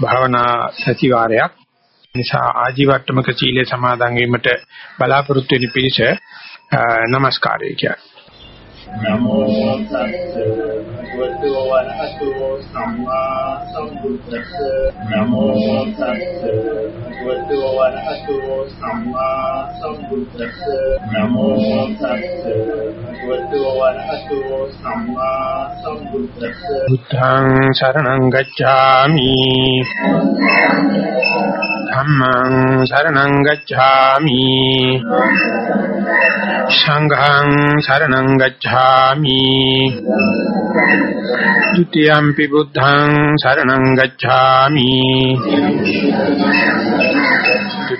භාවනා සතිವಾರයක් නිසා ආජීවට්ටමක සීලය සමාදන් වීමට බලාපොරොත්තු වෙන පිරිස নমස්කාරය කියයි. නමෝ තස්ස භගවතු වරහතු සම්මා සම්බුද්දස්ස නමෝ තස්ස භගවතු වරහතෝ සම්මා සම්බුද්දස්ස නමෝ තස්ස භගවතු වරහතෝ සම්මා සම්බුද්දස්ස බුද්ධං සරණං ගච්ඡාමි ධම්මං සරණං ගච්ඡාමි සංඝං සරණං ගච්ඡාමි ဒုတိယံ පි බුද්ධං සරණං ගච්ඡාමි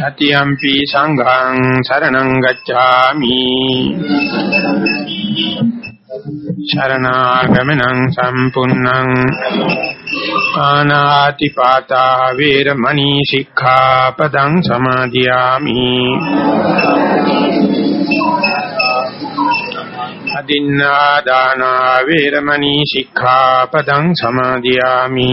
සතියම්පි සංඝං शरणं गच्छामि शरणागमनं सम्पुन्नं ආනාති පාතා වේරමණී සික්ඛාපදං සමාදියාමි අදින්නා දාන වේරමණී සික්ඛාපදං සමාදියාමි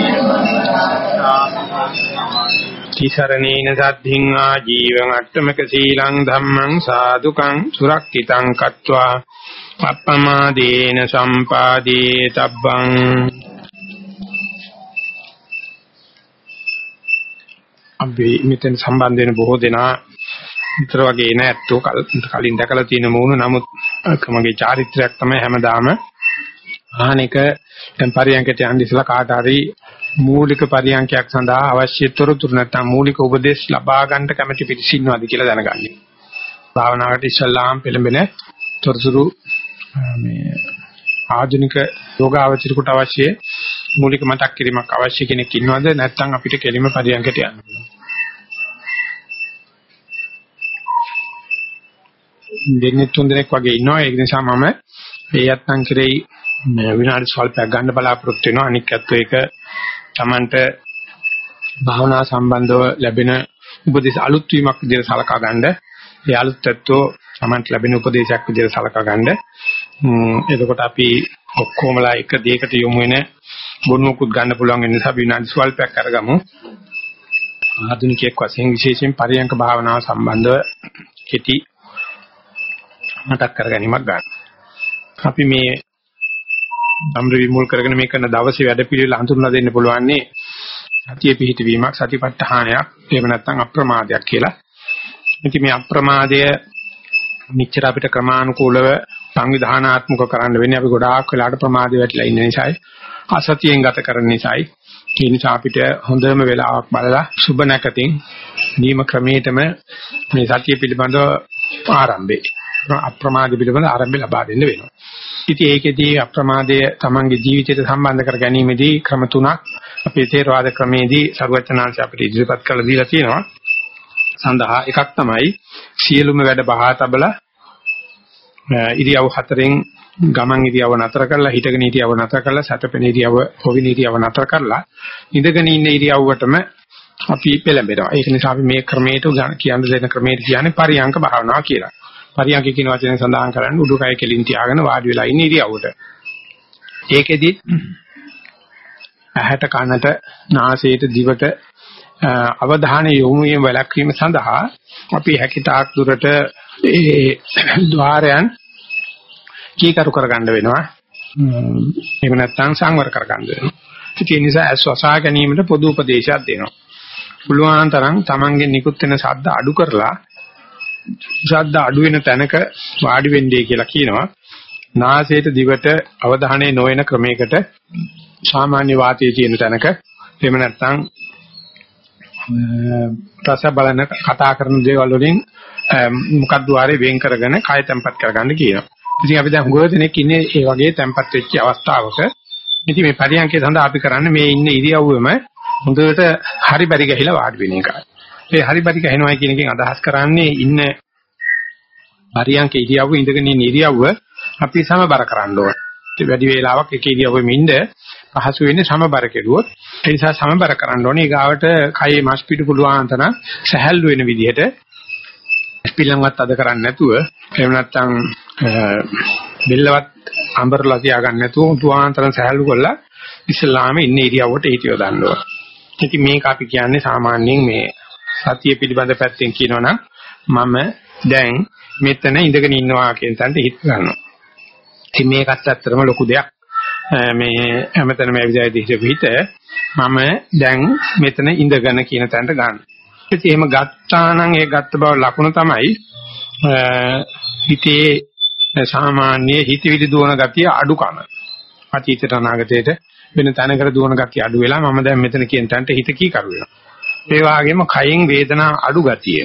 තිසරණේන සද්ධින් ආජීවං අට්ඨමක සීලං ධම්මං සාදුකං සුරක්ෂිතං කତ୍වා අප්පමාදේන සම්පාදී තබ්බං අපි මෙතෙන් සම්බන්ධ වෙන බොහෝ දෙනා විතර වගේ නැත්තෝ කලින් දැකලා තියෙන මූණ. නමුත් මගේ චාරිත්‍රාක් තමයි හැමදාම. ආහනික දැන් පරියන්කට යන්න ඉස්සලා කාට හරි මූලික පරියන්කයක් සඳහා අවශ්‍ය තොරතුරු නැත්නම් මූලික උපදේශ ලබා ගන්න කැමැති පිරිස ඉන්නවාද කියලා දැනගන්න. භාවනාවට ඉස්සල්ලාම් පෙළඹෙන තොරතුරු මේ ආධුනික යෝගාවචරිකට අවශ්‍ය මූලික මතක් කිරීමක් අවශ්‍ය කෙනෙක් ඉන්නවද? නැත්නම් අපිට කෙලිම පරියන්කට යන්න දෙන්නේ තුන් දෙනෙක් වගේ ඉන්නවා. ඒ නිසා මම මේ යත්නම් කරේ විනාඩි ස්වල්පයක් ගන්න බලාපොරොත්තු වෙනවා. අනික් අත්ව ඒක Tamanට භාවනා සම්බන්ධව ලැබෙන උපදේශ අලුත් වීමක් විදිහට සලකා ගන්න. ඒ අලුත් ඇත්තෝ Tamanට ලැබෙන උපදේශයක් විදිහට සලකා ගන්න. එතකොට අපි ඔක්කොමලා එක දෙයකට යොමු වෙන බොනුවකුත් ගන්න පුළුවන් වෙන නිසා විනාඩි ස්වල්පයක් අරගමු. ආධුනිකයෙක් වශයෙන් විශේෂයෙන් පරියංක භාවනාව සම්බන්ධව කෙටි මතක් කර ගැනීමක් ගන්න. අපි මේ ධම්ර විමුල් කරගෙන මේ කරන දවසේ වැඩ පිළිවෙල හඳුන්වා දෙන්න පුළුවන්නේ සතිය පිහිටවීමක් සතිපට්ඨානයක් එහෙම නැත්නම් අප්‍රමාදයක් කියලා. ඉතින් මේ අප්‍රමාදය මෙච්චර අපිට ක්‍රමානුකූලව සංවිධානාත්මක කරන්න වෙන්නේ අපි ගොඩාක් වෙලාට ප්‍රමාදේ වැටිලා ඉන්න නිසායි අසතියෙන් ගත කරන නිසායි ඒ නිසා අපිට හොඳම වෙලාවක් බලලා සුබ නැකතින් නියම ක්‍රමයටම මේ සතිය පිළිබඳව ආරම්භේ අප්‍රමාද පිළිබඳ ආරම්භය ලබා දෙන්න වෙනවා. ඉතින් ඒකෙදී අප්‍රමාදය තමන්ගේ ජීවිතයට සම්බන්ධ කර ගැනීමේදී ක්‍රම තුනක් අපේ තේරවාද ක්‍රමේදී සරුවචනාංශ අපිට ඉදිරිපත් කරලා දීලා තියෙනවා. සඳහා එකක් තමයි සියලුම වැඩ බහා තබලා ඉරියව් හතරෙන් ගමන් ඉරියව නතර කරලා හිටගෙන ඉරියව නතර කරලා සැතපෙන ඉරියව පොවින ඉරියව නතර කරලා ඉඳගෙන ඉන්න ඉරියව්වටම අපි පෙළඹෙනවා. ඒක නිසා අපි මේ ක්‍රමයට කියන්න දෙන ක්‍රමයට කියන්නේ පරියංක භාවනාව කියලා. පරියන්ක කියන වචනේ සඳහන් කරන්නේ උඩුකය කෙලින් තියාගෙන වාඩි වෙලා ඉන්න ඉරියව්වට. ඒකෙදි ඇහැට කනට නාසයට දිවට අවධානය යොමු වීම වැළැක්වීම සඳහා අපි හැකිතාක් දුරට ඒ ద్వාරයන් කීකරු කරගන්න වෙනවා. එහෙම නැත්නම් සංවර කරගන්න වෙනවා. ඒ නිසා අස්වසා ගැනීමට පොදු උපදේශයක් දෙනවා. පුළුවන් තරම් Tamange නිකුත් වෙන ශබ්ද අඩු කරලා ශබ්ද අඩු වෙන තැනක වාඩි වෙන්නේ කියලා කියනවා. නාසයට දිවට අවධානය නොවන ක්‍රමයකට සාමාන්‍ය වාතයේ තියෙන තැනක එහෙම නැත්නම් රස බලන කතා කරන දේවල් වලින් මොකක්ද වාරේ වෙන් කරගෙන කය තැම්පත් කරගන්න කියනවා. ඉතින් අපි දැන් හුඟ දෙනෙක් ඉන්නේ ඒ වගේ තැම්පත් වෙච්ච අවස්ථාවක. ඉතින් මේ පරියන්කේ සඳහා අපි කරන්නේ මේ ඉන්න ඉරියව්වෙම හොඳට හරි පරි ගහිලා වාඩි වෙන එකයි. ඒ හරි පරි ගහිනවා කියන එකෙන් අදහස් කරන්නේ ඉන්න පරියන්කේ ඉරියව්ව ඉඳගෙන ඉන්න ඉරියව්ව අපි සමබර කරන්න ඕන. ඒ වැඩි වේලාවක් එක ඉරියව්වෙම ඉන්න පහසු වෙන්නේ සමබර කෙරුවොත්. ඒ නිසා සමබර කරන්න ඕනේ. ඊගාවට කයේ මස් පිටු පුළුවන් තරම් සැහැල්ලු වෙන විදිහට පිළංවත් අද කරන්නේ නැතුව එහෙම නැත්නම් බෙල්ලවත් අඹරලා තියාගන්න නැතුව උතුආන්තරන් සහැල්ලු කරලා ඉස්ලාම ඉන්නේ ඉරියව්වට හිතියව දාන්න ඕන. ඉතින් මේක අපි කියන්නේ සාමාන්‍යයෙන් මේ සතිය පිළිබඳ පැත්තෙන් කියනවනම් මම දැන් මෙතන ඉඳගෙන ඉන්නවා කියන තැනට හිත ගන්නවා. ඉතින් මේකත් ඇත්තටම ලොකු දෙයක්. මේ හැමතැනම ඇවිදයි හිත මම දැන් මෙතන ඉඳගෙන කියන තැනට ගන්න. ඉතින් එහෙම ගත්තා නම් ඒ ගත්ත බව ලකුණ තමයි හිතේ සාමාන්‍ය හිතවිලි දුවන ගතිය අඩුකම. අතීතයට අනාගතයට වෙන තැනකට දුවන ගතිය අඩු වෙලා මම දැන් මෙතන කියන තැනට හිත කී කරු වෙනවා. ඒ වගේම කයෙන් වේදනා අඩු ගතිය.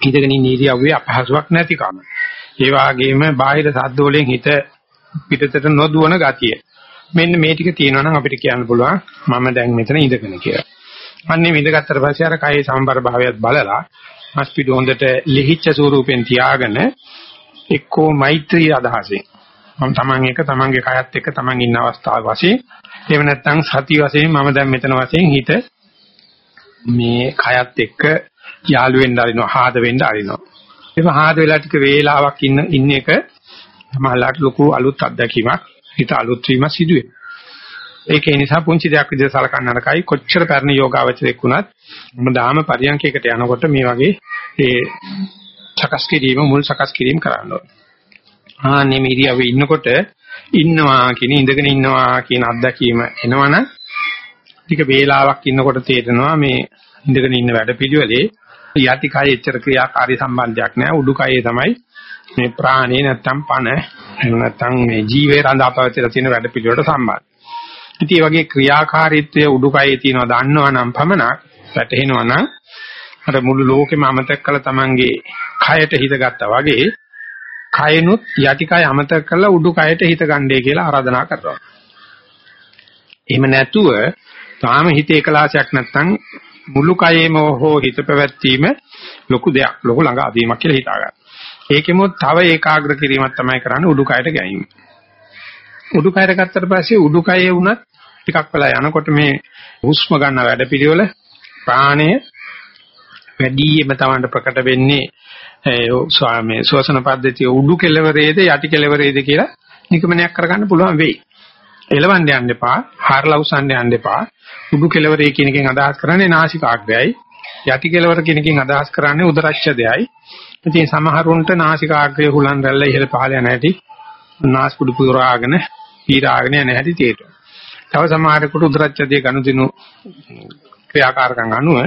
හිතගෙන ඉන්න ඉරියව්වේ අපහසුයක් නැතිකම. ඒ වගේම බාහිර සද්ද වලින් හිත පිටතට නොදුවන ගතිය. මෙන්න මේ ටික තියෙනවා නම් අපිට කියන්න පුළුවන් මම දැන් මෙතන ඉඳගෙන කියලා. අන්නේ විඳගත්තට පස්සේ අර කයේ සම්බර භාවයත් බලලා මස්පිඩු හොඳට ලිහිච්ඡ ස්වරූපෙන් තියාගෙන එක්කෝ මෛත්‍රී අදහසෙන් මම තමන් එක තමන්ගේ කයත් එක්ක තමන් ඉන්න අවස්ථාව වශයෙන් එහෙම නැත්නම් සති වශයෙන් මම දැන් මෙතන වශයෙන් හිත මේ කයත් එක්ක යාළු වෙන්න ආරිනවා ආද වෙන්න ආරිනවා ඒක ආද වෙලා ටික වේලාවක් ඉන්න ඉන්න එක තමයිලාට ලොකු අලුත් අත්දැකීමක් හිත අලුත් වීම සිදුවේ ඒකේ නිසා පුංචි දෙයක් විදිහට සලකන්න නරකයි කොච්චර පැරණි යෝගාවචරයක් වුණත් මම දාම පරියන්කයකට යනකොට මේ වගේ ඒ සකස් කිරීම මුල් සකස් කිරීම කරන්න ඕනේ. ආන්නේ මේ ඉරියව්වේ ඉන්නකොට ඉන්නවා කියන ඉඳගෙන ඉන්නවා කියන අත්දැකීම එනවනම් ටික වේලාවක් ඉන්නකොට තේරෙනවා මේ ඉඳගෙන ඉන්න වැඩපිළිවෙලේ යටි කය එච්චර ක්‍රියාකාරී සම්බන්ධයක් නැහැ උඩුකයේ තමයි මේ ප්‍රාණේ නැත්තම් පණ එහෙම නැත්තම් මේ ජීවේ රඳා පවතිලා තියෙන වැඩපිළිවෙලට සම්බන්ධ. ඉතින් මේ වගේ ක්‍රියාකාරීත්වය උඩුකයේ තියෙනවා දන්නවනම් පමණක් වැටහෙනවා නම් අර මුළු ලෝකෙම අමතක කළ තමන්ගේ කයට හිත ගත්තා වගේ කයනොත් යටි කය අමතක කරලා උඩුකයට හිත ගන්නයි කියලා ආරාධනා කරනවා. එහෙම නැතුව තාම හිත ඒකලාශයක් නැත්නම් මුළු කයෙම හෝ හිත පැවැත්වීම ලොකු දෙයක් ලොකු ළඟ අදීමක් කියලා හිතා ගන්න. ඒකෙමොත් තව ඒකාග්‍ර කිරීමක් තමයි කරන්නේ උඩුකයට ගැනීම. උඩුකයට ගත්තට පස්සේ උඩුකයේ වුණත් ටිකක් වෙලා යනකොට මේ හුස්ම ගන්න වැඩපිළිවෙල ප්‍රාණය වැඩිම තවන්න ප්‍රකට වෙන්නේ ඒ ස්වාමී ශ්වසන පද්ධතිය උඩු කෙලවරේද යටි කෙලවරේද කියලා නිගමනයක් කරගන්න පුළුවන් වෙයි. එලවන්න යන්න එපා, හාරලා උසන්න යන්න එපා. උඩු කෙලවරේ කියන එකෙන් අදහස් කරන්නේ නාසිකාග්‍රයයි. යටි කෙලවර කියන එකෙන් අදහස් කරන්නේ උදරච්ඡදයයි. ඉතින් සමහරුන්ට නාසිකාග්‍රය හුලන් රැල්ල ඉහළ පහළ යන හැටි නාස්පුඩු පුරාගෙන පීරාගෙන යන හැටි තේරෙනවා. තව සමහරෙකුට උදරච්ඡදයේ ගනුදෙනු ක්‍රියාකාරකම් අනුව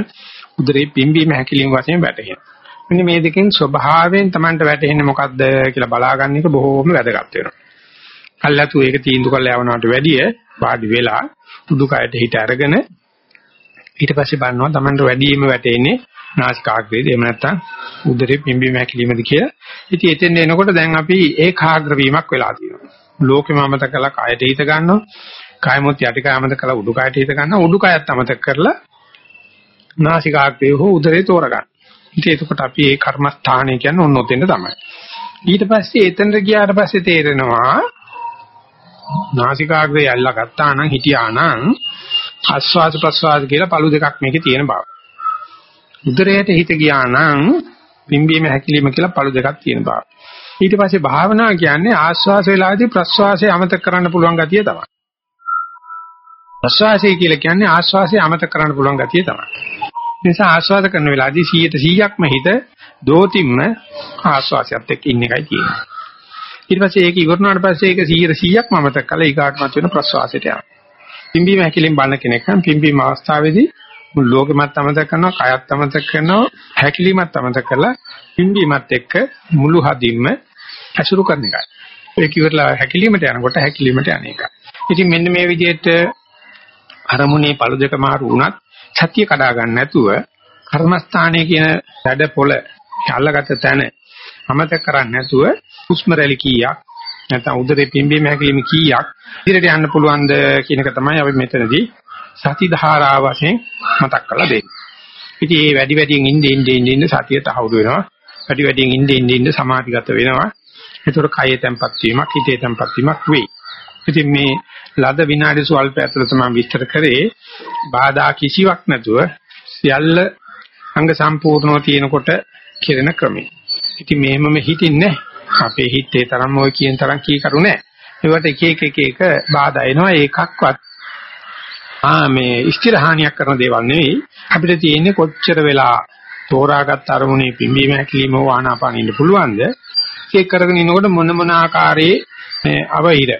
උදරේ පිම්බීම හැකිලිම වශයෙන් වැටහෙනවා. මෙන්න මේ දෙකෙන් ස්වභාවයෙන් Tamanට වැටෙන්නේ මොකද්ද කියලා බලාගන්න එක බොහෝම වැදගත් වෙනවා. කල්ලාතු ඒක තීන්දුව කරලා යවනවට වැඩිය වාඩි වෙලා උඩුකයට හිත අරගෙන ඊට පස්සේ බලනවා Tamanට වැඩිම වැටෙන්නේ නාසිකාග්‍රේද එහෙම නැත්නම් උදරේ පිම්බීම හැකිලිමද කියලා. ඉතින් එතෙන් එනකොට දැන් අපි ඒකාග්‍ර වීමක් වෙලා තියෙනවා. ලෝකෙම අමතක කරලා කයට හිත ගන්නවා. කායමොත් යටිකය අමතක කරලා උඩුකයට හිත ගන්නවා. උඩුකයත් අමතක කරලා නාසිකාග්‍රේ හෝ උදරේ තෝරගන්න. ඉතින් එතකොට අපි ඒ කර්මස්ථානය කියන්නේ ඔන්න ඔතෙන්ද තමයි. ඊට පස්සේ එතනට ගියාට පස්සේ තේරෙනවා නාසිකාග්‍රේ ඇල්ලා ගත්තා නම් හිටියා නම් ආස්වාද ප්‍රස්වාද කියලා පළු දෙකක් මේකේ තියෙන බව. උදරයට හිත ගියා නම් පිම්බීම හැකිලිම කියලා පළු දෙකක් තියෙන බව. ඊට පස්සේ භාවනාව කියන්නේ ආස්වාස වේලාවේදී ප්‍රස්වාසය අමතක කරන්න පුළුවන් ගතිය තමයි. ප්‍රස්වාසය කියලා කියන්නේ ආස්වාසය අමතක කරන්න පුළුවන් ගතිය තමයි. ඒ නිසා ආස්වාද කරන වෙලාවේදී 100%ක්ම හිත දෝතිම්ම ආස්වාසයත් එක්ක ඉන්න එකයි තියෙන්නේ. ඊට පස්සේ ඒක ඉවරනාට පස්සේ ඒක 100%ක්ම අමතක කළා ඊගාටමත් වෙන ප්‍රස්වාසයට යනවා. පිම්බීම හැකිලින් බලන කෙනෙක් නම් පිම්බීම අවස්ථාවේදී මුළු ලෝකෙමත් අමතක කරනවා, කයත් අමතක කරනවා, හැකිලිමත් අමතක කරලා පිම්බීමත් එක්ක මුළු හදින්ම ඇසුරු කරන එකයි. ඒක ඉවරලා හැකිලිමට යනකොට හැකිලිමට යන එකයි. ඉතින් මෙන්න මේ විදිහට අරමුණේ පළු දෙක මාරු වුණත් සතිය කඩා ගන්න නැතුව කර්මස්ථානයේ කියන වැඩ පොළ අල්ලගත තැන අමතක කරන්නේ නැතුව හුස්ම රැලි කීයක් නැත්නම් උදරේ පිම්බීම හැකිලිම කීයක් ඉදිරියට යන්න පුළුවන්ද කියන එක තමයි අපි මෙතනදී සති ධාරාව වශයෙන් මතක් කරලා දෙන්නේ. ඉතින් මේ වැඩි වැඩියෙන් ඉඳින් ඉඳින් ඉඳින් සතිය තහවුරු වෙනවා. වැඩි වැඩියෙන් ඉඳින් ඉඳින් සමාධිගත වෙනවා. ඒතර කයේ තැම්පත් වීමක්, හිතේ තැම්පත් වීමක් වෙයි. ඉතින් මේ ලද විනාඩි සුවල්ප ඇතුළත මම විස්තර කරේ බාධා කිසිවක් නැතුව සියල්ල අංග සම්පූර්ණව තියෙනකොට කෙරෙන ක්‍රමය. ඉතින් මෙහෙමම හිතින්නේ අපේ හිතේ තරම් ඔය කියන තරම් කී කරු නැහැ. ඒවට එක එක එක එක බාධා එනවා ඒකක්වත් ආ මේ ස්ථිරහානියක් කරන දේවල් නෙවෙයි අපිට තියෙන්නේ කොච්චර වෙලා තෝරාගත් අරමුණේ පිම්බීම හැකිලිම ආනාපාන ඉන්න පුළුවන්ද ඒක කරගෙන ඉනකොට මොන මොන ආකාරයේ මේ අවහිර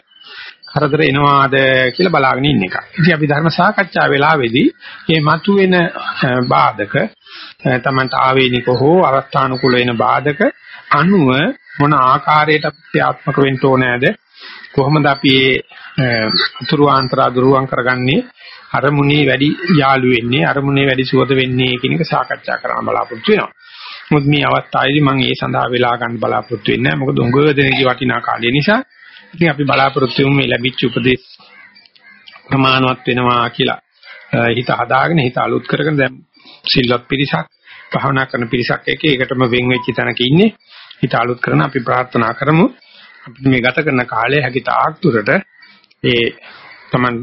කරදර එනවාද කියලා බලාගෙන ඉන්න එක. ඉතින් අපි ධර්ම සාකච්ඡා වෙලාවේදී මේ මතුවෙන බාධක තමන්ට ආවේනික හෝ අවස්ථානුකූල වෙන බාධක අනුව මොන ආකාරයට ක්‍රියාත්මක වෙන්න ඕනෑද කොහොමද අපි මේ අතුරු ආන්තරා දුරුවන් කරගන්නේ අරමුණේ වැඩි යාළු වෙන්නේ අරමුණේ වැඩි සුවද වෙන්නේ කියන එක සාකච්ඡා කරන්න බලාපොරොත්තු වෙනවා. මොකද මේ අවස්ථාවේදී මම ඒ සඳහා වෙලා ගන්න බලාපොරොත්තු වෙන්නේ නැහැ. මොකද උඟ දෙනකී වටිනා කාලය නිසා. ඉතින් අපි බලාපොරොත්තු වෙමු මේ ලැබිච්ච උපදේශ ප්‍රමාණවත් වෙනවා කියලා. හිත හදාගෙන හිත අලුත් කරගෙන දැන් සිල්වත් පිරිසක් භාවනා කරන පිරිසක් එක්ක ඒකටම වෙන් වෙච්ච තැනක ඉන්නේ. හිත අලුත් කරන අපි ප්‍රාර්ථනා කරමු. අපි මේ ගත කරන කාලය හැකි තාක් දුරට ඒ තමන්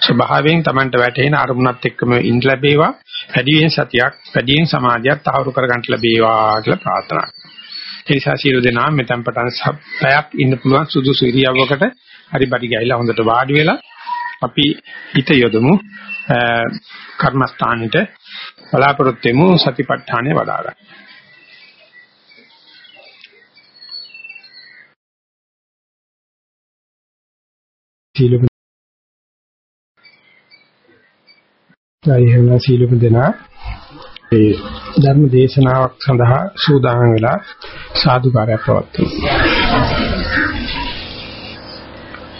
ස්වභාවයෙන් තමන්ට වැටෙන අරමුණත් එක්කම ඉඳ ලැබේවා වැඩියෙන් සතියක් වැඩියෙන් සමාධියක් තහවුරු කරගන්න ලැබේවා කියලා ප්‍රාර්ථනා කරනවා. ඒ නිසා සියලු දෙනා මෙතෙන් පටන් සප්පයක් ඉන්න පුළුවන් සුදුසු ඉරියව්වකට හරි බඩි ගෑලා හොඳට වාඩි වෙලා අපි හිත යොදමු කර්මස්ථානෙට බලාපොරොත්තු වෙමු සතිපට්ඨානෙ වඩා ගන්න. සීලප ජයහෙවලා සීලප දෙනා ඒ ධර්ම දේශනාවක් සඳහා සූදානම් වෙලා සාදුකාරය පවත්වමු.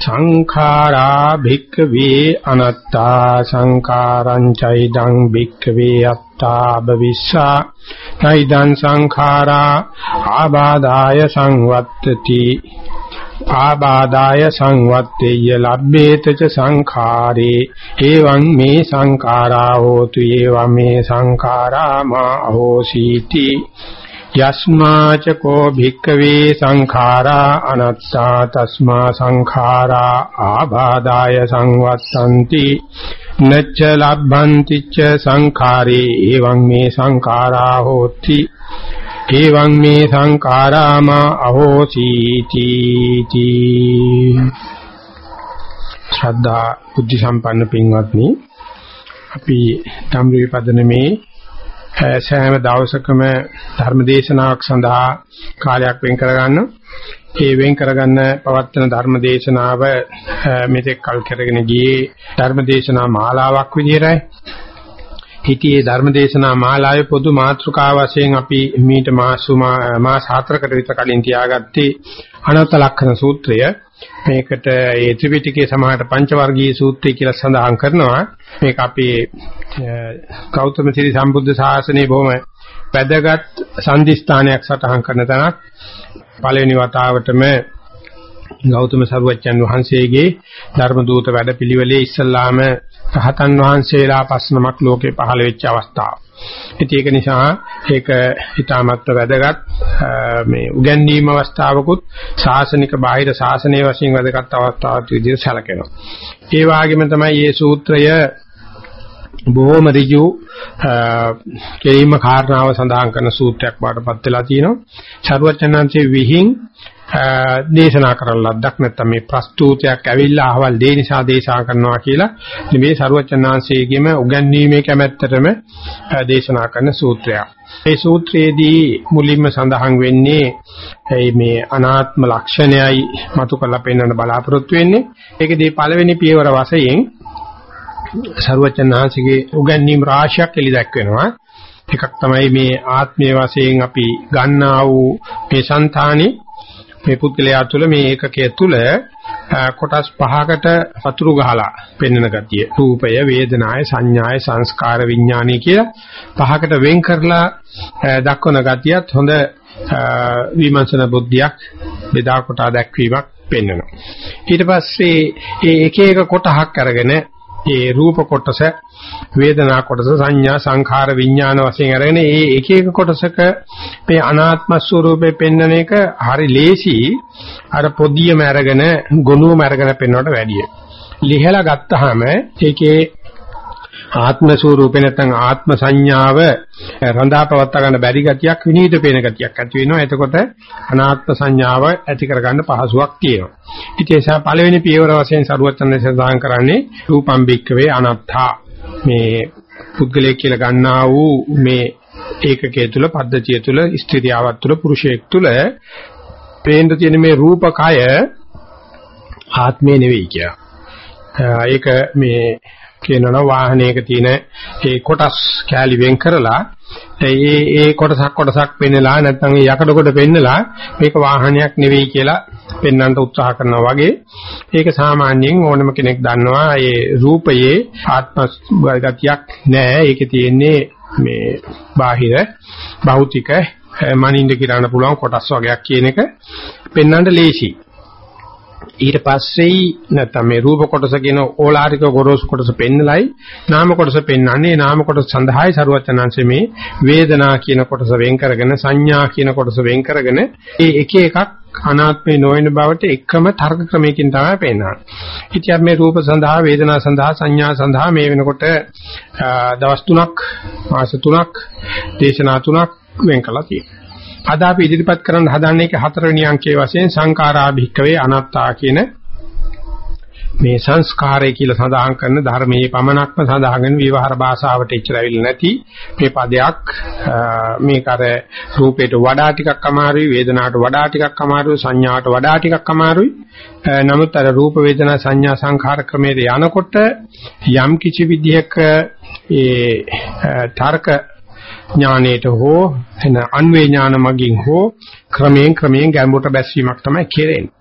සංඛාරා භික්ඛවේ අනත්තා සංඛාරං චෛදං භික්ඛවේ අත්තා භවිස්සා චෛදං සංඛාරා ආබාදාය සංවත්තති ආබාදාය සංවත්තේය ලබ්බේත ච සංඛාරේ එවං මේ සංඛාරා හෝතු එවං මේ සංඛාරා මා අහෝසීති යස්මාච කෝ භික්කවේ සංඛාරා අනත්තා තස්මා සංඛාරා ආබාදාය සංවත්තಂತಿ නච්ච ලබ්බන්ති ච සංඛාරේ එවං මේ සංඛාරා හෝති එවං මේ සංඛාරාම අහෝසීති තී ශ්‍රද්ධා බුද්ධ සම්පන්න පින්වත්නි අපි ධම්මවිපදනමේ සෑම දවසකම ධර්ම දේශනාවක් සඳහා කාලයක් වෙන් කරගන්න. ඒ වෙන් කරගන්න පවත්වන ධර්ම දේශනාව මෙතෙක් කල් කරගෙන ගියේ ධර්ම දේශනා මාලාවක් විදිහටයි. හිතියේ ධර්මදේශනා මාලාවේ පොදු මාතෘකාව වශයෙන් අපි මීට මාසු මාස 4කට විතර කලින් තියාගත්තේ අනවත ලක්ෂණ සූත්‍රය. මේකට ඒ ත්‍රිපිටකයේ සමාහට පංචවර්ගීය සූත්‍රය කියලා සඳහන් කරනවා. මේක අපේ ගෞතම සිරි සම්බුද්ධ ශාසනයේ බොහොම වැදගත් සම්දිස්ථානයක් සටහන් කරන තැනක්. පළවෙනි වතාවටම ගෞතම සරුවච්චන් වහන්සේගේ ධර්ම දූත වැඩපිළිවෙලේ ඉස්සල්ලාම රහතන් වහන්සේලා පස්නමක් ලෝකේ පහළ වෙච්ච අවස්ථාව. ඉතින් ඒක නිසා ඒක ඊටමත් වැදගත් මේ උගන්වීම අවස්ථාවකුත් ශාසනික බාහිර ශාසනීය වශයෙන් වැදගත් අවස්ථාවක් විදිහට සැලකෙනවා. ඒ වගේම තමයි මේ සූත්‍රය බොහොම ඍජු කෙලින්ම කාරණාව සඳහන් කරන සූත්‍රයක් බාටපත් වෙලා තියෙනවා. සරුවචනන්සේ විහිං දේශනා කරන ලද්දක් නැත්නම් මේ ප්‍රස්තුතයක් ඇවිල්ලා අහවල් දේ නිසා දේශනා කරනවා කියලා මේ සරුවචනාංශයේගෙම උගන්වීමේ කැමැත්තටම දේශනා කරන සූත්‍රයක්. මේ සූත්‍රයේදී මුලින්ම සඳහන් වෙන්නේ මේ අනාත්ම ලක්ෂණයයි මතු කරලා පෙන්වන්න බලාපොරොත්තු වෙන්නේ. ඒකදී පළවෙනි පියවර වශයෙන් සරුවචනාංශගේ උගන්වීම් රාශියක් එලි දැක්වෙනවා. එකක් තමයි මේ ආත්මීය වශයෙන් අපි ගන්නා වූ මේ సంతානි මේ පුද්ගලයා තුළ මේ ඒකකය තුළ කොටස් පහකට වතුරු ගහලා පෙන්වන ගතිය. රූපය, වේදනාය, සංඥාය, සංස්කාර, විඥානය කියලා පහකට වෙන් කරලා දක්වන ගතියත් හොඳ විමර්ශන බුද්ධියක් බෙදා කොටා දැක්වීමක් පෙන්වනවා. ඊට පස්සේ මේ එක එක කොටහක් අරගෙන ඒ රූප කොටස වේදනා කොටස සංඥා සංඛාර විඥාන වශයෙන් අරගෙන ඒ එක එක කොටසක මේ අනාත්ම ස්වરૂපේ පෙන්වන එක හරි ලේසි අර පොදියම අරගෙන ගොනුවම අරගෙන පෙන්වනට වැඩිය. ලිහලා ගත්තාම ඒකේ ආත්ම ස්වરૂපේ නැත්නම් ආත්ම සංඥාව රඳාපවත්වා ගන්න බැරි ගතියක් විනීත පේන ගතියක් ඇති වෙනවා. එතකොට අනාත්ම සංඥාව ඇති කරගන්න පහසුවක් තියෙනවා. ඉතින් ඒ නිසා පළවෙනි පියවර වශයෙන් සරුවචන සදාන් කරන්නේ රූපම් බික්කවේ අනත්තා. මේ පුද්ගලයෙක් කියලා ගන්නා වූ මේ ඒකකයේ තුල පද්ධතිය තුල ස්ත්‍රියාවක් තුල පුරුෂයෙක් තුල පේන්න තියෙන මේ රූපකය ආත්මේ නෙවෙයි කියලා. ඒක මේ කියනවා වාහනයක තියෙන ඒ කොටස් කෑලි වෙන් කරලා ඒ ඒ කොටසක් කොටසක් පෙන්නලා නැත්නම් ඒ යකඩ කොට පෙන්නලා මේක වාහනයක් නෙවෙයි කියලා පෙන්වන්නට උත්සාහ කරනවා වගේ. ඒක සාමාන්‍යයෙන් ඕනම කෙනෙක් දන්නවා. ඒ රූපයේ ආත්ම ගතියක් නෑ. ඒකේ තියෙන්නේ මේ බාහිර භෞතික මනින්ද කිරන්න පුළුවන් කොටස් වගේක් කියන එක. පෙන්වන්න ලේසියි. ඊට පස්සේ නැත්නම් මේ රූප කොටස කියන ඕලාරික ගොරෝසු කොටස පෙන්නලයි නාම කොටස පෙන්වන්නේ නාම කොටස සඳහායි සරුවචනංශ මේ වේදනා කියන කොටස වෙන් කරගෙන සංඥා කියන කොටස වෙන් කරගෙන ඒ එක එකක් අනාත්මේ නොවන බවට එකම තර්ක ක්‍රමයකින් තමයි පෙන්වන්නේ. ඉතින් මේ රූප සඳහා වේදනා සඳහා සංඥා සඳහා මේ වෙනකොට දවස් 3ක් මාස 3ක් දේශනා 3ක් වෙන් කළා තියෙනවා. අද අපි ඉදිරිපත් කරන්න හදන්නේ හතරවෙනි අංකයේ වශයෙන් සංඛාරා භික්කවේ අනාත්තා කියන මේ සංස්කාරය කියලා සඳහන් කරන ධර්මයේ පමණක්ම සඳහන් විවහාර භාෂාවට ඉච්චරවිල් නැති මේ පදයක්. මේක අර රූපයට වඩා ටිකක් අමාරුයි වේදනාවට වඩා ටිකක් අමාරුයි සංඥාවට වඩා ටිකක් අමාරුයි. නමුත් අර රූප වේදනා සංඥා සංඛාර ක්‍රමයේ යනකොට යම් කිසි විදිහක ඒ තර්ක ඥානයට හෝ එන අන්වේ ඥාන මගින් හෝ ක්‍රමයෙන් ක්‍රමයෙන් ගැඹුරට බැසීමක් තමයි කෙරෙන්නේ.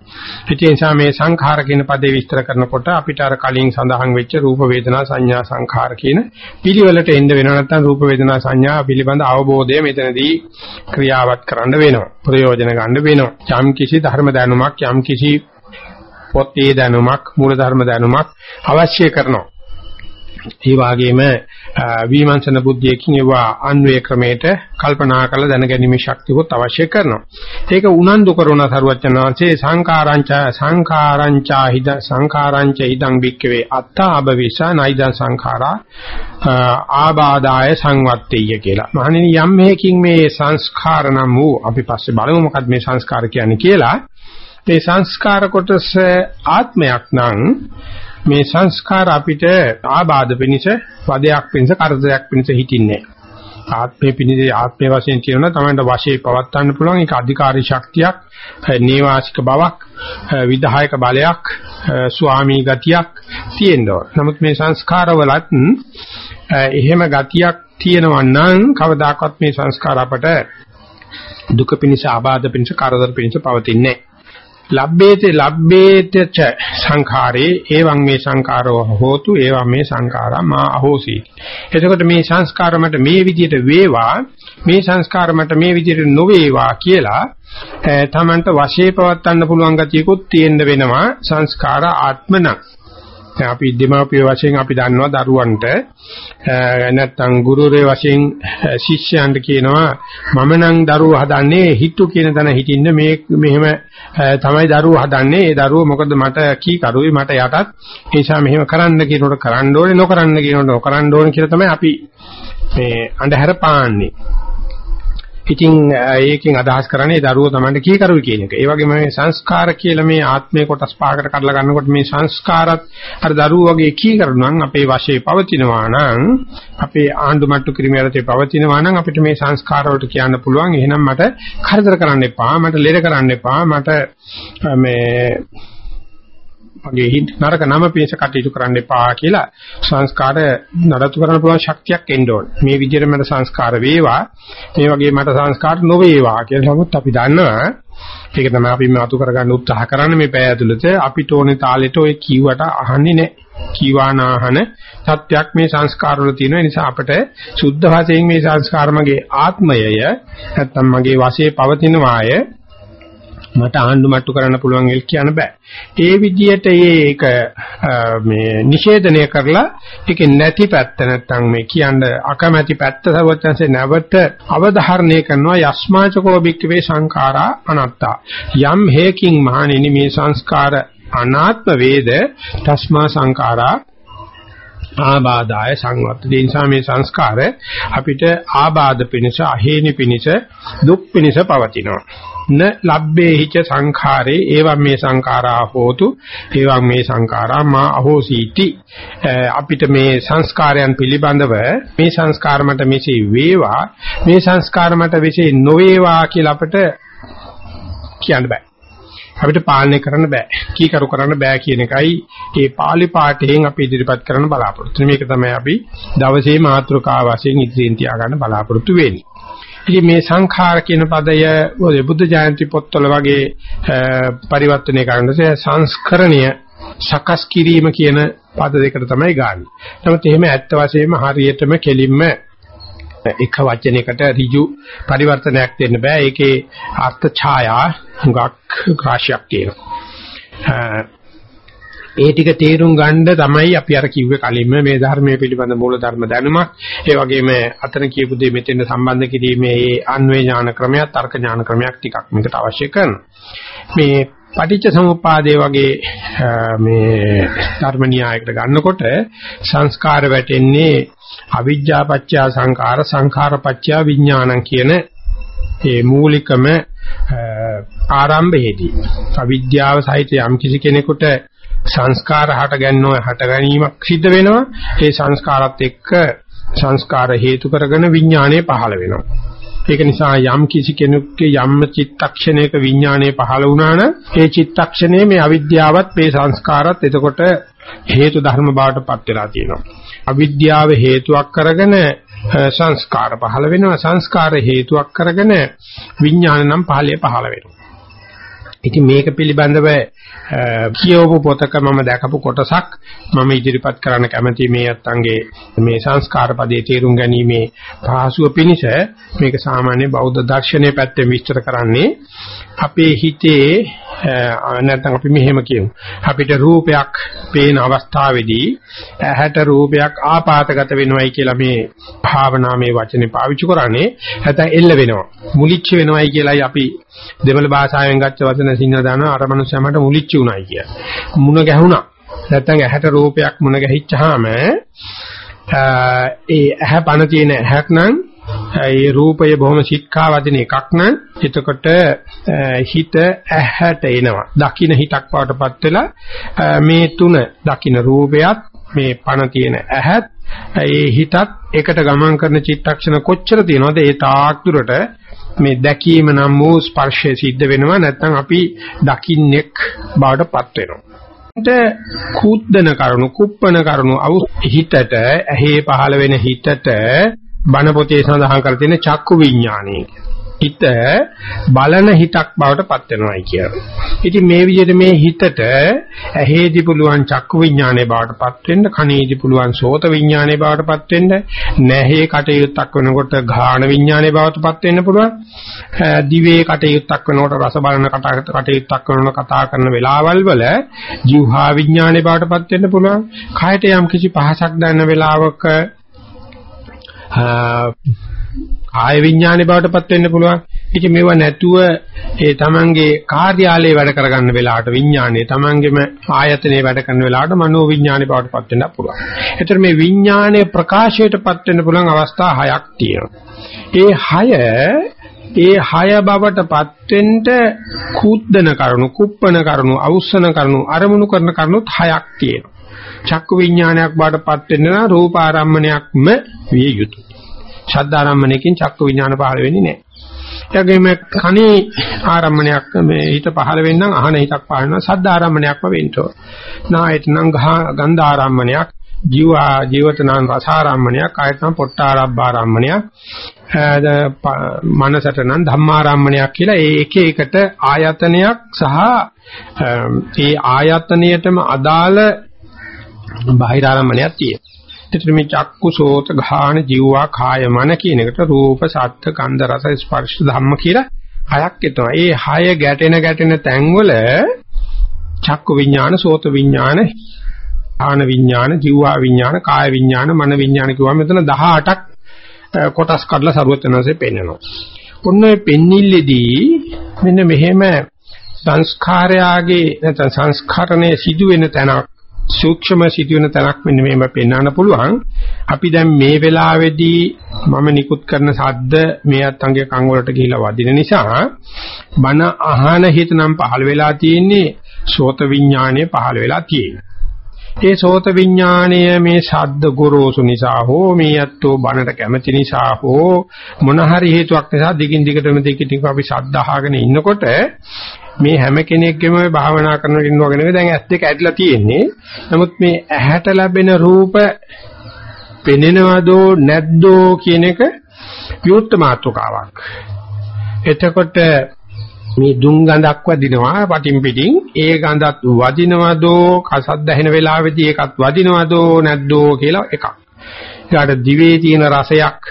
ඒ නිසා මේ සංඛාර කියන පදේ විස්තර කරනකොට අපිට අර කලින් සඳහන් වෙච්ච රූප වේදනා සංඥා සංඛාර කියන පිළිවෙලට එන්න වෙනවා නැත්නම් රූප වේදනා සංඥා පිළිබඳ අවබෝධය මෙතනදී ක්‍රියාවත් කරන්න වෙනවා. ප්‍රයෝජන ගන්න වෙනවා. යම් කිසි ධර්ම දැනුමක් යම් කිසි පොතේ දැනුමක් මූල ධර්ම දැනුමක් අවශ්‍ය කරනවා. ඒ වගේම විමර්ශන බුද්ධියකින් ඒවා අන්වේ ක්‍රමයට කල්පනා කරලා දැනගැනීමේ ශක්තියවත් අවශ්‍ය කරනවා. ඒක උනන්දු කරන සරුවචනාංශේ සංඛාරංච සංඛාරංචා හිද සංඛාරංච ඉදං වික්කවේ අත්තාබවිසා නයිදං සංඛාරා ආබාදාය සංවත්තේය කියලා. මහණෙනි යම් මේකින් මේ සංස්කාර නම් වූ අපි පස්සේ බලමු මොකක්ද මේ සංස්කාර කියන්නේ කියලා. මේ සංස්කාර කොටස ආත්මයක් නම් මේ සංස්කාර අපිට ආබාධ පිනිස වදයක් පිනිස කරදරයක් පිනිස හිටින්නේ. ආත්මේ පිනිස ආත්මේ වශයෙන් කියනවා තමයි වශයෙන් පවත්වන්න පුළුවන් ඒක අධිකාරී ශක්තියක් නේවාසික බවක් විධායක බලයක් ස්වාමී ගතියක් තියෙනවා නමුත් මේ සංස්කාරවලත් එහෙම ගතියක් තියෙනවා නම් කවදාකවත් මේ සංස්කාර අපට දුක පිනිස ආබාධ පිනිස කරදර පිනිස පවතින්නේ නැහැ ලබ්බේතේ ලබ්බේත ච සංඛාරේ එවං මේ සංඛාරෝ හෝතු එවං මේ සංඛාරා මා අහෝසි එතකොට මේ සංස්කාර මට මේ විදිහට වේවා මේ සංස්කාර මට මේ විදිහට නොවේවා කියලා තමන්ට වශයේ පවත්වන්න පුළුවන් ගතියකුත් තියෙන්න වෙනවා සංස්කාර ආත්මන. දැන් අපි දෙමාපිය වශයෙන් අපි දන්නවා දරුවන්ට. නැත්තම් ගුරුරේ වශයෙන් ශිෂ්‍යයන්ට කියනවා මම නම් දරුවෝ හදන්නේ හිතු කියන තැන හිටින්න. මේ මෙහෙම තමයි දරුවෝ හදන්නේ. ඒ දරුවෝ මොකද මට කී කරුයි මට යටත්. ඒ නිසා මෙහෙම කරන්න කියනකොට කරන්න ඕනේ නොකරන්න කියනකොට නොකරන්න ඕනේ කියලා තමයි අපි මේ අඳුර පාන්නේ. ඉතින් ඒකෙන් අදහස් කරන්නේ දරුවෝ Tamanට කී කරුයි කියන එක. ඒ වගේම මේ සංස්කාර කියලා මේ ආත්මේ කොටස් පහකට කඩලා ගන්නකොට මේ සංස්කාරත් අර දරුවෝ වගේ කී කරුණන් අපේ වශයේ පවතිනවා නම් අපේ ආණ්ඩු මට්ටු කිරිමියරතේ පවතිනවා නම් අපිට මේ සංස්කාර වලට කියන්න පුළුවන් එහෙනම් මට කරදර කරන්න එපා මට ලෙඩ කරන්න එපා මට මේ මගේ නරක නම පිණිස කටයුතු කරන්න එපා කියලා සංස්කාර නඩත්තු කරන්න පුළුවන් ශක්තියක් එන්න ඕන. මේ විදිහට මට සංස්කාර වේවා, මේ වගේ මට සංස්කාර නොවේවා කියලා නමුත් අපි දන්නවා ඒක තමයි අපි මේ අතු කරගන්න උත්සාහ කරන්නේ මේ පැය ඇතුළත අපිට ඕනේ තාලෙට ඔය කීවට අහන්නේ නැහැ. කීවානාහන සත්‍යක් මේ සංස්කාර වල තියෙන නිසා අපට සුද්ධ වශයෙන් මේ සංස්කාර මගේ ආත්මයය නැත්තම් මගේ වශයේ පවතිනවාය මට ආණ්ඩු මට්ටු කරන්න පුළුවන් වෙල් කියන්න බෑ. ඒ විදිහට ඒක මේ නිෂේධනය කරලා ඒකේ නැති පැත්ත නැත්තම් මේ කියන්න අකමැති පැත්ත සවචන්සේ නැවත අවධාරණය කරනවා යස්මාචකෝ බික්කවේ සංඛාරා අනත්තා. යම් හේකින් මහණෙනි මේ සංස්කාර අනාත්ම වේද තස්මා සංඛාරා ආබාධාය සංවත්ත. ඒ නිසා මේ සංස්කාර අපිට ආබාධ පිණිස, අහේනි පිණිස, දුක් පිණිස පවතිනවා. න ලබ්බේ හිච සංඛාරේ එවම් මේ සංඛාරා හෝතු එවම් මේ සංඛාරා මා අහෝසීති. අපිට මේ සංස්කාරයන් පිළිබඳව මේ සංස්කාර මට මෙසේ වේවා මේ සංස්කාර මට මෙසේ නොවේවා කියලා අපිට කියන්න බෑ. අපිට පාලනය කරන්න බෑ. කීකරු කරන්න බෑ කියන එකයි මේ pāli පාඨයෙන් අපි ඉදිරිපත් කරන්න බලාපොරොත්තු මේක තමයි අපි දවසේ මාතෘකාව වශයෙන් ඉදිරියෙන් තියාගන්න බලාපොරොත්තු වෙන්නේ. ඉතින් මේ සංඛාර කියන පදය ඔය බුද්ධ ජයන්ති පොත්වල වගේ පරිවර්තනය කරනකොට සංස්කරණය සකස් කිරීම කියන පද දෙකට තමයි ගන්න. නමුත් එහෙම ඇත්ත වශයෙන්ම හරියටම කෙලින්ම එක වචනයකට ඍජු පරිවර්තනයක් දෙන්න බෑ. ඒකේ අර්ථ ඡායා හුඟක් රාශියක් තියෙනවා. ඒ ටික තේරුම් ගන්න තමයි අපි අර කිව්වේ කලින්ම මේ ධර්මයේ පිළිබඳ මූල ධර්ම දැනුමක්. ඒ වගේම අතන කියපු දේ මෙතෙන් සම්බන්ධ කිරීමේ ඒ අන්වේ ඥාන ක්‍රමයක් තර්ක ඥාන ක්‍රමයක් ටිකක් මේකට අවශ්‍ය කරනවා. මේ පටිච්ච සමුප්පාදේ වගේ මේ ධර්ම න්‍යායකට ගන්නකොට සංස්කාර වැටෙන්නේ අවිජ්ජාපච්චය සංඛාර සංඛාරපච්චය විඥානං කියන ඒ මූලිකම ආරම්භයේදී. අවිද්‍යාව සහිත යම් කිසි කෙනෙකුට සංස්කාර හට ගන්නව හට ගැනීමක් සිද්ධ වෙනවා. ඒ සංස්කාරات එක්ක සංස්කාර හේතු කරගෙන විඥානය පහළ වෙනවා. ඒක නිසා යම් කිසි කෙනෙකුගේ යම් චිත්තක්ෂණයක විඥානය පහළ වුණා නම් ඒ චිත්තක්ෂණය මේ අවිද්‍යාවත් මේ සංස්කාරات එතකොට හේතු ධර්ම බවටපත් වෙලා තියෙනවා. අවිද්‍යාව හේතුවක් කරගෙන සංස්කාර පහළ වෙනවා. සංස්කාර හේතුවක් කරගෙන විඥාන නම් පහළේ පහළ වෙනවා. ඉතින් මේක පිළිබඳව කියවපු පොතක මම දැකපු කොටසක් මම ඉදිරිපත් කරන්න කැමති මේ අත්ංගේ මේ සංස්කාර පදයේ තේරුම් ගැනීමේ පහසුව පිණිස මේක සාමාන්‍ය බෞද්ධ දර්ශනයේ පැත්තෙන් විස්තර කරන්නේ අපේ හිතේ නැත්නම් අපි මෙහෙම කියමු. අපිට රූපයක් පේන අවස්ථාවේදී ඇහැට රූපයක් ආපాతගත වෙනවයි කියලා මේ භාවනාමේ වචනේ පාවිච්චි කරන්නේ. නැත්නම් එල්ල වෙනවා. මුලිච්ච වෙනවයි කියලායි අපි දෙමළ භාෂාවෙන් ගත්ත වචන සිංහල දානවා අර මනුස්සයාට මුලිච්ච උනායි කිය. මුණ ගැහුණා නැත්නම් ඇහැට රූපයක් මුණ ගැහිච්චාම ඒ ඇහැ පන තියෙන ඇහක් නම් ඒ රූපය බොහොම සික්ඛා වදින එකක් නම් එතකොට හිත ඇහැට එනවා. දකින්න හිතක් වටපත් වෙලා මේ තුන දකින්න රූපයත් මේ පණ තියෙන ඇහත් ඒ හිතත් එකට ගමන් කරන චිත්තක්ෂණ කොච්චර තියෙනවද ඒ තාක් දුරට මේ දැකීම නම් වූ ස්පර්ශය සිද්ධ වෙනවා නැත්නම් අපි දකින්නෙක් බවට පත් වෙනවා. කුද්දන කරුණු කුප්පන කරුණු අවු හිතට ඇහි පහළ වෙන හිතට බණ පොතේ සඳහන් කර තියෙන චක්කු විඥානය හිත බලන හිතක් බවට පත් වෙනවායි කියනවා. ඉතින් මේ විදිහට මේ හිතට ඇහෙදි පුළුවන් චක්කු විඥානයේ බවට පත් වෙන්න, කනේදි පුළුවන් සෝත විඥානයේ බවට පත් වෙන්න, නැහේ කටයුත්තක් වෙනකොට ঘාණ විඥානයේ බවට පත් වෙන්න පුළුවන්. දිවේ කටයුත්තක් වෙනකොට රස බලන කටයුත්තක් වෙනකොට කතා කරන වෙලාවල් වල જીවහා විඥානයේ බවට පත් වෙන්න පුළුවන්. කයට යම් කිසි පහසක් දැනෙන වෙලාවක කාය විඥානේ බවටපත් වෙන්න පුළුවන්. ඉතින් මේවා නැතුව ඒ තමන්ගේ කාර්යාලයේ වැඩ කරගන්න වෙලාවට විඥානේ තමන්ගේම ආයතනයේ වැඩ කරන වෙලාවට මනෝ විඥානේ බවටපත් වෙන්න පුළුවන්. ඒතර මේ විඥානේ ප්‍රකාශයටපත් වෙන්න පුළුවන් අවස්ථා හයක් තියෙනවා. ඒ හය ඒ හය බවටපත් වෙන්න කුද්දන කරුණු, කුප්පන කරුණු, අවුස්සන කරුණු, අරමුණු කරන කරුණුත් හයක් තියෙනවා. චක්කු විඥානයක් බාටපත් වෙන්න නම් රූපාරම්මණයක්ම විය යුතුයි. ශබ්දාරම්මණයකින් චක්කු විඥාන පහළ වෙන්නේ නැහැ. එයාගේම කණේ ආරම්මණයක් මේ හිත පහළ වෙන්නම් අහන හිතක් පහළ වෙනවා සද්දාරම්මණයක්ම වෙන්න ඕන. නායට නම් ගන්ධ ආරම්මණයක් ජීව ජීවිත නම් රසාරම්මණයක් ආයත නම් පොට්ටාරබ්බාරම්මණයක් මනසට නම් ධම්මාරම්මණයක් කියලා ඒ එක එකට ආයතනයක් සහ ඒ ආයතනයටම අදාළ බාහිර ආරම්මණයක් තියෙනවා. එතකොට මේ චක්කු සෝත ගාහන ජීවා කාය මන කියන එකට රූප සත්ත්ව ගන්ධ රස ස්පර්ශ ධම්ම කියලා හයක් එතනවා. ඒ හය ගැටෙන ගැටෙන තැන්වල චක්කු විඥාන සෝත විඥාන ආන විඥාන ජීවා විඥාන කාය විඥාන මන විඥාන කිව්වම මෙතන 18ක් කොටස් කඩලා සරුවචනanse පෙන්නනවා. ඔන්න ඔය පෙන්නිල්ලේදී මෙන්න මෙහෙම සංස්කාරයාගේ නැත්නම් සංස්කරණය සිදුවෙන තැනක් සූක්ෂම සිදුවෙන තැනක් මෙන්න මේව පෙන්වන්න පුළුවන්. අපි දැන් මේ වෙලාවේදී මම නිකුත් කරන ශබ්ද මේ අත්ංගයේ කන් වලට ගිහිලා වදින නිසා බන අහන හිත නම් පහළ වෙලා තියෙන්නේ සෝත විඥානය පහළ වෙලා තියෙන්නේ. ඒ සෝත විඥාණය මේ ශබ්ද ගොරෝසු නිසා හෝ මේ අත්ෝ බනට කැමති නිසා හෝ මොන හරි හේතුවක් නිසා දිගින් දිගටම දිගින් දිගට අපි ශබ්ද අහගෙන ඉන්නකොට මේ හැම කෙනෙක්ගේම භාවනා කරන කෙනෙක් වගේ නෙවෙයි දැන් ඇස් දෙක ඇදලා තියෙන්නේ. නමුත් මේ ඇහැට ලැබෙන රූප පෙනෙනවදෝ නැද්දෝ කියන එක විවුර්ත මාත්‍රකාවක්. එතකොට මේ දුම් ගඳක් වදිනවා පටින් පිටින් ඒ ගඳත් වදිනවදෝ කසත් දැහෙන වෙලාවෙදී ඒකත් වදිනවදෝ නැද්දෝ කියලා එකක්. ඊට දිවේ තියෙන රසයක්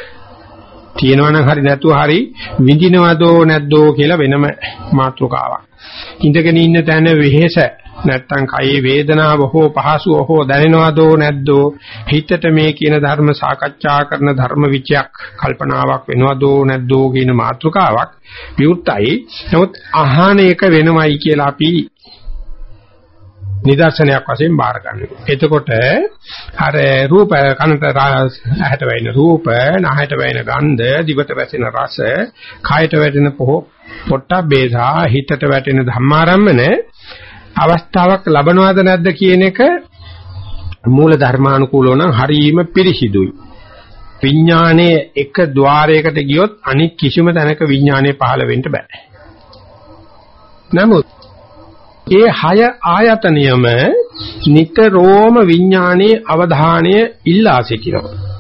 තියෙනවනම් හරි නැතුව හරි විඳිනවදෝ නැද්දෝ කියලා වෙනම මාතෘකාවක්. ඉඳගෙන ඉන්න තැන වෙහෙස නැත්තම් කයේ වේදනාව හෝ පහසුව හෝ දැනෙනවදෝ නැද්දෝ හිතට මේ කියන ධර්ම සාකච්ඡා කරන ධර්ම විචයක් කල්පනාවක් වෙනවදෝ නැද්දෝ කියන මාතෘකාවක් විවුර්තයි. නමුත් අහන එක වෙනමයි කියලා අපි නිදර්ශනයක් වශයෙන් බාර ගන්නවා. එතකොට අර රූප කනට ඇහැට වැයෙන රූප, නහයට වැයෙන ගන්ධ, දිවට වැසෙන රස, කයට වැටෙන පොහ, පොට්ටබ්බේසා හිතට වැටෙන ධම්මාරම්මන අවස්ථාවක් ලබනවද නැද්ද කියන එක මූල ධර්මානුකූලව නම් හරීම පිරිසිදුයි. විඥානයේ එක ద్వාරයකට ගියොත් අනික් කිසිම තැනක විඥානය පහළ වෙන්න බෑ. නමුත් ඒ හය ආයතනියම නිතරම විඥානයේ අවධානය ඉල්ලා සිටිනවා.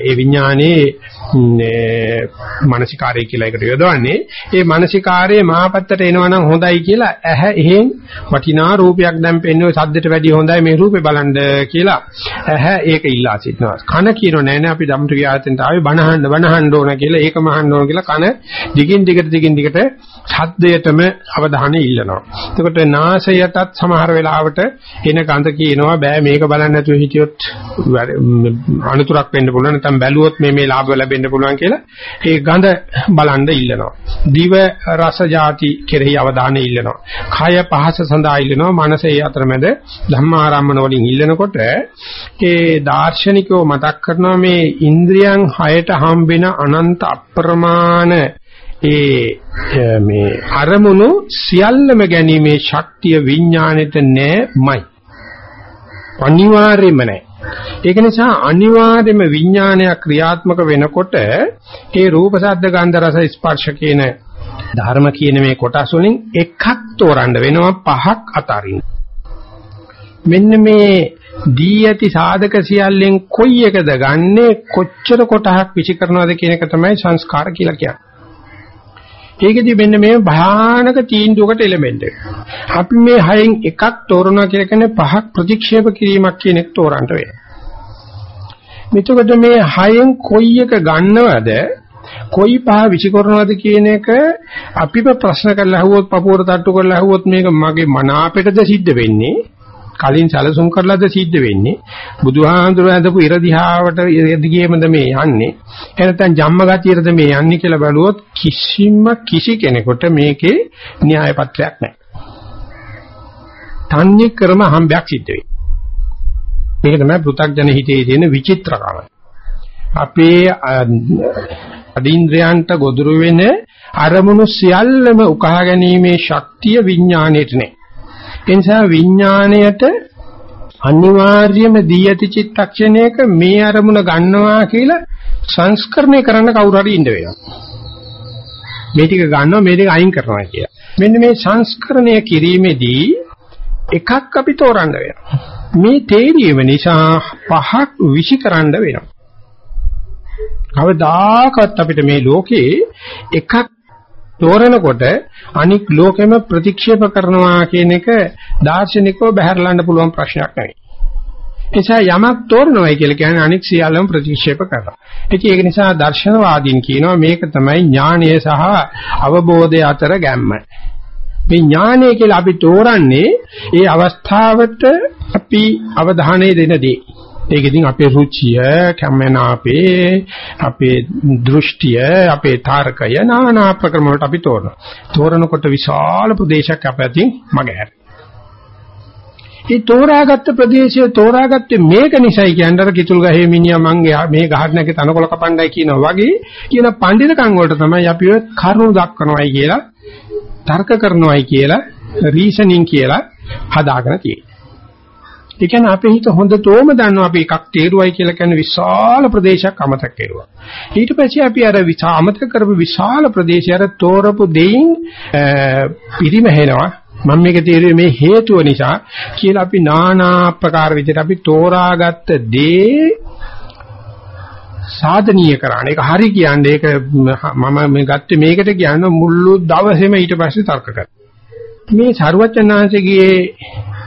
ඒ විඥානයේ මානසිකාරය කියලා එකට යොදවන්නේ. ඒ මානසිකාරයේ මාපත්තට එනවා නම් හොඳයි කියලා ඇහැ එහෙන් වටිනා රූපයක් දැන් පෙන්වන්නේ සද්දට වැඩිය හොඳයි මේ රූපේ බලන්න කියලා. ඇහැ ඒක ඉල්ලා සිටිනවා. කන කියනෝ නෑ නෑ අපි ධම්මතු ආයතනට ආවේ බණහන්න බණහන්න ඕන කියලා ඒකම අහන්න ඕන කියලා කන දිගින් දිගට දිගින් දිගට ශබ්දයටම අවධානය ඉල්ලනවා. එතකොට නාසයටත් සමහර වෙලාවට එන ගඳ කියනවා බෑ මේක බලන්න නැතුව හිටියොත් අනුතරක් වෙන්න පුළුවන්. නැත්නම් බැලුවොත් මේ මේ ලාභ ලැබෙන්න පුළුවන් කියලා ඒ ගඳ බලන්න ඉල්ලනවා. දිව රස ಜಾති කෙරෙහි අවධානය ඉල්ලනවා. කය පහස සඳහා ඉල්ලනවා. මනස ඒ අතරමැද ධම්මාරම්මන වලින් ඉල්ලනකොට ඒ දාර්ශනිකව මතක් කරනවා මේ ඉන්ද්‍රියන් හයට හම්බෙන අනන්ත අප්‍රමාණ ඒ මේ අරමුණු සියල්ලම ගැනීමේ ශක්තිය විඥාණයට නෑමයි. අනිවාර්යයෙන්ම නෑ. ඒක නිසා අනිවාර්යයෙන්ම විඥානය ක්‍රියාත්මක වෙනකොට ඒ රූප ශබ්ද ගන්ධ රස ස්පර්ශ කියන ධර්ම කියන මේ කොටස් වලින් එකක් තෝරන්න වෙනවා පහක් අතරින්. මෙන්න මේ දී ඇති සාධක සියල්ලෙන් කොයි එකද ගන්නෙ කොච්චර කොටහක් විචි කරනවද කියන එක තමයි සංස්කාර කියලා කියන්නේ. ඒකෙදි මෙන්න මේ භයානක තීන්දුවකට එලෙමන්ට් එක. අපි මේ හයෙන් එකක් තෝරනවා කියලා කියන්නේ පහක් ප්‍රතික්ෂේප කිරීමක් කියන එක තෝරන්න වෙනවා. මෙතකොට මේ හයෙන් කොයි එක ගන්නවද කොයි පහ විසිකරනවද කියන එක අපිව ප්‍රශ්න කරලා අහුවොත් පපුවට තට්ටු කරලා අහුවොත් මේක මගේ මනාපෙටද සිද්ධ වෙන්නේ කලින් සැලසුම් කරලාද සිද්ධ වෙන්නේ බුදුහාඳුර ඇඳපු ඉර දිහාවට ඉරදිගේමද මේ යන්නේ එහෙනම් ජම්ම ගතියටද මේ යන්නේ කියලා බැලුවොත් කිසිම කිසි කෙනෙකුට මේකේ න්‍යාය පත්‍රයක් නැහැ. තන්නේ ක්‍රම හම්බයක් සිද්ධ වෙයි. මේක තමයි පෘථග්ජන හිතේ තියෙන විචිත්‍රකම. අපේ අදීන්ද්‍රයන්ට ගොදුරු වෙන අරමුණු සියල්ලම උකහා ගැනීමේ ශක්තිය විඥාණයට නැහැ. ඒ නිසා විඥාණයට අනිවාර්යයෙන්ම දී ඇති චිත්තක්ෂණයක මේ අරමුණ ගන්නවා කියලා සංස්කරණය කරන්න කවුරු හරි ඉන්න වෙනවා. මේ ටික ගන්නවා මේ ටික අයින් කරනවා කියලා. මෙන්න මේ සංස්කරණය කිරීමේදී එකක් අපි තෝරන්න වෙනවා. මේ තේරීම නිසා පහක් විෂිකරන්න වෙනවා. කවදාකවත් අපිට මේ ලෝකේ එකක් තෝරනකොට අනික් ලෝකෙම ප්‍රතික්ෂේප කරනවා කියන එක දාර්ශනිකව බහැරලන්න පුළුවන් ප්‍රශ්නයක් නෙවෙයි. එනිසා යමක් තෝරනවායි කියලා කියන්නේ අනික් සියල්ලම ප්‍රතික්ෂේප කරනවා. ඉතින් ඒක නිසා දර්ශනවාදීන් කියනවා මේක තමයි ඥානය සහ අවබෝධය අතර ගැම්ම. මේ ඥානය කියලා අපි තෝරන්නේ ඒ අවස්ථාවට අපි අවධානය දෙන දේ. ඒක ඉතින් අපේ රුචිය, කැමනාපේ, අපේ දෘෂ්ටිය, අපේ තාරකය নানা ප්‍රක්‍රම වලට අපි තෝරනවා. තෝරනකොට විශාල ප්‍රදේශයක් අපැතින් මගහැර. ඒ තෝරාගත්ත ප්‍රදේශය තෝරාගත්තේ මේක නිසයි කියන්නේ අර කිතුල් ගහේ මිනිහා මංගේ මේ ගහට නැගේ තනකොළ කපන්නයි කියනවා වගේ කියන පඬිරකම් වලට තමයි අපි ඔය කරුණු දක්වනවායි කියලා තර්ක කරනවායි කියලා රීසනින් කියලා හදාගෙන තියෙන්නේ. ඒ කියන්නේ අපේ හිත හොඳටම දන්නවා අපි එකක් තේරුවයි කියලා කියන්නේ විශාල ප්‍රදේශයක් අමතක කෙරුවා. ඊට පස්සේ අපි අර අමතක කරපු විශාල ප්‍රදේශය අර තෝරපු දෙයින් පිරිමහෙනවා. මම මේක තේරුවේ මේ හේතුව නිසා කියලා අපි নানা ආකාර විදිහට අපි තෝරාගත්ත දේ සාධනීය කරන්න. ඒක හරි කියන්නේ ඒක මම මේ ගත්තේ මේකට කියන මුළු දවසේම ඊට පස්සේ තර්ක කරනවා. මේ සරුවචනාංශගේ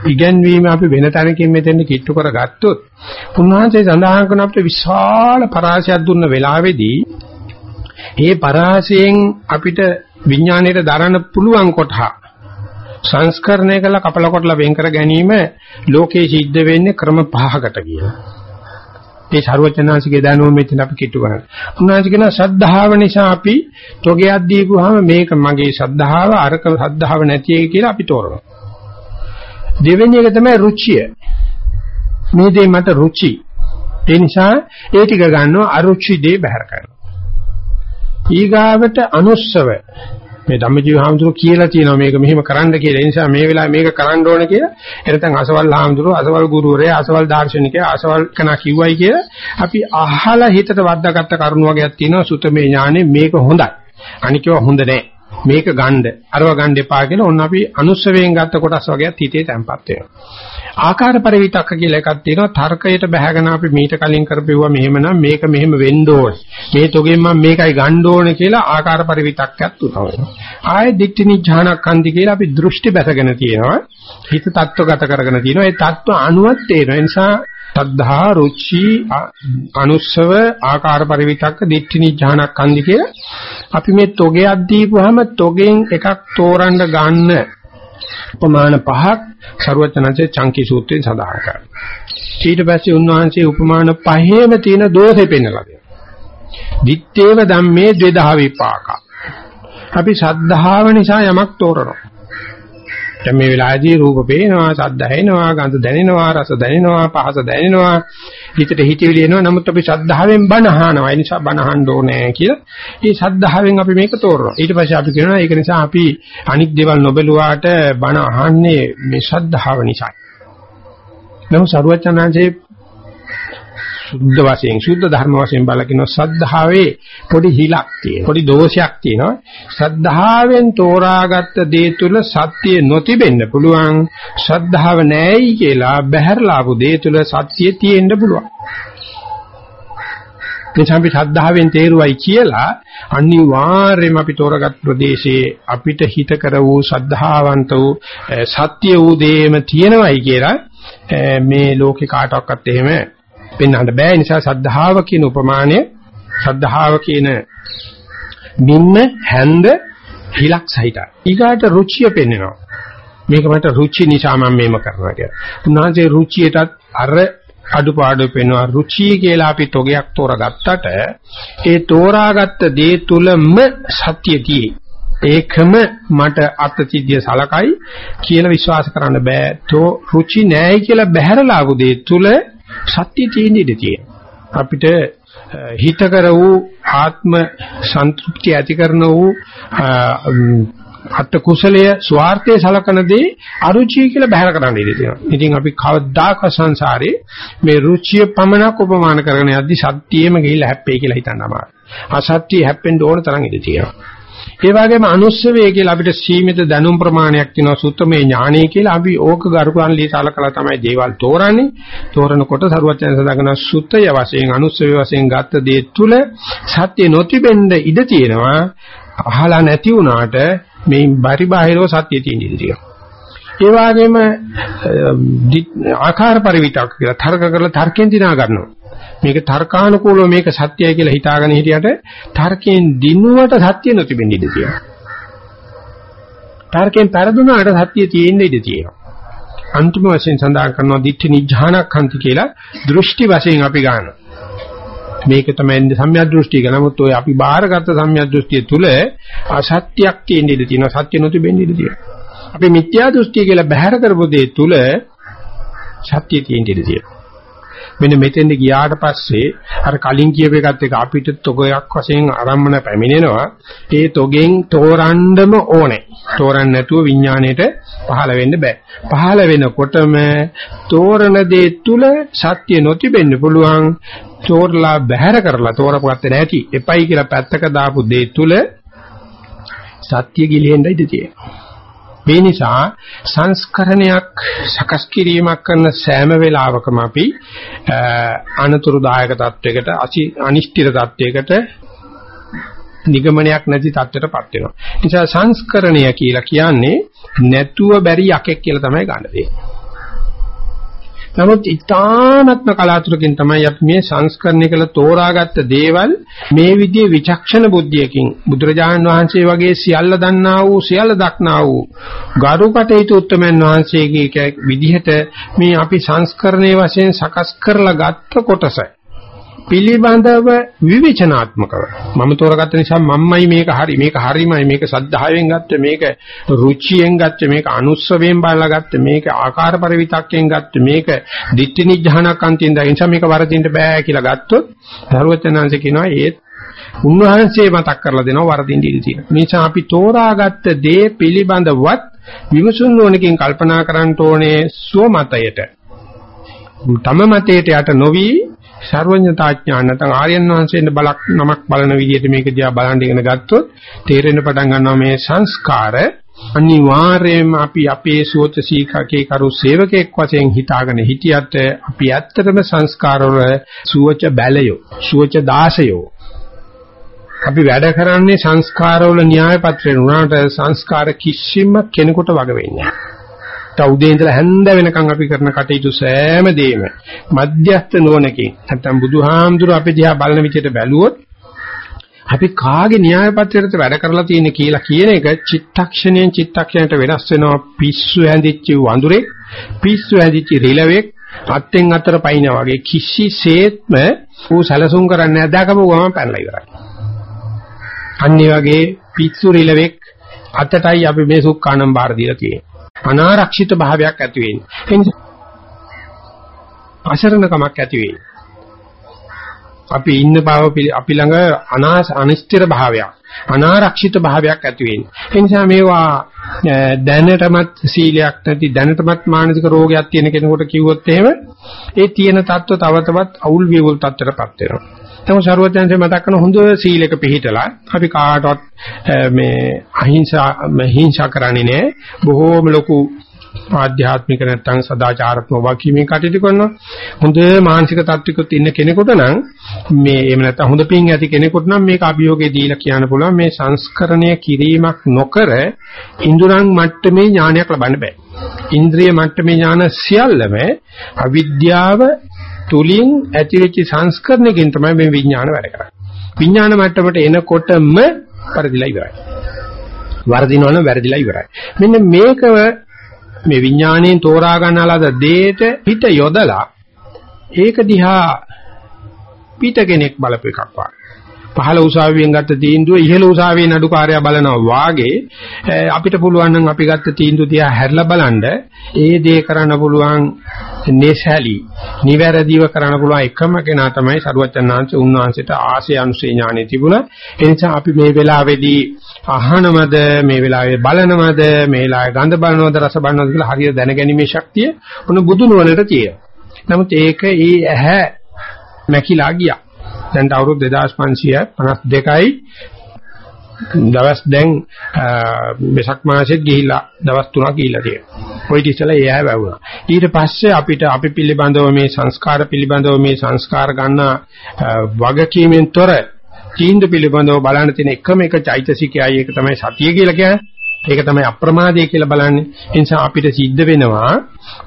ඉගැන්වීම අපි වෙන තැනකින් මෙතෙන් කිට්ටු කරගත්තොත් උන්වහන්සේ සඳහන් කරන අපිට විශාල පරාසයක් දුන්න වෙලාවේදී ඒ පරාසයෙන් අපිට විඥාණයට දරන්න පුළුවන් කොටහ සංස්කරණය කළ කපල කොටලා වෙන් කර ගැනීම ලෝකේ සිද්ධ වෙන්නේ ක්‍රම පහකට කියලා. ඒ ਸਰවචනාංශිකේ දැනුම මෙතන අපි කිට්ටු කරනවා. උන්වහන්සේ කියන ශ්‍රද්ධාව නිසා අපි තොගයක් දීපුවාම මේක මගේ ශ්‍රද්ධාව අරක ශ්‍රද්ධාව නැති එක කියලා අපි තෝරනවා. දෙවෙනි එක තමයි රුචිය. මේ දේ මට රුචි. ඒ නිසා ඒ ටික ගන්නවා අරුචි දේ බහැර කරනවා. ඊගාවට අනුස්සව මේ ධම්මජීව හාමුදුරුවෝ කියලා තියෙනවා මේක මෙහෙම කරන්න කියලා. ඒ නිසා මේ වෙලාවේ මේක කරන්න ඕන කියලා. එතන අසවල් හාමුදුරුවෝ, අසවල් ගුරුවරයා, අසවල් දාර්ශනිකයා, අසවල් කනා කිව්වයි කියලා අපි අහලා හිතට වද්දාගත්ත කරුණු වගේක් තියෙනවා සුතමේ ඥානෙ මේක හොඳයි. අනිකව හොඳ නැහැ. මේක ගන්න අරව ගන්න එපා කියලා ඔන්න අපි අනුස්සවයෙන් ගත්ත කොටස් වගේත් හිතේ තැම්පත් වෙනවා. ආකාර පරිවිතක්ක කියලා එකක් තියෙනවා තර්කයට බැහැගෙන අපි මීට කලින් කරපෙවුවා මෙහෙමනම් මේක මෙහෙම වෙන්න ඕනේ. මේ තොගෙන් මම මේකයි ගන්න ඕනේ කියලා ආකාර පරිවිතක්කයක් උනනවා. ආයේ දික්ටිනි ඥානකන්දි කියලා අපි දෘෂ්ටි බැසගෙන තියෙනවා. හිත තත්ත්වගත කරගෙන තියෙනවා. ඒ තත්ත්ව අනුවත් තේරෙන නිසා සද්ධා රුචි අනුස්සව ආකාර පරිවිතක්ක දිට්ඨිනි ඥානකන්දි කියලා අපි මේ තොගයක් දීපුවාම තොගෙන් එකක් තෝරන්න ගන්න උපමාන පහක් ਸਰවචනන්සේ චංකි සූත්‍රයෙන් සඳහන් කරනවා. ඊට පස්සේ උන්වහන්සේ උපමාන පහේම තියෙන දෝෂෙ පෙන්නලා දෙනවා. දිත්තේව ධම්මේ ද්වේදහ විපාක. අපි ශ්‍රද්ධාව නිසා යමක් තෝරනවා. දැන් මේ වෙලාවේදී රූප පේනවා, ශබ්ද ඇහෙනවා, ගන්ධ දැනෙනවා, රස දැනෙනවා, පහස දැනෙනවා, හිතට හිතවිලි එනවා. නමුත් අපි ශ්‍රද්ධාවෙන් බණ අහනවා. ඒ නිසා බණ අහන්න ඕනේ කියලා. මේ ශ්‍රද්ධාවෙන් අපි මේක තෝරනවා. ඊට පස්සේ අපි කියනවා ඒක නිසා අපි අනික් දේවල් නොබලුවාට බණ අහන්නේ මේ ශ්‍රද්ධාව නිසායි. නමුත් සරුවචනාංශේ සුද්ධ වශයෙන් සුද්ධ ධර්ම වශයෙන් බලකින සද්ධාවේ පොඩි හිලක් තියෙනවා. පොඩි දෝෂයක් තියෙනවා. සද්ධාවෙන් තෝරාගත්ත දේ තුල සත්‍ය නොතිබෙන්න පුළුවන්. ශ්‍රද්ධාව නැහැයි කියලා බැහැරලාපු දේ තුල සත්‍ය තියෙන්න පුළුවන්. නිසා අපි ශ්‍රද්ධාවෙන් තේරුවයි කියලා අනිවාර්යයෙන්ම අපි තෝරගත් ප්‍රදේශයේ අපිට හිත කර වූ ශ්‍රද්ධාවන්ත වූ සත්‍ය වූ දේම තියෙනවයි කියලා මේ ලෝකේ කාටවත් එහෙම පෙන්වන්න බෑ නිසා ශ්‍රද්ධාව කියන උපමානය ශ්‍රද්ධාව කියන නිම්ම හැන්ද හිලක් සහිතයි. ඊගාට රුචිය පෙන්වනවා. මේක මට රුචි නිසා මම මේම කරනවා කියලා. උන්වහන්සේ රුචියටත් අර අඩුපාඩු පෙන්වනවා රුචිය කියලා අපි තොගයක් තෝරගත්තට ඒ තෝරාගත්ත දේ තුලම සත්‍යතියි. ඒකම මට අත්‍යතිද්‍ය සලකයි කියලා විශ්වාස කරන්න බෑ. තෝ රුචි නෑයි කියලා බැහැරලාපු දේ තුල සත්‍ය තියෙන ඉඩ තියෙනවා. අපිට හිතකර වූ ආත්ම සන්තුෂ්ටි ඇති කරන වූ අත් කුසලය ස්වార్థයේ සලකන දේ අරුචිය කියලා බහැර කරන්න ඉඩ තියෙනවා. ඉතින් අපි කවදාක සංසාරේ මේ රුචිය පමණක් උපමාන කරගෙන යද්දි සත්‍යයේම ගිහිල්ලා හැප්පෙයි කියලා හිතන්න අමාරුයි. අසත්‍ය හැප්පෙන්න ඕන තරම් ඉඩ තියෙනවා. ඒ වගේම අනුස්සවේ කියලා අපිට සීමිත දැනුම් ප්‍රමාණයක් තියෙනවා සුත්තමේ ඥානය කියලා. අපි ඕක ගරුකාන් ලීසාලකලා තමයි දේවල් තෝරන්නේ. තෝරනකොට සරුවචන සදාගෙන සුත්තය වශයෙන් අනුස්සවේ වශයෙන් ගත්ත දේ තුල සත්‍ය නොතිබෙන්න ඉඩ තියෙනවා. අහලා නැති වුණාට මේ පරිබාහිරව සත්‍ය තියෙන ඉඩ තියෙනවා. ඒ වගේම ආකාර පරිවිතක් කියලා තර්ක කරලා තර්කෙන් දිනා ගන්නවා. මේක තර්කානුකූලව මේක සත්‍යයි කියලා හිතාගෙන හිටියට තර්කයෙන් දිනුවට සත්‍ය නොතිබෙන්න ඉඩ තියෙනවා. තර්කයෙන් පෙරදුනාට සත්‍ය තියෙන්න ඉඩ තියෙනවා. අන්තිම වශයෙන් සඳහන් කරනවා දිට්ඨි නිජ්ජානක්ඛන්ති කියලා දෘෂ්ටි වශයෙන් අපි ගන්නවා. මේක තමයි සම්‍යක් දෘෂ්ටික. නමුත් ඔය අපි බාහිරගත සම්‍යක් දෘෂ්ටිය තුල අසත්‍යයක් තියෙන්න ඉඩ තියෙනවා. සත්‍ය නොතිබෙන්න ඉඩ තියෙනවා. අපි මිත්‍යා දෘෂ්ටිය කියලා බැහැර කරපු දේ තුල සත්‍ය තියෙන්න ඉඩ තියෙනවා. මෙන්න මෙතෙන්ද ගියාට පස්සේ අර කලින් කියප එකත් එක අපිට තොගයක් වශයෙන් ආරම්භන පැමිණෙනවා. ඒ තොගෙන් තෝරන්නම ඕනේ. තෝරන්න නැතුව විඥාණයට පහළ වෙන්න බෑ. පහළ වෙනකොටම තෝරන දේ තුල සත්‍ය නොතිබෙන්න පුළුවන්. තෝරලා බැහැර කරලා තෝරපුවත් නැති. එපයි කියලා පැත්තක දාපු දේ තුල සත්‍ය ගිලෙන්න ඉඩ තියෙනවා. මේ නිසා සංස්කරණයක් සකස් කිරීමක් කරන සෑම වෙලාවකම අපි අනතුරුදායක තත්වයකට අනිෂ්ඨිර තත්වයකට නිගමනයක් නැති තත්ත්වයටපත් වෙනවා. නිසා සංස්කරණය කියලා කියන්නේ නැතුව බැරි යකෙක් කියලා තමයි ගන්න දෙන්නේ. නමුත් ඊ타නත්ම කලාතුරකින් තමයි අපි මේ සංස්කරණය කළ තෝරාගත්ත දේවල් මේ විදිහේ විචක්ෂණ බුද්ධියකින් බුදුරජාණන් වහන්සේ වගේ සියල්ල දන්නා වූ සියල්ල දක්නා වූ ගරුකටේතු උත්තමයන් වහන්සේගේ විදිහට මේ අපි සංස්කරණයේ වශයෙන් සකස් කරලා ගත්ත කොටසයි. පිළිබඳව විවිචනාත්මකව මම තෝරගත්ත නිසා මම්මයි මේක හරි මේක හරිමයි මේක සද්ධායෙන් ගත්ත මේක රුචියෙන් ගත්ත මේක අනුස්සවයෙන් බලලා ගත්ත මේක ආකාර පරිවිතක්යෙන් ගත්ත මේක දිට්ඨි නිජහනක් අන්තින් දා නිසා මේක වරදින්න බෑ කියලා ගත්තොත් ධර්මචනංශ කියනවා ඒත් උන්වහන්සේ මතක් කරලා දෙනවා වරදින්න ඉඩ තියෙනවා. නිසා අපි තෝරාගත්ත දේ පිළිබඳවත් විමසුම් නොනකින් කල්පනා කරන්න ඕනේ සුව මතයට. තම මතයට යට නොවි සර්වඥතාඥාන නැත්නම් ආර්යයන් වහන්සේට බලක් නමක් බලන විදිහට මේක දිහා බලන් ඉගෙන ගත්තොත් තේරෙන්න පටන් ගන්නවා මේ සංස්කාර අනිවාර්යයෙන්ම අපි අපේ සෝච සීකකේ කරු සේවකෙක් වශයෙන් හිතාගෙන හිටියට අපි ඇත්තටම සංස්කාරවල සුවච බැලයෝ සුවච දාසයෝ. අපි වැඩ කරන්නේ සංස්කාරවල න්‍යාය පත්‍රේ උනාට සංස්කාර කිසිම කෙනෙකුට වග වෙන්නේ නැහැ. උදේ ඉඳලා හැන්ද වෙනකන් අපි කරන කටයුතු සෑම දෙයක්ම මධ්‍යස්ත නුවණකින් නැත්තම් බුදුහාමුදුර අපි දිහා බලන විදිහට බැලුවොත් අපි කාගේ න්‍යාය පත්‍රයට වැඩ කරලා තියෙන කියලා කියන එක චිත්තක්ෂණයෙන් චිත්තක්ෂණයට වෙනස් වෙනවා පිස්සු හැදිච්ච වඳුරේ පිස්සු හැදිච්ච රිලවෙක් අත්ෙන් අතර පයින්න වගේ කිසිසේත්ම ඌ සැලසුම් කරන්නේ නැහැ දැකපුව ගමන් පැනලා ඉවරයි. අනිත් වගේ පිස්සු රිලවෙක් අතටයි අපි මේ සුක්කානම් බාර දීලා තියෙන්නේ. අනාරක්ෂිත භාවයක් ඇති වෙන්නේ. අසරණකමක් ඇති වෙයි. අපි ඉන්න බව අපි ළඟ අනාස අනිශ්චිත භාවයක් අනාරක්ෂිත භාවයක් ඇති වෙන්නේ. ඒ නිසා මේවා දැනටමත් සීලයක් නැති දැනටමත් මානසික රෝගයක් තියෙන කෙනෙකුට කිව්වොත් එහෙම ඒ තියෙන தত্ত্ব තව තවත් අවුල් වියවුල් தත්තරපත් වෙනවා. තම ਸਰවඥයන්සේ මතක් කරන හොඳ සීලයක පිළිහිටලා අපි කාටවත් මේ අහිංසා හිංසා කරන්නේ නැහැ බොහෝම ලොකු ආධ්‍යාත්මික නැත්නම් සදාචාරාත්මක වකීමේ කටයුතු කරනවා. හොඳ මානසික තත්ත්විකුත් ඉන්න කෙනෙකුට නම් මේ එහෙම නැත්නම් හොඳ පිං ඇති කෙනෙකුට නම් මේක අභියෝගේ දීලා කියන්න පුළුවන් මේ සංස්කරණය කිරීමක් නොකර ඉන්ද්‍රයන් මට්ටමේ ඥානයක් ලබන්න බෑ. ඉන්ද්‍රිය මට්ටමේ ඥාන සියල්ලම අවිද්‍යාව තුලින් ඇතිවෙච්ච සංස්කරණයකින් තමයි මේ විඥාන වැඩ කරන්නේ. විඥාන මට්ටමට එනකොටම පරිදිලා ඉවරයි. වර්ධිනවනම් වැරදිලා ඉවරයි. මෙන්න මේක මේ විඥාණයෙන් තෝරා ගන්නලද දේට හිත යොදලා ඒක දිහා පිට කෙනෙක් බලපු එකක් වගේ. පහළ උසාවියෙන් ගත්ත තීන්දුව ඉහළ උසාවියේ නඩුකාරයා බලනවා වාගේ අපිට පුළුවන් නම් අපි ගත්ත තීන්දුව දිහා හැරිලා බලනද ඒ දේ කරන්න පුළුවන් නේසැලි නිවැරදිව කරන්න පුළුවන් එකම කෙනා තමයි සරුවචනාංශ උන්වහන්සේට ආශය අනුසේ ඥානෙ තිබුණා. ඒ නිසා අපි මේ වෙලාවේදී අහනමද මේ වෙලාවේ බලනමද මේ වෙලාවේ ගඳ බලනවද රස බලනවද කියලා හරියට දැනගැනීමේ ශක්තිය උන බුදු නුවණට තියෙනවා. නමුත් ඒක ඒ ඇහැ නැකිලා ගියා. දැන් අවුරුදු 2552යි දවස් දැන් වෙසක් මාසෙත් ගිහිලා දවස් 3ක් ගිහිලා තියෙනවා. කොයි ඉතිසලා ඒ ආය වැවුණා. ඊට පස්සේ අපිට අපි පිළිබඳව මේ සංස්කාර පිළිබඳව මේ සංස්කාර ගන්න වගකීමෙන් තොර තීන්දුව පිළිබඳව බලන්න තියෙන එකම එක චෛතසිකයයි ඒක තමයි සතිය කියලා කියන්නේ. ඒක තමයි අප්‍රමාදය කියලා බලන්නේ. ඒ නිසා අපිට සිද්ධ වෙනවා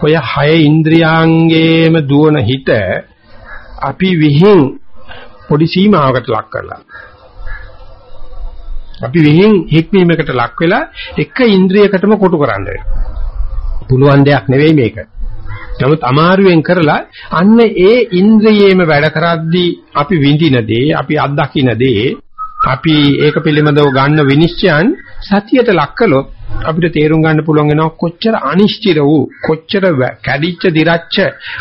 ඔය හය ඉන්ද්‍රියාංගේම දුවන හිත අපි විහිං පොඩි සීමාවකට ලක් කරලා අපි විහිං හික්මීමකට ලක් වෙලා එක ඉන්ද්‍රියකටම කොටු කරන්න පුළුවන් දෙයක් නෙවෙයි මේක. නමුත් අමාරුවෙන් කරලා අන්න ඒ ඉන්ද්‍රියේම වැඩ කරද්දී අපි විඳින දේ, අපි අත්දකින දේ, අපි ඒක පිළිබඳව ගන්න විනිශ්චයන් සතියට ලක් කළොත් අපිට තේරුම් ගන්න පුළුවන් වෙනවා කොච්චර අනිශ්චිත වූ කොච්චර කැඩිච්ච දිරච්ච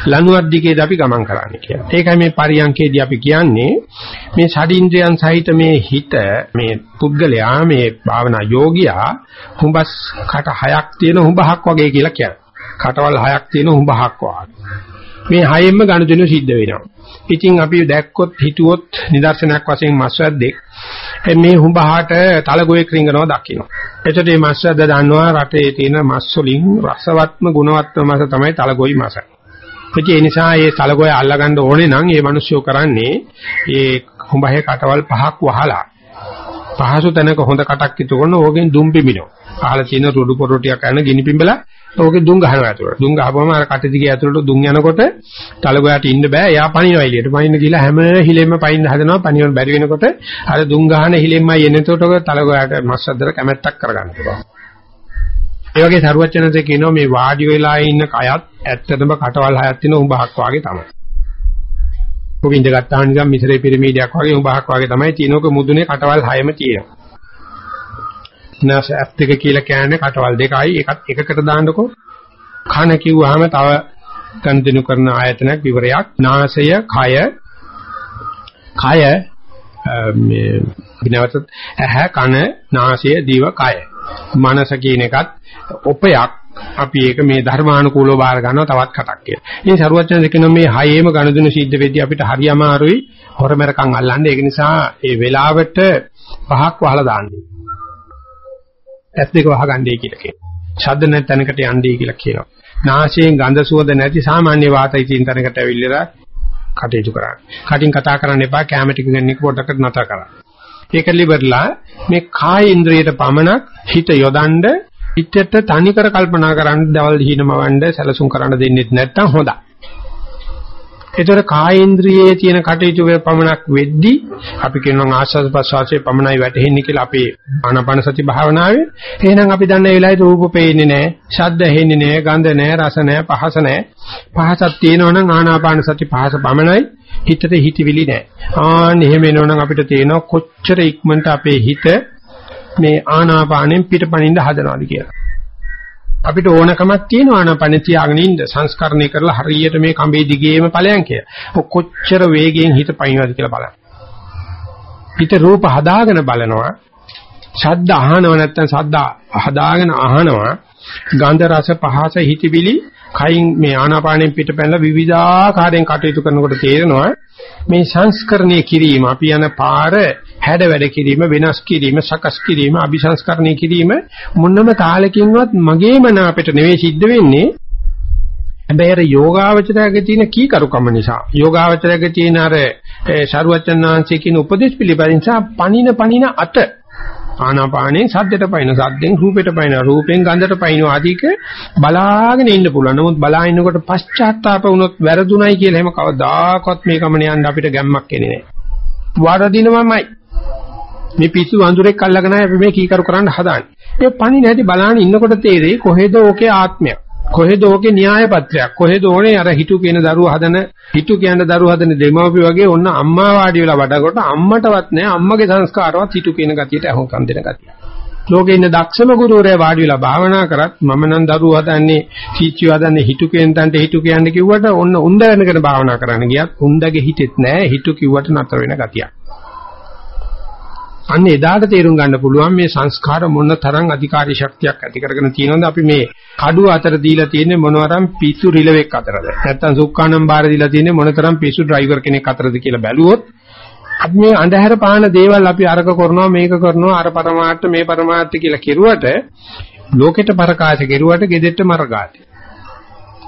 ලණුවක් දිගේද අපි ගමන් කරන්නේ කියලා. ඒකයි මේ පරියන්කේදී අපි කියන්නේ මේ ෂඩින්ද්‍රයන් සහිත මේ හිත මේ පුද්ගලයා මේ භාවනා යෝගියා හුඹස් කට හයක් තියෙන හුඹහක් වගේ කියලා කියන්නේ. කටවල් හයක් තියෙන හුඹහක් වගේ. මේ හයෙන්ම ගනුදෙනු සිද්ධ වෙනවා. ඉතින් අපි දැක්කොත් හිතුවොත් නිදර්ශනයක් වශයෙන් මස්වැද්දෙක් මේ හුඹහට තලගොයෙක් රිංගනවා දකින්න. එතකොට මේ මස්වැද්ද දන්නවා රටේ තියෙන මස් වලින් රසවත්ම ගුණවත්ම මස තමයි තලගොයි මස. ඒ නිසා මේ තලගොය අල්ලගන්න ඕනේ නම් මේ මිනිස්සු කරන්නේ මේ හුඹහේ කටවල් පහක් වහලා පහසු තැනක හොඳ කටක් ඉතු කරන ඕකෙන් දුම් පිඹිනවා. අහලා තියෙන රොඩු පොරො ටිකක් කරන ගිනි පිඹලා ඕකේ දුම් ගහනවා ඇතුළට. දුම් ගහපුවම අර කට දිගේ ඇතුළට දුම් යනකොට තලගොයාට ඉන්න බෑ. එයා පනිනවා එළියට. පනින්න ගිහලා හැම හිලෙම පයින්න හදනවා. පනිවන බැරි වෙනකොට අර දුම් ගහන හිලෙන්මයි එන්නේ. එතකොට තලගොයාට මස් අද්දර කැමැත්තක් කරගන්න පුළුවන්. ඒ වගේ සරුවචනසේ කියනවා මේ වාඩි වෙලා ඉන්න කයත් ඇත්තටම කටවල් හයක් තියෙන උඹහක් වාගේ තමයි. ඔක ඉඳගත්තාම නිකන් මිසරේ පිරමීඩයක් වගේ උඹහක් වාගේ තමයි තියෙනක මුදුනේ කටවල් හයම තියෙනවා. නාස ඇස් දෙක කියලා කියන්නේ කටවල් දෙකයි. එකත් එකකට දාන්නකෝ. කන කිව්වහම තව ගන්දිනු කරන ආයතනයක් විවරයක්. නාසය කය. කය මේ විනවත ඇහ කන නාසය දිව කය. මනස කියන එකත් උපයක්. අපි ඒක මේ ධර්මානුකූලව බාර ගන්නවා තවත් කටක් කියලා. ඉතින් සරුවචන දෙකන මේ හයේම ගණදුන සිද්ධ වෙද්දී අපිට හරි අමාරුයි. හොරමරකම් අල්ලන්නේ. ඒක නිසා ඒ වෙලාවට පහක් වහලා දාන්නේ. ඇස් දෙක වහගන්නයි කියලා කියනවා. ශබ්ද නැති තැනකට යන්නයි කියලා කියනවා. නාසයෙන් ගඳ සුවඳ නැති සාමාන්‍ය වාතය තියෙන තැනකට ඇවිල්ලා කටයුතු කරන්න. කටින් කතා කරන්න එපා කැම ටික ගන්න එක පොඩකට නතර කරන්න. ඒක liverලා මේ කාය ඉන්ද්‍රියට පමණක් හිත යොදන්න හිතට තනිකර කල්පනා කරන්න දවල් දිනමවන්න සැලසුම් කරන්න දෙන්නෙත් නැත්තම් හොඳයි. ඒතර කායේන්ද්‍රියේ තියෙන කටයුතු වල පමණක් වෙද්දී අපි කියනවා ආස්වාද ප්‍රසවාසයේ පමණයි වැටෙන්නේ කියලා අපේ ආනාපාන සති භාවනාවේ. එහෙනම් අපි දන්න ඒ වෙලාවේ රූප පේන්නේ නැහැ ශබ්ද ඇහෙන්නේ නැහැ ගන්ධ නැහැ රස නැහැ පහස නැහැ. පහසක් තියෙනවනම් ආනාපාන සති පහස පමණයි. හිතට හිතවිලි නැහැ. ආන්න එහෙම එනවනම් අපිට තේනවා කොච්චර ඉක්මනට අපේ හිත මේ ආනාපානෙන් පිටපණින්න හදනවාද කියලා. අපිට ඕනකමක් තියෙනවා ආනපන තියාගෙන ඉන්න සංස්කරණය කරලා හරියට මේ කඹේ දිගේම ඵලයන් කියලා. කොච්චර වේගයෙන් හිත පයින්නවද කියලා බලන්න. හිත රූප හදාගෙන බලනවා. ශබ්ද අහනව නැත්නම් ශබ්ද හදාගෙන අහනවා. ගන්ධ රස පහස හිතවිලි කයින් මේ ආනාපානෙන් පිටපැනලා විවිධාකාරයෙන් කටයුතු කරනකොට තේරෙනවා මේ සංස්කරණය කිරීම අපි යන පාර හැඩ වැඩ කිරීම වෙනස් කිරීම සකස් කිරීම අபிසංස්කරණය කිරීම මොනම තාලකින්වත් මගේම නාපෙට නෙවෙයි සිද්ධ වෙන්නේ. හැබැයි අර යෝගාවචරයේ තියෙන කීකරුකම නිසා යෝගාවචරයේ තියෙන අර ශරුවචනාංශයේ කියන උපදේශ පිළිපදින නිසා පණින පණින අත ආනාපානෙන් සද්දයට පයින් සද්දෙන් රූපයට පයින් රූපෙන් ගන්ධයට පයින් ආදීක බලාගෙන ඉන්න පුළුවන්. නමුත් බලා ඉන්නකොට පශ්චාත්තාප වුණොත් වැරදුණයි කියලා එහෙම කවදාකවත් මේ ගමන යන්න අපිට ගැම්මක් එන්නේ නැහැ. වරදිනවමයි. මේ පිස්සු වඳුරෙක් අල්ලගෙන අපි මේ කීකරු කරන්න හදාන්නේ. ඒ පණි නැති බලාගෙන ඉන්නකොට තේරෙයි කොහෙද ඕකේ ආත්මයක්. කොහෙද ඕකේ න්‍යාය පත්‍රයක් කොහෙද ඕනේ අර හිතු කියන දරුව හදන හිතු කියන දරුව හදන දෙමව්පිය වගේ ඔන්න අම්මා වාඩි වෙලා වඩකොට අම්මටවත් නෑ අම්මගේ සංස්කාරවත් හිතු කියන ගතියට අහුම්කම් දෙන ගතිය. ලෝකේ ඉන්න දක්ෂම ගුරුවරයා වාඩි වෙලා භාවනා කරත් මම නම් දරුව හදන්නේ සීචි හදන්නේ හිතු කියන තන්ට හිතු කියන්නේ කිව්වට ඔන්න උන්ද වෙනකන භාවනා කරන්න ගියත් උන්දගේ හිතෙත් නෑ හිතු කිව්වට නතර වෙන ගතියක්. අන්න එදාට තේරුම් ගන්න පුළුවන් මේ සංස්කාර මොන තරම් අධිකාරී ශක්තියක් ඇති කරගෙන තියෙනවද අපි මේ කඩුව අතර දීලා තියෙන්නේ මොනතරම් පිසු රිලෙවෙක් අතරද නැත්නම් සුක්කානම් බාර දීලා තියෙන්නේ මොනතරම් පිසු ඩ්‍රයිවර් කෙනෙක් අතරද කියලා බැලුවොත් අපි මේ අන්ධහැර පාන දේවල් අපි අරක කරනවා මේක කරනවා අර પરමාර්ථ මේ પરමාර්ථ කියලා කෙරුවට ලෝකෙට පරකාශ කෙරුවට gedette මරගාටි.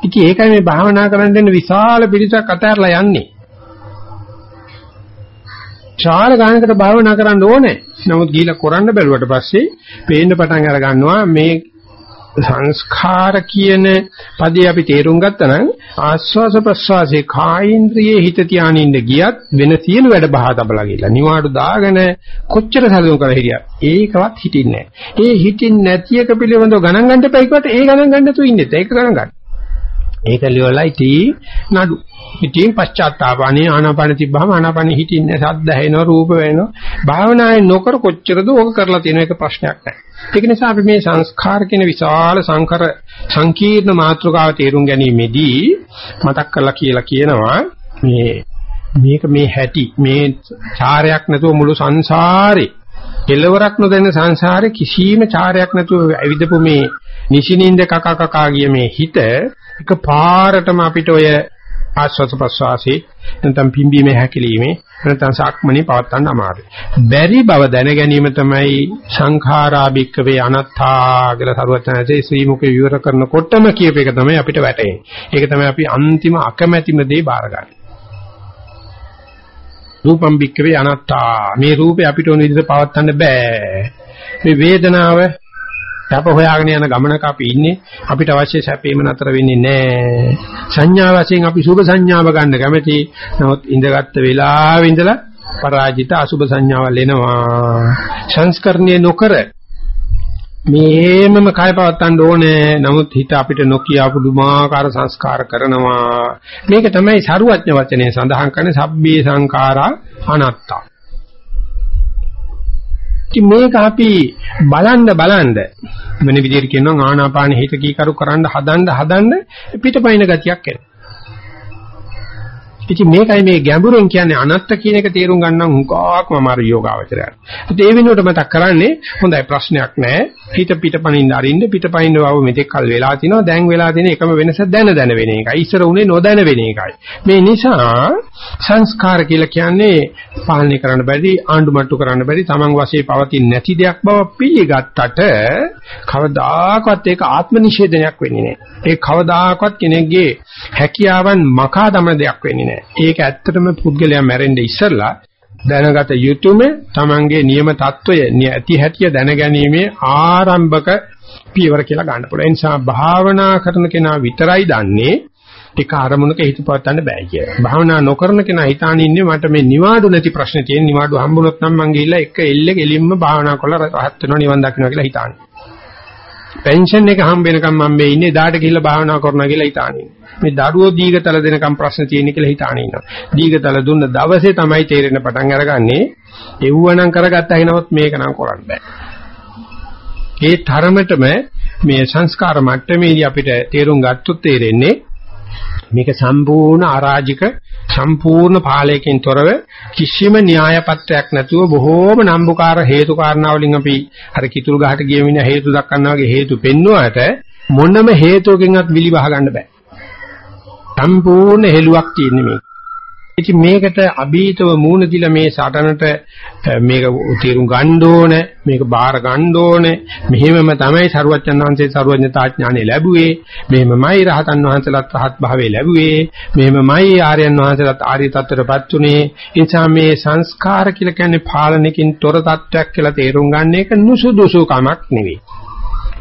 ඉතින් ඒකයි මේ භාවනා කරන්න දෙන විශාල පිළිසක් අතහැරලා යන්නේ. ශාල ගානකට භාවනා කරන්න ඕනේ. නමුත් ගිහිලා කරන්න බැලුවට පස්සේ පේන්න පටන් අර ගන්නවා මේ සංස්කාර කියන පදේ අපි තේරුම් ගත්තා නම් ආස්වාස ප්‍රස්වාසයේ කායින්ද්‍රියේ හිත තියානින්න ගියත් වෙන සියලු වැඩ බහා තබලා ගිහලා නිවාඩු දාගෙන කොච්චර සැලසුම් කරලා හිටියත් ඒකවත් හිටින්නේ නැහැ. ඒ හිටින් නැති එක පිළිබඳව ගණන් ගන්න එපා කිව්වට ඒ ගණන් ගන්න තු ඉන්නේ. ඒක ගණන් ගන්න. ඒක ලියවලා ඉති නඩු. ඉතින් පශ්චාත්තාපණේ ආනාපාන තිබ්බහම ආනාපාන හිටින්නේ සද්ද ඇහෙනවා රූප වෙනවා. භාවනාවේ නොකර කොච්චරද ඕක කරලා තියෙන එක ප්‍රශ්නයක් නැහැ. ඒක නිසා අපි මේ සංස්කාර කියන විශාල සංකර සංකීර්ණ මාත්‍රකාව තේරුම් ගැනීමේදී මතක් කරලා කියලා කියනවා මේ මේක මේ හැටි මේ චාරයක් නැතුව මුළු සංසාරේ කෙලවරක් නොදැන සංසාරේ කිසිම චාරයක් නැතුව ඇවිදපු මේ නිසිනින්ද කක කකා ගිය මේ හිත එක පාරටම අපිට ඔය ආස්වාද ප්‍රසවාසී නැත්නම් පිම්බීමේ හැකිලිමේ නැත්නම් සක්මණේ පවත්තන්න අමාරුයි. බැරි බව දැන ගැනීම තමයි සංඛාරාභික්කවේ අනත්තා කියලා සරුවචනසේ ශ්‍රී මුඛේ විවර කරනකොටම කියප එක තමයි අපිට වැටෙන්නේ. ඒක තමයි අපි අන්තිම අකමැතිම දේ බාරගන්නේ. රූපම් භික්කවේ අනත්තා මේ රූපේ අපිට ඕන විදිහට පවත්තන්න බෑ. මේ වේදනාව සැප හොයාගෙන යන ගමනක අපි ඉන්නේ. අපිට අවශ්‍ය සැපේම නතර වෙන්නේ නැහැ සංඥා වශයෙන් අපි සුභ සංඥාව ගන්න කැමති. නමුත් ඉඳගත්ත වෙලාවෙ ඉඳලා පරාජිත අසුභ සංඥාවල් එනවා. සංස්කරණය නොකර මේමම කය පවත්තන්න ඕනේ. නමුත් හිත අපිට නොකිය පුදුමාකාර සංස්කාර කරනවා. මේක තමයි සරුවඥ වචනේ සඳහන් කරන්නේ. සබ්බේ සංඛාරා අනත්තා. ඉතින් මේක අපි බලන්න බලන්න වෙන විදිහට කියනවා ආනාපාන හිත කීකරු කරන්න හදන්න හදන්න පිටපයින් ගතියක් එනවා. ඉතින් මේකයි මේ ගැඹුරෙන් කියන්නේ අනත්ත කියන එක තේරුම් ගන්න හුඟක්ම අමාරු යෝගාවචරයක්. ඒ වෙනුවට මතක් කරන්නේ හොඳයි ප්‍රශ්නයක් නැහැ. හිත පිටපණින්න අරින්න පිටපයින් බව මෙතෙක් කල් වෙලා තිනවා. දැන් වෙලා තියෙන එකම වෙනස දැන දැන වෙන එකයි. ඉස්සර උනේ නොදැන වෙන එකයි. මේ නිසා සංස්කාර කියලා කියන්නේ පාලනය කරන්න බැරි, ආණ්ඩුමට්ටු කරන්න බැරි, Taman වශයෙන් පවතින නැති දෙයක් බව පිළිගත්තට කවදාකවත් ඒක ආත්ම නිෂේධනයක් වෙන්නේ නැහැ. ඒ කවදාකවත් කෙනෙක්ගේ හැකියාවන් මකා දමන දෙයක් වෙන්නේ නැහැ. නැහැ. ඒක ඇත්තටම පුද්ගලයා මැරෙන්න ඉස්සෙල්ලා දැනගත යුතුම තමන්ගේ නියම తত্ত্বය ඇති හැටිය දැනගැනීමේ ආරම්භක පියවර කියලා ගන්න පුළුවන්. ඒ නිසා භාවනා කරන කෙනා විතරයි දන්නේ එක අරමුණක හිත පවත්වන්න බෑ කියලා. භාවනා නොකරන කෙනා හිතාන ඉන්නේ මට මේ නිවාඩු නැති ප්‍රශ්නේ තියෙන නිවාඩු හම්බුනොත් නම් මං ගිහිල්ලා එක එල්ලේ ගෙලින්ම භාවනා කරලා රහත් වෙනවා නිවන් දකින්නවා කියලා හිතාන්නේ. පෙන්ෂන් එක හම්බ වෙනකම් මම මේ ඉන්නේ එදාට ගිහිල්ලා භාවනා කරනවා කියලා හිතානේ. මේ දරුවෝ දීගතල දෙනකම් ප්‍රශ්න තියෙන කියලා හිතානේ ඉන්නවා. දීගතල දුන්න දවසේ තමයි තේරෙන පටන් අරගන්නේ එව්වනම් කරගත්තා හිනවත් මේක නම් කරන්න බෑ. ඒ තරමටම මේ සංස්කාර මට්ටමේදී අපිට තේරුම් ගත්තොත් තේරෙන්නේ මේක සම්පූර්ණ අරාජික සම්පූර්ණ පාලයකින් තොරව කිසිම න්‍යාය පත්‍රයක් නැතුව බොහෝම නම්බුකාර හේතු කාරණා වලින් අපි අර කිතුල් ගහට ගිය මිනිහ හේතු දක්වනවා වගේ හේතු පෙන්නුවාට මොනම හේතුවකින්වත් විලි වහ ගන්න බෑ. සම්පූර්ණ හෙළුවක් තියෙන මේක. ඉතින් මේකට අභීතව මූණ දිලා මේ සටනට මේක තීරුම් ගන්න ඕන මේක බාර ගන්න ඕන. මෙහෙමම තමයි සරුවච්චන් වහන්සේ සරුවඥතා ඥානෙ ලැබුවේ. මෙහෙමමයි රහතන් වහන්සේලාත් රහත් භාවයේ ලැබුවේ. මෙහෙමමයි ආර්යයන් වහන්සේලාත් ආර්ය තත්ත්වයටපත් උනේ. ඒ නිසා මේ සංස්කාර කියලා කියන්නේ පාලනකින් තොර තත්ත්වයක් කියලා තේරුම් ගන්න එක නුසුදුසුකමක් නෙවෙයි.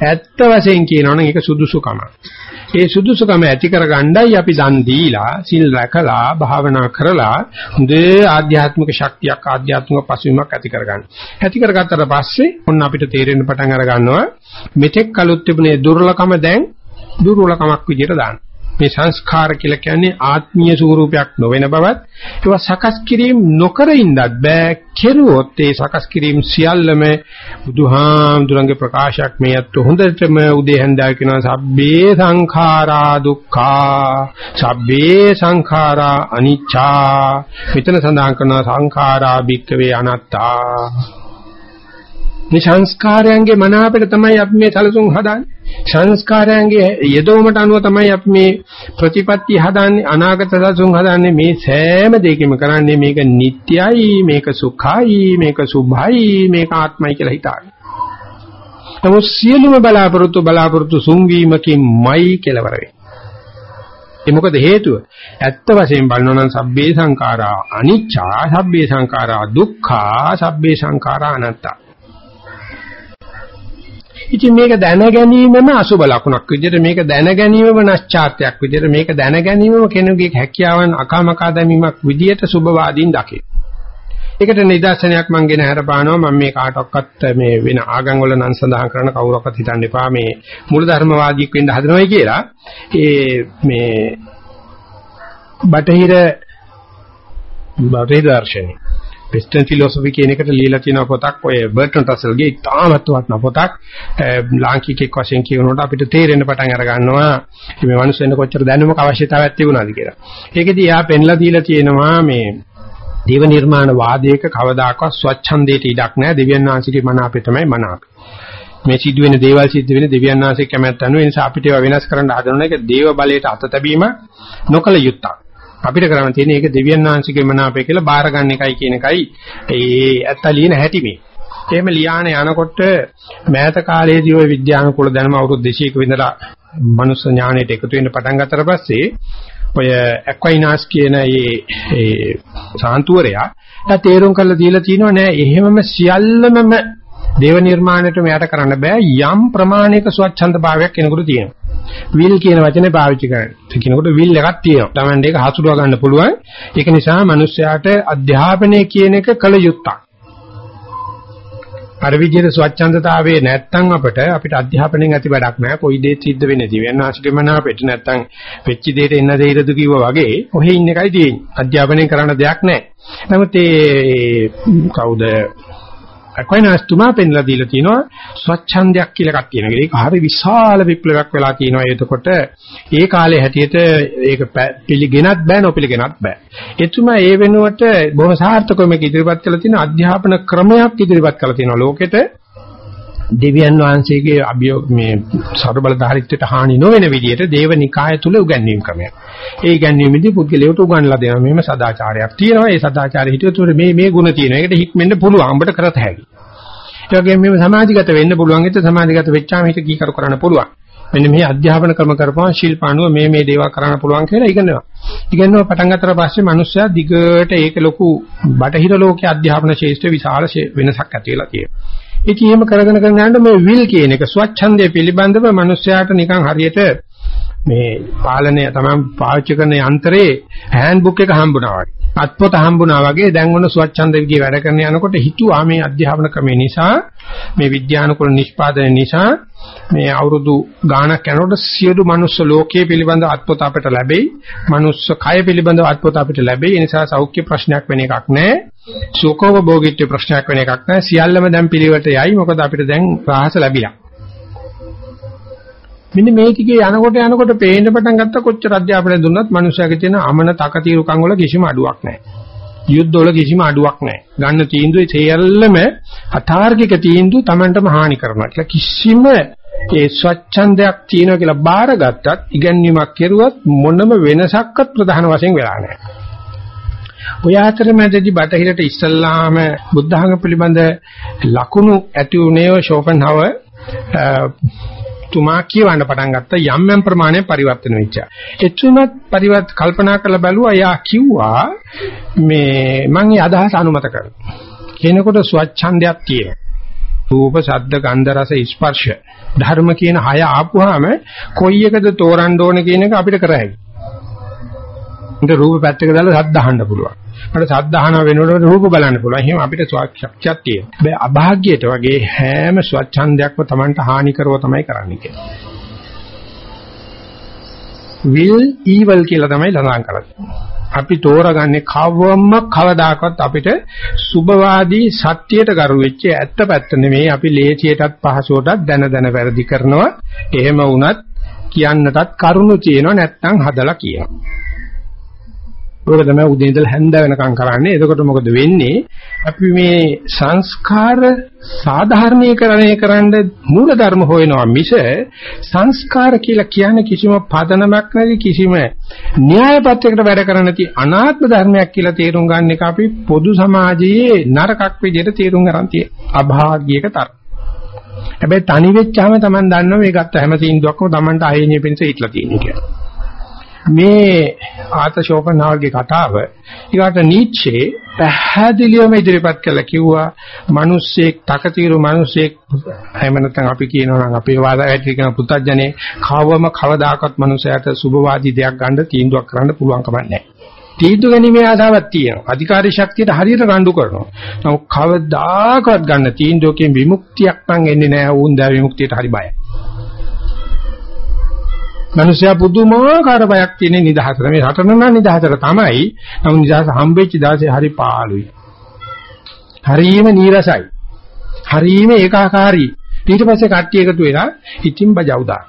ඇත්ත වශයෙන් කියනවනම් ඒක සුදුසුකමක් ඒ සුදුසුකම ඇති කරගන්නයි අපි දන් දීලා සිල් රැකලා භාවනා කරලා හොඳ ආධ්‍යාත්මික ශක්තියක් ආධ්‍යාත්මික පසුබිමක් ඇති කරගන්න. ඇති කරගත්තට පස්සේ ඔන්න අපිට තේරෙන්න පටන් අර ගන්නවා මෙතෙක් කලොත් තිබුණේ දුර්ලකම දැන් දුර්වලකමක් විදියට දාන්න. මේ සංස්කාර කියලා කියන්නේ ආත්මීය ස්වරූපයක් නොවන බවත්. ඒවා සකස් කිරීම නොකර ඉන්නත් බෑ. කෙරුවොත් ඒ සකස් කිරීම සියල්ලම බුදුහාමුදුරන්ගේ ප්‍රකාශයක් මේ අත් හොඳටම උදේ හන්දා කියනවා සබ්බේ සංඛාරා දුක්ඛා සබ්බේ සංඛාරා අනිච්චා මෙතන සඳහන් කරන සංඛාරා භික්කවේ අනත්තා. මේ සංස්කාරයන්ගේ මන අපිට තමයි අපි මේ සැලසුම් හදාන්නේ. සංස්කාරයන්ගේ යෙදවමට අනුව තමයි අපි මේ ප්‍රතිපත්ති හදාන්නේ අනාගත සැලසුම් හදාන්නේ මේ සෑම දෙයකම කරන්නේ මේක නිට්ටයයි මේක සුඛයි මේක සුභයි මේක ආත්මයි කියලා හිතාගෙන. නමුත් සියලුම බලාපොරොත්තු බලාපොරොත්තු සුන්වීමකින්මයි කෙලවර වෙන්නේ. ඒ මොකද හේතුව? ඇත්ත වශයෙන් බලනවා නම් සබ්බේ සංඛාරා අනිච්චා, සබ්බේ සංඛාරා දුක්ඛා, සබ්බේ සංඛාරා අනාත්තා. ඉතින් මේක දැන ගැනීමම අසුබ ලකුණක් විදිහට මේක දැන ගැනීමම නැස්චාත්‍යයක් විදිහට මේක දැන ගැනීමම කෙනෙකුගේ හැකියාවන් අකාමකා දැමීමක් විදිහට සුබවාදීන් දකේ. ඒකට නිදර්ශනයක් මම ගෙන හරපානවා මම මේ කාටවත් මේ වෙන ආගම් වල නම් සඳහන් කරන කවුරක්වත් හිතන්න එපා මේ මූලධර්මවාදියෙක් වෙන්න හදනවයි කියලා. ඒ මේ බටහිර බටහිර දර්ශනේ වෙස්ටර්න් ෆිලොසොෆි කියන එකට ලියලා තියෙන පොතක් ඔය බර්ටන් රසල්ගේ ඉතාමත් වටිනා පොතක් ලාංකිකෙක් වශයෙන් කියනකොට අපිට තේරෙන්න පටන් අර ගන්නවා මේ මිනිස්සුන්ට කොච්චර දැනුමක් අවශ්‍යතාවයක් තිබුණාද කියලා. ඒකෙදි එයා පෙන්ලා දීලා තියෙනවා මේ දේව නිර්මාණ වාදයක කවදාකවත් ස්වච්ඡන්දයට ඉඩක් නැහැ දෙවියන් වහන්සේගේ මන අපේ තමයි මන අපේ. මේ සිදුවෙන දේවල් සිද්ධ වෙන දෙවියන් වහන්සේ කැමැත්ත අනුව ඒ නිසා අපිට ඒවා වෙනස් කරන්න හදන එක දේව බලයට අත තැබීම නොකල යුත්තක්. අපිට කරන්න තියෙන්නේ ඒක දෙවියන් වහන්සේගේ මනාපය කියලා බාර ගන්න එකයි කියන එකයි ඒ ඇත්ත ලියන හැටි මේ. එහෙම ලියාන යනකොට මෑත කාලයේදී ওই විද්‍යානුකූල දැනුම අවුරුදු 200ක විතර මනුස්ස ඥාණයට එකතු වෙන්න පටන් ගත්තට පස්සේ ඔය ඇක්වයිනාස් කියන ඒ ඒ සාන්තුවරයා තේරුම් කරලා දීලා තියෙනවා නෑ එහෙමම සියල්ලම දේව නිර්මාණයට මෙයට කරන්න බෑ යම් ප්‍රමාණයක ස්වච්ඡන්ද භාවයක් කෙනෙකුට තියෙනවා. විල් කියන වචනේ පාවිච්චි කරන්නේ. කියනකොට විල් එකක් තියෙනවා. Tamande එක හසුරුවා ගන්න පුළුවන්. ඒක නිසා මිනිස්යාට අධ්‍යාපනය කියන එක කල යුත්තක්. අර විදිහට ස්වච්ඡන්දතාවයේ නැත්තම් අපිට අපිට අධ්‍යාපනයෙන් ඇති වැඩක් නැහැ. කොයි දෙයක් සිද්ධ වෙන්නේ දිව්‍යනාශිකමන අපිට නැත්තම් වෙච්ච දෙයට එන්න දෙයද කිව්වා වගේ ඔහෙ ඉන්න එකයි තියෙන්නේ. අධ්‍යාපනයෙන් කරන්න දෙයක් නැහැ. නමුත් ඒ කවුද අක්වයිනාස් තුමා පෙන්ලා දීලා තිනවා ස්වච්ඡන්දයක් කියලා එකක් තියෙනවා. ඒක හරි විශාල විප්ලවයක් වෙලා තියෙනවා. එතකොට ඒ කාලේ හැටියට ඒක පිළිගෙනත් බෑ නොපිළිගෙනත් බෑ. එතුමා ඒ වෙනුවට බොහොම සාර්ථකව මේක ඉදිරිපත් කළා තියෙන අධ්‍යාපන ක්‍රමයක් ඉදිරිපත් කළා තියෙනවා ලෝකෙට. දෙවියන් වහන්සේගේ අභියෝග මේ ਸਰබලධාරීත්වයට හානි නොවන විදිහට දේවනිකාය තුල උගන්වීම් ක්‍රමයක්. ඒ ඉගන්වීමේදී පුද්ගලයාට උගන්ලා දෙනවා මෙහෙම සදාචාරයක් තියෙනවා. ඒ සදාචාරය හිටියොත් මේ මේ ගුණ තියෙනවා. ඒකට හික්මෙන්න පුළුවන්. අපිට කරත හැකි. ඒ වගේම මෙහෙම සමාජගත වෙන්න පුළුවන්. ඒත් සමාජගත වෙච්චාම හිත කීකරු කරන්න පුළුවන්. මෙන්න මේ අධ්‍යාපන ක්‍රම කරපුවා ශිල්පාණුව මේ මේ දේවල් කරන්න පුළුවන් කියලා ඉගෙනනවා. ඉගෙනනවා පටන් ගත්තට පස්සේ මිනිස්සයා දිගට ඒක ලොකු බටහිර ලෝකයේ අධ්‍යාපන ශාස්ත්‍ර විශාල වෙනසක් ඇති වෙලා තියෙනවා. ඉතින් එහෙම කරගෙන කරගෙන යනකොට මේ විල් කියන එක ස්වච්ඡන්දය පිළිබඳව මිනිස්යාට නිකන් හරියට මේ පාලනය තමයි පාවිච්චි කරන යන්ත්‍රයේ හෑන්ඩ්බුක් එක හම්බුණා වගේ. අත්පොත හම්බුණා වගේ දැන් ඔන්න ස්වච්ඡන්ද විදිහේ වැඩ කරන යනකොට හිතුවා මේ අධ්‍යාපන ක්‍රමේ නිසා මේ විද්‍යානුකූල නිෂ්පාදනය නිසා මේ අවුරුදු ගාණක් යනකොට සියලු මනුස්ස ලෝකයේ පිළිබඳ අත්පොත අපිට ලැබෙයි. මනුස්ස කය පිළිබඳ අත්පොත අපිට ලැබෙයි. ඒ නිසා සෞඛ්‍ය ප්‍රශ්නයක් වෙන එකක් නැහැ. සුඛෝප භෝගීත්ව ප්‍රශ්නයක් වෙන එකක් නැහැ. සියල්ලම දැන් පිළිවෙලට යයි. මොකද අපිට දැන් රාහස ලැබිලා. මෙන්න මේ ටිකේ යනකොට යනකොට පේන්න පටන් ගත්ත කොච්චර අධ්‍යාපනය දුන්නත් මනුස්සයාගේ තියෙන අමන තකතිරුකම් වල කිසිම අඩුවක් නැහැ. යුද්ධ වල කිසිම අඩුවක් නැහැ. ගන්න තීන්දුවේ සියල්ලම අතාර්කික තීන්දුව Tamanටම හානි කරනවා කියලා කිසිම ඒ ස්වච්ඡන්දයක් තියෙනවා කියලා බාරගත්තත් ඉගැන්වීමක් කෙරුවත් මොනම වෙනසක්වත් ප්‍රධාන වශයෙන් වෙලා නැහැ. ඔය අතරමැදදී බටහිරට ඉස්සල්ලාම බුද්ධ ධර්ම පිළිබඳ ලකුණු ඇති උනේ ෂෝපන්හවර් තුමා කියවන්න පටන් ගත්ත යම් යම් ප්‍රමාණයක් පරිවර්තන වෙච්ච. එතුමත් පරිවර්ත කල්පනා කරලා බැලුවා එයා කිව්වා මේ මම මේ අදහස අනුමත කරනවා. කෙනෙකුට ස්වච්ඡන්දයක් තියෙනවා. රූප, ශබ්ද, ගන්ධ, රස, ස්පර්ශ ධර්ම කියන හය ආපුවාම කොයි එකද තෝරන්න ඕන කියන එක අපිට කරහැයි. උන්ට රූප පැත්තක දාලා ශබ්ද අහන්න පුළුවන්. මට ශබ්ද අහන වෙනකොට රූප බලන්න පුළුවන්. එහෙනම් අපිට ස්වච්ඡත්වයක් තියෙනවා. හැබැයි අභාග්‍යයට වගේ හැම ස්වච්ඡන්දයක්ම Tamanට හානි කරව තමයි කරන්නේ කියලා. will evil කියලා තමයි ලඳාන් කරන්නේ. අපි තෝරගන්නේ කවවම කවදාකවත් අපිට සුභවාදී සත්‍යයට ගරු වෙච්ච ඇත්ත පැත්ත නෙමෙයි අපි ලේසියටත් පහසුවටත් දැන දැන වැරදි කරනවා එහෙම වුණත් කියන්නටත් කරුණු තියෙනවා නැත්නම් හදලා කියනවා ඒක තමයි උදේ ඉඳලා හැන්ද වෙනකම් කරන්නේ. එතකොට මොකද වෙන්නේ? අපි මේ සංස්කාර සාධාරණීකරණය කරන්න මූල ධර්ම හොයනවා මිස සංස්කාර කියලා කියන්නේ කිසිම පදනමක් නැති කිසිම න්‍යාය පත්‍රයකට වැඩ කරන්න නැති අනාත්ම ධර්මයක් කියලා තේරුම් ගන්න එක අපි පොදු සමාජයේ නරකක් විදිහට තේරුම් ගන්න තියෙන අභාග්‍යයක තරම්. හැබැයි තනි වෙච්චාම Taman දන්නවා මේ ගත්ත හැම තීන්දුවක්ම Tamanට අහිණිය පිණිස ඉట్లా තියෙන කියලා. මේ ආත ෂෝපන්හාවර්ගේ කතාව ඊගාට නීච්චේ පැහැදිලිවම ඉදිරිපත් කළා කිව්වා මිනිස්සෙක් තකතිරු මිනිස්සෙක් එහෙම නැත්නම් අපි කියනවා නම් අපේ වාදයට කියන පුතඥනේ කවවම කවදාකවත් මිනිසයාට සුභවාදී දෙයක් ගන්න තීන්දුවක් කරන්න පුළුවන් කමක් නැහැ. තීන්දුව ගැනීමේ ආසාවක් තියෙනවා. අධිකාරී ශක්තියට හරියට රණ්ඩු කරනවා. නමුත් කවදාකවත් ගන්න තීන්දුවකින් විමුක්තියක් නම් එන්නේ නැහැ. වුන් දා විමුක්තියට හරි බයයි. මිනිස්සයා පුදුමාකාර බයක් තියෙන නිදහසට. මේ රටන නම් නිදහසට තමයි. නමුත් නිදහස හම්බෙච්ච දවසේ හරි පාළුයි. හරීම නීරසයි. හරීම ඒකාකාරී. ඊට පස්සේ කට්ටිය එකතු වෙලා ඉතින් බජවුදා.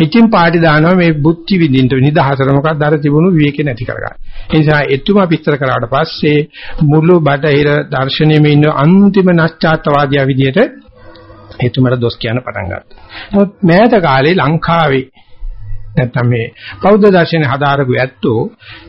ඉතින් පාටි දානවා මේ බුද්ධි විඳින්න නිදහසට මොකක්ද අර තිබුණු විවේකේ නැති කරගන්න. ඒ නිසා එතුමා විස්තර කරාට පස්සේ මුළු බටහිර දර්ශනයෙම ඉන්න අන්තිම නැස්චාත්වාදියා විදියට එතුමට දොස් කියන්න පටන් ගත්තා. නමුත් මෑත කාලේ ලංකාවේ නැත්නම් මේ බෞද්ධ දර්ශනය හදාරපු ඇත්තෝ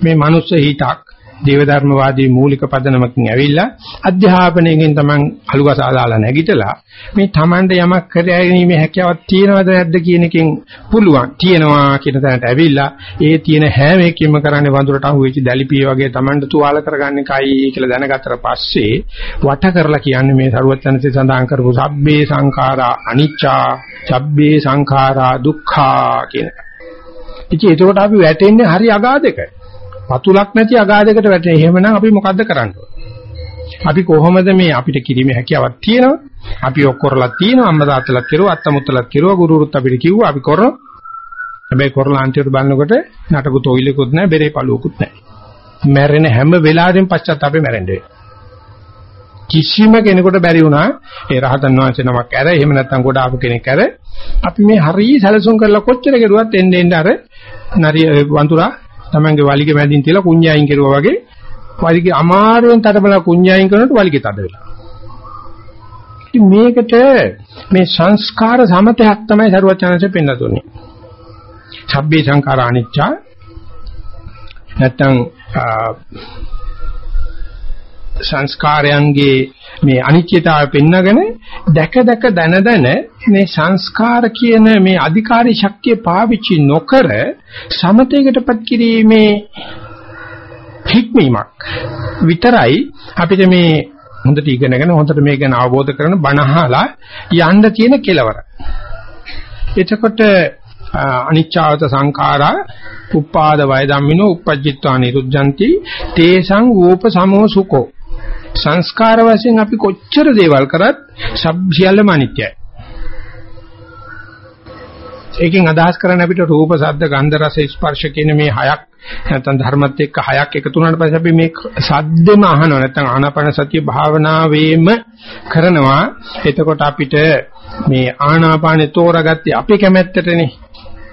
මේ මනුස්ස හිතක් දේව ධර්මවාදී මූලික පදනමකින් ඇවිල්ලා අධ්‍යාපනයෙන් තමන් අලුගසාදාලා නැගිටලා මේ තමන්ට යමක් කරගැනීමේ හැකියාවක් තියෙනවද නැද්ද කියන එකෙන් පුළුවන් තියෙනවා කියන තැනට ඇවිල්ලා ඒ තියෙන හැම එකකින්ම කරන්නේ වඳුරට අහුවෙච්ච දැලිපිය වගේ තමන්ට තුවාල කරගන්න එකයි කියලා දැනගත්තට පස්සේ වට කරලා කියන්නේ මේ සරුවචනසේ සඳහන් කරපු සබ්බේ සංඛාරා අනිච්චා සබ්බේ සංඛාරා දුක්ඛා කියන එක ඉතින් ඒකට අපි වැටෙන්නේ හරි අගාධයක. පතුලක් නැති අගාධයකට වැටෙන්නේ. එහෙමනම් අපි මොකද්ද කරන්න අපි කොහොමද මේ අපිට කිරීමේ හැකියාවක් තියෙනවා. අපි ඔක්කොරලා තියෙනවා. අම්මා තාත්තලාත් කෙරුවා, අත්තමුත්තලාත් කෙරුවා, ගුරුරුත් අපිට කිව්වා අපි කරනවා. හැබැයි කරලා අන්තිමට බලනකොට නටකු තොইলකුත් නැහැ, බෙරේ පළුවකුත් නැහැ. මැරෙන හැම වෙලාවෙම පශ්චාත්තාපේ මැරෙන්නේ. කිසිම කෙනෙකුට බැරි වුණා ඒ රහතන් වහන්සේ නමක් ඇර එහෙම නැත්නම් ගොඩ ආපු කෙනෙක් ඇර අපි මේ හරිය සැලසුම් කරලා කොච්චර කෙරුවත් එන්න එන්න අර නරිය වඳුරා තමන්ගේ වලිගේ මැදින් තියලා කුඤ්ඤායින් කෙරුවා වගේ වලිගේ අමාරුවෙන් තඩබලා කුඤ්ඤායින් කරනකොට වලිගේ තද වෙලා. ඉතින් මේකට මේ සංස්කාර සමතයක් තමයි සරුවචනanse පෙන්නලා දුන්නේ. සබ්බේ සංඛාර අනිච්චා නැත්තම් සංස්කාරයන්ගේ මේ අනිත්‍යතාවය පෙන්නගෙන දැක දැක දන දන මේ සංස්කාර කියන මේ අධිකාරී ශක්තිය පාවිච්චි නොකර සමතේකටපත් කිරීමේ හික්මීමක් විතරයි අපිට මේ හොඳට ඉගෙනගෙන හොඳට මේ ගැන අවබෝධ කරගෙන බණහලා යන්න තියෙන කෙලවර. එතකොට අනිච්චාවත සංඛාරා උපාද වය ධම්මිනෝ uppajjitva niruddhanti තේසං ූප සමෝ සුකෝ සංස්කාර වශයෙන් අපි කොච්චර දේවල් කරත් සියල්ලම අනිත්‍යයි. ඒකෙන් අදහස් කරන්නේ අපිට රූප, ශබ්ද, ගන්ධ, රස, ස්පර්ශ කියන මේ හයක් නැත්නම් ධර්මත් එක්ක හයක් එකතු වුණාට පස්සේ අපි මේ සද්දෙම අහනවා නැත්නම් ආනාපාන සතිය භාවනාවේම කරනවා. එතකොට අපිට මේ ආනාපානේ තෝරාගත්තේ අපේ කැමැත්තටනේ.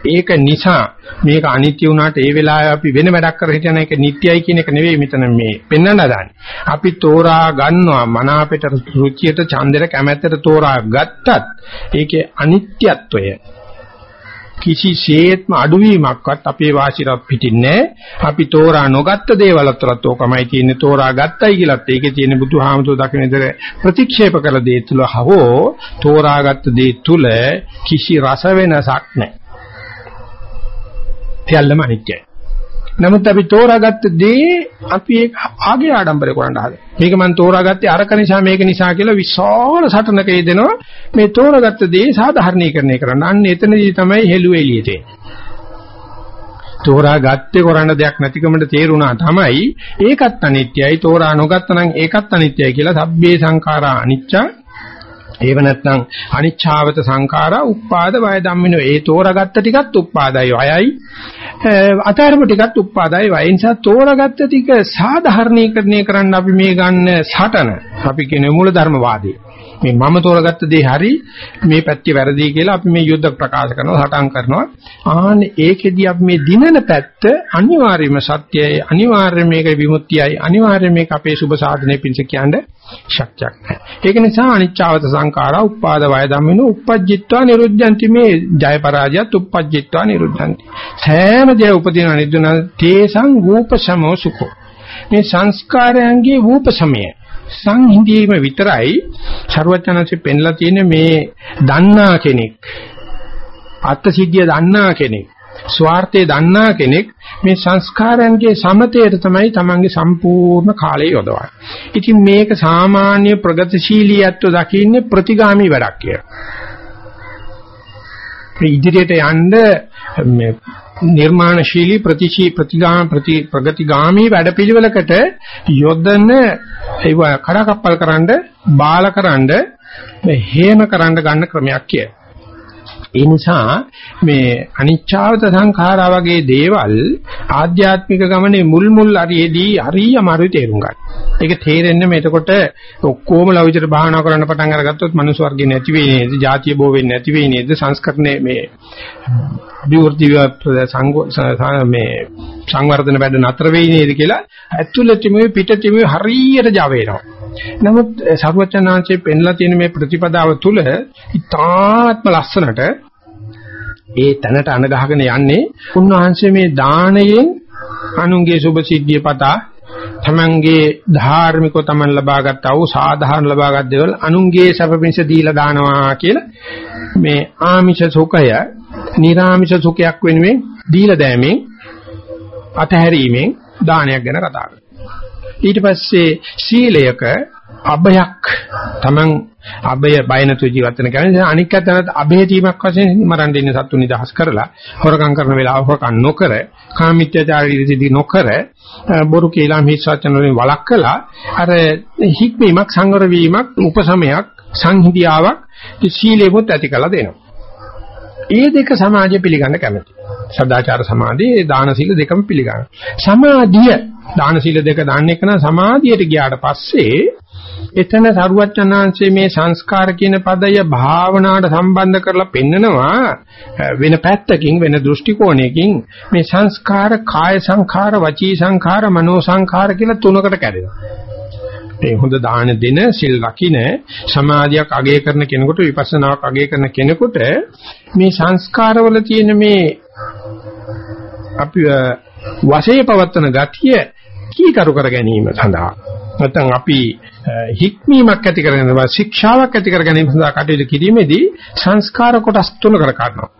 ඒක නිසා මේක අනිත්‍ය වුණාට ඒ වෙලාවේ අපි වෙන වැඩක් කර හිටියන එක නිට්ටයයි කියන එක නෙවෙයි මෙතන මේ පෙන්වන්න හදාන්නේ. අපි තෝරා ගන්නවා මන අපිට රුචියට ඡන්දෙට කැමැත්තට තෝරා ගත්තත් ඒකේ අනිත්‍යත්වය කිසිසේත්ම අඩුවීමක්වත් අපේ වාසියට පිටින්නේ අපි තෝරා නොගත්ත දේවල් අතරත් ඕකමයි තියෙන්නේ තෝරා ගත්තයි කියලාත් ඒකේ තියෙන බුදුහාමුදුර දකින ඉතර ප්‍රතික්ෂේප කළ දේ තුල හවෝ තෝරාගත්ත දේ තුල කිසි රස වෙනසක් නැහැ. සියල්ලම අනිත්‍යයි. නමුත් අපි තෝරාගත්ත දේ අපි ඒක ආගේ ආඩම්බර කරන්න හදලා. මේක මම තෝරාගත්තේ අරක නිසා මේක නිසා කියලා විශාල සටනක යෙදෙනවා. මේ තෝරාගත්ත දේ සාධාරණීකරණය කරන්න. අන්න එතනදී තමයි හෙළුව එළියට එන්නේ. තෝරා ගත්තේ කරන්න දෙයක් නැතිකමට තේරුණා තමයි ඒකත් අනිත්‍යයි තෝරා නොගත්ත නම් ඒකත් අනිත්‍යයි කියලා සබ්බේ සංඛාරා අනිච්චා ඒව නැත්නම් අනිච්ඡාවත සංඛාරා උපාද වය ධම්මිනෝ ඒ තෝරාගත්ත ටිකත් උපාදයි වයයි. අතාරපු ටිකත් උපාදාය වයි නිසා තෝරාගත්ත ටික සාධාරණීකරණය කරන්න අපි මේ ගන්න සටන. අපි කියන මූල ධර්මවාදී. මේ මම තෝරාගත්ත දේ හරි මේ පැත්තේ වැරදි කියලා අපි මේ යුද්ධ ප්‍රකාශ කරනවා සටන් කරනවා. ආන්න ඒකෙදි අපි මේ දිනන පැත්ත අනිවාර්යයෙන්ම සත්‍යයි අනිවාර්යයෙන් මේක විමුක්තියයි අනිවාර්යයෙන් මේක අපේ සුබ සාධනයේ පිණිස කියන්නේ ශක්තියක් නැහැ. ඒක නිසා අනිච්චවත සංඛාරා උපාද වය ධම්මිනු uppajjitva niruddhanti මේ ජය පරාජයත් uppajjitva niruddhanti සෑම දේ උපදින නිදුන තේසං රූපසමෝ සුඛෝ. මේ සංස්කාරයන්ගේ රූපසමය සංහිඳීම විතරයි ਸਰවඥාන්සේ පෙන්ලා තියෙන මේ දන්නා කෙනෙක් අත්ත්‍ය සිද්ධිය දන්නා කෙනෙක් ස්වార్థය දන්නා කෙනෙක් මේ සංස්කාරයන්ගේ සමතේට තමයි තමන්ගේ සම්පූර්ණ කාලය යොදවන්නේ. ඉතින් මේක සාමාන්‍ය ප්‍රගතිශීලී අත්ව දකින්නේ ප්‍රතිගාමී වැඩක් කියලා. මේ ඉදිරියට යන්න මේ නිර්මාණශීලී ප්‍රතිශී ප්‍රතිගාම ප්‍රති ප්‍රගතිගාමී වැඩපිළිවෙලකට යොදන ඒව කඩකප්පල් කරන්න බාලකරනද මේ හේම කරන්න ගන්න ක්‍රමයක් කිය. ඒ නිසා මේ අනිච්චාවත සංඛාරා වගේ දේවල් ආධ්‍යාත්මික ගමනේ මුල් මුල් අරියේදී හරිය අමාරුයි තේරුම් ගන්න. ඒක තේරෙන්නේ මේ එතකොට ඔක්කොම ලෞකික භාවනා කරන්න පටන් අරගත්තොත් මනුස්ස වර්ගය නැති වෙන්නේ නේද? ಜಾතිය බෝ වෙන්නේ නැති වෙන්නේ නේද? සංස්කරණය මේ අභිවෘද්ධි මේ සංවර්ධන වැඩ නතර වෙයි නේද කියලා ඇතුළතින්ම පිටතින්ම හරියට Java වෙනවා. නමුත් සර්වචනාංශයේ පෙන්ලා තියෙන මේ ප්‍රතිපදාව තුළ ඉතාත්ම ලස්සනට ඒ තැනට අනගහගෙන යන්නේ උන්වහන්සේ මේ දානයෙන් අනුන්ගේ සුභ සිද්ධිය පතා තමන්ගේ ධාර්මිකව තමන් ලබාගත් ආ වූ සාධාරණ ලබාගත් දේවල් අනුන්ගේ සැපපින්ස දීලා දානවා කියලා මේ ආමිෂ සුඛය නිර්ආමිෂ සුඛයක් වෙනුවෙන් දීලා දැමීමෙන් අතහැරීමෙන් දානයක් ගැන කතා කරනවා. ඊට පස්සේ සීලයක අබයක් Taman අබය බය නැතු ජීවත් වෙන කෙනා අනික් අතනත් අබේ තීමක් වශයෙන් මරන් දෙන්න සත්තු නිදහස් කරලා හොරකම් කරන වෙලාව හොරකම් නොකර කාමීත්‍යචාරී නොකර බොරු කියලා මිස්සචන වලින් වළක්කලා අර හික්මීමක් සංවර වීමක් උපසමයක් සංහිඳියාවක් සීලෙමුත් ඇති කළ දෙනවා. ඒ දෙක සමාජය පිළිගන්න කැමති. සදාචාර සමාධිය දාන සීල දෙකම පිළිගන්න. සමාධිය දාන සීල දෙක දාන්න එක නම් සමාධියට ගියාට පස්සේ එතන සරුවචනාංශයේ මේ සංස්කාර කියන පදය භාවනාවට සම්බන්ධ කරලා පෙන්නනවා වෙන පැත්තකින් වෙන දෘෂ්ටි කෝණයකින් මේ සංස්කාර කාය සංඛාර වචී සංඛාර මනෝ සංඛාර කියලා තුනකට කැඩෙනවා. මේ හොඳ දාන දෙන සිල් රකින්න සමාධියක් අගය කරන කෙනෙකුට විපස්සනාවක් අගය කරන කෙනෙකුට මේ සංස්කාරවල තියෙන මේ අපි වශයේ පවත්තන ගතිය කීකරු කර ගැනීම සඳහා නැත්නම් අපි හික්මීමක් ඇති කරගෙන ශික්ෂාවක් ඇති කර ගැනීම සඳහා කටයුතු කිරීමේදී සංස්කාර කොටස් තුනකට කඩනවා.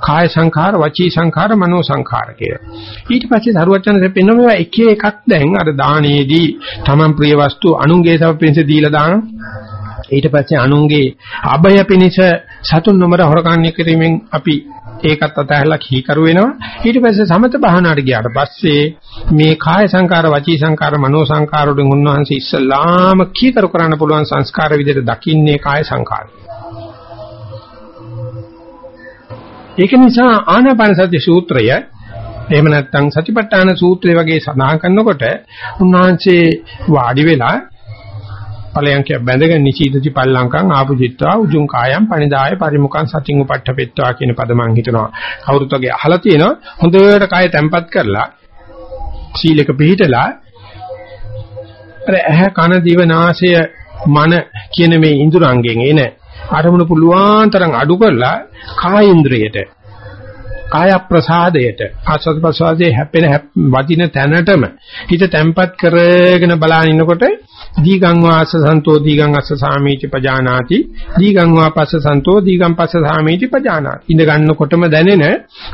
කාය සංඛාර, වචී සංඛාර, මනෝ සංඛාර කියලා. ඊට පස්සේ සරුවචනසේ පෙන්වන මේවා එක එකක් දැන් අර දානයේදී Taman ප්‍රිය වස්තු අනුන්ගේ සමපින්ස දීලා දාන. ඊට පස්සේ අනුන්ගේ අභය පිනිස සතුන් නොමර හොරකම් කිරීමෙන් අපි ඒකත් අතහැරලා කීකරු වෙනවා. ඊට පස්සේ සමත භාවනාවට ගියාට පස්සේ මේ කාය සංකාර වචී සංකාර මනෝ සංකාර වලින් උන්වහන්සේ ඉස්සලාම කීකරු කරන්න පුළුවන් සංස්කාර විදිහට දකින්නේ කාය සංකාරය ඒක නිසා ආනාපාන සති සූත්‍රය එහෙම නැත්නම් සතිපට්ඨාන සූත්‍රය වගේ සඳහන් කරනකොට උන්වහන්සේ වාඩි වෙලා ඵලයන්ක බැඳගෙන නිචීදති පල්ලංකං ආපුජිත්වා උජුං කායම් පණිදාය පරිමුඛං සතින් උපට්ඨපෙත්වා කියන පද මං හිතනවා. කවුරුත් වගේ අහලා තියෙනවා. හොඳට කාය තැම්පත් කරලා සීලක පිළිහිටලා අර ඇහ කන දිව නාසය මන කියන මේ ඉන්ද්‍රයන්ගෙන් එන අරමුණු පුළුවන් තරම් අඩු කරලා කායේන්ද්‍රයට කාය ප්‍රසාදයට ආස්වාද ප්‍රසාදයේ හැපෙන වදින තැනටම හිත තැම්පත් කරගෙන බලාගෙන ඉන්නකොට දීගං වාස සන්තෝ දීගං අස්ස සාමීති පජානාති දීගං වාපස්ස සන්තෝ දීගං පස්ස සාමීති පජානාති. ඉඳ ගන්නකොටම දැනෙන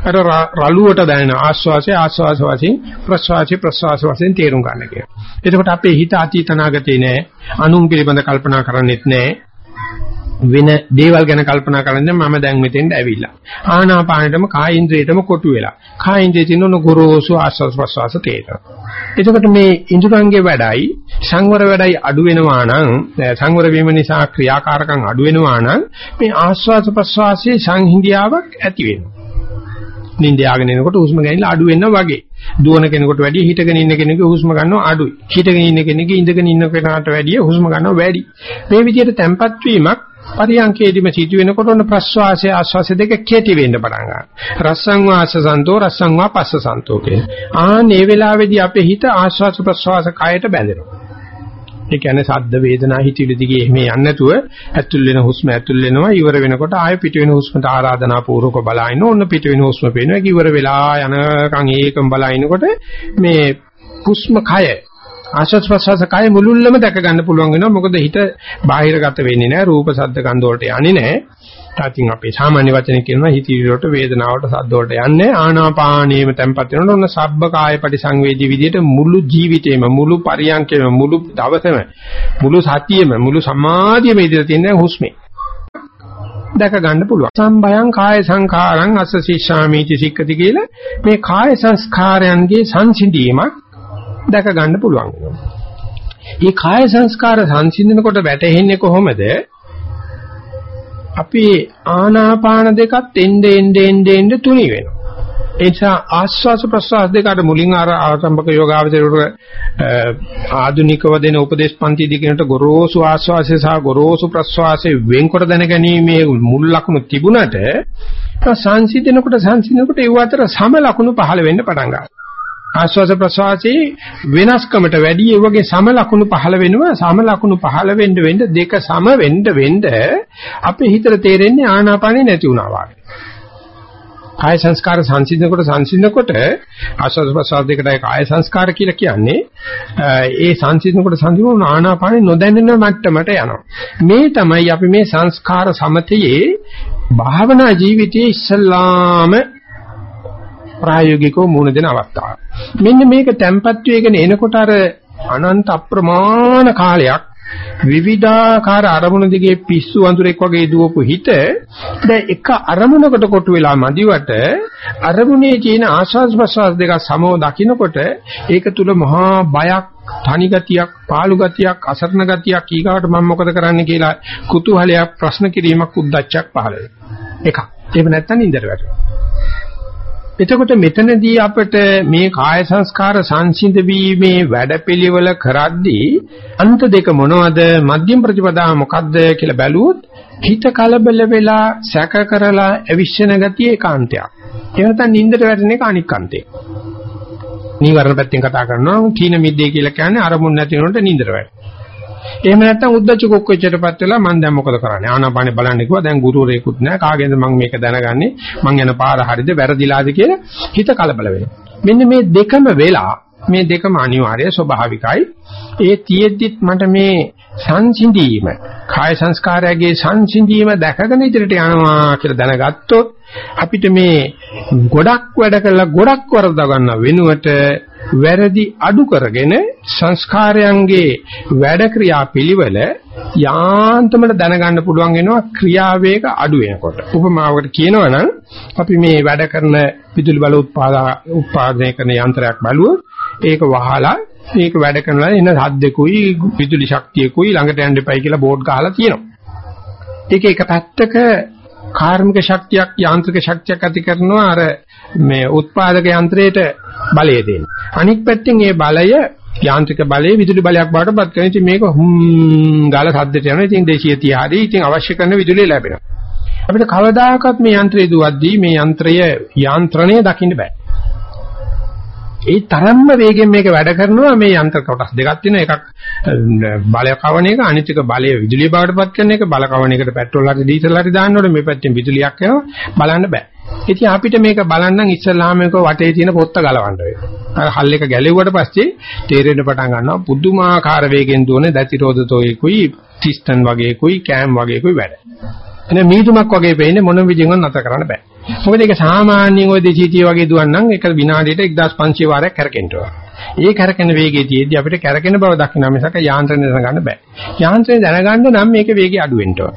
අර රළුවට දැනෙන ආස්වාසේ ආස්වාස වශයෙන් ප්‍රස්වාසේ ප්‍රස්වාස වශයෙන් තේරුම් ගන්න කියලා. එතකොට අපේ හිත අතීතනාගතේ නෑ. අනුන් පිළිබඳ කල්පනා කරන්නේත් නෑ. වෙන දේවල් ගැන කල්පනා කරන්නේ මම දැන් මෙතෙන්ට ඇවිල්ලා. ආනාපානෙටම කායින්ද්‍රයටම කොටු වෙලා. කායින්ද්‍රයේ තියෙන ගොරෝසු ආස්වාස් ප්‍රස්වාස තේරෙනවා. එතකොට මේ ඉන්ද්‍රයන්ගේ වැඩයි සංවර වැඩයි අඩු වෙනවා නම් සංවර වීම නිසා ක්‍රියාකාරකම් අඩු වෙනවා නම් මේ ආස්වාස් ප්‍රස්වාසයේ සංහිඳියාවක් ඇති වෙනවා. නිින්ද යාගෙන එනකොට හුස්ම ගැනීම අඩු වෙනවා වගේ. දුවන කෙනෙකුට වැඩිය හිටගෙන ඉන්න කෙනෙකුගේ හුස්ම ගන්නවා අඩුයි. හිටගෙන ඉන්න කෙනෙකුගේ ඉඳගෙන ඉන්න කෙනාට වැඩිය හුස්ම ගන්නවා වැඩි. මේ විදිහට තැම්පත් වීමක් පරියංකේදීම සිදු වෙනකොට ඔන්න ප්‍රස්වාසය ආස්වාසය දෙක කෙටි වෙන්න පටන් ගන්නවා. රස්සං වාස සන්තෝ රස්සං වා පස්ස සන්තෝ කියන. ආනේ වෙලාවේදී අපේ හිත ආස්වාස ප්‍රස්වාස කයට බැඳෙනවා. ඒ කියන්නේ සද්ද වේදනා හිතිවිලි දිගේ එහෙම යන්නේ නැතුව ඇතුල් වෙන හුස්ම ඇතුල් වෙනවා ඉවර වෙනකොට ආයෙ පිට වෙන හුස්මට ආරාධනා පූර්වක බලහින්න ඕන්න පිට වෙන හුස්ම පේනවා ඒක ඉවර වෙලා යනකම් ඒකම බලහිනකොට මේ හුස්ම කය ආශ්වාස ප්‍රශ්වාස කය මුලුල්ලම දැක ගන්න පුළුවන් වෙනවා. මොකද හිත බාහිරගත වෙන්නේ නැහැ. රූප ශබ්ද ගන්ධ වලට යන්නේ නැහැ. තාකින් අපේ සාමාන්‍ය වචනේ කියනවා හිතවිලි වලට වේදනාවට සද්ද වලට යන්නේ ආනාපානීයම තැම්පත් වෙනකොට ඔන්න සබ්බ කාය පරිසංවේදී විදියට මුළු ජීවිතේම මුළු පරියන්කේම මුළු දවසේම මුළු සතියෙම මුළු සමාධියෙම ඉඳලා තියෙන හුස්මේ. දැක ගන්න පුළුවන්. සම්භයං කාය සංඛාරං අස්ස සිස්සාමීති සික්කති කියලා මේ කාය සංස්කාරයන්ගේ සංසිඳීමක් දැක ගන්න පුළුවන් වෙනවා. මේ කාය සංස්කාර සංසිඳනකොට වැටෙන්නේ කොහොමද? අපි ආනාපාන දෙකත් එnde ende ende ende තුනි වෙනවා. ඒ නිසා ආස්වාස ප්‍රස්වාස දෙකට මුලින් අර ආරම්භක යෝගාවචරයට ආධුනිකව දෙන උපදේශ පන්ති දිගිනට ගොරෝසු ආස්වාසය සහ ගොරෝසු ප්‍රස්වාසය වෙන්කොට දැනගැනීමේ මුල් ලකුණු තිබුණට සංසිඳනකොට සංසිඳනකොට ඒ අතර සම ලකුණු පහළ වෙන්න පටන් ගන්නවා. ආස්වාද ප්‍රසවාසයේ වෙනස්කමට වැඩි ඒ වගේ සම ලකුණු පහළ වෙනවා සම ලකුණු පහළ වෙන්න වෙන්න දෙක සම වෙන්න වෙන්න අපේ හිතට තේරෙන්නේ ආනාපානෙ නැති වුණා වගේ. කාය සංස්කාර සංසිඳනකොට සංසිඳනකොට ආස්වාද ප්‍රසවාස දෙකටයි කාය සංස්කාර කියලා කියන්නේ ඒ සංසිඳනකොට සංසිඳන ආනාපානෙ නොදැනෙන මට්ටමට යනවා. මේ තමයි අපි මේ සංස්කාර සමතයේ භාවනා ජීවිතයේ ඉස්සල්ලාම ප්‍රායෝගිකව මුණ දෙන අවස්ථාව. මෙන්න මේක tempat වේගෙන එනකොට අර අනන්ත අප්‍රමාණ කාලයක් විවිධාකාර අරමුණු දිගේ පිස්සු වඳුරෙක් වගේ දුවපු හිත දැන් එක අරමුණකට කොටු වෙලා මදිවට අරමුණේ තියෙන ආශාස් ප්‍රසවාස දෙක සමව දකින්නකොට ඒක තුල මහා බයක් තනි ගතියක් පාළු ගතියක් අසරණ ගතියක් ඊගාවට මම මොකද කරන්න කියලා කුතුහලයක් ප්‍රශ්න කිරීමක් උද්දච්චයක් පහළ වෙනවා. එකක්. එහෙම නැත්නම් ඉන්දර වැටෙනවා. එතකොට මෙතනදී අපිට මේ කාය සංස්කාර සංසිඳ වීමේ වැඩපිළිවෙල කරද්දී අන්ත දෙක මොනවද මධ්‍යම ප්‍රතිපදාව මොකද්ද කියලා බැලුවොත් හිත කලබල වෙලා සැක කරලා අවිශ්වන ගතිය ඒකාන්තයක්. ඒ නැත්නම් නින්දට වැටෙන එක අනික් අන්තයක්. නීවරණ පැත්තෙන් කතා කරනවා තීන මිද්දේ කියලා කියන්නේ අරමුණ නැති වෙනකොට නින්දට වැටෙනවා. එහෙම නැත්නම් උද්දච්ච කුක්කෙච්චටපත් වෙලා මම දැන් මොකද කරන්නේ? ආනාපානේ බලන්න කිව්වා දැන් ගුරුවරයෙකුත් නැහැ. කාගෙන්ද මම මේක දැනගන්නේ? මං යන පාර හරියද වැරදිලාද කියලා හිත කලබල වෙනවා. මෙන්න මේ දෙකම වෙලා මේ දෙකම අනිවාර්ය ස්වභාවිකයි. ඒ තියෙද්දිත් මට මේ සංසිඳීම කාය සංස්කාරයගේ සංසිඳීම දැකගෙන ඉදිරියට යනවා කියලා දැනගත්තොත් අපිට මේ ගොඩක් වැඩ කළා ගොඩක් වරදා ගන්න වෙනුවට වැරදි අඩු කරගෙන සංස්කාරයන්ගේ වැඩ ක්‍රියා පිළිවෙල යාන්තමට දැනගන්න පුළුවන් වෙනවා ක්‍රියාවේග අඩු වෙනකොට. උපමාවකට කියනවා නම් අපි මේ වැඩ කරන විදුලි බල උත්පාදනය කරන යන්ත්‍රයක් බලුවොත් ඒක වහලා මේක වැඩ කරනවා එන සද්දෙකුයි විදුලි ශක්තියකුයි ළඟට යන්න එපයි කියලා බෝඩ් ගහලා තියෙනවා. ඒක එක පැත්තක කාර්මික ශක්තියක් යාන්ත්‍රික ශක්තියක් ඇති කරනවා අර මේ උත්පාදක යන්ත්‍රයට බලය දෙන්න. අනික් පැත්තෙන් මේ බලය යාන්ත්‍රික බලය විදුලි බලයක් බවට පත් කරන ඉතින් මේක හුම් ගාලා සද්දට යනවා. ඉතින් 230 හරි ඉතින් අවශ්‍ය කරන විදුලිය ලැබෙනවා. අපිට කවදාකවත් මේ යන්ත්‍රය දුවද්දී මේ යන්ත්‍රය යාන්ත්‍රණය දකින්න බෑ. ඒ තරම්ම වේගෙන් මේක වැඩ කරනවා මේ යන්ත්‍ර කොටස් දෙකක් තියෙනවා එකක් බලය කවණ එක අනිත් එක බලය විදුලිය බවටපත් කරන එක බල කවණ එකට පෙට්‍රෝල් හරි ඩීසල් හරි දාන්නකොට මේ පැත්තෙන් විදුලියක් එනවා බලන්න බෑ. ඉතින් අපිට මේක බලන්න ඉස්සල්ලාම මේක වටේ තියෙන පොත්ත ගලවන්න වෙනවා. අර හල් එක ගැලෙව්වට පස්සේ තේරෙන්න පටන් ගන්නවා පුදුමාකාර වේගෙන් දුවන දැතිරෝධතෝයකුයි තිස්තන් වගේකුයි කෑම් වගේකුයි වැඩ. එනේ මීදුමක් වගේ පෙන්නේ මොන විදිහෙන්වත් නැතර කරන්න බෑ. මොකද ඒක සාමාන්‍යයෙන් ওই 230 වගේ දුවන්නම් එක විනාඩියට 1500 වාරයක් කරකෙන්න ඕන. ඒ කරකෙන වේගයේ තියෙද්දි අපිට කරකෙන බව දකින්න මිසක යාන්ත්‍රණය දැනගන්න බෑ. යාන්ත්‍රණය දැනගන්න නම් මේක වේගය අඩු වෙන්න ඕන.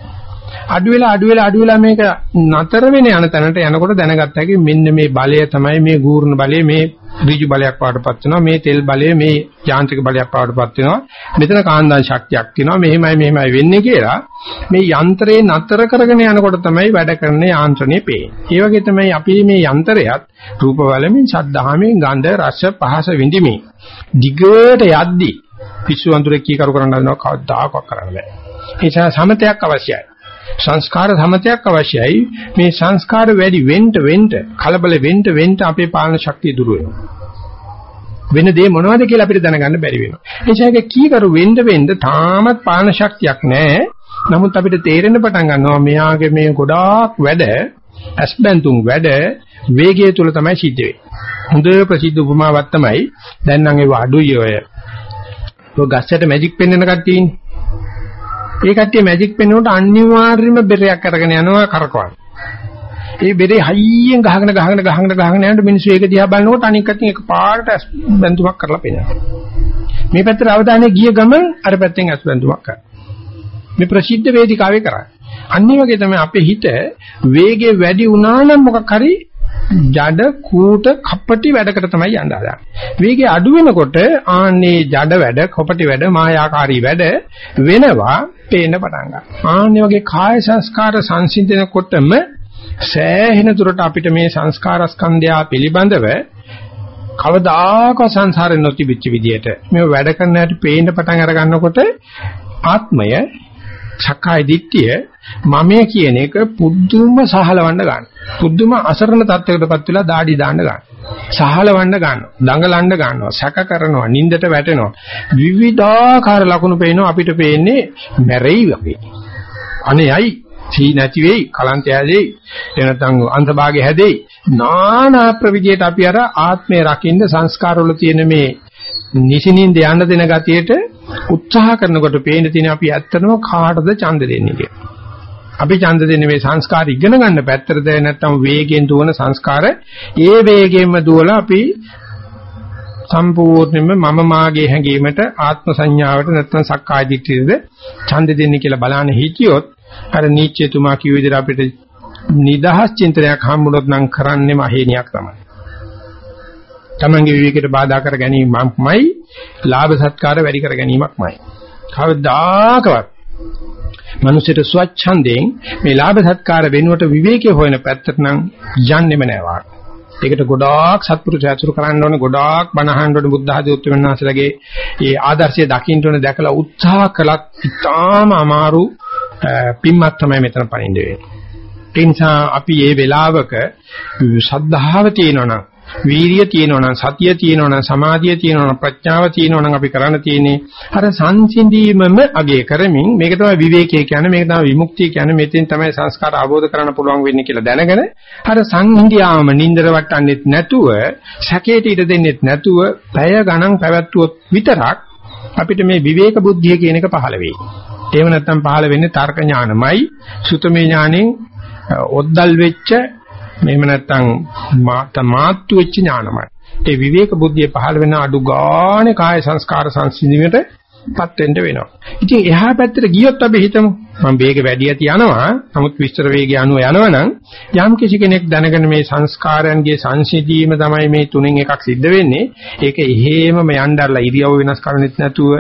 අඩු වෙලා අඩු වෙලා අඩු වෙලා මේක නතර වෙන යන තැනට යනකොට දැනගත්ත හැකි මෙන්න මේ බලය තමයි මේ ගූර්ණ බලය මේ ඍජු බලයක් වඩපත් වෙනවා මේ තෙල් බලය මේ යාන්ත්‍රික බලයක් වඩපත් වෙනවා මෙතන කාන්දන් ශක්තියක් තියෙනවා මෙහෙමයි මෙහෙමයි වෙන්නේ කියලා මේ යන්ත්‍රේ නතර කරගෙන යනකොට තමයි වැඩ කරන යාන්ත්‍රණය පේන්නේ. ඒ වගේ තමයි අපි මේ යන්ත්‍රයත් රූප බලමින් ශබ්දහමින් ගන්ධ රස පහස විඳිමින් දිගට යද්දි පිස්සු වඳුරේ කී කරු කරන්න හදනවා කවදාකවත් කරන්න බෑ. ඒ නිසා සමතයක් අවශ්‍යයි. සංස්කාර සමතයක් අවශ්‍යයි. මේ සංස්කාර වැඩි වෙන්න වෙන්න කලබල වෙන්න වෙන්න අපේ පාලන ශක්තිය දුර වෙනවා. වෙන දේ මොනවද කියලා අපිට දැනගන්න බැරි වෙනවා. ඒ නිසා ඒක කීකරු වෙන්න වෙන්න තාමත් පාලන ශක්තියක් නැහැ. නමුත් අපිට තේරෙන්න පටන් ගන්නවා මෙයාගේ මේ ගොඩාක් වැඩ ඇස්බැන්තුන් වැඩ වේගය තුල තමයි සිද්ධ වෙන්නේ. හොඳ ප්‍රසිද්ධ උපමාවක් තමයි දැන් නම් ඒව අඩුයි ඔය. ඔය ගස්සට මැජික් පෙන්වන කට්ටියනේ. ඒ කට්ටිය මැජික් පෙන්වනකොට අනිවාර්යයෙන්ම බෙරයක් අරගෙන යනවා කරකවන්න. ඒ බෙරේ හයියෙන් ගහගෙන ගහගෙන ගහගෙන ගහගෙන යනකොට මිනිස්සු ඒක දිහා බලනකොට අනික් අතින් එක පාට බැඳුමක් කරලා පෙන්නනවා. මේ පැත්තට අවධානය ගිය ගමන් අර පැත්තෙන් ඇස් බැඳුමක් කරනවා. මේ ප්‍රසිද්ධ වේදිකාවේ කරන්නේ. අනිත් වගේ තමයි අපේ හිත වේගය වැඩි වුණා නම් මොකක් හරි ජඩ කූට කපටි වැඩකට තමයි යන්න හදන්නේ. වේගය අඩු වෙනකොට ආන්නේ ජඩ වැඩ, කපටි වැඩ, මායාකාරී වැඩ වෙනවා පේන්න පටන් ගන්නවා. ආන්නේ වගේ කාය සංස්කාර සංසිඳනකොටම සෑහෙන දුරට අපිට මේ සංස්කාර ස්කන්ධය පිළිබඳව කවදාකවත් සංසාරේ නොතිබිච්ච විදියට මේ වැඩ කරන හැටි පේන්න පටන් අර ගන්නකොට ආත්මය සක්කාය දිට්ඨිය මමයේ කියන එක පුදුම සහලවන්න ගන්න. පුදුම අසරණ තත්යකටපත් වෙලා দাঁඩි දාන්න ගන්න. සහලවන්න ගන්නවා. දඟලන්න ගන්නවා. සැක කරනවා. නින්දට වැටෙනවා. විවිධාකාර ලක්ෂණ පේනවා අපිට පේන්නේ මැරෙයි වගේ. අනේයි සී නැති වෙයි, කලන්ත ඇදෙයි, එහෙම නැත්නම් අන්තභාගය හැදෙයි. නානා ප්‍රවිදියට අපි අර ආත්මය රකින්න සංස්කාරවල තියෙන මේ නිසිනින්ද යන්න දෙන ගතියට උත්සාහ කරනකොට පේන තියෙන අපි ඇත්තටම කාටද ඡන්ද දෙන්නේ කියලා. අපි ඡන්ද දෙන්නේ මේ සංස්කාර ඉගෙන ගන්න පැත්තටද නැත්නම් වේගයෙන් දුවන සංස්කාර ඒ වේගයෙන්ම දුවලා අපි සම්පූර්ණයෙන්ම මම මාගේ හැඟීමට ආත්ම සංඥාවට නැත්නම් සක්කාය දිට්ඨියද ඡන්ද දෙන්නේ කියලා බලන්න හිතියොත් අර නීචේතුමා කිව්ව විදිහට අපිට නිදහස් චින්තනයක් හම්බුනොත් නම් කරන්නේම අහේනියක් තමයි. තමන්ගේ විවේකයට බාධා කර ගැනීමක්මයි ලාභ සත්කාර වැඩි කර ගැනීමක්මයි. කවදාකවත් මිනිසෙට ස්වච්ඡන්දයෙන් මේ ලාභ සත්කාර වෙනුවට විවේකයේ හොයන පැත්තට නම් යන්නෙම නෑ ඒකට ගොඩාක් සත්පුරුෂ ඇසුරු කරන්න ඕනේ ගොඩාක් බණ අහන්න ඕනේ බුද්ධ ආදී උත්තරමන් වහන්සේලාගේ ඒ ආදර්ශය දකින්න ඕනේ දැකලා උත්සාහ කළත් ඉතාම අමාරු පින්මත් තමයි මෙතන පණින්න වෙන්නේ. ඒ නිසා අපි මේ වෙලාවක ශද්ධාව තියෙනවා වීරිය තියෙනවනම් සතිය තියෙනවනම් සමාධිය තියෙනවනම් ප්‍රඥාව තියෙනවනම් අපි කරන්න තියෙන්නේ අර සංසිඳීමම අගය කරමින්. මේක තමයි විවේකයේ කියන්නේ මේක තමයි විමුක්තිය කියන්නේ. මෙතෙන් තමයි සංස්කාර අවබෝධ කරගන්න පුළුවන් වෙන්නේ කියලා දැනගෙන අර සංහිඳියාම නින්දර වටන්නෙත් නැතුව සැකේට ඉඩ දෙන්නෙත් නැතුව පැය ගණන් පැවැත්වුවොත් විතරක් අපිට මේ විවේක බුද්ධිය කියන එක පහළ වෙයි. එහෙම නැත්නම් පහළ වෙන්නේ තර්ක ඥානමයි. සුතමේ ඥානෙන් ඔද්දල් වෙච්ච මෙහෙම නැත්නම් මාත්තු වෙච්ච ඥානමයි. ඒ විවේක බුද්ධිය පහළ වෙන අඩු ගානේ කාය සංස්කාර සංසිඳීමට පත් වෙන්න වෙනවා. ඉතින් එහා පැත්තට ගියොත් අපි හිතමු මම වේග වැඩි යති යනවා. නමුත් විස්තර වේගය අනුව යනවනම් යම් කිසි කෙනෙක් දැනගෙන මේ සංස්කාරයන්ගේ සංසිඳීම තමයි මේ තුනෙන් එකක් සිද්ධ වෙන්නේ. ඒක එහෙමම යnderලා ඉරියව් වෙනස් කරන්නෙත් නැතුව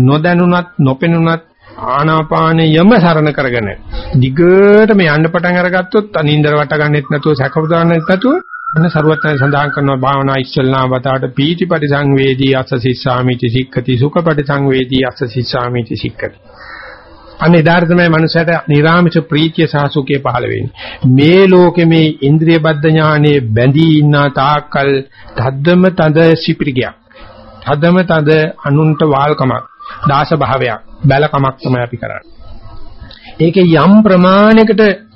නොදැනුණත් නොපෙනුණත් ආනාපානයම සරණ කරගෙන දිගටම යන්න පටන් අරගත්තොත් අනින්දර වට ගන්නෙත් නැතුව සැකපදාන්නෙත් නැතුව එන්න සරුවත්න සඳහන් කරනවා භාවනා ඉස්සල්ලා වතාවට පීතිපටි සංවේදී අස්ස සිස්සාමිති සික්ඛති සුඛපටි සංවේදී අස්ස සිස්සාමිති සික්ඛති අන්න එදාට තමයි මනුස්සයට නිර්ාමිත ප්‍රීතිය සහ සුඛය පහළ වෙන්නේ. මේ ලෝකෙ මේ ඉන්ද්‍රිය බද්ධ ඥානයේ බැඳී ඉන්න තාක්කල් තද්දම තද සිපිරිගයක්. තදම තද අනුන්ට වාල්කමක්, දාස භාවයක්, බැලකමක් තමයි අපි කරන්නේ. ඒකේ යම් ප්‍රමාණයකට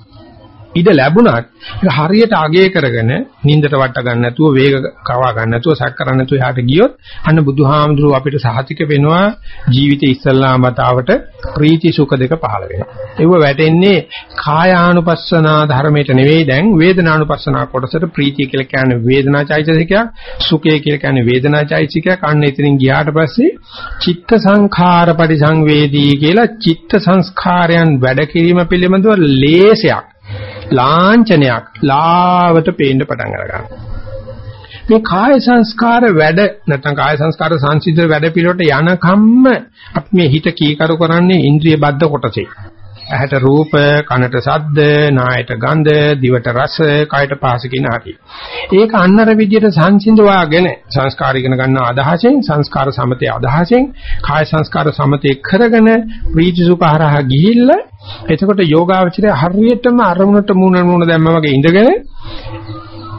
ඉඩ ලැබුණත් ඒක හරියට අගය කරගෙන නින්දට වට ගන්න නැතුව වේග කවා ගන්න නැතුව සැක කරන්න නැතුව එහාට ගියොත් අන්න බුදුහාමුදුරුව අපිට සහතික වෙනවා ජීවිතේ ඉස්සල්ලාම වතාවට ප්‍රීති සුඛ දෙක පහළ වෙනවා. ඒව වැටෙන්නේ කායානුපස්සනා ධර්මයට නෙවෙයි. දැන් වේදනානුපස්සනා කොටසට ප්‍රීතිය කියලා කියන්නේ වේදනා චෛතසිකයක් සුඛය කියලා කියන්නේ වේදනා චෛතසිකයක්. අන්න එතනින් ගියාට පස්සේ චිත්ත සංඛාර පරිසංවේදී කියලා චිත්ත සංස්කාරයන් වැඩ කිරීම පිළිබඳව ලේසයක්. ලාංඡනයක් ලාවට පේන්න පටන් අරගන්නවා. මේ කාය සංස්කාර වැඩ නැත්නම් කාය සංස්කාර සංසිද්ධ වැඩ පිළිවෙලට යනකම්ම අපි මේ හිත කීකරු කරන්නේ ඉන්ද්‍රිය බද්ධ කොටසේ. ඇහැට රූප, කනට ශබ්ද, නායට ගන්ධ, දිවට රස, කයට පහස කියන හරි. ඒක අන්නර විදියට සංසිඳවාගෙන සංස්කාර ඉගෙන ගන්න අදහසෙන් සංස්කාර සමතේ අදහසෙන් කාය සංස්කාර සමතේ කරගෙන ප්‍රීති සුඛහරහ ගිහිල්ලා එතකොට යෝගාවචරය හරියටම අරමුණට මූණ මූණ දැම්ම වගේ ඉඳගෙන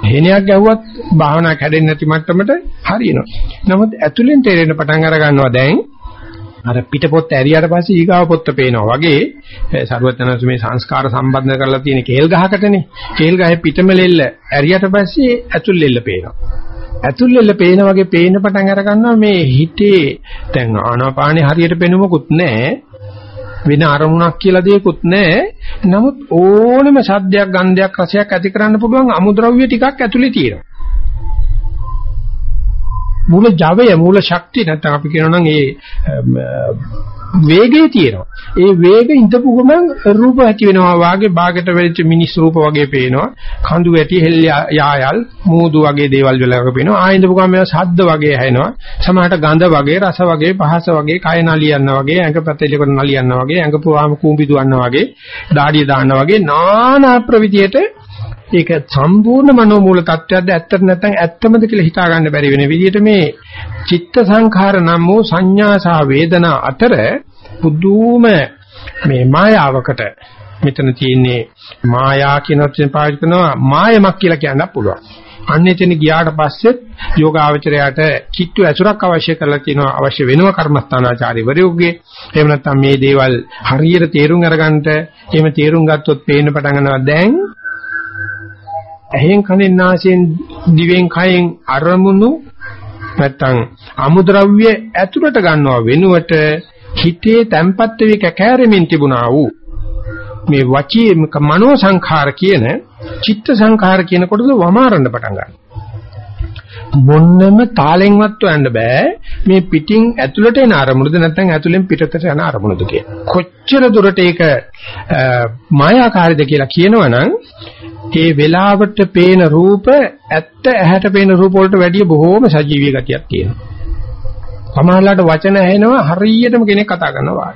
හේනයක් ගැහුවත් භාවනා කැඩෙන්නේ නැති මට්ටමට හරියනවා. නමුත් ඇතුලෙන් තේරෙන පටන් අර ගන්නවා දැන් අර පිටපොත් ඇරියට පස්සේ ඊගාව පොත්ත පේනවා වගේ සරුවචනස් මේ සංස්කාර සම්බන්ධ කරලා තියෙන කේල් ගහකටනේ. කේල් ගහේ පිටම ලෙල්ල ඇරියට පස්සේ ඇතුල් ලෙල්ල පේනවා. ඇතුල් ලෙල්ල පේන වගේ පේන පටන් අර ගන්නවා මේ හිතේ දැන් ආනාපානේ හරියට පෙනුමකුත් නැහැ. වෙන අරමුණක් කියලා දෙයක්වත් නැහැ. නමුත් ඕනෙම සද්දයක්, ගන්ධයක්, රසයක් ඇති කරන්න පුළුවන් අමුද්‍රව්‍ය ටිකක් ඇතුලේ තියෙනවා. මූල ජවය මූල ශක්තිය නැත්නම් අපි කියනවා නම් ඒ වේගය තියෙනවා. ඒ වේග ඉඳපු ගමන් රූප ඇති වෙනවා වාගේ ਬਾගට වෙච්ච මිනිස් රූප වගේ පේනවා. කඳු වැටි හෙල් යායල් මූදු වගේ දේවල් වලක පේනවා. ආ ඉඳපු ගමන් මේවා ශබ්ද වගේ ඇහෙනවා. සමහරට ගඳ වගේ රස වගේ පහස වගේ කය නලියන්න වගේ ඇඟ පැතලෙකට නලියන්න වගේ ඇඟ පුවාම කූඹි දුවන්න වගේ දාඩිය දාන්න වගේ නානා ප්‍රවිධියට ඒක සම්පූර්ණ මනෝමූල තත්ත්වයක්ද ඇත්තට නැත්නම් ඇත්තමද කියලා හිතා ගන්න බැරි වෙන විදිහට මේ චිත්ත සංඛාර නම් වූ සංඥා සහ වේදනා අතර පුදුම මේ මායාවකට මෙතන තියෙන්නේ මායා කියන වචනේ පාවිච්චි කරනවා මායමක් කියලා කියන්නත් පුළුවන්. අන්න එතන ගියාට පස්සෙත් යෝගාවචරයට කිට්ටු ඇසුරක් අවශ්‍ය කරලා තියෙනවා අවශ්‍ය වෙනවා කර්මස්ථානාචාර්යවරයෙකුගේ. එහෙම නැත්නම් මේ දේවල් හරියට තේරුම් අරගන්නට එහෙම තේරුම් ගත්තොත් පේන්න පටන් ගන්නවා දැන් ඇහෙන් කනෙන් නාසයෙන් දිවෙන් කයෙන් අරමුණු නැත්තම් අමුද්‍රව්‍ය ඇතුළට ගන්නවා වෙනුවට හිතේ තැම්පත් වෙවි කැකෑරෙමින් තිබුණා වූ මේ වචී මනෝ සංඛාර කියන චිත්ත සංඛාර කියන කොටස වමාරන්න පටන් ගන්නවා. මොන්නම තාලෙන්වත් හොයන්න බෑ මේ පිටින් ඇතුළට එන අරමුණද නැත්නම් ඇතුළෙන් පිටතට යන අරමුණද කියලා. කොච්චර දුරට ඒක මායාකාරීද කියලා කියනවනම් ඒ වෙලාවට පේන රූප ඇත්ත ඇහැට පේන රූප වලට වැඩිය බොහෝම සජීවී ගතියක් තියෙනවා. සමහරවිට වචන ඇහෙනවා හරියටම කෙනෙක් කතා කරනවා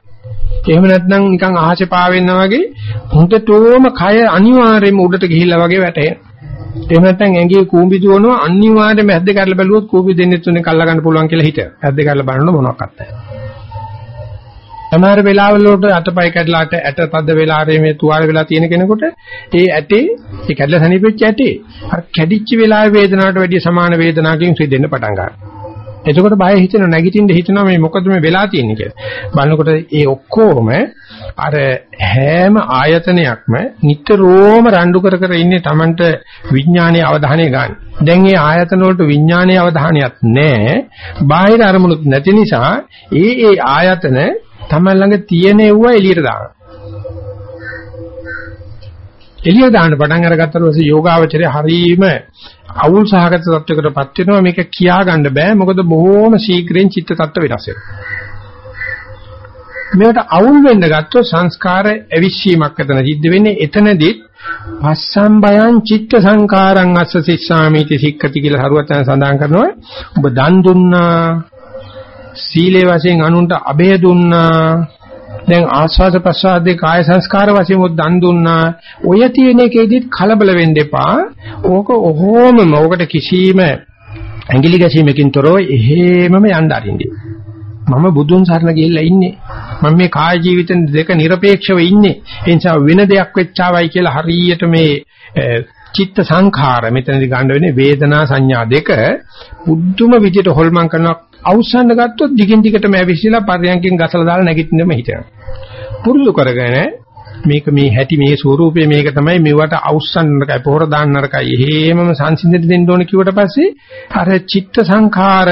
එහෙම නැත්නම් නිකන් අහසේ පාවෙන්නා වගේ හොඳටම කය අනිවාර්යයෙන්ම උඩට ගිහිල්ලා වගේ වැටෙනවා. එහෙම නැත්නම් ඇඟේ කූඹි දුවනවා අනිවාර්යයෙන්ම ඇද්ද කරලා බැලුවොත් කූඹි දෙන්නේ තුනේ කල්ලා ගන්න පුළුවන් කියලා හිත. ඇද්ද කරලා බලනකොට මොනවත් නැහැ. සමහර වෙලාවල වලට අතපය කැඩලාට ඇට තද වෙලාවේ මේ තුවාල වෙලා තියෙන කෙනෙකුට ඒ ඇටේ ඒ කැඩලා සනීපෙච්ච ඇටේ අර කැඩිච්ච වෙලාවේ වේදනාවට වැඩිය සමාන වේදනාවකින් සිදෙන්න පටන් ගන්නවා. එතකොට බය හිතෙන නැගිටින්න හිතනවා මේ මොකද මේ වෙලා තියෙන්නේ කියලා. බලනකොට ඒ ඔක්කොම අර හැම ආයතනයක්ම නිතරම රණ්ඩු කර කර ඉන්නේ Tamanට විඥානයේ අවධානය ගන්න. දැන් මේ ආයතන වලට විඥානයේ අවධානයක් නැහැ. බාහිර අරමුණුත් නැති නිසා ඒ ඒ ආයතන Taman ළඟ තියෙන ඒවා එළියට දානවා. එළිය දාන්න පටන් අරගත්තට පස්සේ යෝගාවචරය හරීම අවුල් සහගත තත්වයකටපත් වෙනවා මේක කියා ගන්න බෑ මොකද බොහෝම ශීඝ්‍රයෙන් චිත්ත tattwa වෙනස් වෙනවා. මේකට අවුල් වෙන්න ගත්තොත් සංස්කාර ඇවිස්සීමක් එතන සිද්ධ වෙන්නේ එතනදී පස්සම් බයං චිත්ත සංකාරං අස්ස සිස්සාමීති සික්කති කියලා හරුවතන සඳහන් කරනවා. ඔබ දන් දුන්නා සීලේ වශයෙන් අනුන්ට අබේ දුන්නා. දැන් ආස්වාද ප්‍රසාදේ කාය සංස්කාර වශයෙන් උත් දන් දුන්නා. ඔය තියෙන එකේදීත් කලබල වෙන්න එපා. ඕක ඔහොමම ඕකට කිසිම ඇඟිලි ගැසීමකින් තොරව එහෙමම යන්න අරින්නේ. මම බුදුන් සරණ ගිහිල්ලා ඉන්නේ. මම මේ කාය ජීවිත දෙක নিরপেক্ষව ඉන්නේ. ඒ නිසා වෙන දෙයක් වෙච්චාවයි කියලා හරියට මේ චිත්ත සංඛාර මෙතනදී ගන්න වෙන්නේ වේදනා සංඥා දෙක බුද්ධම විදියට හොල්මන් කරනවා අවසන් ගත්තොත් දිගින් දිගටම ඇවිස්සලා පර්යන්කෙන් ගසලා දාලා නැගිටින්නම හිතනවා. පුරුදු කරගෙන මේක මේ හැටි මේ ස්වરૂපය මේක තමයි මෙවට අවසන් නරකයි පොහොර දාන්න නරකයි එහෙමම සංසිඳෙන්න දෙන්න ඕන කිව්වට පස්සේ අර චිත්ත සංඛාර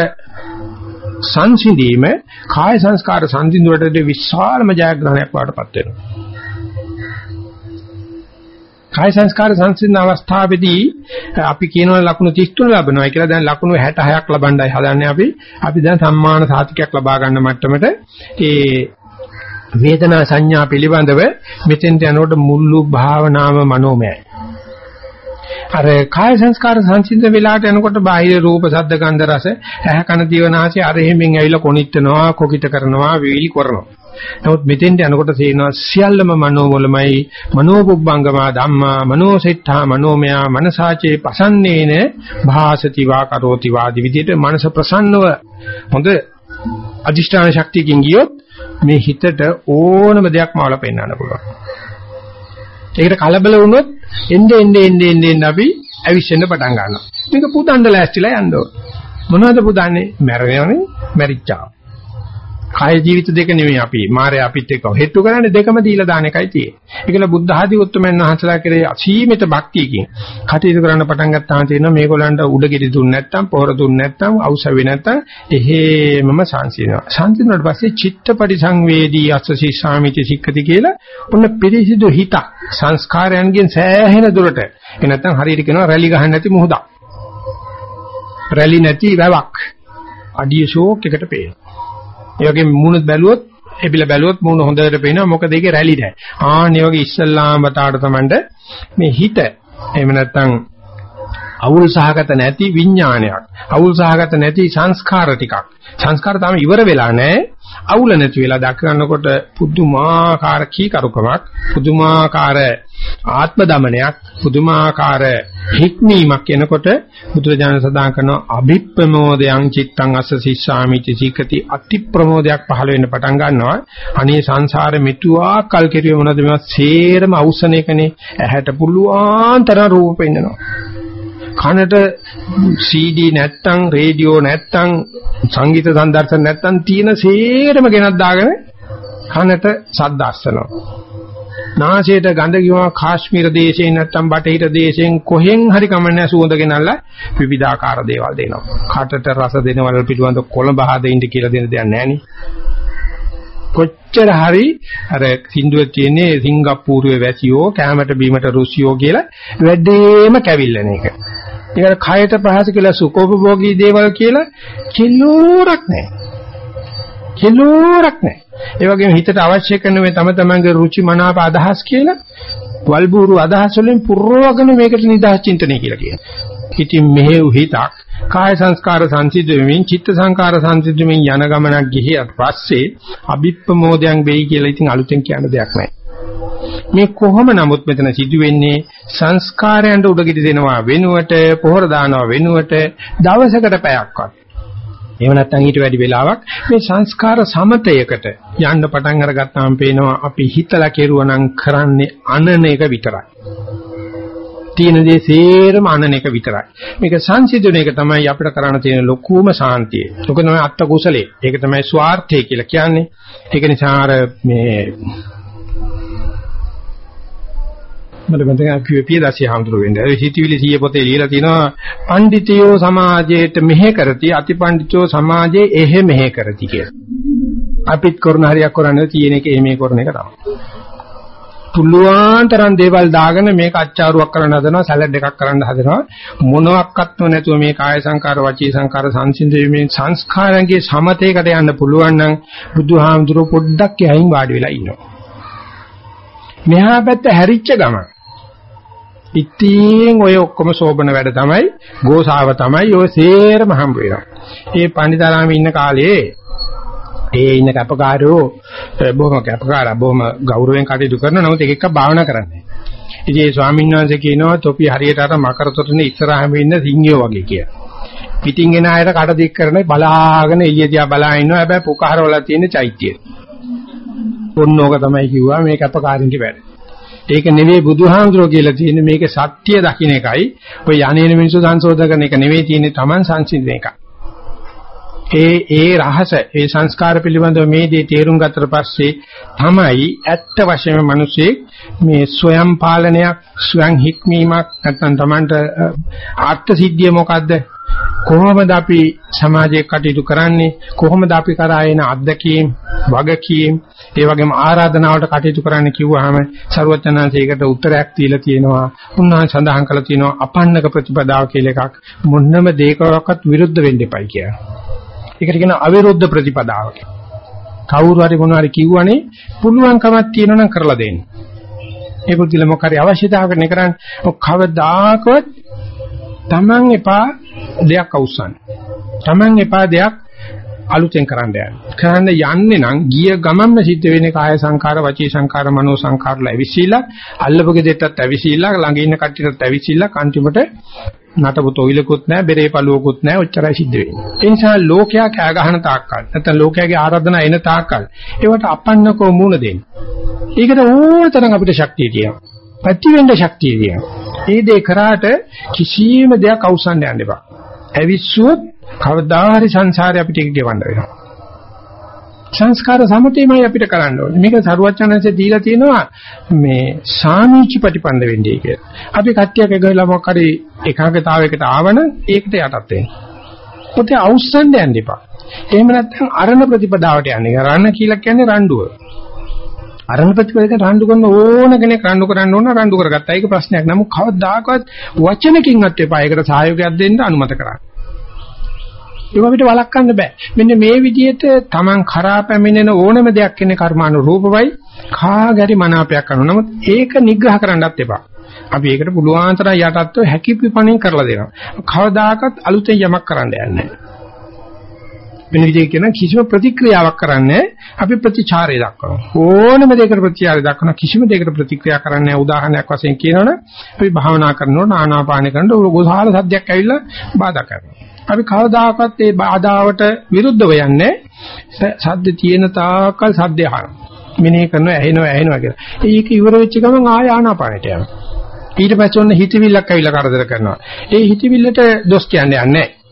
සංසිඳීම කාය සංස්කාර සංසිඳුවට විශාලම ජයග්‍රහණයක් වඩපත් වෙනවා. කාය සංස්කාර සංසිඳන අවස්ථාවේදී අපි කියනවා ලකුණු 33 ලබනවා කියලා දැන් ලකුණු 66ක් ලබන්නයි හදන්නේ අපි. අපි දැන් සම්මාන සාතිකයක් ලබා ගන්න මට්ටමට ඒ වේදනා සංඥා පිළිබඳව මෙතෙන්ට යනකොට මුල්ලු භාවනාව මනෝමයයි. අර කාය සංස්කාර සංසිඳන වෙලාවට යනකොට බාහිර රූප ශබ්ද ගන්ධ රස ඇහ කන දිවනාසය අර එහෙමින් ඇවිල්ලා කොනිටනවා කොකිට කරනවා විවිලි කරනවා. නමුත් මෙතෙන්ට යනකොට තේනවා සියල්ලම මනෝවලමයි මනෝපුබ්බංගමා ධම්මා මනෝසෙට්ඨා මනෝමයා මනසාචේ පසන්නේන භාසති වා කරෝති වාදි විදිහට මනස ප්‍රසන්නව හොඳ අදිෂ්ඨාන ශක්තියකින් ගියොත් මේ හිතට ඕනම දෙයක් මාවල පෙන්වන්න පුළුවන්. ඒකට කලබල වුණොත් එnde ende ende ende ende අපි ඇවිස්සෙන්න පටන් ගන්නවා. මේක පුදන්න ලෑස්තිලා යන්න ඕන. මොනවද පුදන්නේ? මැරෙනවනේ, මැරිච්චා. කාය ජීවිත දෙක නෙමෙයි අපි මාරය අපිත් එක්ක හෙට්ටු කරන්නේ දෙකම දීලා දාන එකයි තියෙන්නේ. ඒකල බුද්ධ ආදී උත්තරමයන් වහන්සේලා කරේ අසීමිත භක්තියකින් කටයුතු කරන්න පටන් ගත්තාම තියෙනවා මේගොල්ලන්ට උඩගෙඩි දුන්නේ නැත්නම් පොහොර දුන්නේ නැත්නම් අවශ්‍ය නැත්නම් එහෙමම සංසිඳනවා. සංසිඳුණාට පස්සේ චිත්තපටි සංවේදී අස්සසී සාමිති සික්කති කියලා ඔන්න පිරිසිදු හිත සංස්කාරයන්ගෙන් සෑහෙන දුරට ඒ නැත්නම් හරියට කියනවා රැලි ගහන්න නැති මුහුදක්. රැලි නැති වැවක්. අඩිය ෂෝක් එකට පේනවා. ඒ වගේ මූණ බැලුවොත් එබිල බැලුවොත් මූණ හොඳට පේනවා. මොකද ඒකේ රැලි නැහැ. ආන් මේ වගේ ඉස්සල්ලාම බතාවට තමන්ට මේ හිත එහෙම නැත්නම් අවුල් සහගත නැති විඥානයක් අවුල් සහගත නැති සංස්කාර ටිකක්. සංස්කාර තාම ඉවර වෙලා නැහැ. අවුල නැති වෙලා දක්වනකොට පුදුමාකාර කීකරුකමක් පුදුමාකාර ආත්ම දමනයක් පුදුමාකාර හික්මීමක් එනකොට බුදුරජාණන් සදාන් කරන අභිප්‍රමෝදයන් චිත්තං අස්ස සිස්සාමිති සීකති අති ප්‍රමෝදයක් පහළ වෙන්න පටන් ගන්නවා. අනේ සංසාරෙ මෙතුවා කල් කෙරුවේ මොනවද? මේවා සේරම අවසන එකනේ ඇහැට පුළුවන් තරම් රූප පෙන්නනවා. කනට CD නැත්තම් රේඩියෝ නැත්තම් සංගීත සංදර්ශන නැත්තම් තියෙන සේරම ගෙනත් දාගෙන කනට ශබ්ද අස්සනවා. නාසයට ගඳ ගියම කාශ්මීර දේශයෙන් නැත්තම් බටහිර දේශයෙන් කොහෙන් හරි කමන්නේ සුවඳ ගෙනල්ලා විවිධාකාර දේවල් දෙනවා. කටට රස දෙනවල පිළිබඳ කොළඹ හදින්න කියලා දෙන දෙයක් නැහැ කොච්චර හරි අර සින්දුවේ තියෙන්නේ සිංගප්පූරුවේ වැසියෝ කැමරට බීමට රුසියෝ කියලා වැඩේම කැවිල්ලන එක. ඒකට කයට පහස කියලා සුඛෝපභෝගී දේවල් කියලා කිලෝරක් නැහැ. කිලෝරක් නැහැ. ඒ වගේම හිතට අවශ්‍ය කරන මේ තම තමන්ගේ රුචි මනාප අදහස් කියලා වල්බూరు අදහස් වලින් පුරවගෙන මේකට නිදහස් චින්තනය කියලා කියනවා. ඉතින් මෙහෙව් හිතක් කාය සංස්කාර සංසිද්ධ වෙමින් චිත්ත සංකාර සංසිද්ධ වෙමින් යන ගමනක් ගිහියත් පස්සේ අභිප්‍රමෝදයන් වෙයි කියලා ඉතින් අලුතෙන් කියන්න දෙයක් නැහැ. මේ කොහොම නමුත් මෙතන සිදු වෙන්නේ සංස්කාරයන්ට උඩගිඩි දෙනවා වෙනුවට පොහොර දානවා වෙනුවට දවසකට පැයක්වත් එහෙම නැත්නම් ඊට වැඩි වෙලාවක් මේ සංස්කාර සමතයකට යන්න පටන් අරගත්තාම පේනවා අපි හිතලා කෙරුවා නම් කරන්නේ අනන එක විතරයි. තියෙන දේ සේරම අනන එක විතරයි. මේක සංසිඳුන එක තමයි අපිට කරන්න තියෙන ලොකුම සාන්තිය. ඒක තමයි අත්ත කුසලයේ. ඒක තමයි ස්වార్థය කියලා කියන්නේ. ඒක නිසා අර මේ මට මතකයි කිව්වේ පියදාසිය හඳුරු වෙන්නේ. ඒ හිතවිලි සිය පොතේ ලියලා තිනවා පඬිතියෝ සමාජයට මෙහෙ කරති අතිපඬිතෝ සමාජයේ එහෙ මෙහෙ කරති කියලා. අපිත් කරන හරියක් කරන්නේ තියෙන එක එහෙම කරන එක තමයි. පුළුවන් තරම් දේවල් දාගෙන මේක අච්චාරුවක් කරන්න හදනවා සැලඩ් එකක් කරන්න හදනවා මොනවත්ක්ත්ව නැතුව මේ කාය සංකාර වචී සංකාර සංසිඳීමේ සංස්කාරයන්ගේ සමතේකට යන්න පුළුවන් නම් බුදුහාමුදුරුවෝ පොඩ්ඩක් යහින් වාඩි වෙලා ඉන්නවා. මෙහා පැත්ත හැරිච්ච ගමන් ඉතින් ඔය ඔක්කොම සෝබන වැඩ තමයි, ගෝසාව තමයි ඔය සේරම හම්බ වෙනවා. ඒ පණ්ඩිතාරාමේ ඉන්න කාලේ ඒ ඉන්න කැපකාරයෝ බොහොම කැපකාරා බොහොම ගෞරවයෙන් කටයුතු කරන නමුත් එක එක භාවනා කරන්නේ. ඉතින් ඒ ස්වාමීන් වහන්සේ කියනවා තොපි හරියට අර මකර තොටනේ ඉස්සරහම ඉන්න සිංහයෝ වගේ කියලා. පිටින් එන අයට කට දික් කරන බලාගෙන එළිය දිහා බලා ඉන්නවා හැබැයි පුකහරවල තියෙන චෛත්‍යය. ඔන්නෝක තමයි කිව්වා මේ කැපකාරින්ගේ වැඩ. ඒක නෙවෙයි බුදුහාමුදුරුවෝ කියලා තියෙන්නේ මේක සත්‍ය දකින්න එකයි. ඔය යන්නේන මිනිස්සු සංශෝධන කරන එක නෙවෙයි තියෙන්නේ Taman සංසිඳන එක. ඒ ඒ රහස ඒ සංස්කාර පිළිබඳව මේ දේ තේරුම් ගත්තට පස්සේ තමයි ඇත්ත වශයෙන්ම මිනිස්සේ මේ ස්වයං පාලනයක් ස්වයං හික්මීමක් නැත්නම් Tamanට ආත්ම සිද්ධිය මොකද්ද? කොහොමද අපි සමාජයේ කටයුතු කරන්නේ? කොහොමද අපි කරා එන අත්දැකීම් වගකීම්? ඒ වගේම ආරාධනාවට කටයුතු කරන්න කිව්වහම ਸਰවඥාන්සේකට උත්තරයක් දීලා තියෙනවා. උන්වහන්සේ සඳහන් කළා තියෙනවා අපන්නක ප්‍රතිපදාව කියලා එකක්. මොන්නම දෙයකවත් විරුද්ධ වෙන්න එපයි කියලා. ඒකට කියන අවිරුද්ධ ප්‍රතිපදාව කවුරු හරි මොනවා හරි කිව්වනේ පුළුවන්කමක් තියෙනවා නම් කරලා දෙන්න. ඒ පුදුල මොකක් හරි අවශ්‍යතාවක නේ කරන්නේ. කවදාකවත් Taman එපා දෙයක් අවසන්. Taman එපා දෙයක් අලුතෙන් කරන්න යන්නේ. කරන්න යන්නේ නම් ගිය ගමන්ම සිද්ධ වෙන්නේ කාය සංකාර, වචී සංකාර, මනෝ සංකාරලා ඇවිසිලා, අල්ලපගෙ දෙටත් ඇවිසිලා, ළඟ ඉන්න කට්ටියටත් ඇවිසිලා කන්ටිමට නටපු තොইলකුත් නැහැ, බෙරේ පළුවකුත් නැහැ, ඔච්චරයි සිද්ධ වෙන්නේ. ඒ නිසා ලෝකයා කෑ ගහන තාක්කල්, නැත්නම් ලෝකයාගේ ආරාධනා එන තාක්කල්, ඒවට අපන්නකෝ මූණ දෙන්න. ඒකට ඕනතරම් අපිට ශක්තිය තියෙනවා. ප්‍රතිවෙන්න ශක්තිය තියෙනවා. ඒ දේ කරාට කිසියම් දෙයක් අවසන් යන්න එපා. ඇවිස්සුවොත් කවදා හරි සංසාරේ අපිට ඒක ගෙවන්න වෙනවා. සංස්කාර සමතේමයි අපිට කරන්න ඕනේ. මේක සරුවචනanse දීලා තියෙනවා මේ සාමීචි ප්‍රතිපන්න වෙන්නේ කියලා. අපි කට්ටියක් එකගලා මොකක් හරි ඒකාගතාවයකට ආවනම් ඒකට යටත් වෙන්න. පොතේ අවුස්සන්න යන්න එපා. එහෙම නැත්නම් අරණ ප්‍රතිපදාවට යන්නේ. රණ කියලා කියන්නේ රණ්ඩුව. අරණ ප්‍රතිපදාවට රණ්ඩු කරන ඕන කෙනෙක් රණ්ඩු කරන්න ඕන රණ්ඩු කරගත්තා. ඒක ප්‍රශ්නයක්. නමුත් කවදාකවත් වචනකින්වත් එපා. ඒකට සහයෝගයක් දෙන්න අනුමත කරන්න. ඒක අපිට වළක්වන්න බෑ. මෙන්න මේ විදිහට Taman කරා පැමිණෙන ඕනම දෙයක් ඉන්නේ කර්මානුරූපවයි කාගරි මනාපයක් කරනවා. නමුත් ඒක නිග්‍රහ කරන්නත් එපා. අපි ඒකට පුළුවන් තරම් යටත්ව හැකි පිපණෙන් කරලා දෙනවා. කවදාකවත් අලුතෙන් යමක් කරන්න යන්නේ නැහැ. වෙන විදිහකින් කියන කිසිම ප්‍රතික්‍රියාවක් කරන්නේ අපි ප්‍රතිචාරය දක්වනවා ඕනම දෙයකට ප්‍රතිචාරය දක්වන කිසිම දෙයකට ප්‍රතික්‍රියා කරන්නේ උදාහරණයක් වශයෙන් කියනවනේ අපි භාවනා කරනකොට ආනාපාන කරනකොට ගොසාල සද්දයක් ඇවිල්ලා බාධා කරනවා අපි කවදාකවත් ඒ බාධාවට විරුද්ධව යන්නේ සද්ද තියෙන තාක්කල් සද්ද අහනවා. මිනේ කරනවා ඇහෙනවා ඇහෙනවා කියලා. ඒක ඉවර වෙච්ච ගමන් ආය ආනාපානට යනවා. ඊට පස්සේ ඔන්න හිතවිල්ලක් ඇවිල්ලා කරදර කරනවා. ඒ හිතවිල්ලට දොස් කියන්නේ නැහැ.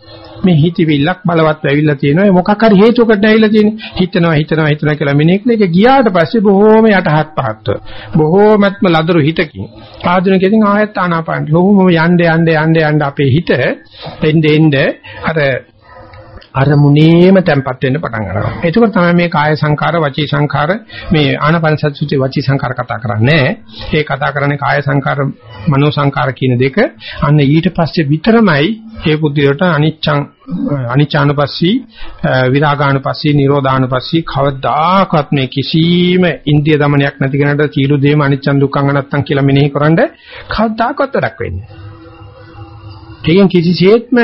මේ හිතවිල්ලක් බලවත් ඇවිල්ලා තියෙනවා. මොකක් හරි හේතුවකට ඇවිල්ලා තියෙන්නේ. හිතනවා හිතනවා හිතනවා කියලා මිනිහෙක් මේක ගියාට පස්සේ බොහෝම යටහත් පහත්ව. බොහෝමත්ම ලදරු හිතකින්. ආධුනිකයන් ආයත් ආනාපාන බොහෝම යන්න යන්න යන්න යන්න අපේ හිත එන්න එන්න අර අරමුණේම තැම්පත් වෙන්න පටන් ගන්නවා. එතකොට තමයි මේ කාය සංකාර, වචී සංකාර, මේ ආනාපාන සතියේ වචී සංකාර කතා කරන්නේ. ඒ කතා කරන්නේ කාය සංකාර, මනෝ සංකාර කියන දෙක. අන්න ඊට පස්සේ විතරමයි මේ බුද්ධියට අනිච්ඡං අනිච්ඡානුපස්සී, විරාගානුපස්සී, නිරෝධානුපස්සී කවදාකවත් මේ කිසිම ඉන්දිය දමනයක් නැති කෙනාට චීරු දෙම අනිච්ඡං දුක්ඛං අනත්තං කියලා මෙනෙහි කරන්නේ කවදාකවත් වැඩක් වෙන්නේ නැහැ. ඒකෙන් කිසිසේත්ම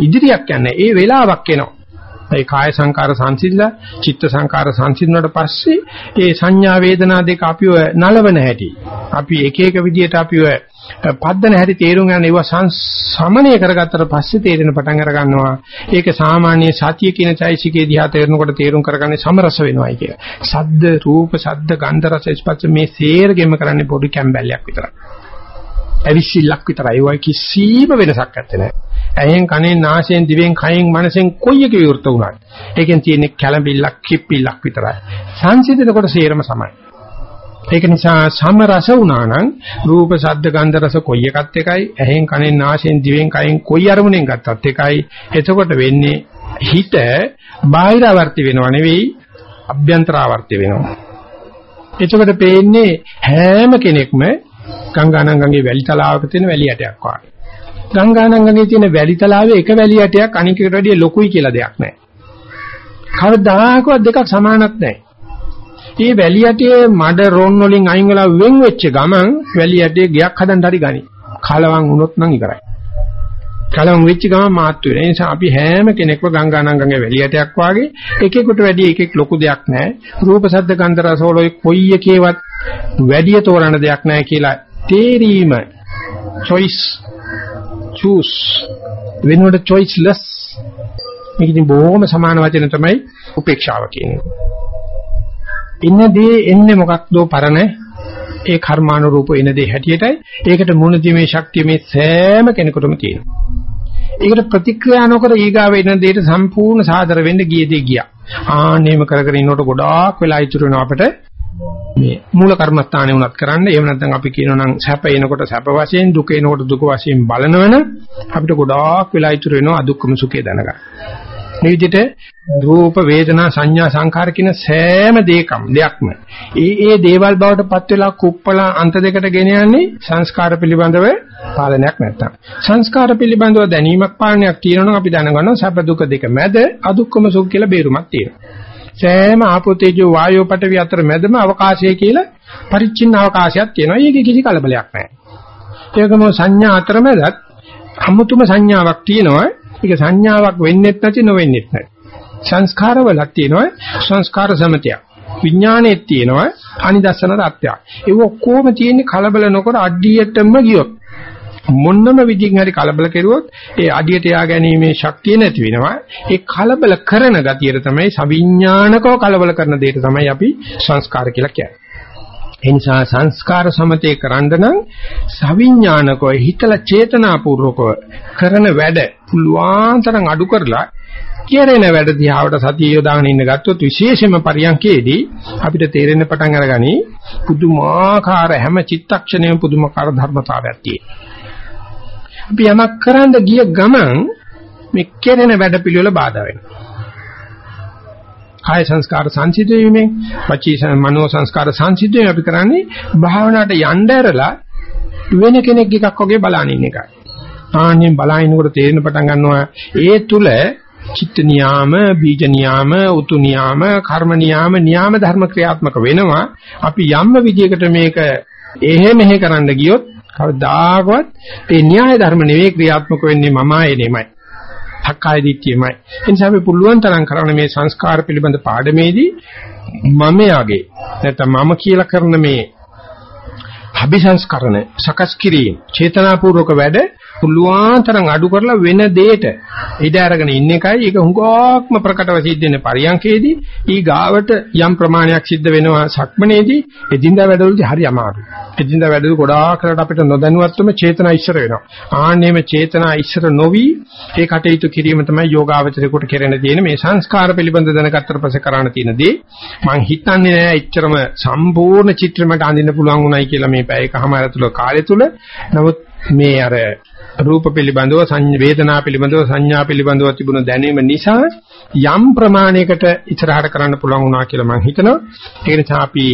ඉදිරියක් යන්නේ ඒ වෙලාවක් එනවා. ඒ කාය සංකාර සංසිඳලා චිත්ත සංකාර සංසිඳුණාට පස්සේ ඒ සංඥා වේදනා දෙක අපිව නලවන හැටි අපි එක එක විදියට අපිව පද්දන හැටි තේරුම් ගන්න ඒවා සමනය කරගත්තට පස්සේ තේරෙන පටන් අර ගන්නවා ඒක සාමාන්‍ය සතිය කියන චෛසිකේ දිහා තේරෙනකොට තේරුම් කරගන්නේ සමරස වෙනවයි කිය. සද්ද රූප සද්ද ගන්ධ රස ස්පර්ශ මේ සේරගෙම කරන්නේ පොඩි කැම්බැල්ලක් විතරයි. ඇවිස්සිල්ලක් විතරයි. ඒවයි කිසිම වෙනසක් නැත්තේ. ඇහෙන් කනෙන් නාසයෙන් දිවෙන් කයෙන් මනසෙන් කොයි එක විවෘත වුණත් ඒකෙන් තියෙන කැළඹිල්ලක් කිප්පිල්ලක් විතරයි. සංසිඳනකොට සේරම සමයි. ඒක නිසා සම රස වුණා නම් රූප ශබ්ද ගන්ධ රස කොයි එකත් එකයි ඇහෙන් කනෙන් නාසයෙන් දිවෙන් කයෙන් කොයි අරමුණෙන් ගත්තත් එකයි එතකොට වෙන්නේ හිත බාහිරවර්ති වෙනව නෙවෙයි අභ්‍යන්තරාවර්ති වෙනවා එතකොට පේන්නේ හැම කෙනෙක්ම ගංගානංගගේ වැලි තලාවක තියෙන වැලි ඇටයක් වගේ. ගංගානංගගේ තියෙන වැලි තලාවේ එක වැලි ඇටයක් අනිකකට වැඩිය ලොකුයි කියලා දෙයක් නැහැ. කවදාකවත් දෙකක් සමානක් නැහැ. මේ වැලි ඇටයේ මඩ රොන් වලින් අයින් වෙලා වෙන් වෙච්ච ගමන් වැලි ඇටයේ ගයක් හදන්න හරි ගනි. කලවම් වුණොත් නම් ඉවරයි. කලවම් වෙච්ච ගමන් මාත් වෙන. ඒ නිසා අපි හැම කෙනෙක්ම ගංගානංගගේ වැලි ඇටයක් වාගේ එකෙකුට වැඩි එකෙක් ලොකු දෙයක් නැහැ. රූප ශබ්ද ගන්ධ රස වල කොයි එකේවත් වැඩි තෝරන දෙයක් නැහැ කියලා තේරීම. choice. choose. වෙනුවට choiceless. මේක ඉතින් බොහොම සමාන වචන තමයි උපේක්ෂාව කියන්නේ. ඉන්නදී එන්නේ මොකක්දෝ පරණ? ඒ කර්මානුරූප එන දේ හැටියටයි. ඒකට මුණ දීමේ ශක්තිය මේ සෑම කෙනෙකුටම තියෙනවා. ඒකට ප්‍රතික්‍රියා නොකර ඊගාව එන දෙයට සම්පූර්ණ සාදර වෙන්න ගිය. දේ ගියා. ආන්නේම කර කර ඉන්නකොට ගොඩාක් වෙලා ඉතුරු වෙනවා අපිට. මේ මූල කර්මස්ථානේ උනත් කරන්න. එහෙම නැත්නම් අපි කියනවා නම් සැප එනකොට සැප වශයෙන් දුක එනකොට දුක වශයෙන් බලනවන අපිට ගොඩාක් වෙලා ඉතුරු වෙනවා අදුක්කම සුඛය දැනගන්න. මේ විදිහට රූප වේදනා සංඥා සංකාර කියන සෑම දෙයක්ම දෙයක්ම ඒ ඒ දේවල් බවට පත් වෙලා කුප්පලා අන්ත දෙකට ගෙන යන්නේ සංස්කාර පිළිබඳව පාලනයක් නැත්තම්. සංස්කාර පිළිබඳව දැනීමක් පාලනයක් තියෙනවා අපි දැනගන්නවා සැප දුක දෙක මැද අදුක්කම සුඛ කියලා බේරුමක් තියෙනවා. සෑම ආපෝතේජෝ වායෝ පඨවි අතර මැදම අවකාශය කියලා පරිච්ඡින්න අවකාශයක් තියෙනවා. ඒකේ කිසි කලබලයක් නැහැ. ඒකම සංඥා අතරමැදත් අමුතුම සංඥාවක් තියෙනවා. ඒක සංඥාවක් වෙන්නෙත් නැති නොවෙන්නෙත් නැති. සංස්කාරවලක් තියෙනවා සංස්කාර සමතයක්. විඥානෙත් තියෙනවා අනිදස්සන තත්ත්වයක්. ඒ ඔක්කොම තියෙන්නේ කලබල නොකර අඩියටම ගියොත් මොන්නම විදිහින් හරි කලබල කෙරුවොත් ඒ අඩියට යා ගැනීමේ ශක්තිය නැති වෙනවා. ඒ කලබල කරන ගතියට තමයි සවිඥානිකව කලබල කරන දෙයට තමයි අපි සංස්කාර කියලා කියන්නේ. ඒ නිසා සංස්කාර සමතේ කරන්න නම් සවිඥානිකව හිතලා චේතනාපූර්වකව කරන වැඩ පුළුවන් තරම් අඩු කරලා කෙරෙන වැඩ දිහාවට සතිය යොදාගෙන ඉන්න ගත්තොත් විශේෂයෙන්ම පරියන්කේදී අපිට තේරෙන්න පටන් අරගනි පුදුමාකාර හැම චිත්තක්ෂණයම පුදුමාකාර ධර්මතාවයක් තියෙනවා. අපි යමක් කරන්න ගිය ගමන් මේ කෙරෙන වැඩ පිළිවෙල බාධා වෙනවා. කාය සංස්කාර සංසිද්ධ වීමෙන් වචී මනෝ සංස්කාර සංසිද්ධ වීම අපි කරන්නේ භාවනාවට යන්න ඇරලා වෙන කෙනෙක් එකක් වගේ බලන ඉන්න එකයි. ආන්යෙන් බලනකොට තේරෙන පටන් ගන්නවා ඒ තුල චිත්ත නියාම, බීජ නියාම, උතු නියාම, කර්ම නියාම, නියාම ධර්ම ක්‍රියාත්මක වෙනවා. අපි යම් විදියකට මේක එහෙ මෙහෙ කරන්න ගියොත් කවදාකවත් ඒ න්‍යාය ධර්ම නෙවෙයි ක්‍රියාත්මක වෙන්නේ මම ආයේනෙමයි. සක්කාය දිට්ඨියමයි. ඒ නිසා අපි පුළුවන් තරම් කරන මේ සංස්කාර පිළිබඳ පාඩමේදී මම යාගේ නැත්නම් මම කියලා කරන මේ අභිසංස්කරණ සකස් කිරීම චේතනාපූර්වක වැඩ පුළුවන් තරම් අඩු කරලා වෙන දෙයක ඉඩ අරගෙන ඉන්න එකයි ඒක හුඟක්ම ප්‍රකටව සිද්ධ වෙන පරියන්කේදී ඊ ගාවට යම් ප්‍රමාණයක් සිද්ධ වෙනවා සක්මනේදී එදින්දා වැඩවලදී හරි අමාරුයි. එදින්දා වැඩවල ගොඩාක් කරලා අපිට නොදැනුවත්වම චේතනා ඉස්සර වෙනවා. ආන්නේම චේතනා ඉස්සර නොවි ඒ කටයුතු කිරීම තමයි යෝගාවචරේකට කෙරෙන තියෙන මේ සංස්කාර පිළිබඳ දැනගත්තට පස්සේ කරන්න තියෙන දේ. මම හිතන්නේ නෑ එච්චරම සම්පූර්ණ චිත්‍රමට අඳින්න පුළුවන් උනායි කියලා මේ පැයකමාර ඇතුළත කාලය තුල. නමුත් මේ අර රූප පිළිබඳව වේදනා පිළිබඳව සංඥා පිළිබඳව තිබුණ දැනීම නිසා යම් ප්‍රමාණයකට ඉස්සරහට කරන්න පුළුවන් වුණා කියලා මම හිතනවා. ඒ නිසා අපි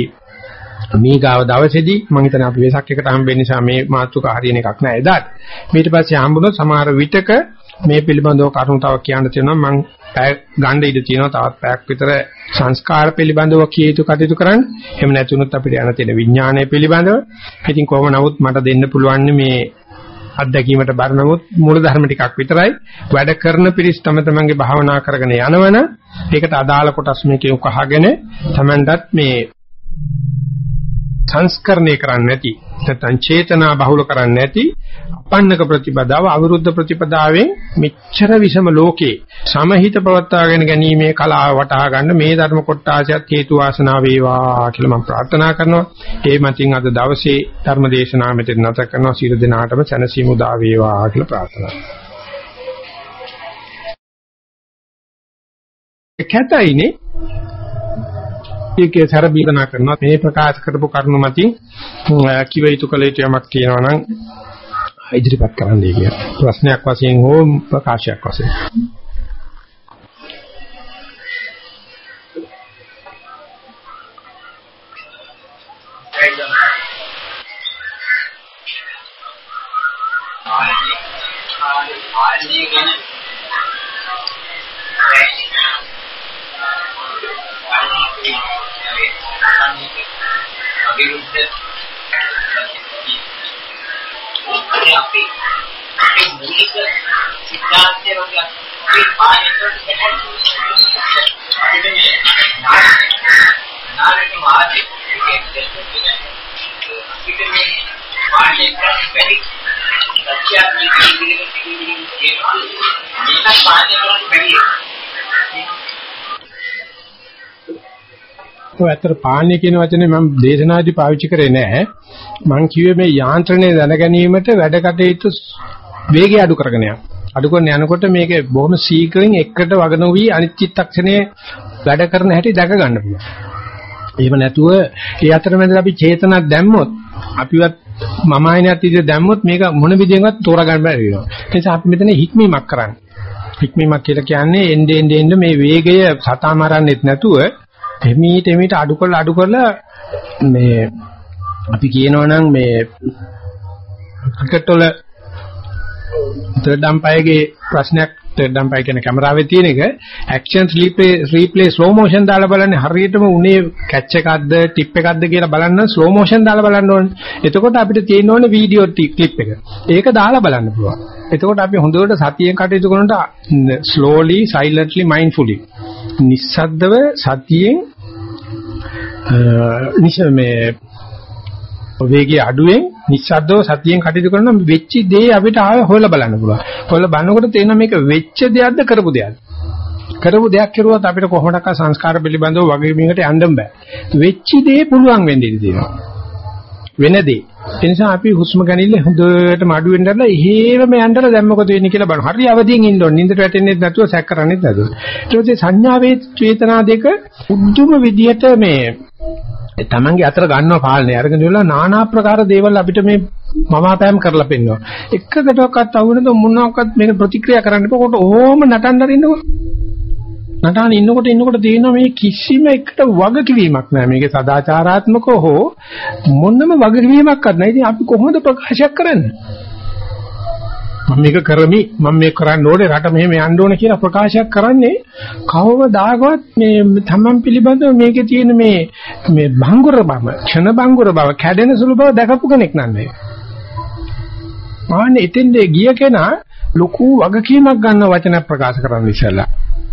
මේ ගාව දවසේදී මම හිතන්නේ අපි වෙසක් එකට හම්බෙන්න නිසා මේ මාතෘකාව හරියන එකක් නෑ එදාට. ඊට පස්සේ හම්බුනොත් සමහර විටක මේ පිළිබඳව කරුණු තව කියන්න තියෙනවා මම පැය ගන්න ඉඩ තියෙනවා තවත් පැයක් විතර සංස්කාර පිළිබඳව කිය යුතු කටයුතු කරන්න. එහෙම නැතුනොත් අපිට යන තියෙන විඥානය පිළිබඳව. ඉතින් කොහොම නමුත් මට දෙන්න පුළුවන් මේ අත්දැකීමට බර නමුත් මූල ධර්ම ටිකක් විතරයි. වැඩ කරන පිරිස් තම තමන්ගේ භාවනා කරගෙන යනවන ඒකට අදාළ කොටස් මේකේ උකහාගෙන තමන්ටත් මේ සංස්කරණය කරන්නේ නැති නැත්නම් චේතනා බහුල කරන්නේ නැති අපන්නක ප්‍රතිපදාව අවිරුද්ධ ප්‍රතිපදාවෙන් මෙච්චර විසම ලෝකේ සමහිත පවත්වාගෙන ගැනීමේ කලාව වටහා ගන්න මේ ධර්ම කොටාසයත් හේතු වාසනා වේවා කියලා මම ප්‍රාර්ථනා කරනවා. ඒ මතින් අද දවසේ ධර්ම දේශනාව මෙතන නැත කරනවා. සියලු දෙනාටම සැනසීම උදා වේවා කියලා ප්‍රාර්ථනා කරනවා. කැතයිනේ ඒකේ සර බීදනා කරනවා මේ ප්‍රකාශ කරපු කරුණු මතින් කිව යුතු කළ යුතු යමක් තියෙනවා නම් ඉදිරිපත් කරන්නයි කියලා. ප්‍රශ්නයක් වශයෙන් හෝ ප්‍රකාශයක් වශයෙන්. ආදී ගැන අවිරුද්ධ අපි අපේ මූලික සිද්ධාන්තය වගේ අපේ ඔය අතර පාලනය කියන වචනේ මම දේශනාදී පාවිච්චි කරේ නැහැ. මම කිව්වේ මේ යාන්ත්‍රණය දැන ගැනීමට වැඩ කටයුතු වේගය අඩු කරගෙන යනවා. අඩු කරන යනකොට මේක බොහොම ශීඝ්‍රයෙන් එකට වග නොවි අනිත් චිත්තක්ෂණයේ වැඩ කරන හැටි දැක ගන්න පුළුවන්. එහෙම නැතුව ඒ අතරමැද අපි චේතනක් දැම්මොත් අපිවත් මම ආයනත් ඉතින් දැම්මොත් මේක මොන විදිහෙන්වත් තෝරගන්න බැරි වෙනවා. ඒ නිසා අපි මෙතන හික්මීමක් කරන්නේ. හික්මීමක් කියලා කියන්නේ එnde end end මේ වේගය සතා මරන්නෙත් නැතුව එමීට එමීට අඩු කරලා අඩු කරලා මේ අපි කියනවනම් මේ ක්‍රිකට් වල තර්ඩ් අම්පයර්ගේ ප්‍රශ්නයක් තර්ඩ් අම්පයර් කියන කැමරාවේ තියෙන එක action replay replay slow motion දාලා බලන්නේ හරියටම උනේ කැච් එකක්ද ටිප් එකක්ද කියලා බලන්න ස්ලෝ මෝෂන් දාලා බලන්න ඕනේ. එතකොට අපිට තියෙන්න ඕනේ වීඩියෝ ක්ලිප් එක. ඒක දාලා බලන්න පුළුවන්. එතකොට අපි හොඳට සතියෙන් කටයුතු කරනකොට slowly silently mindfully නිස්සද්දව සතියෙන් නිෂ මේ වේගය අඩුවෙන් නිස්සද්දව සතියෙන් කටයුතු කරනවා වෙච්ච දේ අපිට ආයෙ හොයලා බලන්න පුළුවන්. හොයලා බලනකොට තේරෙනවා මේක වෙච්ච දෙයක්ද කරපු දෙයක්ද? කරපු දෙයක් කරුවත් අපිට කොහොමඩක්ක සංස්කාර පිළිබඳව වගකීමකට යන්න බෑ. වෙච්ච දේ පුළුවන් වෙන්නේ ඉතිනවා. වෙන දේ. ඒ නිසා අපි හුස්ම ගැනීම හොඳටම අඩු වෙන්න ඇරලා එහෙමම යන්නතර දැන් මොකද වෙන්නේ කියලා බලන්න. හරි අවදියෙන් ඉන්න ඕනේ. නින්දට වැටෙන්නේ නැතුව සැක කරන්නේ නැතුව. ඊට පස්සේ සංඥා වේදනා දෙක උද්දුම විදියට මේ තමන්ගේ අතර ගන්නවා පාලනය. අරගෙන ඉවරලා নানা ආකාර දේවල් අපිට මේ මමාපෑම් කරලා පෙන්නනවා. එකකටවත් අවුනද මොනවාක්වත් මේක ප්‍රතික්‍රියා කරන්න එපා. කොට ඕම නටන්න අරින්නකෝ. නටන ඉන්නකොට ඉන්නකොට තියෙනවා මේ කිසිම එකට වගකීමක් නැහැ. මේකේ සදාචාරාත්මකව හෝ මොනම වගකීමක්වත් නැහැ. ඉතින් අපි කොහොමද ප්‍රකාශයක් කරන්නේ? මම මේක කරමි මම මේක කරන්න ඕනේ රට මෙහෙම යන්න ඕනේ කියලා ප්‍රකාශයක් කරන්නේ කවවදාකවත් මේ තමන් පිළිබඳව මේකේ තියෙන මේ මේ භංගුර බව ක්ෂණ භංගුර බව කැඩෙන සුළු බව දැකපු කෙනෙක් නන්නේ. මාන්නේ එතෙන්ද ගිය කෙනා ලොකු වගකීමක් ගන්න වචන ප්‍රකාශ කරන්න ඉස්සලා.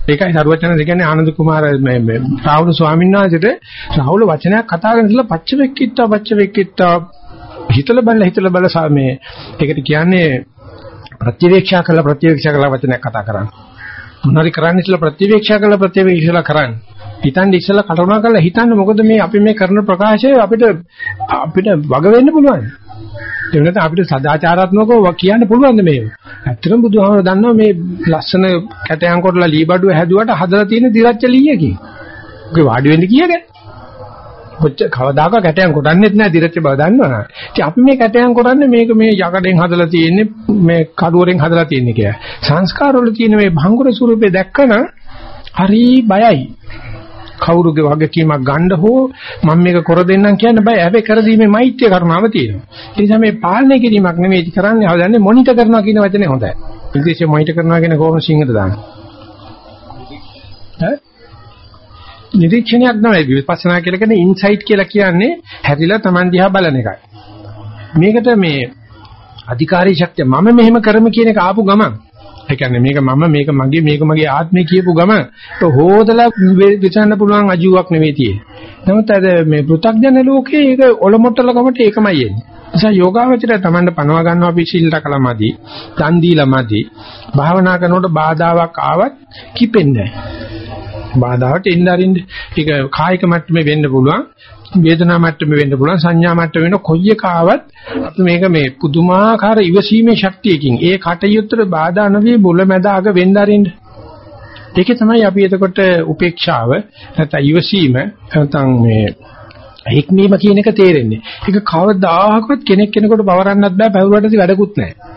ඒකයි සරුවචන කියන්නේ ආනන්ද කුමාර මේ මේ රාහුල ස්වාමීන් වහන්සේට රාහුල වචනයක් කතා කරන ඉස්සලා පච්ච වෙක්කිට්ටා පච්ච වෙක්කිට්ටා හිතලා බලලා හිතලා බලලා මේ ඒකට කියන්නේ ප්‍රතිවේක්ෂා කළ ප්‍රතිවේක්ෂා කළ වචනයක් කතා කරන්නේ. මොනවාරි කරන්න ඉස්සලා ප්‍රතිවේක්ෂා කළ ප්‍රතිවේක්ෂා කරන්නේ. හිතන්නේ ඉස්සලා කල්පනා කරලා හිතන්න මොකද මේ අපි මේ කරන ප්‍රකාශය අපිට අපිට වග වෙන්න පුළුවන්. ඒ වෙනත අපිට සදාචාරාත්මකව කියන්න පුළුවන්ද මේ? ඇත්තටම බුදුහාමර දන්නවා මේ ලස්සන කැටයන් කොටලා ලීබඩුව හැදුවට හදලා තියෙන දිරච්ච ලීයකින්. ඔගේ වාඩි වෙන්න කියගේ. කොච්චර කවදාක කැටයන් කොටන්නෙත් නැහැ දිරච්ච බව දන්නවනේ. ඉතින් අපි මේ කැටයන් කරන්නේ මේක මේ යකඩෙන් හදලා තියෙන්නේ මේ කඩුවරෙන් හදලා තියෙන්නේ කියලා. සංස්කාරවල තියෙන මේ භංගුර ස්වරූපේ දැක්කම හරි බයයි. කවුරුගේ වගකීමක් ගන්න හෝ මම මේක කර දෙන්නම් කියන්න බෑ. හැබැයි කර දීමේ මෛත්‍රිය කරුණාව තියෙනවා. ඒ නිසා මේ පාලනය කිරීමක් නෙමෙයි කරන්නේ. හදන්නේ මොනිටර් කරනවා කියන වචනේ හොඳයි. ඉංග්‍රීසියෙන් මොනිටර් කරනවා කියන කොහොමද සිංහලට දාන්නේ? ඈ නිරීක්ෂණයක් නෙවෙයි විපස්සනා කියලා කියන්නේ ඉන්සයිට් කියලා කියන්නේ හැදිලා Taman දිහා බලන එකයි. මේකට මේ අධිකාරී ශක්තිය මම මෙහෙම කරමු කියන එක ආපු ගමන් ඒ කියන්නේ මේක මම මේක මගේ මේක මගේ ආත්මය කියපු ගමන් හොදලා විසන්න පුළුවන් අජුවක් නෙවෙයි තියෙන්නේ. නමුත් අද මේ පෘථග්ජන ලෝකේ ඒක ඔලොමොට්ටල ගමට ඒකමයි එන්නේ. නිසා යෝගාවචරය Tamanට පනවා ගන්නවා අපි සිල් රැකලාමදි, දන් දීලාමදි, භාවනා කරනකොට බාධාවක් ආවත් කිපෙන්නේ නැහැ. බාධාවට එන්න අරින්න. ඒක කායික මට්ටමේ වෙන්න පුළුවන්. වේදනා මට්ටමේ වෙන්න පුළුවන් සංඥා මට්ටමේ වෙන කොයි එක ආවත් අපි මේක මේ පුදුමාකාර ඉවසීමේ ශක්තියකින් ඒ කටයුත්තට බාධා නොවි මුලැමැද අග වෙන්න අරින්න. ඒකේ තමයි අපි එතකොට උපේක්ෂාව නැත්නම් ඉවසීම නැත්නම් මේ හික්මීම කියන එක තේරෙන්නේ. ඒක කවදාහක්වත් කෙනෙක් කෙනෙකුට පවරන්නත් බෑ පැවරුවට වැඩකුත් නැහැ.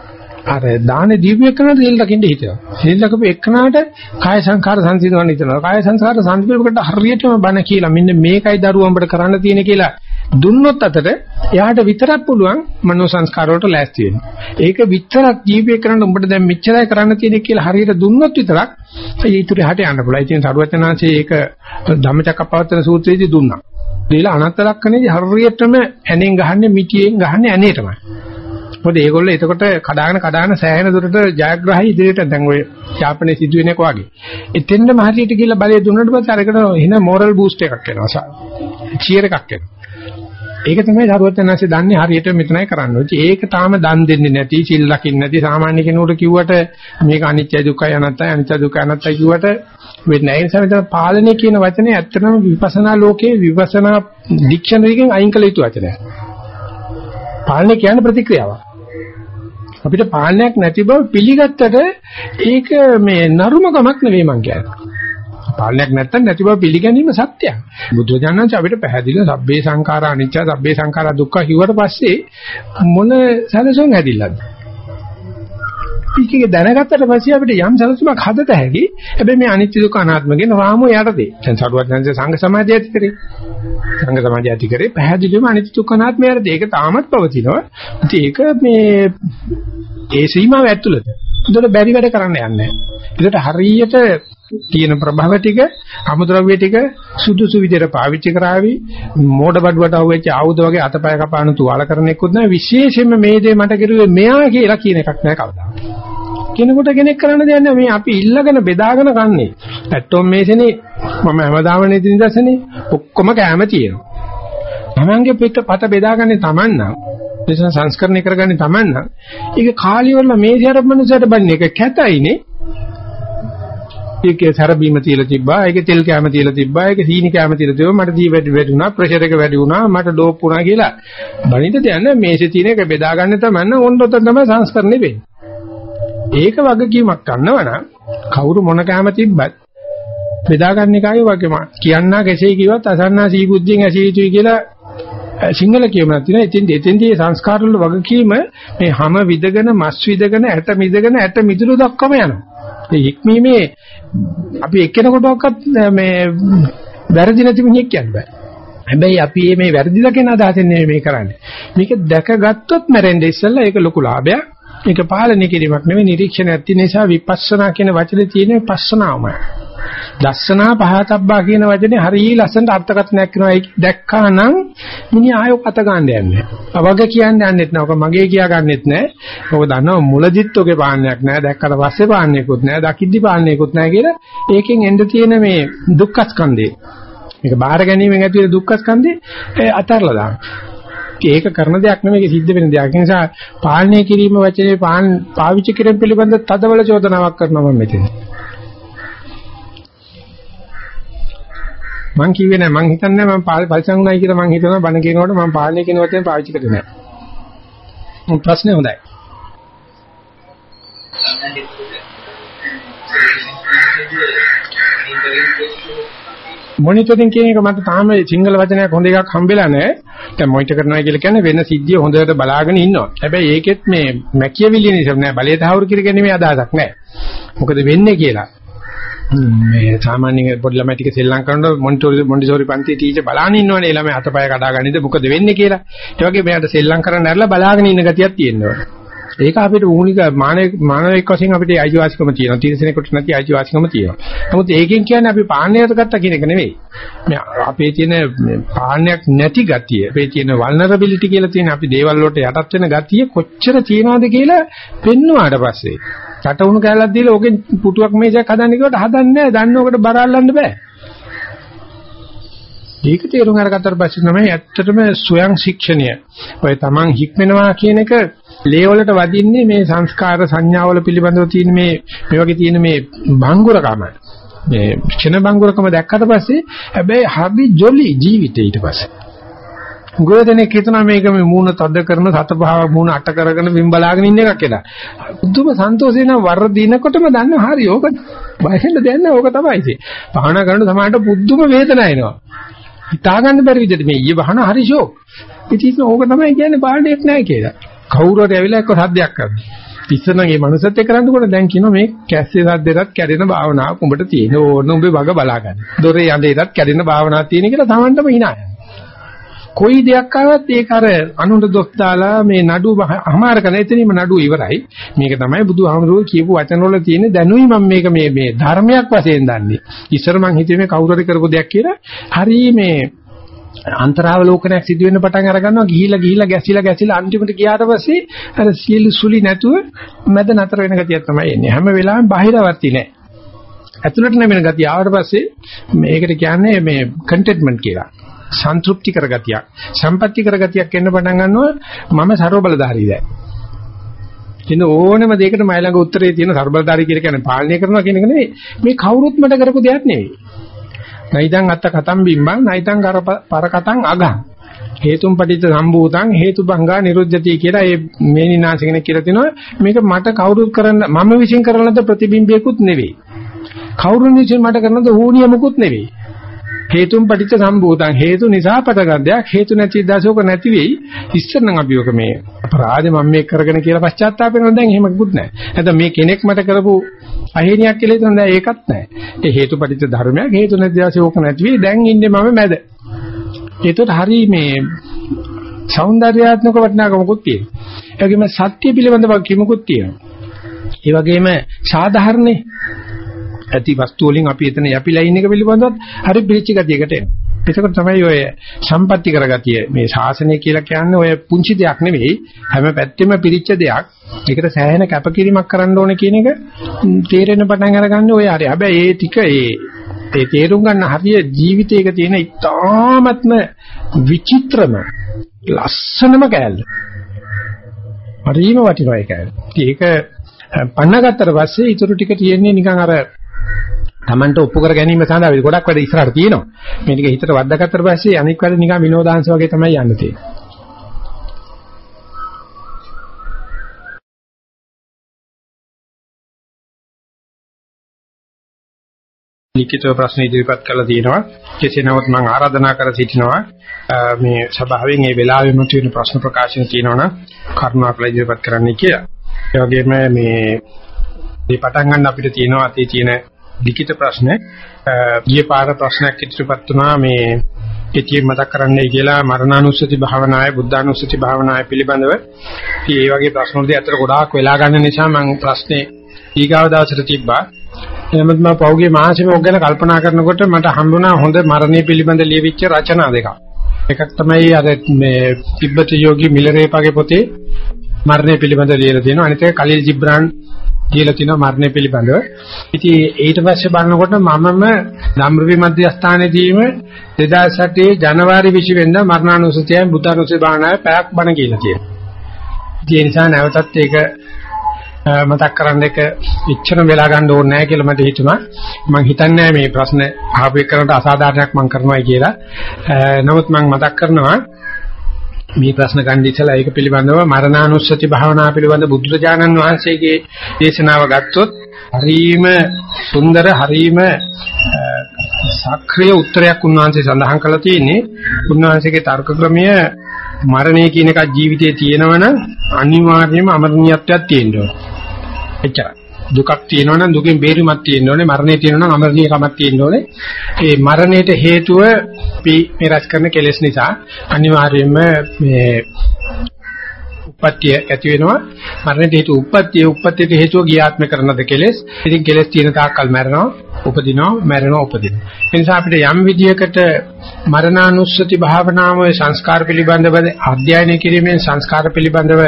අර දානේ දීපු එකනට දෙල් දකින්න හිතනවා. දෙල් දකපු එකනට කාය සංඛාර සංසිඳවන්න හිතනවා. කාය සංස්කාර සංසිඳනකොට හරියටම බණ කියලා මෙන්න මේකයි දරුවෝ උඹට කරන්න තියෙන කියලා දුන්නොත් අතට එයාට විතරක් පුළුවන් මනෝ සංස්කාර වලට ලෑස්ති වෙන්න. ඒක විතරක් ජීවි එකනට උඹට දැන් මෙච්චරයි කරන්න තියෙන්නේ කියලා හරියට දුන්නොත් විතරක් ඒ ඊටු රහට යන්න පුළුවන්. ඉතින් සරුවචනාංශයේ ඒක ධම්මචක්කපවත්තන සූත්‍රයේදී දුන්නා. දීලා අනත්ත ලක්ෂණේදී හරියටම ඇනෙන් ගහන්නේ මිටියෙන් ගහන්නේ ඇනේටමයි. මොකද ඒගොල්ලෝ එතකොට කඩාගෙන කඩාගෙන සෑහෙන දුරට ජයග්‍රහයි ඉදිරියට දැන් ඔය යාපනයේ සිදුවෙන එක වගේ. එතෙන්ද හරියට කියලා බලය දුන්නට පස්සේ අරකට එන මොරල් බූස්ට් එකක් එනවා. චියර් එකක් එනවා. ඒක තමයි සරුවචනanse දන්නේ හරියට මෙතනයි කරන්න ඕනේ. ඒක තාම දන් දෙන්නේ නැති, සිල් ලකින්නේ නැති සාමාන්‍ය කෙනෙකුට කිව්වට මේක අනිත්‍ය දුක්ඛය අනත්තයි අනිත්‍ය දුක්ඛය අනත්තයි කිව්වට වෙන්නේ නැහැ. ඒ නිසා මෙතන පාලනය කියන වචනේ ඇත්තටම විපස්සනා ලෝකයේ විපස්සනා ඩික්ෂනරි එකෙන් අයින් කළ යුතු වචනයක්. පාලනය කියන්නේ ප්‍රතික්‍රියාවක්. අපිට පාලනයක් නැති බව පිළිගත්තට ඒක මේ නරුමකමක් නෙවෙයි මං කියන්නේ. පාලනයක් නැත්තම් නැති බව පිළිගැනීම සත්‍යයක්. බුදුජානක අපිට පැහැදිලිව සබ්බේ සංඛාරා අනිච්ච සබ්බේ සංඛාරා දුක්ඛ කිව්වට පස්සේ මොන සැලසුම් හැදිල්ලද? ටිකේ දැනගත්තට පස්සේ අපිට යම් සැලසුමක් හදත හැකි. හැබැයි මේ අනිත්‍ය දුක්ඛ අනාත්ම කියන රාමෝ යටතේ. දැන් සරුවත් නැන්සේ සංඝ සමාජය ඇති කරේ. සංඝ සමාජය ඇති කරේ පැහැදිලිවම අනිත්‍ය දුක්ඛ අනාත්ම යටතේ. ඒක තාමත් පවතිනවා. ඉතින් ඒක මේ ඒ සීමාව ඇතුළත. ඒකට බැරි වැඩ කරන්න යන්නේ නැහැ. ඒකට හරියට තියෙන ප්‍රභව ටික අමුද්‍රව්‍ය ටික සුදුසු විදිහට පාවිච්චි කරાવી මෝඩ බඩුවට අහුවෙච්ච ආයුධ වගේ අතපය කපාන තුවාල කරන එක්කුත් නැහැ විශේෂයෙන්ම මේ දේ මට කිරුවේ මෙයා කියලා කියන එකක් නෑ කවදාවත් කෙනෙකුට කෙනෙක් කරන්න දෙයක් නෑ. මේ අපි ඉල්ලගෙන බෙදාගෙන කන්නේ. පැට්ටෝම් මේසනේ මම හැමදාම නේද නිදර්ශනේ? ඔක්කොම කැම තියෙනවා. තමන්ගේ පිට පත බෙදාගන්නේ Taman නම් නිසා සංස්කරණය කරගන්නේ Taman නම් ඒක කාලියවල මේසයට මනුස්සයට බන්නේ. එක කැතයිනේ. ඒකේ සරබීම තියලා තිබ්බා ඒකේ තෙල් කැම තියලා තිබ්බා ඒකේ සීනි කැම තියලා තිබ්බා. මට දී වැඩි වැඩි වුණා ප්‍රෙෂර් එක වැඩි වුණා මට ඩෝප් වුණා කියලා. බණිත දෙන්න මේසේ තියෙන එක බෙදා ගන්න තමයි ඕනොත් තමයි සංස්කරණය වෙන්නේ. ඒක වගකීමක් ගන්නවනම් කවුරු මොන කැම තිබ්බත් බෙදා ගන්න එකයි වගේම කියන්නා කෙසේ කිව්වත් අසන්නා සීබුද්ධියෙන් ඇසිය යුතුයි කියලා සිංහල කියමනක් තියෙනවා. ඉතින් එතෙන්දී සංස්කාර වල වගකීම මේ හැම විදගෙන මස් විදගෙන ඇට මිදගෙන ඇට මිදුළු දක්වම යනවා. ඒ හික්මීමේ අපි එක්කෙනෙකුටවත් මේ වැරදි නැති මිනිහෙක් කියන්න බෑ. හැබැයි අපි මේ වැරදි දකින අදහසෙන් නෙමෙයි මේ කරන්නේ. මේක දැකගත්තොත් මැරෙන්නේ ඉස්සෙල්ලා ඒක ලොකු ලාභයක්. මේක පාලනය කිරීමක් නෙවෙයි නිරීක්ෂණයක් තියෙන නිසා විපස්සනා කියන වචනේ තියෙන පස්සනාවමයි. දස්සනා පහතබ්බා කියන වචනේ හරිය ලස්සනට අර්ථකථනයක් කරනවා ඒක දැක්කා නම් මිනිහ ආයෝ කත ගන්න යන්නේ. අවග කියන්නේ යන්නෙත් නෑ. ඔක මගේ කියා ගන්නෙත් නෑ. ඔක දන්නවා මුලදිත් ඔගේ පාන්නයක් නෑ. දැක්කට පස්සේ පාන්නේකුත් නෑ. දකිද්දි පාන්නේකුත් නෑ කියලා ඒකෙන් එන්න තියෙන මේ දුක්ඛ ස්කන්ධේ. මේක බාහිර ගැනීමෙන් ඇති වෙන දුක්ඛ ස්කන්ධේ අතහැරලා දාන්න. ඒක කරන දෙයක් නෙමෙයි ඒක සිද්ධ වෙන දෙයක්. ඒ නිසා පාලනය කිරීම වචනේ පාවිච්චි කිරීම පිළිබඳ තදබල චෝදනාවක් කරනවා මම මෙතන. මං කිව්වේ නෑ මං හිතන්නේ මම පරිසං උනායි කියලා මං හිතනවා බණ කියනකොට මම පාලනය කියන වචනේ පාවිච්චි කරේ නෑ. මොකක් ප්‍රශ්නේ හොඳයි. මොනිටරින් කියන එක මට තාම සිංගල වචනයක් හොඳ එකක් හම්බෙලා නැහැ. දැන් මොනිටර් කරනවා කියලා කියන්නේ වෙන සිද්ධිය හොඳට බලාගෙන ඉන්නවා. හැබැයි ඒකෙත් මේ මැකියවිලි නිසා නෑ බලය තහවුරු කිරීමේ අදහසක් නෑ. මොකද වෙන්නේ කියලා. මේ සාමාන්‍ය පොඩි ළමයි ටික ශ්‍රී ලංකාවට මොන්ටිසෝරි මොන්ටිසෝරි පන්තියේ ටීචර් බලාගෙන ඉන්නවනේ ළමයි අතපය කඩාගන්නද මොකද වෙන්නේ කියලා. ඒ වගේ මෙයාට ශ්‍රී ලංකාවට නැරලා බලාගෙන ඉන්න ගතියක් තියෙනවා. ඒක අපිට මූලික මානවික මානවික වශයෙන් අපිට අයිතිවාසිකම තියෙනවා. තීරසනෙකුට නැති අයිතිවාසිකම තියෙනවා. නමුත් ඒකෙන් කියන්නේ අපි පාණ්‍යයට ගත්තා කියන එක නෙවෙයි. මේ අපේ තියෙන පාණ්‍යයක් නැති ගතිය, අපේ තියෙන වල්නරබිලිටි කියලා තියෙන අපි දේවල් වලට යටත් වෙන ගතිය කොච්චර තියනවද කියලා පෙන්වුවාට පස්සේ කට උණු කැලක් දීලා ඕකෙන් පුටුවක් මේසයක් හදන්න කිව්වට හදන්නේ නැහැ. දන්න ඔකට බර අල්ලන්න බෑ. ඒක තේරුම් අරගත්තට පස්සේ තමයි ඇත්තටම ස්වයං ශික්ෂණය. ඔය තමන් හික්මනවා කියන එක ලේ වලට වදින්නේ මේ සංස්කාර සංඥාවල පිළිබඳව තියෙන මේ මේ වගේ තියෙන මේ බංගුරකම. මේ ක්ෂණ බංගුරකම දැක්කට පස්සේ හැබැයි හරි ජොලි ජීවිතේ ඊට පස්සේ. ගොඩදෙනෙක් හිතනවා මේක මේ මූණ තද කරන සත භාව මූණ අට කරගෙන බිම් බලාගෙන ඉන්න එකක් කියලා. බුදුම සන්තෝෂේ නම් වර දිනකොටම දන්න හරි ඕක බයෙන්න දෙන්න ඕක තමයි ඉතින්. පහන කරන සමානට පුදුම වේදනාවක් එනවා. හිතා ගන්න බැරි විදිහට මේ ඊයේ වහන හරි ෂෝ. ඉතින් ඕක තමයි කියන්නේ බාල්ඩයක් නැහැ කියලා. කවුරු හරි ඇවිල්ලා එක්ක සද්දයක් කරනවා. පිස්සනගේ මනුස්සත් එක්ක කරන්නකොට දැන් කියනවා මේ කැස්සේ සද්දෙටත් කැඩෙන භාවනාවක් උඹට තියෙන ඕන උඹේ වග බලා ගන්න. දොරේ යඳේටත් කැඩෙන භාවනාවක් තියෙන කියලා Tamanටම hina යනවා. කොයි දෙයක් ආවත් ඒක අර අනුන්ට දොස් දාලා මේ නඩු අමාර කරන එතනීම නඩු ඉවරයි. මේක තමයි බුදුහාමුදුරුවෝ කියපු වචන වල තියෙන දැනුයි මම මේක මේ මේ ධර්මයක් වශයෙන් දන්නේ. ඉස්සර මං හිතුවේ මේ කවුරු හරි කරපු දෙයක් කියලා. හරි මේ අන්තරාවලෝකනයක් සිදු වෙන්න පටන් අර ගන්නවා ගිහිලා ගිහිලා ගැසිලා ගැසිලා අන්තිමට ගියාට පස්සේ අර සියලු සුලි නැතුව මැද නතර වෙන ගතියක් තමයි එන්නේ හැම වෙලාවෙම බාහිරවර්ති නැහැ ඇතුළට නැමෙන ගතිය ආවට පස්සේ මේකට කියන්නේ මේ කන්ටෙන්ට්මන්ට් කියලා සන්තුෂ්ටි කරගතියක්. සම්පත්‍ති කරගතියක් එන්න පටන් ගන්නවා මම ਸਰව බලධාරී දැන් කියන ඕනම දෙයකට මයි ළඟ උත්තරේ තියෙන ਸਰව බලධාරී කියලා කියන්නේ පාලනය කරනවා කියන එක නෙවෙයි. මේ කවුරුත් මට කරපු දෙයක් නෙවෙයි. නයිතං අත්ත කතම් බිම්බං නයිතං කර පර කතං අගං. හේතුම් පටිච්ච සම්භූතං හේතුබංගා නිරුද්ධති කියලා ඒ මේ නිනාසි කෙනෙක් කියලා තිනවා මේක මට කවුරුත් කරන්න මම විශ්ින් කරන ලද ප්‍රතිබිම්බයකුත් නෙවෙයි. කවුරුන් විශ්ින් මට කරන ලද ඌනියමකුත් නෙවෙයි. හේතුම් පටිච්ච සම්භූතං. හේතු නිසා පටගත් දෙයක් හේතු නැති දාසෝක නැති වෙයි. ඉස්සර නම් අපි ඔක මේ අපරාධ මම මේ කරගෙන කියලා පශ්චාත්තාප වෙනවා දැන් එහෙම කිව්ත් නැහැ නැත්නම් මේ කෙනෙක් මට කරපු අහේනියක් කියලා හිතන දැන් ඒකත් නැහැ ඒ හේතු පටිච්ච ධර්මයක් හේතු නැති දාසෝක නැති වෙයි. දැන් ඉන්නේ මම මැද. ඒතකොට හරි මේ సౌందర్యාත්මක වටිනාකමකුත් තියෙනවා. ඒ වගේම සත්‍ය පිළිබඳ වගකීමකුත් තියෙනවා. ඒ වගේම සාධාරණේ ඇති වස්තු වලින් අපි එතන යපිලා ඉන්න එක පිළිබඳවත් හරි පිළිච්ච ගතියකට එනවා. එතකොට තමයි ඔය සම්පatti කරගතිය මේ ශාසනය කියලා කියන්නේ ඔය පුංචි දෙයක් නෙවෙයි හැම පැත්තෙම පිළිච්ච දෙයක්. ඒකට සෑහෙන කැපකිරීමක් කරන්න ඕනේ කියන එක තේරෙන පටන් අරගන්න ඔය හරි. හැබැයි ඒ ටික ඒ ඒ තේරුම් ගන්න හරිය ජීවිතයක තියෙන ඉතාමත්ම විචිත්‍රම ලස්සනම කෑල්ල. හරිම වටිනවා ඒ කෑල්ල. ඒක පන්නගත්තට පස්සේ ඊටු ටික තියෙන්නේ නිකන් අර Tamanට ඔප්පු කර ගැනීම සඳහා ගොඩක් වැඩ ඉස්සරහට තියෙනවා. මේ ටික හිතට වද්දාගත්තට පස්සේ අනික් වැඩ නිකන් විනෝදාංශ වගේ තමයි යන්න තියෙන්නේ. ලිඛිතව ප්‍රශ්න ඉදිරිපත් කරලා තියෙනවා. කෙසේ නමුත් මම ආරාධනා කර සිටිනවා මේ සභාවෙන් මේ වෙලාවෙම තියෙන ප්‍රශ්න ප්‍රකාශන තියෙනවනම් කරුණාකර ඉදිරිපත් කරන්න කියලා. ඒ වගේම මේ මේ පටන් ගන්න අපිට තියෙනවා අතේ තියෙන ලිඛිත ප්‍රශ්න ගිය පාර ප්‍රශ්නයක් ඉදිරිපත් වුණා මේ කෙටි මතක් කරන්නයි කියලා මරණානුස්සති භාවනාවේ බුද්ධානුස්සති භාවනාවේ පිළිබඳව. ඉතින් මේ වගේ ප්‍රශ්න වලදී අතර ගොඩාක් වෙලා ගන්න නිසා මම ප්‍රශ්නේ ඊගාව දවසට තිබ්බා. එනමුත් මම පෞගේ මාසෙම ඔක් ගැන කල්පනා කරනකොට මට හම්බුණා හොඳ මරණය පිළිබඳ ලියවිච්ච රචනා දෙකක්. එකක් තමයි අර මේ තිබ්බත යෝගී මිලරේපගේ පොතේ මරණය පිළිබඳ ලියලා තියෙනවා. අනිත් එක කලිල් ජිබ්‍රාන් කියලා තිනවා මරණය පිළිබඳව. ඉතින් ඊට පස්සේ බලනකොට මමම ධම්රවි මධ්‍යස්ථානයේදීම 2008 ජනවාරි 20 වෙනිදා මරණානුසතියයි බුද්ධානුසතිය බාහනාවේ පැයක් බණ කියලා තියෙනවා. ඒ නිසා නැවතත් ඒක මතක් කරන්න එක ඉච්චරම වෙලා ගන්න ඕනේ නැහැ කියලා මට හිතුණා. මම හිතන්නේ මේ ප්‍රශ්න අහපු එකකට අසාධාරණයක් මම කරනවායි කියලා. නමුත් මම මතක් කරනවා මේ ප්‍රශ්න ගන්න ඉස්සලා ඒක පිළිබඳව මරණානුස්සති භාවනා පිළිබඳ බුදුරජාණන් වහන්සේගේ දේශනාව ගත්තොත් හරීම සුන්දර හරීම සක්‍රීය උත්තරයක් උන්වහන්සේ සඳහන් කළා තියෙන්නේ උන්වහන්සේගේ තර්ක ක්‍රමය මරණය කියන එක ජීවිතයේ තියෙනවනම් අනිවාර්යයෙන්ම අමරණීයත්වයක් තියෙන්න ඕනේ. එච්චරයි. දුකක් තියෙනවා නම් දුකෙන් බේරීමක් තියෙන්න ඕනේ මරණය තියෙනවා නම් අමරණීයකමක් තියෙන්න ඕනේ ඒ මරණයට හේතුව අපි මේ රැස් කරන කෙලෙස් නිසා අනිවාර්යයෙන්ම මේ උප්පත්තිය ඇති වෙනවා මරණයට හේතු උප්පත්තිය උප්පත්තියට හේතුව ගියාත්ම කරනද කෙලෙස් ඉතින් කෙලෙස් තියෙන තාක්කල් මැරෙනවා උපදිනවා මැරෙනවා උපදිනවා ඒ නිසා අපිට යම් විදියකට මරණානුස්සති භාවනාවේ සංස්කාර පිළිබඳව අධ්‍යයනය කිරීමෙන් සංස්කාර පිළිබඳව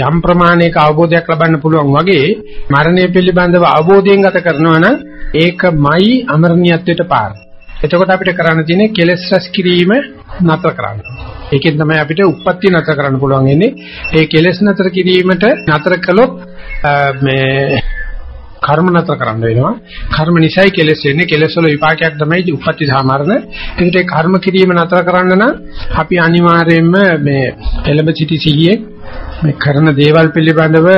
යම් ප්‍රමාණයක අවබෝධයක් ලබන්න පුළුවන් වගේ මරණය පිළිබඳව අවබෝධයෙන් ගත කරනවා නම් ඒකමයි අමරණීයත්වයට පාර. එතකොට අපිට කරන්න තියෙන්නේ කෙලෙස් රැස් කිරීම නතර කරන්න. ඒකෙන් තමයි අපිට උප්පත්ති නතර කරන්න පුළුවන් වෙන්නේ. ඒ කෙලෙස් නතර කිරීමට නතර කළොත් මේ කර්ම නතර කරන්න වෙනවා. කර්ම නිසයි කෙලෙස් වෙන්නේ. කෙලෙස් වල විපාකයක් තමයි උප්පත්ති සාමරණ. ඒකට ඒ කර්ම කිරීම නතර කරන්න නම් අපි අනිවාර්යයෙන්ම මේ එළඹ සිටි සිහියේ මේ කරන දේවල් පිළිබඳව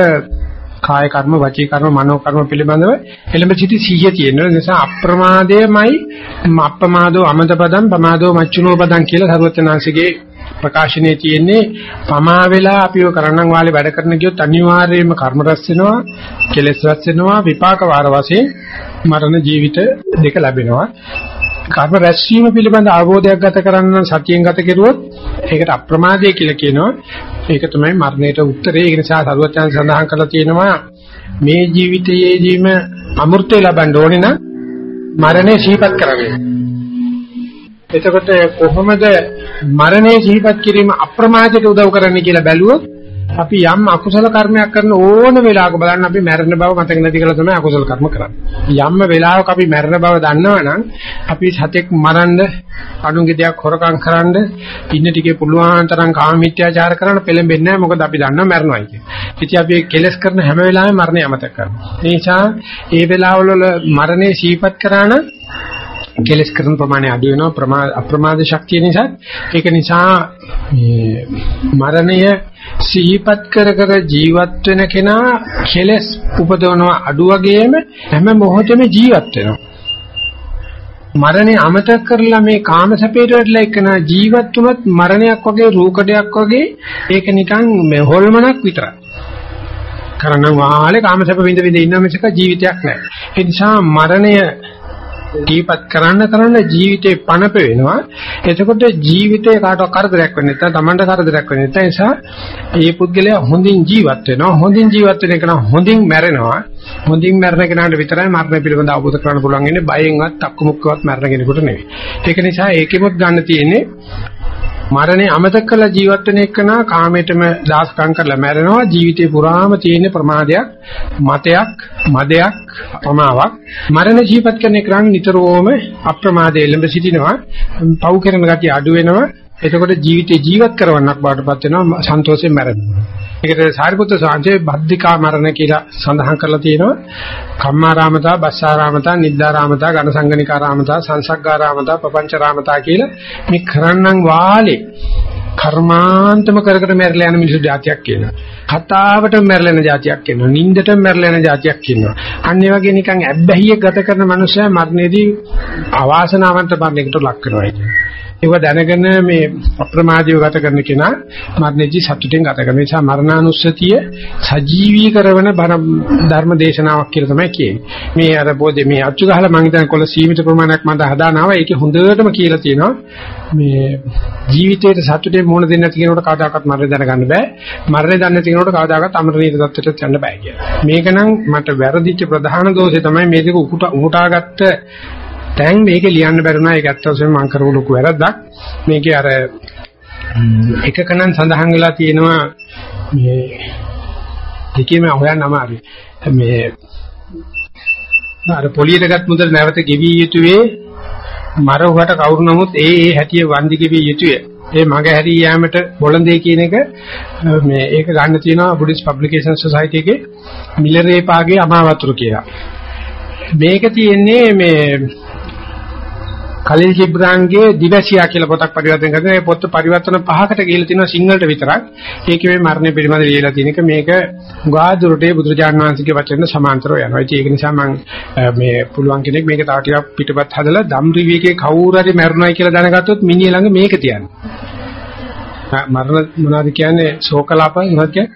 කාය කර්ම, වචී කර්ම, මනෝ කර්ම පිළිබඳව එළඹ සිටි සිහිය තියෙන නිසා අප්‍රමාදයමයි අප්‍රමාදෝ අමතපදම් පමාදෝ මච්චුනෝ පදම් කියලා සරුවචනාංශගේ ප්‍රකාශනයේ තියෙන්නේ පමා වෙලා අපිව කරණම් වාලේ වැඩ කරන ගියොත් අනිවාර්යයෙන්ම කර්ම රැස් වෙනවා කෙලෙස් රැස් වෙනවා විපාක වාර වශයෙන් මරණ ජීවිත දෙක ලැබෙනවා. කර්ම රැස්වීම පිළිබඳ අවබෝධයක් ගත කරන්න සතියෙන් ගත කෙරුවොත් ඒකට අප්‍රමාදය කියලා කියනවා. ඒක තමයි මරණයට උත්තරේ. ඒ නිසා සරුවචන සඳහන් කරලා තියෙනවා මේ ජීවිතයේදීම අමෘතය ලබන්න ඕනේ නම් මරණය සිහිපත් කරගන්න. එතකොට කොහොමද මරණය සිහිපත් කිරීම අප්‍රමාදයට උදව් කරන්නේ කියලා බැලුවොත් අපි යම් අකුසල කර්මයක් කරන ඕන වෙලාවක බලන්න අපි මැරෙන බව මතක නැති කරලා තමයි අකුසල කර්ම කරන්නේ. යම්ම වෙලාවක අපි මැරෙන බව දන්නවනම් අපි සතෙක් මරන්න, අනුන්ගේ දෙයක් හොරකම් කරන්න, ඉන්න ටිකේ පුළුවන් තරම් කාම මිත්‍යාචාර කරන්න පෙළඹෙන්නේ නැහැ. මොකද අපි දන්නවා මැරෙනවා කියන්නේ. ඉතින් අපි කෙලස් කරන හැම වෙලාවෙම මරණය අමතක කරනවා. ඒ නිසා ඒ වෙලාවවල මරණය සීපත් කරා නම් කෙලස් කරන ප්‍රමාණය අඩු වෙනවා ප්‍රමාද අප්‍රමාද ශක්තිය නිසා. ඒක නිසා මේ මරණය සිහිපත් කර කර ජීවත් වෙන කෙනා කෙලස් උපදවනවා අඩු වගේම හැම මොහොතෙම ජීවත් වෙනවා. මරණය අමතක කරලා මේ කාම සැපයට වැටලා එක්කන ජීවත් වුණත් මරණයක් වගේ රූකඩයක් වගේ ඒක නිකන් මේ හොල්මනක් විතරයි. කරන වාලේ කාම සැප විඳ විඳ ඉන්න මිසක ජීවිතයක් නැහැ. ඒ නිසා මරණය දීපත් කරන්න කරන්න ජීවිතේ පණප වෙනවා. එතකොට ජීවිතේ කාටවත් කරදරයක් වෙන්නේ නැත්නම් Tamanට කරදරයක් වෙන්නේ නැත්නම් නිසා මේ පුද්ගලයා හොඳින් ජීවත් වෙනවා. හොඳින් ජීවත් වෙන කෙනා හොඳින් මැරෙනවා. හොඳින් මැරෙන කෙනාට විතරයි මරණය පිළිබඳව අවබෝධ කරගන්න පුළුවන් ඉන්නේ බයෙන්වත් අක්කමුක්කවත් මැරෙන කෙනෙකුට නෙවෙයි. ඒක නිසා ඒකෙමුත් ගන්න තියෙන්නේ මරණය අමතක කරලා ජීවත් වෙන එකනා කාමයටම දාස්කම් කරලා මැරෙනවා. ජීවිතේ පුරාම තියෙන ප්‍රමාදයක් මතයක් මදයක් අපමාවක්. මරණ ජීවත් කරන එකනම් නිතරම අප්‍රමාදයේ එළඹ සිටිනවා. පව් කරන ගතිය අඩු වෙනවා. එතකොට ජීවිතේ ජීවත් කරවන්නක් බාටපත් වෙනවා සන්තෝෂයෙන් මැරෙනවා. ඒකට සාරිපුත්‍ර සාංශේ බද්ධිකා මරණ කියලා සඳහන් කරලා තියෙනවා. කම්මාරාමතා, බස්සාරාමතා, නිද්දාරාමතා, ඝනසංගනිකාරාමතා, සංසග්ගාරාමතා, පපංචරාමතා කියලා මේ කරන්නම් වාලේ කර්මාන්තම කරකට මැරිලා යන මිනිස්සු જાතියක් කියනවා. කතාවට මැරිලා යන જાතියක් කියනවා. නිින්දට මැරිලා යන જાතියක් කියනවා. අන්න ඒ වගේ නිකන් ඇබ්බැහිය ගත කරන මනුස්සයා මරණයේදී අවාසනාවන්ත මරණයකට ලක් වෙනවා කියන්නේ. ඒව දැනගෙන මේ අප්‍රමාදීව ගත කරන කෙනා මරණදී සතුටින් ගත කරන නිසා මරණානුස්සතිය සජීවී කරන ධර්ම දේශනාවක් කියලා තමයි කියන්නේ. මේ අර පොදේ මේ අච්චු ගහලා මං හිතන කොළ සීමිත ප්‍රමාණයක් මට හදානවා. ඒකේ හොඳටම කියලා තියෙනවා මේ ජීවිතේට සතුටේ මුහුණ දෙන්න නැති කෙනෙකුට කවදාකවත් මරණය දැනගන්න බෑ. මරණය දන්නේ නැති කෙනෙකුට කවදාකවත් අමරණීය තත්ත්වයට යන්න බෑ කියලා. මේක නම් මට වැරදිච්ච ප්‍රධාන දෝෂය තමයි මේ දෙක උකුටාගත්ත දැන් මේක ලියන්න බැරුණා ඒක ඇත්ත වශයෙන්ම මම කරපු ලොකු වැරද්දක්. මේකේ අර එකකනම් සඳහන් වෙලා තියෙනවා මේ දෙකේම හොයන්න අමාරුයි. මේ අර පොලියටගත් මුදල් නැවත ගෙවි යුතුයේ මරහුවට කවුරු නමුත් ඒ ඒ හැටිය වන්දි ගෙවි යුතුය. ඒ මග හැරී යෑමට බොළඳේ කියන එක මේ ඒක ගන්න තියෙනවා බුද්දිස් පබ්ලිකේෂන් සොසයිටි එකේ. මිලරේපාගේ අමාවතුරු කියලා. මේක තියෙන්නේ මේ කලින් ජිබ්‍රාන්ගේ දිවසියා කියලා පොතක් පරිවර්තන කරගෙන ඒ පොත පරිවර්තන පහකට ගිහිල්ලා තිනවා සිංහලට විතරක්. ඒකේ මේ මරණය පිළිබඳ ලියලා තියෙන එක මේක ගාදුරටේ බුදුරජාණන් වහන්සේගේ වචන සමාන්තරව යනවා. ඒක නිසා මම මේ පුළුවන් කෙනෙක් මේක තව ටිකක් පිටපත් හදලා ධම් රිවිකේ කවුරු හරි මරණයි කියලා දැනගත්තොත් මිනිහ ළඟ මේක තියන්න. මරණ මොනවද කියන්නේ ශෝකලාප මොනවද කියන්නේ?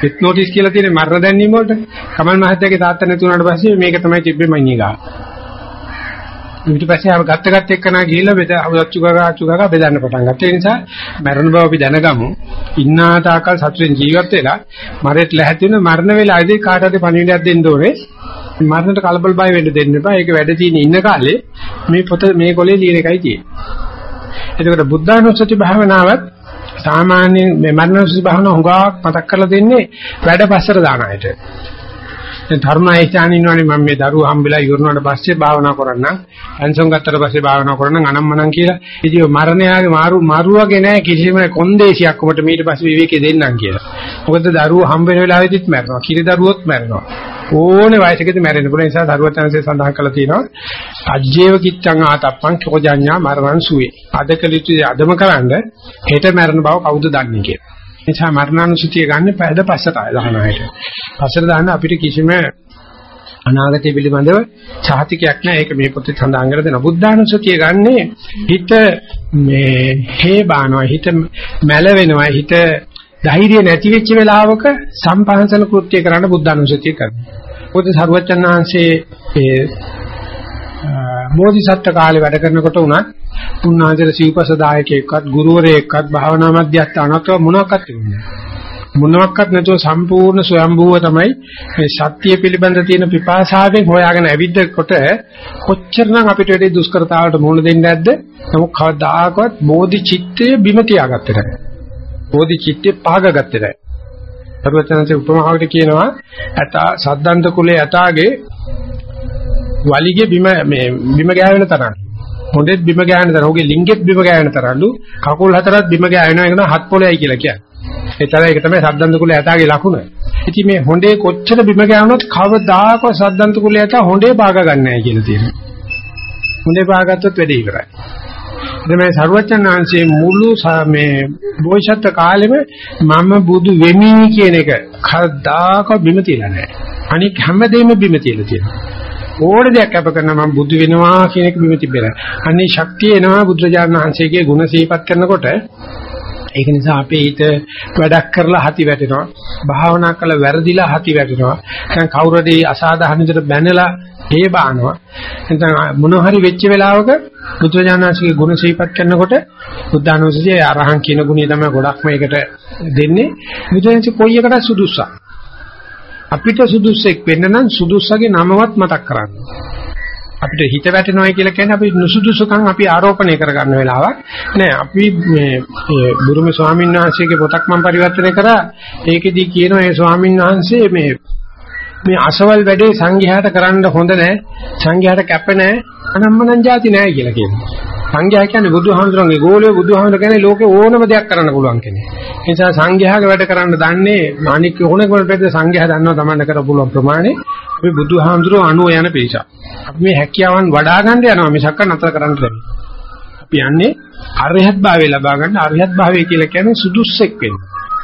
පිට නොටිස් කියලා තියෙන මරණ දැනීම වලට කමල් මහත්තයාගේ තාත්තා නැති වුණාට පස්සේ මේක තමයි තිබ්බේ මයින්ී ගා. ඊට පස්සේ ආව ගත්ත ගත්ත එක්කනා ගිහිල්ලා බෙද අවුච්චු ගගා අච්චු ගගා බෙදන්න පටන් ගත්තා. ඒ නිසා මරණ බව අපි දැනගමු. ඉන්නා තාකල් සතුටෙන් ජීවත් වෙලා මරෙත් ලැහැත් වෙන මරණ වෙලාවේදී කාට හරි පණිවිඩයක් දෙන්න ඕනේ. මරණයට කලබල බය වෙන්න දෙන්න එපා. ඒක වැඩ තියෙන ඉන්න කාලේ මේ පොත මේ කොලේ ලියන එකයි තියෙන්නේ. එතකොට බුද්ධානුස්සති භාවනාවත් සාමාන්‍ය මේ මරණානුස්සති භාවනාව හුඟක් මතක් කරලා දෙන්නේ වැඩ පස්සට දාන අයට. දැන් තරුණ අයචාන් ඉන්නවනේ මම මේ දරුවෝ හම්බෙලා ඉවරනාට පස්සේ භාවනා කරන්නම්. පෙන්ෂන් ගත්තට පස්සේ භාවනා කරන්නම් අනම්මනම් කියලා. ඉතින් මරණයාගේ මාරු මාරුවගේ නැහැ කිසිම කොන්දේසියක් උඹට ඊට පස්සේ විවේකේ දෙන්නම් කියලා. මොකද දරුවෝ හම්බ වෙන වෙලාවෙදිත් මැරෙනවා. කිරි දරුවොත් මැරෙනවා. ඕනේ වයසකදී මැරෙන්න පුළුවන්. නිසා දරුවත් යනසේ සඳහන් කරලා තියෙනවා. අජ්ජේව කිච්ඡං ආතප්පං චෝජඤ්ඤා මරණං සුවේ. අදකලිතු අදම කරන්න හෙට මැරෙන බව කවුද දන්නේ කියලා. නිසා මරණානුසතිය ගන්න පැද පස්සට දානහයට. පස්සට දාන්න අපිට කිසිම අනාගතය පිළිබඳව සාහිතිකයක් නැහැ. ඒක මේ පොතේ සඳහන් කරලා දෙනවා. බුද්ධානුසතිය ගන්නේ හිත මේ හේ බානවා. හිත මැල වෙනවා. හිත ධෛර්ය නැති වෙච්ච වෙලාවක සම්පහන්සන කෘත්‍ය කරන්න බුද්ධානුසතිය කරනවා. පොත සරුවචන් වහන්සේ ඒ බෝධිසත්ත්ව කාලේ වැඩ කරනකොට උනත් උන්වහන්සේලා සිව්පස දායකයෙක්වත් ගුරුවරයෙක්වත් භාවනා මධ්‍යස්ථානක මොනවාක්වත් තිබුණේ මොනවාක්වත් නැතුව සම්පූර්ණ ස්වයම්භූව තමයි මේ සත්‍ය පිළිබඳ තියෙන පිපාසාවෙන් හොයාගෙන ඇවිද්දකොට කොච්චරනම් අපිට වැඩි දුෂ්කරතාවලට මුහුණ දෙන්නේ නැද්ද නමුත් කවදාකවත් බෝධි චිත්තයේ බිම තියාගත්තේ නැහැ බෝධි චිත්තේ පාගගත්තේ නැහැ. සර්වචනසේ උපමාවකට කියනවා ඇතා සද්දන්ත කුලේ ඇතාගේ වලිගේ බිම මේ බිම ගෑවෙන තරම්. හොඳෙත් බිම ගෑවෙන තරම්. ඔහුගේ ලිංගෙත් බිම ගෑවෙන තරම්ලු. කකුල් හතරත් බිම ගෑවෙනවා. ඒක නම් හත් පොළයයි කියලා කියන්නේ. ඒ තරම් ඒක තමයි සද්දන්ත කුලේ ඇතාගේ ලකුණ. ඉතින් මේ හොඳේ කොච්චර බිම ගෑවුනොත් කවදාකවත් සද්දන්ත කුලේ ඇතා හොඳේ පාග ගන්නෑ කියලා තියෙනවා. හොඳේ පාගත්තොත් වැඩේ ඉවරයි. මේ සරුවචනාංශයේ මුළු මේ බෝසත් කාලෙම මම බුදු වෙමි කියන එක කවදාකවත් බිම තියලා නැහැ. අනික හැමදේම බිම තියලා තියෙනවා. ඕන දෙයක් අප කරන මම බුදු වෙනවා කියන එක බිම තිබෙලා. අනේ ශක්තිය එනවා බුදුරජාණන් වහන්සේගේ ගුණ සිහිපත් කරනකොට ඒක නිසා අපේ හිත වැඩක් කරලා හති වැටෙනවා. භාවනා කරලා වැරදිලා හති වැටෙනවා. දැන් කවුරුද අසාධාරණ විදිහට බැනලා ඒ බානවා. නැත්නම් මොන හරි වෙච්ච වෙලාවක බුදුරජාණන්සේගේ ගුණ සිහිපත් කරනකොට බුද්ධානුස්සතිය අරහන් කියන ගුණය තමයි ගොඩක්ම ඒකට දෙන්නේ. බුදුරජාණන්සේ කොයි එකට සුදුසුසක්. අපිට සුදුස්සෙක් වෙන්න නම් සුදුස්සගේ නමවත් මතක් කරන්න. අපිට හිත වැටෙනවයි කියලා කියන්නේ අපි නුසුදුසුකම් අපි ආරෝපණය කරගන්න වෙලාවක් නෑ. අපි මේ බුරුම ස්වාමීන් වහන්සේගේ පොතක් මම පරිවර්තනය කරා. ඒකෙදි කියනවා ඒ ස්වාමීන් වහන්සේ මේ මේ අසවල් වැඩේ සංඝයාට කරන්න හොඳ නෑ. සංඝයාට කැප නෑ. අනම්මනම් જાති නෑ කියලා කියනවා. සංඝයා කියන්නේ බුදුහාමුදුරන්ගේ ගෝලිය බුදුහාමුදුර කියන්නේ ලෝකේ ඕනම දෙයක් කරන්න පුළුවන් කෙනෙක්. ඒ නිසා සංඝයාගේ වැඩ කරන්න දන්නේ මානික ඕනෙකට සංඝයා දන්නවා තමන්න කර පුළුවන් ප්‍රමාණය. අපි බුදුහාමුදුරුවෝ අනුව යන පිරිසක්. අපි මේ හැකියාවන් වඩා ගන්න යනවා මිසක් නතර කරන්න බැහැ. අපි යන්නේ අරහත් භාවය ලබා ගන්න අරහත් භාවය කියලා කියන්නේ සුදුස්සෙක් වෙන්න.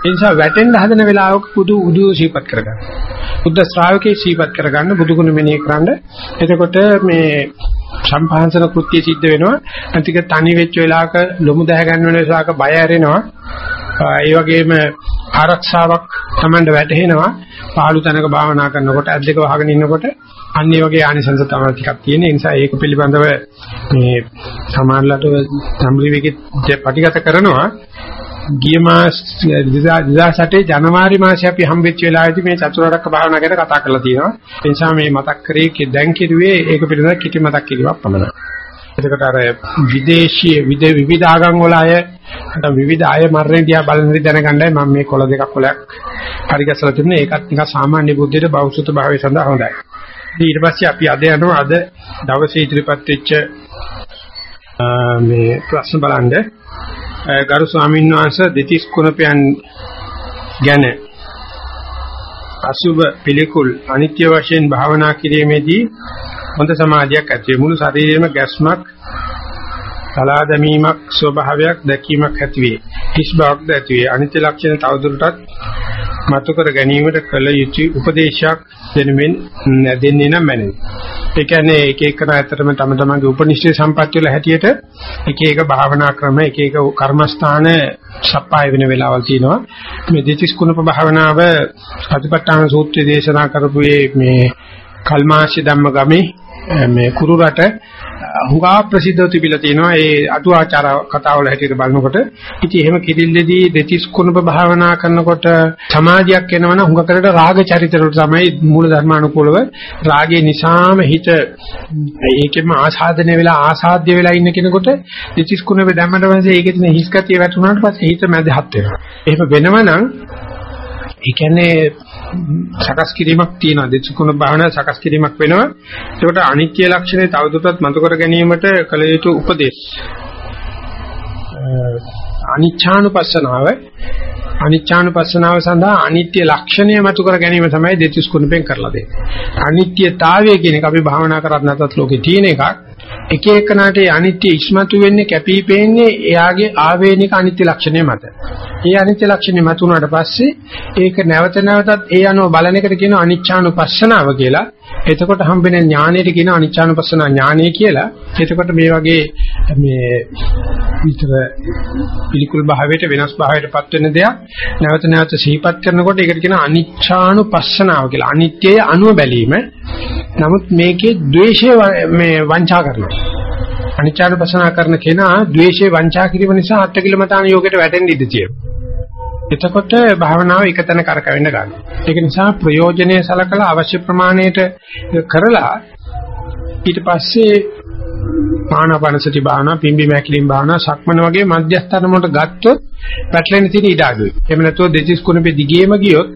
ඒ නිසා වැටෙන්න හදන වෙලාවක බුදු උදු සීපත් කරගන්න. බුද්ධ ශ්‍රාවකේ සීපත් කරගන්න බුදු ගුණ මෙනෙහි කරන්න. එතකොට මේ සම්පාංශන කෘත්‍ය සිද්ධ වෙනවා. අන්තික තනි වෙච්ච වෙලාවක ලොමු දැහ ගන්න වෙන වෙලාවක බය ඇරෙනවා. ඒ වගේම ආරක්ෂාවක් Tamand වැටහෙනවා. පාළු තැනක භාවනා කරනකොට ඇස් දෙක වහගෙන ඉන්නකොට අන්න ඒ වගේ ආනිසංස තමයි ටිකක් තියෙන. ඒ නිසා ඒක පිළිබඳව මේ සමානලට සම්රිවිකේ පටිගත කරනවා. ගිය මාස 2008 ජනවාරි මාසේ අපි හම්බෙච්ච වෙලාවේදී මේ චතුරාර්යක භාවනා ගැන කතා කරලා තියෙනවා. ඒ නිසා මේ මතක් කරේ දැන් කිරුවේ ඒක පිළිබඳව කිටි මතක් කිරීමක් පමණයි. එතකොට අර විදේශීය විවිධ ආගම් වල අය නැත්නම් විවිධ අය මරණය දිහා බලන දේ දැනගන්නයි මම මේ කොළ දෙකක් කොලයක් පරිගස්සලා තිබුණේ ඒකත් නිකන් සාමාන්‍ය බුද්ධියට බෞසුත භාවය සඳහා හොඳයි. ඊට පස්සේ අපි අද යනවා අද දවසේ ඉදිරිපත් වෙච්ච මේ ප්‍රශ්න බලන්න ගරු ස්වාමීන් වහන්සේ දෙතිස් කුණපයන් ගැන අසුබ පිළිකුල් අනිත්‍ය වශයෙන් භාවනා කිරීමේදී හොඳ සමාධියක් ඇති වේ. මුළු ශරීරෙම ගැස්මක් සලා දැමීමක් ස්වභාවයක් දැකීමක් ඇති වේ. හිස් බවක්ද ඇති වේ. අනිත්‍ය ලක්ෂණ තවදුරටත් මතු කර ගැනීමට කළ යුතු උපදේශයක් දෙනෙමින් දෙන්නේ නම් මැනවි. ඒ කියන්නේ එක එකන ඇත්තටම තම තමන්ගේ උපනිෂ්ඨේ සම්පත් වල හැටියට එක එක භාවනා ක්‍රම එක එක කර්මස්ථාන සප්පාය වෙන වෙලාවල් තියෙනවා. මේ දෙතිස් කුණප භාවනාව සතිපට්ඨාන සූත්‍රයේ දේශනා කරපු මේ කල්මාශි ධම්ම ගමේ මේ කුරු රට හුඟා ප්‍රසිද්ධව තිබිලා තියෙනවා ඒ අටුවාචාර කතාවල හැටියට බලනකොට. ඉතින් එහෙම කිරිල්ලේදී දෙතිස් කුණප භාවනා කරනකොට සමාධියක් එනවනම් හුඟ කරට රාග චරිතවලට තමයි මූල ධර්මානුකූලව රාගයේ නිසාම හිත ඒකෙම ආසාදනය වෙලා ආසාද්‍ය වෙලා ඉන්න කෙනෙකුට දෙතිස් කුණප දැම්මට පස්සේ ඒකේ තියෙන හිස්කතිය වැටුණාට පස්සේ හිත මැදහත් වෙනවා. එහෙම වෙනවනම් ඒ කියන්නේ සකස් කිරීමක් තියෙනවා. දෙචුකුණ භාවනා සකස් කිරීමක් වෙනවා. ඒකට අනිත්‍ය ලක්ෂණය තවදුරටත් මතු කර ගැනීමට කල යුතු උපදේශ අනිච්ඡානුපස්සනාව. අනිච්ඡානුපස්සනාව සඳහා අනිත්‍ය ලක්ෂණය මතු කර ගැනීම තමයි දෙතිස් කුණපෙන් කරලා දෙන්නේ. අනිත්‍යතාවය කියන එක අපි භාවනා කරත් නැතත් ලෝකේ තියෙන එකක්. එක එකනාට අනිත්‍ය ඉස්මතු වෙන්නේ කැපී පෙනෙන්නේ එයාගේ ආවේනික අනිත්‍ය ලක්ෂණය මත. ඒ අනිත්‍ය ලක්ෂණය මත උනාට පස්සේ ඒක නැවත නැවතත් ඒ අනුව බලන එකට කියනවා අනිච්ඡානුපස්සනාව කියලා. එතකොට හම්බෙන ඥානයට කියන අනිච්ඡානුපස්සනා ඥානය කියලා. එතකොට මේ වගේ මේ විතර පිළිකුල් භාවයට වෙනස් භාවයටපත් වෙන දෙයක් නැවත නැවත සිහිපත් කරනකොට ඒකට කියන අනිච්ඡානුපස්සනාව කියලා. අනිත්‍යය අනුව බැලීම. නමුත් මේකේ ද්වේෂය මේ වංචා කරනවා. අනිච්චානුපස්සනා කරන කෙනා ද්වේෂේ වංචා කිරීම නිසා අටකිලමතාන යෝගයට වැටෙන්න ඉඩ තියෙනවා. එතකොට භාවනාව එකතැන කරකවෙන්න ගන්නවා. ඒක නිසා ප්‍රයෝජනෙයි සලකලා අවශ්‍ය ප්‍රමාණයට කරලා ඊට පස්සේ ආනාපානසති භාවනා, පිම්බි මැකිලින් භාවනා, සක්මන වගේ මධ්‍යස්ථාන මොකට ගත්තොත් පැටලෙන තියෙන ඉඩ අඩුයි. එහෙම නැත්නම් දෙතිස් කුණපේ දිගේම ගියොත්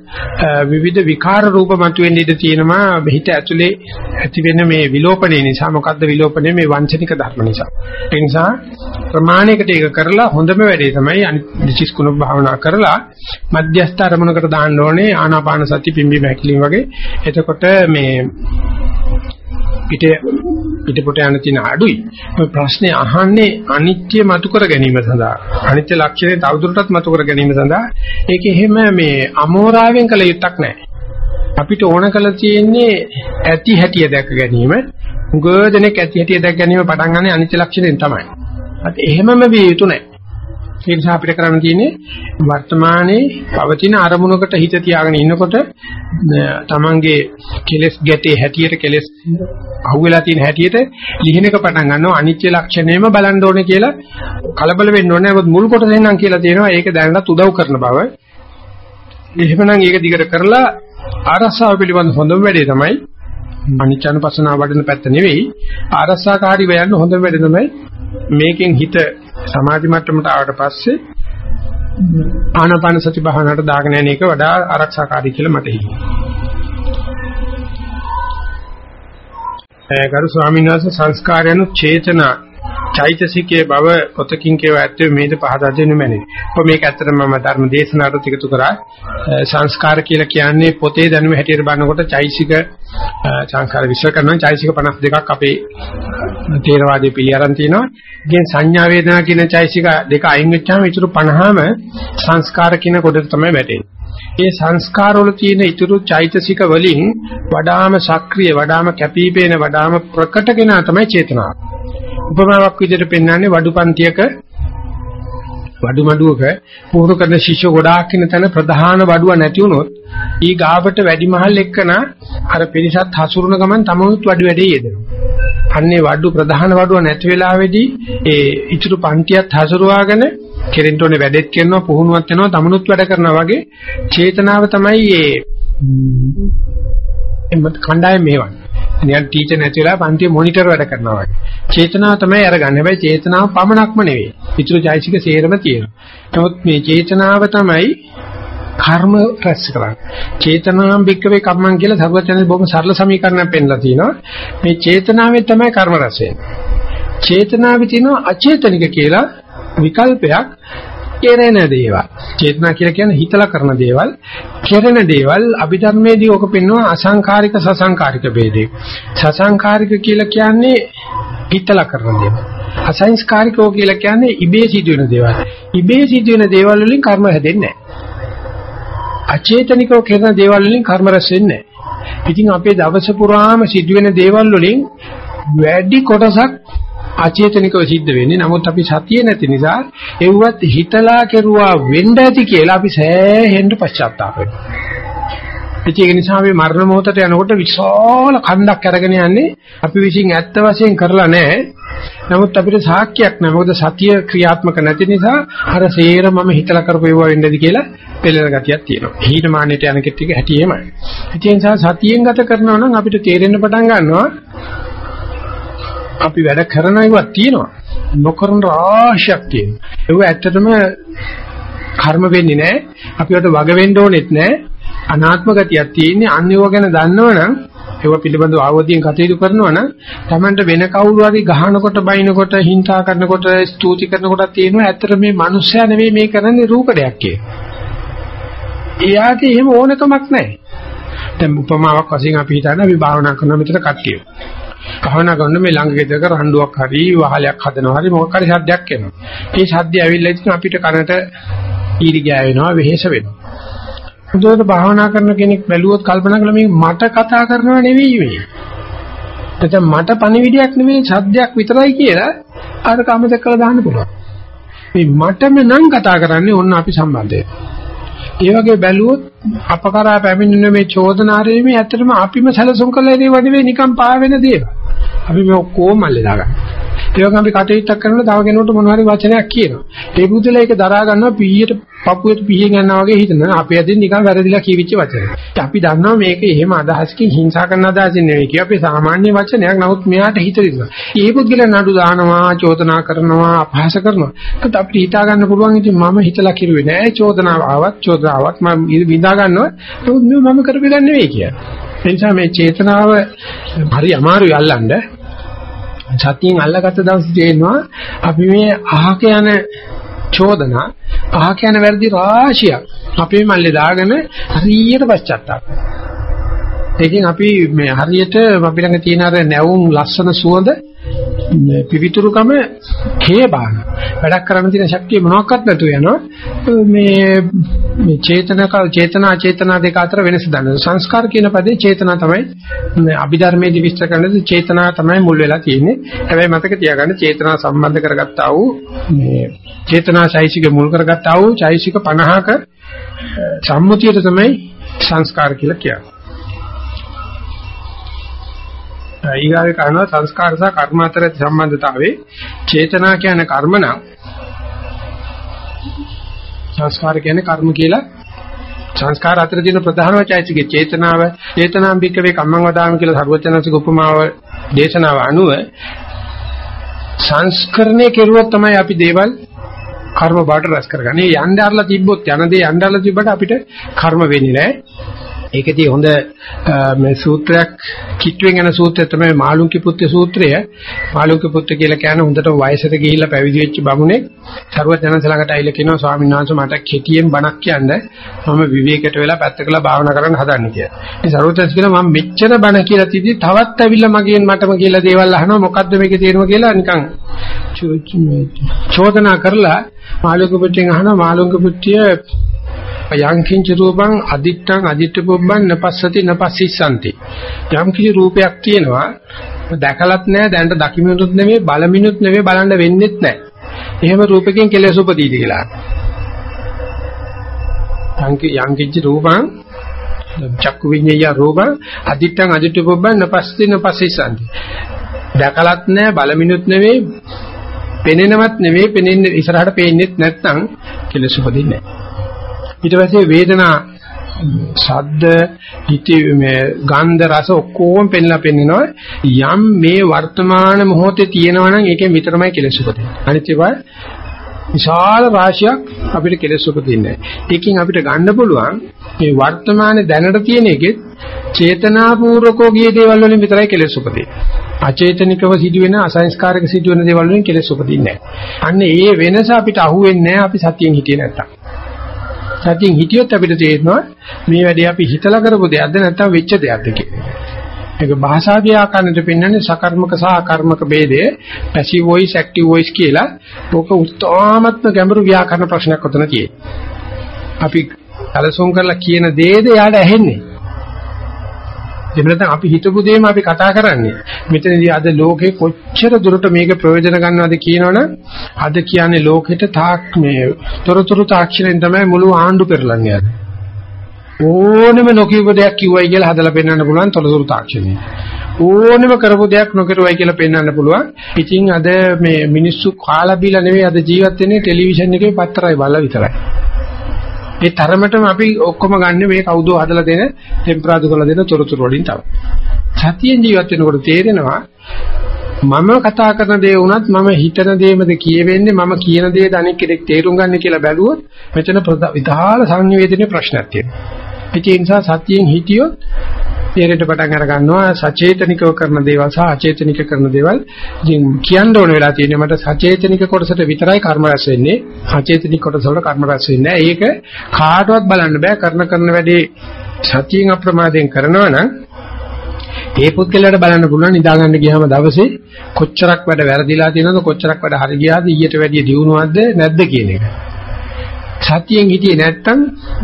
විවිධ විකාර රූප මතුවෙන්න ඉඩ තියෙනවා හිත ඇතුලේ ඇති වෙන මේ විලෝපණය නිසා. මොකද්ද විලෝපණය? මේ වංචනික ධර්ම නිසා. ඒ නිසා ප්‍රමාණයකට ඒක කරලා හොඳම වැඩේ තමයි දෙතිස් කුණ භාවනා කරලා මධ්‍යස්ථ අරමුණකට දාන්න ඕනේ ආනාපාන සති පිම්බි මැකිලින් වගේ. එතකොට මේ පිට පිටපොට යන තියෙන අඩුයි. මේ ප්‍රශ්නේ අහන්නේ අනිත්‍ය මතු කර ගැනීම සඳහා. අනිත්‍ය ලක්ෂණය තවදුරටත් මතු කර ගැනීම සඳහා. ඒක එහෙම මේ අමෝරාවෙන් කළ යුත්තක් නැහැ. අපිට ඕන කළ තියෙන්නේ ඇති හැටිය දැක ගැනීම. උගදෙනෙක් ඇති හැටිය දැක ගැනීම පටන් ගන්න අනිත්‍ය ලක්ෂණයෙන් තමයි. අත් එහෙමම විය යුතු නැහැ. ඒ නිසා අපිට කරන්න තියෙන්නේ වර්තමානයේ පවතින අරමුණකට හිත තියාගෙන ඉන්නකොට තමන්ගේ කෙලස් ගැටේ හැටියට කෙලස් අහුවෙලා තියෙන හැටියට ලිහිනක පටන් ගන්නවා අනිත්‍ය ලක්ෂණයම බලන්න ඕනේ කියලා කලබල වෙන්න ඕනේ. මොකද මුල් කොට දෙන්නම් කියලා තියෙනවා. ඒක දැනටත් උදව් කරන බව. එහෙමනම් ඒක දිගට කරලා ආරස්සාව පිළිබඳ හොඳම වැඩේ තමයි අනිච්චානුපස්සනාව වඩන පැත්ත නෙවෙයි ආරස්සාකාරීව යන්න හොඳම වැඩේ තමයි මේකෙන් හිත සමාධි මට්ටමට ආවට පස්සේ ආනාපාන සති භාවනාවට දාගෙන යන එක වඩා ආරක්ෂාකාරී කියලා මට හිතෙනවා. ගරු ස්වාමීන් වහන්සේ සංස්කාරයන් චේතනා චෛතසිකයේ බව පොතකින් කියව ඇත්තේ මේද පහදා දෙන්න මැනේ. කො මේක ඇත්තටම මම ධර්ම දේශනාවට එකතු කරා සංස්කාර කියලා කියන්නේ පොතේ දැනුම හැටියට බලනකොට චෛතසික සංස්කාර විශ්ල කරනවා චෛතසික 52ක් අපේ තේරවාදයේ පිළි අරන් තිනවා. ඉතින් සංඥා වේදනා කියන චෛතසික දෙක අයින් වෙච්චාම ඊටු 50ම සංස්කාර කියන කොටට තමයි වැටෙන්නේ. ඒ සංස්කාර වල තියෙන ඊටු චෛතසික වලින් වඩාම සක්‍රිය වඩාම කැපිපේන වඩාම ප්‍රකට කෙනා තමයි චේතනාව. උපමාවක් විදිහට පෙන්වන්නේ වඩුපන්තියක වඩු මඩුවක පුහුණු කරන ශිෂ්‍ය ගොඩාක් ඉන්න තැන ප්‍රධාන වඩුව නැති වුණොත් ඊ ගාවට වැඩිමහල් එක්කන අර පිරිසත් හසුරුන ගමන් තමනුත් වඩු වැඩේ යෙදෙනවා. අන්නේ වඩු ප්‍රධාන වඩුව නැති වෙලාවේදී ඒ ඉතුරු පන්තියත් හසුරුවාගෙන කෙරෙන්න ඕනේ වැඩෙත් කරනවා පුහුණුවක් වෙනවා තමනුත් වැඩ කරනවා වගේ චේතනාව තමයි ඒ එම්මත් කණ්ඩායම මේවන්නේ. නිකන් ටීචර් නැති වෙලා පන්තිය මොනිටර් වැඩ කරනවා වගේ. චේතනාව තමයි අරගන්නේ. හැබැයි චේතනාව පමණක්ම නෙවෙයි. පිටුරු චෛසික සේරම තියෙනවා. නමුත් මේ චේතනාව තමයි කර්ම රැස් කරන්නේ. චේතනාම් බික්කවේ කම්මං කියලා සර්වචනයේ බොහොම සරල සමීකරණයක් පෙන්නලා තිනවා. මේ චේතනාවෙන් තමයි කර්ම රැස් වෙන්නේ. චේතනාවේ තියෙනවා අචේතනික කියලා විකල්පයක් කෙරෙන දේවල්. චේතනා කියලා කියන්නේ හිතලා කරන දේවල්. කෙරෙන දේවල් අභිධර්මයේදී ඔක පෙන්වනවා අසංකාරික සසංකාරික ભેදේ. සසංකාරික කියලා කියන්නේ හිතලා කරන දේවල්. අසංස්කාරිකෝ කියලා කියන්නේ ඉබේ සිදුවෙන දේවල්. ඉබේ සිදුවෙන දේවල් වලින් කර්ම හැදෙන්නේ නැහැ. අචේතනිකව කරන දේවල් වලින් කර්ම රැස් වෙන්නේ නැහැ. ඉතින් අපේ දවස පුරාම සිදුවෙන දේවල් වලින් වැඩි කොටසක් අචේතනිකව සිද්ධ වෙන්නේ. නමුත් අපි සතියේ නැති නිසා එව්වත් හිතලා කෙරුවා වෙන්න ඇති කියලා අපි සෑහෙන්න පශ්චාත්තාප වෙනවා. ඒක නිසා අපි මරණ මොහොතට යනකොට විශාල කන්දක් අරගෙන යන්නේ අපි විසින් ඇත්ත වශයෙන් කරලා නැහැ. නමුත් අපිට සාක්ෂියක් නැහැ. මොකද සතිය ක්‍රියාත්මක නැති නිසා අර සේර මම හිතලා කරපු ඒවා වෙන්නද කියලා පෙළෙන ගතියක් තියෙනවා. හීනමානෙට යන කෙට් එක හැටි එහෙමයි. ඒ නිසා සතියෙන් ගත කරනවා නම් අපිට තේරෙන්න පටන් ගන්නවා අපි වැඩ කරන ඒවා තියෙනවා. නොකරන රාශියක් තියෙනවා. ඒව ඇත්තටම කර්ම වෙන්නේ නැහැ. අපිවට වග වෙන්න ඕනෙත් නැහැ. අනාත්ම ගතියක් තියෙන්නේ. අන්න ඒව ගැන දන්නවනම් ඒව පිළිබඳව ආවදියෙන් කටයුතු කරනවා නම් Tamanට වෙන කවුරු හරි ගහනකොට බයිනකොට හිංසා කරනකොට ස්තුති කරනකොට තියෙනවා ඇත්තට මේ මිනිස්සයා නෙවෙයි මේ කරන්නේ රූකඩයක් කියලා. එයාට එහෙම ඕනකමක් නැහැ. දැන් උපමාවක් වශයෙන් අපි හිතන්නේ අපි භාවනා කරන මෙතන කට්ටිය. භාවනා කරන මේ ළඟ ගෙදරක රණ්ඩුවක් හරි වහලයක් හදනවා හරි මොකක් හරි සද්දයක් එනවා. ඒ සද්දය ඇවිල්ලා ඉතින් අපිට කනට ඊරි ගෑවෙනවා වෙහෙස වෙනවා. හොඳට භාවනා කරන කෙනෙක් බැලුවොත් කල්පනා කළා මේ මට කතා කරනවා නෙවෙයි මේ. එතන මට පණිවිඩයක් නෙවෙයි සද්දයක් විතරයි කියලා අර කමතක කරලා දාන්න පුළුවන්. මේ මටම නම් කතා කරන්නේ ඔන්න අපි සම්බන්ධය. ඒ වගේ බැලුවොත් අප කරා පැමිණෙන මේ චෝදනාරයේ මේ ඇත්තටම අපිම සැලසුම් කළා නේ වගේ නිකන් පාවෙන දේවල්. අපි මේ ඔක්කොම මල්ලේ දාගන්න. ඒ වගේම අපි කටයුත්තක් කරනකොට තව කෙනෙකුට මොනවා හරි වචනයක් කියනවා. ඒ පුදුලා ඒක දරා ගන්නවා පීයට පපුවට පීයෙන් යනවා වගේ හිතනවා. අපි අදින් නිකන් වැරදිලා කියවිච්ච වචන. අපි දන්නවා මේක එහෙම අදහසකින් හිංසා කරන අදහසින් නෙවෙයි කිය. අපි සාමාන්‍ය වචනයක්. නමුත් මෙයාට හිත රිදෙනවා. ඒ පුදුලා නඩු දානවා, චෝදනා කරනවා, අපහාස කරනවා. ඒත් අපිට හිතා ගන්න පුළුවන් ඉතින් මම හිතලා කිරුවේ නෑ. චෝදනාව ආවත් චෝදනාවක් මම විඳා ගන්නවා. නමුත් මම කරපෙදන්නේ නෙවෙයි කියන්නේ. ඒ නිසා මේ චේතනාව හරි අමාරුයි අල්ලන්න. සතියෙන් අල්ලගත්ත දවසේ තේරෙනවා අපි මේ අහක යන චෝදනා අහක යන වැරදි රාශියක් අපේ මල්ලේ දාගෙන හරියට පශ්චාත්තාප. ඒකෙන් අපි මේ හරියට අපි ළඟ තියෙන අර නැවුම් ලස්සන සුවඳ පිවිතුරුකම හේබාන වැඩක් කරන්න තියෙන ශක්තිය මොනවත් නැතුව යනවා. මේ මේ චේතනක චේතනා චේතනා දෙක අතර වෙනස දන්න සංස්කාර කියන පදේ චේතනා තමයි අභිධර්මයේදී විස්තර කරන්නේ චේතනා තමයි මුල් වෙලා තියෙන්නේ. හැබැයි මතක තියාගන්න චේතනා සම්බන්ධ කරගත්තා වූ මේ චේතනා චෛසික මුල් කරගත්තා වූ චෛසික 50ක සම්මුතියට තමයි සංස්කාර කියලා කියන්නේ. ඊගාවේ කරනවා සංස්කාර සහ කර්ම අතර සම්බන්ධතාවයේ චේතනා කියන්නේ කර්ම නම් සංස්කාර කියන්නේ කර්ම කියලා සංස්කාර අතර තියෙන ප්‍රධානම චෛතසිකේ චේතනාව චේතනාම් භික්කවේ කම්මං වදාම කියලා සර්වචනසික උපමාව දේශනාව අනුව සංස්කරණය කෙරුවොත් තමයි අපි දේවල් කර්ම බාට රැස් කරගන්නේ. යන්න ආරලා තිබ්බොත් යන දේ යන්න ආරලා තිබ්බට අපිට කර්ම වෙන්නේ නැහැ. ඒකදී හොඳ මේ සූත්‍රයක් කිට්ටුවෙන් යන සූත්‍රය තමයි මාළුන්කි පුත්‍ර සූත්‍රය. මාළුන්කි පුත්‍ර කියලා කියන්නේ හොඳට වයසට ගිහිල්ලා පැවිදි වෙච්ච බමුණෙක්. සරුවත් ජනස ළඟට ඇවිල්ලා කියනවා ස්වාමීන් වහන්සේ මට කෙටියෙන් බණක් කියන්න මම විවේකයට වෙලා පැත්තකලා භාවනා කරන්න හදන්නේ කියලා. ඉතින් සරුවත් කියනවා මම මෙච්චර බණ කියලා තියදී තවත් ඇවිල්ලා මගෙන් මටම කියලා දේවල් අහනවා මොකද්ද මේකේ තේරුම කියලා නිකන් චෝදනා කරලා මාළුන්කි පුත්‍රෙන් අහනවා මාළුන්කි පුත්‍රිය යං කිංච රූපං අදිත්තං අදිත්ත පුබ්බං නපස්සති නපස්සිස්සanti යම් කිසි රූපයක් තියෙනවා දැකලත් නැහැ දැනට දකිමිනුත් නෙමෙයි බලමිනුත් නෙමෙයි බලන්න වෙන්නෙත් නැහැ එහෙම රූපකින් කෙලෙස උපදීද කියලා. යං කිංච රූපං චක්කු විඤ්ඤය රූපං අදිත්තං අදිත්ත පුබ්බං නපස්සති නපස්සිස්සanti දැකලත් නැහැ බලමිනුත් නෙමෙයි පෙනෙනවත් නෙමෙයි පෙනෙන්නේ ඉස්සරහට පේන්නෙත් නැත්නම් කෙලෙස උපදින්නේ නැහැ ඊට පස්සේ වේදනා ශබ්ද හිතේ මේ ගන්ධ රස ඔක්කොම පෙන්ලා පෙන්නනවා. යම් මේ වර්තමාන මොහොතේ තියෙනවා නම් ඒකෙන් විතරමයි කෙලෙස් උපදින්නේ. අනිත් ඒවා විශාල රාශියක් අපිට කෙලෙස් උපදින්නේ ඒකෙන් අපිට ගන්න පුළුවන් මේ වර්තමානයේ දැනට තියෙන එකෙත් චේතනාපූර්වකෝ ගිය දේවල් වලින් විතරයි කෙලෙස් උපදින්නේ. අචේතනිකව සිදුවෙන අසංස්කාරක සිදුවෙන දේවල් වලින් කෙලෙස් උපදින්නේ නැහැ. අන්න ඒ වෙනස අපිට අහුවෙන්නේ නැහැ අපි සතියෙන් හිටියේ නැත්තම්. සතියෙන් හිටියොත් අපිට තේරෙනවා මේ වැඩේ අපි හිතලා කරපු දෙයක්ද නැත්නම් වෙච්ච දෙයක්ද කියලා. ඒක භාෂාවේ ආකාරයට පෙන්වන්නේ සකර්මක සහ අකර්මක ભેදය පැසිව් වොයිස් ඇක්ටිව් වොයිස් කියලා. ඕක උත්තරාමත්ම ගැඹුරු ව්‍යාකරණ ප්‍රශ්නයක් උතන තියෙනවා. අපි සැලසුම් කරලා කියන දේද යාට ඇහෙන්නේ. එහෙම නැත්නම් අපි හිතපු දේම අපි කතා කරන්නේ. මෙතනදී අද ලෝකේ කොච්චර දුරට මේක ප්‍රයෝජන ගන්නවද කියනවනම් අද කියන්නේ ලෝකෙට තාක් මේ තොරතුරු තාක්ෂණයෙන් තමයි මුළු ආණ්ඩු පෙරලන්නේ අද. ඕනෙම නොකියපු දෙයක් කිව්වයි කියලා හදලා පෙන්වන්න පුළුවන් තොරතුරු තාක්ෂණය. ඕනෙම කරපු දෙයක් නොකරුවයි කියලා පෙන්වන්න පුළුවන්. ඉතින් අද මේ මිනිස්සු කාලා බීලා නෙවෙයි අද ජීවත් වෙන්නේ ටෙලිවිෂන් එකේ පත්තරයි බලලා විතරයි. ඒ තරමටම අපි ඔක්කොම ගන්න මේ කවුදෝ හදලා දෙන ටෙම්පරාදු කරලා දෙන තොරතුරු වලින් තමයි. සතියෙන් ජීවත් වෙනකොට තේරෙනවා මම කතා කරන දේ වුණත් මම හිතන දේමද කියවෙන්නේ මම කියන දේද අනෙක් කෙනෙක් තේරුම් ගන්න කියලා බැලුවොත් මෙතන විධාල සංනිවේදනයේ ප්‍රශ්නයක් තියෙනවා. ඒ නිසා සතියෙන් හිටියොත් තේරෙන්න පටන් අර ගන්නවා සචේතනිකව කරන දේවල් සහ අචේතනික කරන දේවල්. ඉතින් කියන්න ඕන වෙලා තියෙන්නේ මට සචේතනික කොටසට විතරයි කර්ම රැස් වෙන්නේ. අචේතනික කොටස වල කර්ම රැස් වෙන්නේ නැහැ. ඒක කාටවත් බලන්න බෑ. කරන කරන වැඩේ සතියෙන් අප්‍රමාදයෙන් කරනවා නම් ඒ පුද්ගලයාට බලන්න පුළුවන් නිදා ගන්න ගියාම දවසේ කොච්චරක් වැඩ වැරදිලා තියෙනවද කොච්චරක් වැඩ හරි ගියාද ඊට වැඩිය දියුණුවක්ද නැද්ද කියන එක. සතියෙන් හිටියේ නැත්තම්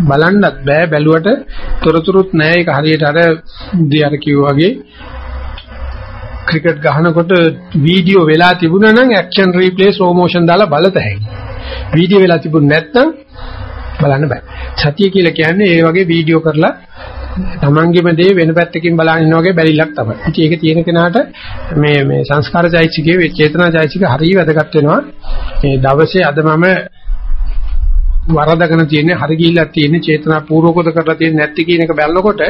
බලන්නත් බෑ බැලුවට තොරතුරුත් නැහැ ඒක හරියට අර දී අර කිව්වා වගේ ක්‍රිකට් ගහනකොට වීඩියෝ වෙලා තිබුණා නම් ඇක්ෂන් රීප්ලේ ස්ලෝ මෝෂන් දාලා බලත හැකියි. වීඩියෝ වෙලා තිබුණ නැත්නම් බලන්න බෑ. සතිය කියලා කියන්නේ ඒ වගේ වීඩියෝ කරලා තමන්ගේම දේ වෙන පැත්තකින් බලන ඉන්න වගේ බැරිලක් තමයි. ඉතින් ඒක තියෙන කෙනාට මේ මේ සංස්කාරචෛසිකයේ චේතනාචෛසික හරිය වැදගත් වෙනවා. මේ දවසේ අද මම වරදගෙන තියෙන්නේ හරි ගිහිල්ලා තියෙන්නේ චේතනා පූර්වකද කරලා තියෙන්නේ නැති කියන එක බැලනකොට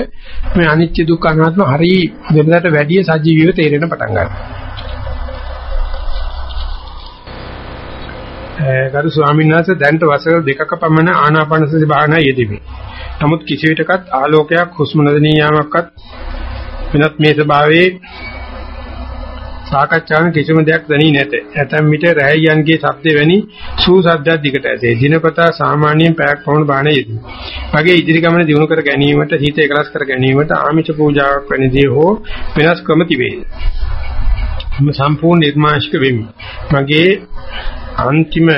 මේ අනිත්‍ය දුක්ඛ අනාත්ම හරි වෙනදාට වැඩිය සජීවීව තේරෙන පටන් ගන්නවා. ගරු ස්වාමීන් වහන්සේ දැන්ට වසර දෙකක පමණ ආනාපාන සති භාවනා යෙදෙමි. නමුත් කිසි විටකත් ආලෝකයක් හුස්ම නොදෙනී යාමක්වත් වෙනත් මේ ස්වභාවයේ සාකච්ඡාන කිසිම දෙයක් දැනී නැත. ඇතැම් විට රැහැයන්ගේ ශබ්ද වැනි සූ ශබ්දයක් දිගට ඇසේ. දිනපතා සාමාන්‍යයෙන් පැයක් පමණ බාහන යෙදුණි. මගේ ඉදිරි ගමන දිනු කර ගැනීමට, හිත එකලස් කර ගැනීමට ආමිෂ පූජාවක් වැනි දේ හෝ වෙනස් ක්‍රම තිබේ. මම සම්පූර්ණ නිර්මාංශික වෙමි. මගේ අන්තිම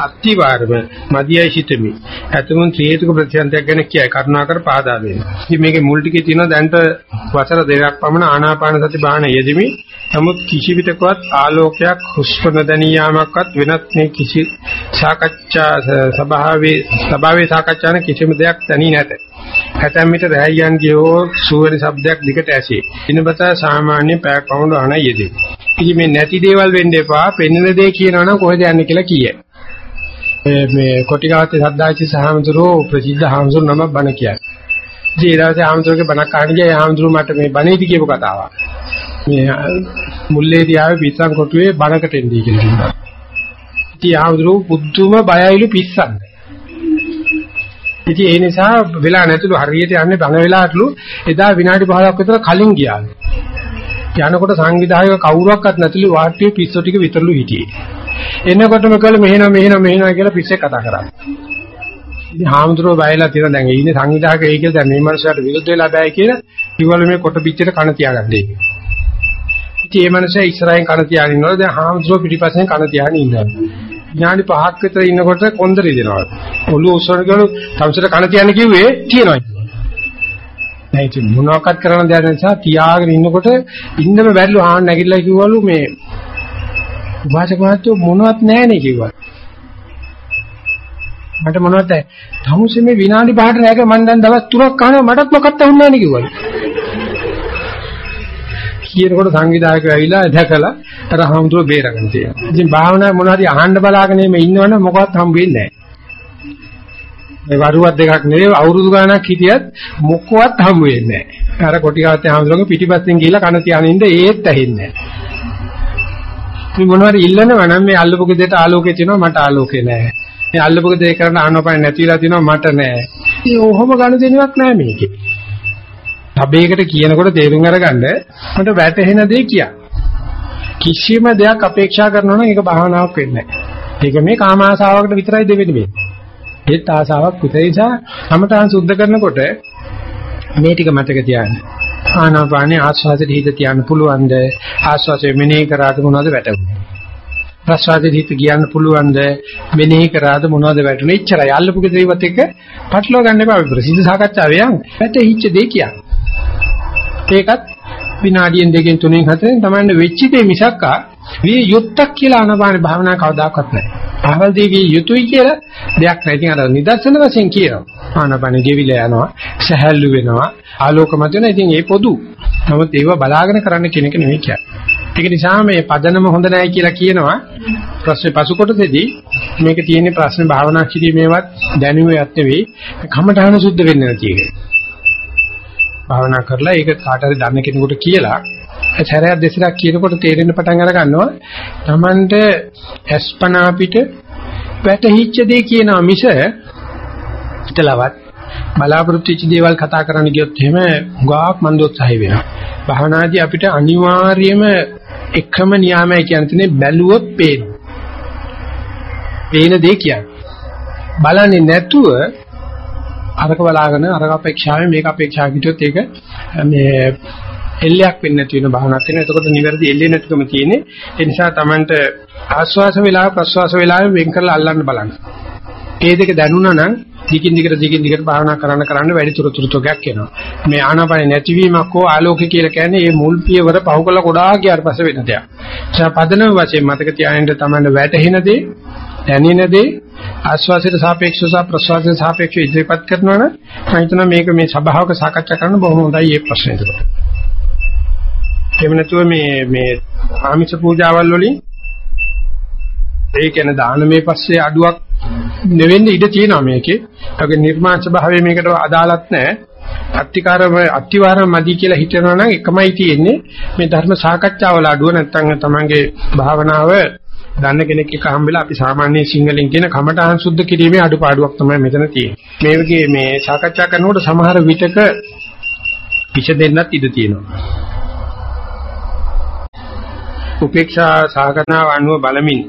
අත්තිවාරම මදියයි සිටමි. ඇතමුන් හේතුක ප්‍රතිසන්දයක් ගැන කියයි කරුණාකර පාදා දෙන්න. ඉතින් මේකේ මුල් ටිකේ තියෙනවා දැන්ට වසර දෙකක් පමණ ආනාපාන සති භාවන යෙදෙමි. නමුත් කිසි විටකවත් ආලෝකයක් හුස්ම නොදැනී යාමක්වත් වෙනත් මේ කිසි සාකච්ඡා ස්වභාවයේ ස්වභාවයේ සාකච්ඡාන කිසිම දෙයක් දැනී නැත. ඇතැම් විට රැයයන්ගේ හෝ සුවරි ශබ්දයක් දිකට ඇසේ. දිනපතා සාමාන්‍ය පැයක් පමණ අහන යෙදේ. ඉතින් මේ නැති දේවල් වෙන්න එපා. පෙන්වන දේ කියනවනම් කොහෙද යන්නේ කියලා කියයි. මේ කොටිගාතේ සද්දාචි සහමතුරෝ ප්‍රසිද්ධ හාමුදුරු නම බණ කියයි. ඉතින් ඒ දවසේ හාමුදුරුවෝ බණක් අහන්න ගියා. හාමුදුරුවෝ මට මේ බණේදි කියපු කතාවක්. මේ මුල්ලේදී ආවේ පිස්සන් කොටුවේ බණකට එන්නේ කියලා කිව්වා. ඉතින් හාමුදුරුවෝ පුදුම බයයිලු පිස්සන්නේ. ඉතින් ඒ නිසා වෙලා නැතුළු හරියට යන්නේ බණ වෙලාටලු එදා විනාඩි 15ක් විතර කලින් ගියා. යනකොට සංවිධායක කවුරක්වත් නැතිලු වාට්ටුවේ පිස්සු ටික විතරලු හිටියේ. එනකොටම කළ මෙහෙන මෙහෙන මෙහෙන කියලා පිස්සේ කතා කරා. ඉතින් හාමුදුරුවෝ බයලා තියෙන දැන් ඉන්නේ සංවිධායක ඒ කියලා දැන් මේ මනුස්සයාට විරුද්ධ වෙලා බෑ කියලා කිව්වලු මේ කොට පිටියට කන තියාගන්නේ. ඉතින් මේ මනුස්සයා ඉස්සරහින් කන තියාගෙන ඉන්නවා දැන් හාමුදුරුවෝ පිටිපස්සෙන් කන තියාගෙන ඉන්නවා. විනාඩි 5ක් විතර ඉන්නකොට කොන්දරි දෙනවා. ඔළුව උස්සන ගලු තමසට කන තියන්න කිව්වේ තියනවා. දැන් ඉතින් මොනවාක්වත් කරන්න දෙයක් නිසා තියාගෙන ඉන්නකොට ඉන්නම බැරිලු ආන්න නැගිටලා කිව්වලු මේ උපාසක මහත්තයෝ මොනවත් නැහැනේ කිව්වා. මට මොනවද තමුසේ මේ විනාඩි 5කට රැක මම දැන් දවස් 3ක් කනවා මටත් මොකක්ද වුන්නේ නැහැ නේ කිව්වලු. කියනකොට සංවිධායකයෝ ඇවිල්ලා දැකලා අර හම්දුව බේරගෙන තියෙනවා. ඉතින් භාවනා මොනවා හරි අහන්න බලාගෙන මේ ඉන්නවනම් මොකවත් හම්බ වෙන්නේ නැහැ. මේ වරුවක් දෙකක් නෙවෙයි අවුරුදු ගාණක් හිටියත් මොකවත් හම්බ වෙන්නේ නැහැ. අර කොටිගාතේ හම්දුරගේ පිටිපස්සෙන් ගිහිල්ලා කන තියාගෙන ඉඳ ඒත් ඇහෙන්නේ නැහැ. මේ මොනවා හරි ඉල්ලනවා නම් මේ අල්ලපු ගෙදරට ආලෝකේ තියෙනවා මට ආලෝකේ නැහැ. මේ අල්ලපු ගෙදර කරන්න ආනපාන නැතිලා තියෙනවා මට නැහැ. ඉතින් ඔහොම ගනුදෙනුවක් නැහැ මේකේ. තබේකට කියනකොට තේරුම් අරගන්න මට වැටහෙන දේ කියා. කිසිම දෙයක් අපේක්ෂා කරනවා නම් ඒක භාවනාවක් වෙන්නේ නැහැ. ඒක මේ කාම ආසාවකට විතරයි දෙවෙන්නේ මේ. ඒත් ආසාවක් පුතේ නිසා සමතහන් සුද්ධ කරනකොට මේ ටික මතක තියාගන්න. ආනාපානේ ආස්වාදෙට හිත තියන්න පුළුවන්ද? ආස්වාදෙ මෙනෙහි කරාද මොනවද වැටුනේ? ප්‍රසවාදෙට හිත කියන්න පුළුවන්ද? මෙනෙහි කරාද මොනවද වැටුනේ? එච්චරයි. අල්ලපු දෙයවත් එක පටලවා ගන්න එපා. ප්‍රසිද්ධ සාකච්ඡාවේ යන්. වැටෙහිච්ච දෙය කියන්නේ. ඒකත් විනාඩියෙන් දෙකෙන් තුනෙන් හතරෙන් තමයි වෙච්ච දේ මිසක්කා විය යුත්තක් කියලා අනපාන භාවනා කවදාකවත් නැහැ. ආවල්දී විය යුතුයි කියලා දෙයක් නැහැ. ඉතින් අර නිදර්ශන වශයෙන් කියනවා. ආනපාන ගෙවිලා යනවා, සහැල්ලු වෙනවා, ආලෝකමත් වෙනවා. ඉතින් ඒ පොදු. නමුත් ඒව බලාගෙන කරන්න කෙනෙක් නෙවෙයි කියන්නේ. ඒක නිසා මේ පදනම හොඳ නැහැ කියලා කියනවා. ප්‍රශ්නේ පසු කොටසේදී මේක තියෙන්නේ ප්‍රශ්න භාවනා කිරීමේවත් දැනුමේවත් නෙවෙයි. කමඨාන සුද්ධ වෙන්නේ නැති එක. භාවනා කරලා ඒක කාට හරි දන්න කෙනෙකුට කියලා සැරයක් දෙසරක් කියනකොට තේරෙන්න පටන් අර ගන්නවා. Tamanට අස්පනා පිට වැටහිච්ච දේ කියනවා මිස හිතලවත් බලාපොරොත්තු වෙච්ච දේවල් කතා කරන්න ගියොත් එහෙම ගාක් මන්දෝත්සහය වෙනවා. භාවනාදී අපිට අනිවාර්යයෙන්ම එකම නියාමයි කියන්නේ බැලුවොත් පේනවා පේන දේ කියන්නේ. බලන්නේ නැතුව අරක බලාගෙන අරක අපේක්ෂාවෙන් මේක අපේක්ෂා කිව්වොත් ඒක මේ එල්ලයක් වෙන්නේ නැති වෙන භාවනාවක් වෙනවා. එතකොට නිවැරදි එල්ලේ නැතිකම තියෙන්නේ. ඒ නිසා Tamanට ආස්වාස වේලාව ප්‍රස්වාස වේලාව වෙන් කරලා අල්ලන්න බලන්න. ඒ දෙක දැනුණා නම් දිගින් දිගට දිගින් දිගට භාවනා කරන්න කරන්න වැඩි තුරතුරුකයක් එනවා. මේ ආනාපාන නැතිවීමක් හෝ ආලෝකය කියලා කියන්නේ මේ මුල් පියවර පහු කළ ගොඩාක් ගියාට පස්සේ වෙන දෙයක්. ඒ පදනම වශයෙන් මතක තියාගන්න Tamanට වැටහෙන දේ, දැනෙන දේ, ආස්වාසයට සාපේක්ෂව සහ ප්‍රසවාසයට සාපේක්ෂව ඉදිරිපත් කරනවා නම් මම හිතනවා මේක මේ සභාවක සාකච්ඡා කරන්න බොහොම හොඳයි මේ ප්‍රශ්නේ ඒක. එහෙම නැතුව මේ මේ ආමිෂ පූජාවල් වලින් ඒ කියන්නේ දානමේ පස්සේ අඩුවක් නෙවෙන්න ඉඩ තියෙනවා මේකේ. ඒක නිර්මාණ ස්වභාවය මේකට අදාළත් නැහැ. අත්තිකාරම අත්තිවාරම මදි කියලා හිතනවා නම් එකමයි තියෙන්නේ මේ ධර්ම සාකච්ඡාවල අඩුව නැත්නම් තමන්ගේ භාවනාව දන්න කෙනෙක් එක්ක හම්බෙලා අපි සාමාන්‍ය සිංහලෙන් කියන කමඨාන් සුද්ධ කිරීමේ අඩුපාඩුවක් තමයි මෙතන තියෙන්නේ. මේ වගේ මේ සාකච්ඡා කරනකොට සමහර විටක පිෂ දෙන්නත් ඉඩ තියෙනවා. උපේක්ෂා සාකනාව අනුව බලමින්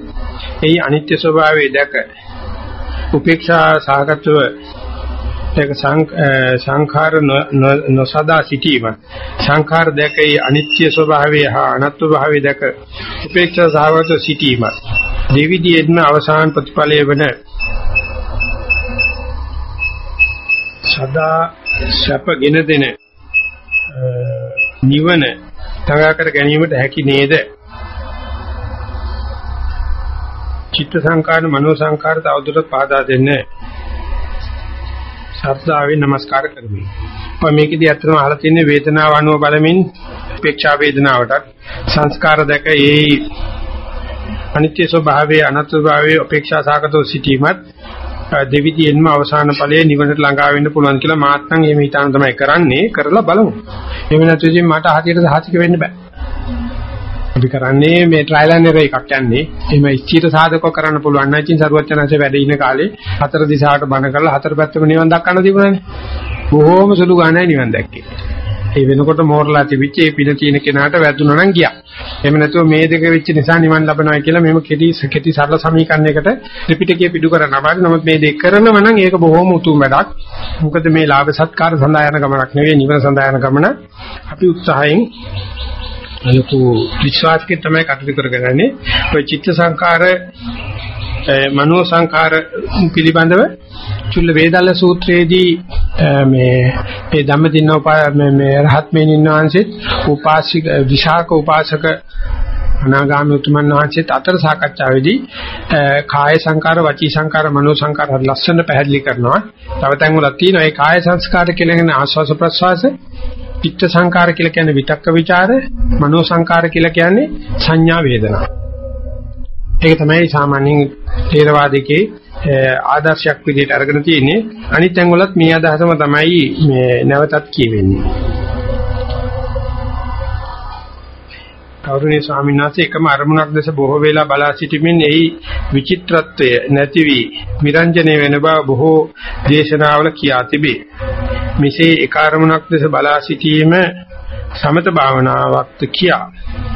එහි අනිත්‍ය ස්වභාවය දැක උපේක්ෂා සාගතව ඒක සංඛාර නොසදා සිටීම. සංඛාර දැකේ අනිත්‍ය ස්වභාවය හා අනත්ත්ව භාවය දැක උපේක්ෂා සාගත සිටීම. දෙවිදියෙන්ම අවසාන ප්‍රතිඵලය වන සදා සැපගෙන දෙන නිවන තගා කර ගැනීමට හැකි නේද? චිත්ත සංකාර මනෝ සංකාර තවදුරටත් පාදා දෙන්නේ ශබ්දාවෙන් নমස්කාර කරමි. ඔය මේකෙදි අත්‍තරම අහලා තියෙන වේදනාව අනුව බලමින් උපේක්ෂා වේදනාවටත් සංස්කාර දැක ඒ අනිත්‍ය ස්වභාවයේ අනත්ත්ව ස්වභාවයේ උපේක්ෂා සාගතව සිටීමත් දෙවිදියෙන්ම අවසාන ඵලයේ නිවනට ළඟා වෙන්න පුළුවන් කියලා මාත් නම් එහෙම හිතාන තමයි කරන්නේ කරලා බලමු. එහෙම නැත්නම් ඉතින් මට හතියට සාහිතික වෙන්න බෑ. අපි කරන්නේ මේ ට්‍රයිල් ඇන්ඩ් එරර් එකක් යන්නේ. එහෙම ඉච්ඡිත සාධකව කරන්න පුළුවන් නම් ඉතින් සරුවචනanse වැඩ ඉන කාලේ හතර දිශාවට බණ කරලා හතර පැත්තම නිවන් දක්වන්න තිබුණානේ. බොහෝම සුළු ගානයි නිවන් දැක්කේ. ඒ වෙනකොට මෝරලා තිබිච්ච ඒ පින තියෙන කෙනාට වැදුණා නම් ගියා. එහෙම නැතුව මේ දෙක වෙච්ච නිසා නිවන් ලබනවා කියලා මෙහෙම කෙටි කෙටි සරල සමීකරණයකට ත්‍රිපිටකය පිටු කරන්න බෑ. නමුත් මේ දෙක කරනව නම් ඒක බොහොම උතුම් වැඩක්. මොකද මේ ලාභ සත්කාර සඳහා යන ගමනක් නෙවෙයි නිවන සඳහා යන ගමන. අපි උත්සාහයෙන් ලොකු විශ්වාසකින් තමයි කටයුතු කරගන්නේ. ඔය චිත්ත සංකාර මනෝ සංකාර පිළිබඳව චුල්ල වේදල්ල සූත්‍රයේදී මේ මේ ධම්මදින්න මේ රහත් මේනින් වහන්සේත් උපාසික විශාක උපාසක අනාගාමී උතුමන් වහන්සේත් අතර සාකච්ඡාවේදී කාය සංකාර වචී සංකාර මනෝ සංකාර ලස්සන පැහැදිලි කරනවා. තව තැන් වල තියෙනවා ඒ කාය සංස්කාර කියන ආස්වාස ප්‍රස්වාස චිත්ත සංකාර කියලා කියන්නේ විතක්ක ਵਿਚාර, මනෝ සංකාර කියලා කියන්නේ සංඥා වේදනා. ඒක තමයි සාමාන්‍යයෙන් ථේරවාදිකේ ආදර්ශයක් විදිහට අරගෙන තියෙන්නේ. අනිත් තැන්වලත් මේ අදහසම තමයි මේ නැවතත් කියවෙන්නේ. කෞරුණී ස්වාමීන් වහන්සේ එකම අරමුණක් දැස බොහෝ වේලා බලා සිටීමෙන් එහි විචිත්‍රත්වය නැති වී මිරංජනේ වෙන බව බොහෝ දේශනාවල කියා තිබේ. මෙසේ එක අරමුණක් දැස බලා සිටීම සමත භාවනාවක් කියා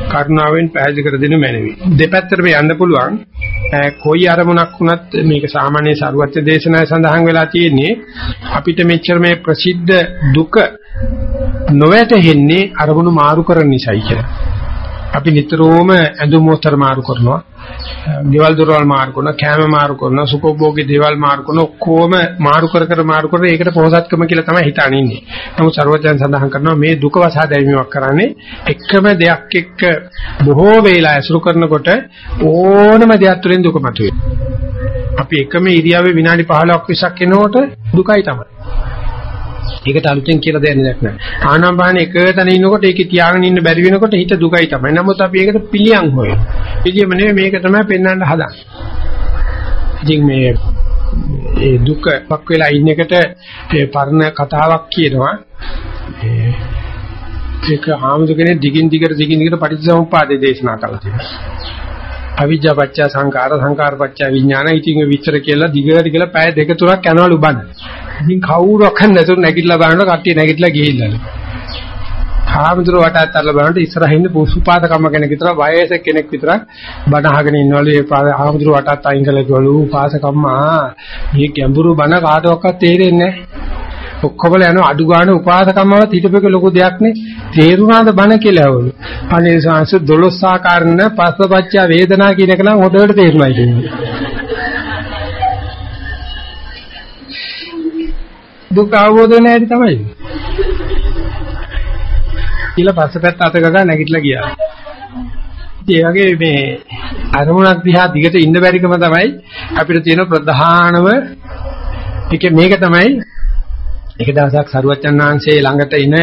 කරුණාවෙන් පැහැදිලි කර දෙනු මැනවි. දෙපැත්තටම යන්න පුළුවන්. කොයි අරමුණක් වුණත් මේක සාමාන්‍ය සරුවත්‍ය දේශනාවේ සඳහන් වෙලා තියෙන්නේ අපිට මෙච්චර මේ ප්‍රසිද්ධ දුක නොවැටෙන්නේ අරමුණු මාරු කරන නිසායි කියලා. අපි නිතරම ඇඳුම් මොස්තර මාරු කරනවා. දේවල් දොරවල් මාරු කරනවා, කෑම මාරු කරනවා, සුඛෝභෝගී දේවල් මාරු කරනවා, ඔක්කොම මාරු කර කර මාරු කර ඒකට පොහසත්කම කියලා තමයි හිතාන ඉන්නේ. නමුත් ਸਰවඥයන් සඳහන් කරනවා මේ දුක වසා දැමීමක් කරන්නේ එකම දෙයක් එක්ක බොහෝ වේලා ඇසුරු කරනකොට ඕනම දෙයක් තුළින් දුක මතුවේ. අපි එකම ඉරියාවේ විනාඩි 15ක් 20ක් එනකොට දුකයි තමයි. ඒකට අලුතෙන් කියලා දෙයක් නෑ. ආනාපාන එක තැන ඉන්නකොට ඒකේ තියාගෙන ඉන්න බැරි වෙනකොට හිත දුකයි තමයි. නමුත් අපි ඒකට පිළියම් හොයන. පිළියම නෙවෙයි මේක තමයි පෙන්වන්න හදන්නේ. ඉතින් මේ ඒ දුකක් වෙලා ඉන්න එකට ඒ පරණ කතාවක් කියනවා. ඒක ආමුදුකනේ දිගින් දිගට දිගින් දිගට පටිච්චසමුප්පාදේ දේශනා කළා තියෙනවා. අවිජ්ජා පත්‍ය සංකාර සංකාර පත්‍ය විඥාන ඉතින් විස්තර කියලා දිගට කියලා පැය දෙක තුනක් යනවලු බන්න. ඉතින් කවුරක් හරි නැතුව නැගිටලා බලනකොට කට්ටිය නැගිටලා ගිහිල්ලාලු. හාමුදුරුව වටත් අරලා බලනකොට ඉස්සරහින් ඉන්න පුසුපාතකම්ම කෙනෙක් විතර වයස කෙනෙක් විතර බණ අහගෙන ඉන්නවලු ඒ හාමුදුරුව වටත් අයින් කළා කිව්වලු උපාසකම්මා මේ ගැඹුරු බණ කාටවත් තේරෙන්නේ නැහැ. ඔක්කොමල යන අඩු ගන්න උපාසකම්මවත් හිටපෙක ලොකු දෙයක් නේ තේරුණාද බණ කියලා වුණු. අනේ සංස 12 ආකාරන පස්සපච්ච වේදනා කියන එක නම් හොඳට තේරුණා කියන්නේ. දුක අවබෝධ වෙන හැටි තමයි. කියලා පස්සපැත්ත අත ගගා නැගිටලා ගියා. ඒ වගේ මේ අරමුණක් දිහා දිගට ඉන්න බැරිකම තමයි අපිට තියෙන ප්‍රධානම එක මේක තමයි එක දවසක් සරුවච්චන් වහන්සේ ළඟට ඉන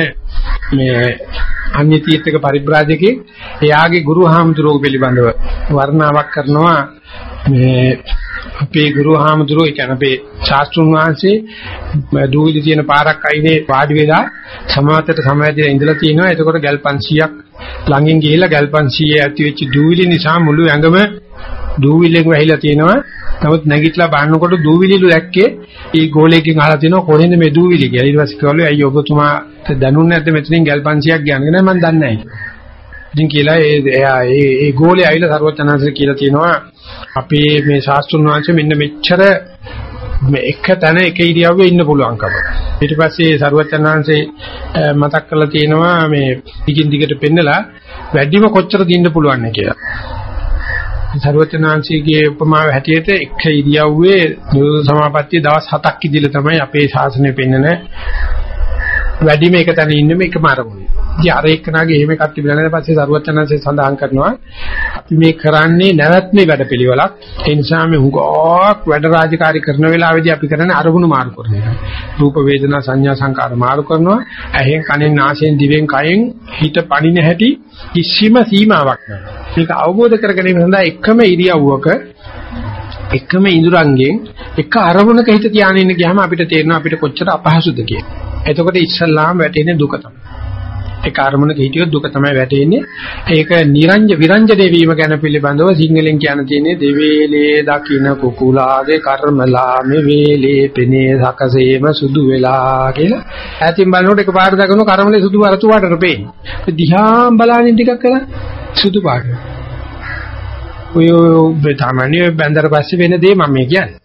මේ අන්‍ය තීර්ථක පරිබ්‍රාජකේ එයාගේ ගුරු හාමුදුරුවෝ පිළිබඳව වර්ණාවක් කරනවා මේ අපේ ගුරු හාමුදුරුවෝ ඒ කියන්නේ අපේ ශාස්ත්‍රුන් වහන්සේ දූවිලි තියෙන පාරක් අයිනේ වාඩි වෙලා සමාතට සමවැදිලා ඉඳලා තිනවා. එතකොට ගල් 500ක් ළඟින් ගිහිල්ලා ගල් 500 ඇති වෙච්ච දූවිලි නිසා මුළු ඇඟම දූවිල්ලෙන් වැහිලා තිනවා. නමුත් නැගිටලා බලනකොට දූවිලිලු දැක්කේ ඒ ගෝලයකින් අහලා තිනවා කොහෙන්ද මේ දූවිලි? කියලා. ඊට පස්සේ කිව්වලු අයියෝ ඔබතුමා දැනුන්නේ නැද්ද? මෙතනින් ගල් 500ක් ගියානේ නෑ මම දන්නේ නැහැ. ඉතින් කියලා ඒ එයා ඒ ඒ ගෝලේ ඇවිල්ලා සරුවචනාංශ කියලා තියෙනවා අපේ මේ ශාස්ත්‍රුන් වහන්සේ මෙන්න මෙච්චර මේ එක තැන එක ඉරියව්වේ ඉන්න පුළුවන්කම. ඊට පස්සේ සරුවචනාංශේ මතක් කරලා තියෙනවා මේ දිගින් දිගට පෙන්නලා වැඩිම කොච්චර දින්න පුළුවන් කියලා. සරුවචනාංශයේ උපමාව හැටියට එක ඉරියව්වේ නිරෝධ සමාපත්තිය දවස් 7ක් ඉදිරිය තමයි අපේ ශාසනය පෙන්නන වැඩිම එක තැන ඉන්නේ මේකම අරමුණේ. ඉතින් අර එක්කනාගේ එහෙම එකක් තිබුණා නේද පස්සේ සරුවචනන්සේ සඳහන් කරනවා අපි මේ කරන්නේ නැවැත්මේ වැඩපිළිවෙලක්. ඒ නිසා මේ හුඟක් වැඩ රාජකාරී කරන වෙලාවෙදී අපි කරන්නේ අරමුණු මාරු කරන එක. රූප වේදනා සංඥා සංකාර මාරු කරනවා. ඇහෙන් කනෙන් නාසයෙන් දිවෙන් කයෙන් හිත පණින හැටි කිසිම සීමාවක් නැහැ. මේක අවබෝධ කරගෙන ඉන්න සඳහා එකම ඉරියව්වක එකම ඉඳුරංගෙන් එක අරමුණක හිත තියාගෙන ඉන්න ගියාම අපිට තේරෙනවා අපිට කොච්චර අපහසුද කියලා. එතකොට ඉස්සල්ලාම වැටෙන්නේ දුක තමයි. ඒක අරමුණක හිටියොත් දුක තමයි වැටෙන්නේ. ඒක නිරංජ විරංජනේ වීම ගැන පිළිබඳව සිංහලෙන් කියන්න තියෙන්නේ දෙවේලේ දකින්න කුකුලාගේ කර්මලා මේ වේලේ පෙනේ සකසේම සුදු වෙලා කියලා. ඈතින් බලනකොට එකපාරට දකින්න කර්මලේ සුදු වරතු වඩට පේන්නේ. දිහා බලනින් ටිකක් කරලා සුදු පාට. ඔය ඔය තමයි බැඳලා පස්සේ වෙන දේ මම කියන්නේ.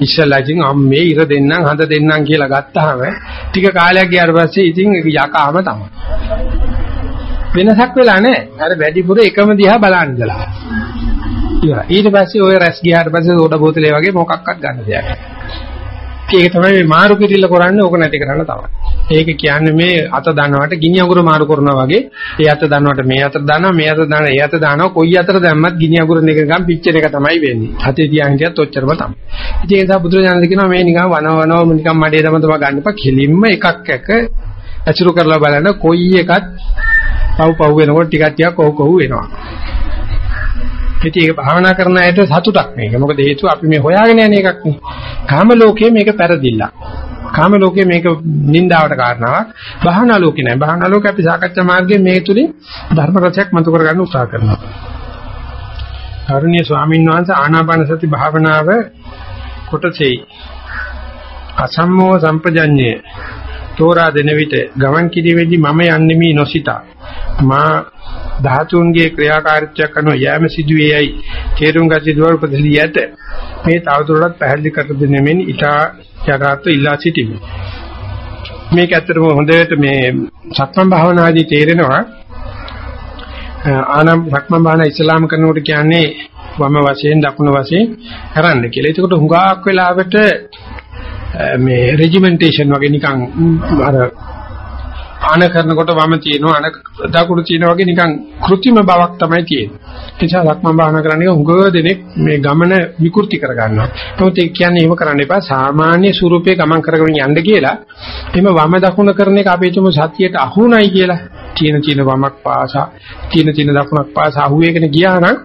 ඉස්සලා ඉතින් අම්මේ ඉර දෙන්නම් හඳ දෙන්නම් කියලා ගත්තාම ටික කාලයක් ගියාට පස්සේ ඉතින් යකාම තමයි. වෙනසක් වෙලා නැහැ. අර වැඩිපුර එකම දිහා බලන් ඉඳලා. ඊට පස්සේ ඔය රැස් ගියාට පස්සේ සෝඩා බෝතලේ වගේ මොකක්වත් ගන්න දෙයක් නැහැ. ඒක තමයි මේ මාරු කිරිල්ල කරන්නේ ඕක නැති කරන්න තමයි. ඒක කියන්නේ මේ අත දනවට ගිනි අඟුර මාරු කරනවා වගේ ඒ අත දනවට මේ අත දානවා මේ අත දානවා ඒ අත දානවා කොයි අතට දැම්මත් ගිනි අඟුර එක ගම් පිච්චර එක තමයි වෙන්නේ. අතේ තියාගෙන හිටියත් ඔච්චරම තමයි. ඉතින් ඒ නිසා බුදුරජාණන් කියනවා මේ නිකන් වනවනව නිකන් මඩේ දම තම ගන්නපා කෙලින්ම එකක් එක ඇසුරු කරලා බලන්න කොයි එකත් පව් පව් වෙනකොට ටිකක් ටිකක් කොහො කොහො වෙනවා. ඉතින් ඒක භාවනා කරන අයට සතුටක් මේක. මොකද හේතුව අපි මේ හොයාගෙන යන එකක් නේ. කාම ලෝකයේ මේක පෙරදිල්ලක්. කාම ලෝකයේ මේක නින්දාවට කාරණාවක්. භාවනා ලෝකේ නෑ. භාවනා ලෝකේ අපි සාකච්ඡා මාර්ගයේ මේ තුලින් ධර්ම රසයක් මතු කරගන්න උත්සාහ කරනවා. කරුණීය ස්වාමීන් වහන්සේ ආනාපාන සති භාවනාව කොටසේ අසම්මෝ සම්පජඤ්ඤය තෝරා දෙන විට ගමන් කිරීමේදී මම යන්නේ මේ නොසිතා මා ධාතුන්ගේ ක්‍රියාකාරීත්වයක් අනුව යෑම සිදුවේයයි තේරුම් ගත යුතු උපදෙලිය ඇත මේ තවදුරටත් පැහැදිලි කර දෙනෙමින් ඊටා යටාත් ඉල්ලා සිටිමි මේක ඇත්තටම හොඳට මේ සක්මන් භාවනාදී තේරෙනවා ආනම් සක්මන් භාවනා ඉස්ලාම් කරනකොට කියන්නේ වම වශයෙන් දකුණු වශයෙන් කරන්න කියලා. ඒකට හුඟක් වෙලාවට මේ රෙජිමෙන්ටේෂන් වගේ නිකන් අර ආන කරනකොට වම තියෙනවා අන දකුණු තියෙනවා වගේ නිකන් કૃත්‍රිම බවක් තමයි තියෙන්නේ. ඒ නිසා ලක්මන් භාවනා කරන්නේ උඟ දෙනෙක් මේ ගමන විකෘති කර ගන්නවා. නමුත් ඒ කියන්නේ එහෙම කරන්න එපා. සාමාන්‍ය ස්වරූපේ ගමන් කරගෙන යන්න කියලා. එහෙම වම දකුණ කරන එක අපේ තුම සතියට අහුණයි කියලා. තියෙන තියෙන වමක් පාසා, තියෙන තියෙන දකුණක් පාසා අහුවේගෙන ගියා නම්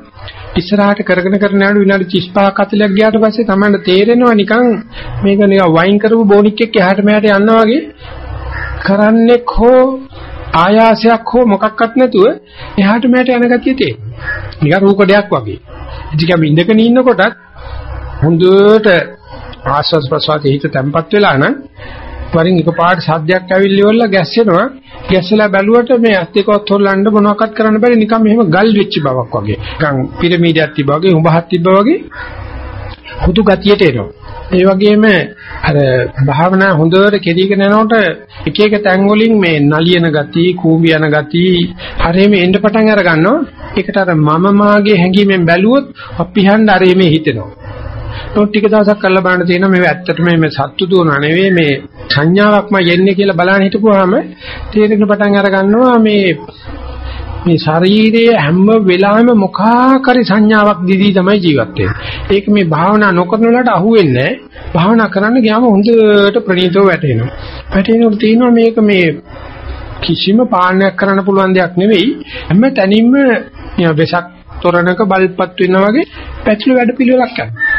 ඉස්සරහට කරගෙන කරන යන විනාඩි 35ක් 40ක් ගියාට පස්සේ තමයි තේරෙනවා නිකන් මේක නිකන් වයින් කරපු බොනික් එක්ක එහාට මෙහාට යනවා වගේ කරන්නේ හෝ ආයාසයක් හෝ මොකක්වත් නැතුව එහාට මෙහාට යන ගතිය තියෙනවා. නිකන් රූකඩයක් වගේ. ඉතින් අපි ඉඳගෙන ඉන්නකොටත් හොඳට ආස්වාස් ප්‍රසවාසයේ හිත තැම්පත් වෙලා නම් වරින් එකපාරට සද්දයක් ඇවිල්ලි වල ගැස්සෙනවා. ගැස්සලා බැලුවට මේ ඇස් දෙකවත් හොල්ලන්න මොනවක්වත් කරන්න බැරි නිකන් මෙහෙම ගල් වෙච්ච බවක් වගේ. නිකන් පිරමීඩයක් තිබ්බා වගේ උඹහක් තිබ්බා වගේ හුදු ගතියට එනවා. ඒ වගේම අර භාවනා හොඳට කෙරීගෙන යනකොට එක එක තැන් වලින් මේ නලියන ගති, කූඹි යන ගති හරියම එන්න පටන් අර ගන්නවා. ඒකට අර මම මාගේ හැඟීමෙන් බැලුවොත් අපි හන්ද අර මේ හිතෙනවා. ඒත් ටික දවසක් කරලා බලන්න තියෙනවා මේ ඇත්තටම මේ සත්තු දුවන නෙවෙයි මේ සංඥාවක්ම යන්නේ කියලා බලන්න හිටපුවාම තේරෙන පටන් අර ගන්නවා මේ මේ ශරීරයේ හැම වෙලාවෙම මොකාකාරී සංඥාවක් දිදී තමයි ජීවත් වෙන්නේ. ඒක මේ භාවනා නොකරන වෙලාවට අහුවෙන්නේ නැහැ. භාවනා කරන්න ගියාම හොඳට ප්‍රණීතව වැටෙනවා. වැටෙනකොට තියෙනවා මේක මේ කිසිම පාලනයක් කරන්න පුළුවන් දෙයක් නෙවෙයි. හැම තැනින්ම වෙසක් තොරණක බල්පත් වෙනා වගේ පැතිලු වැඩ පිළිවෙලක් කරනවා.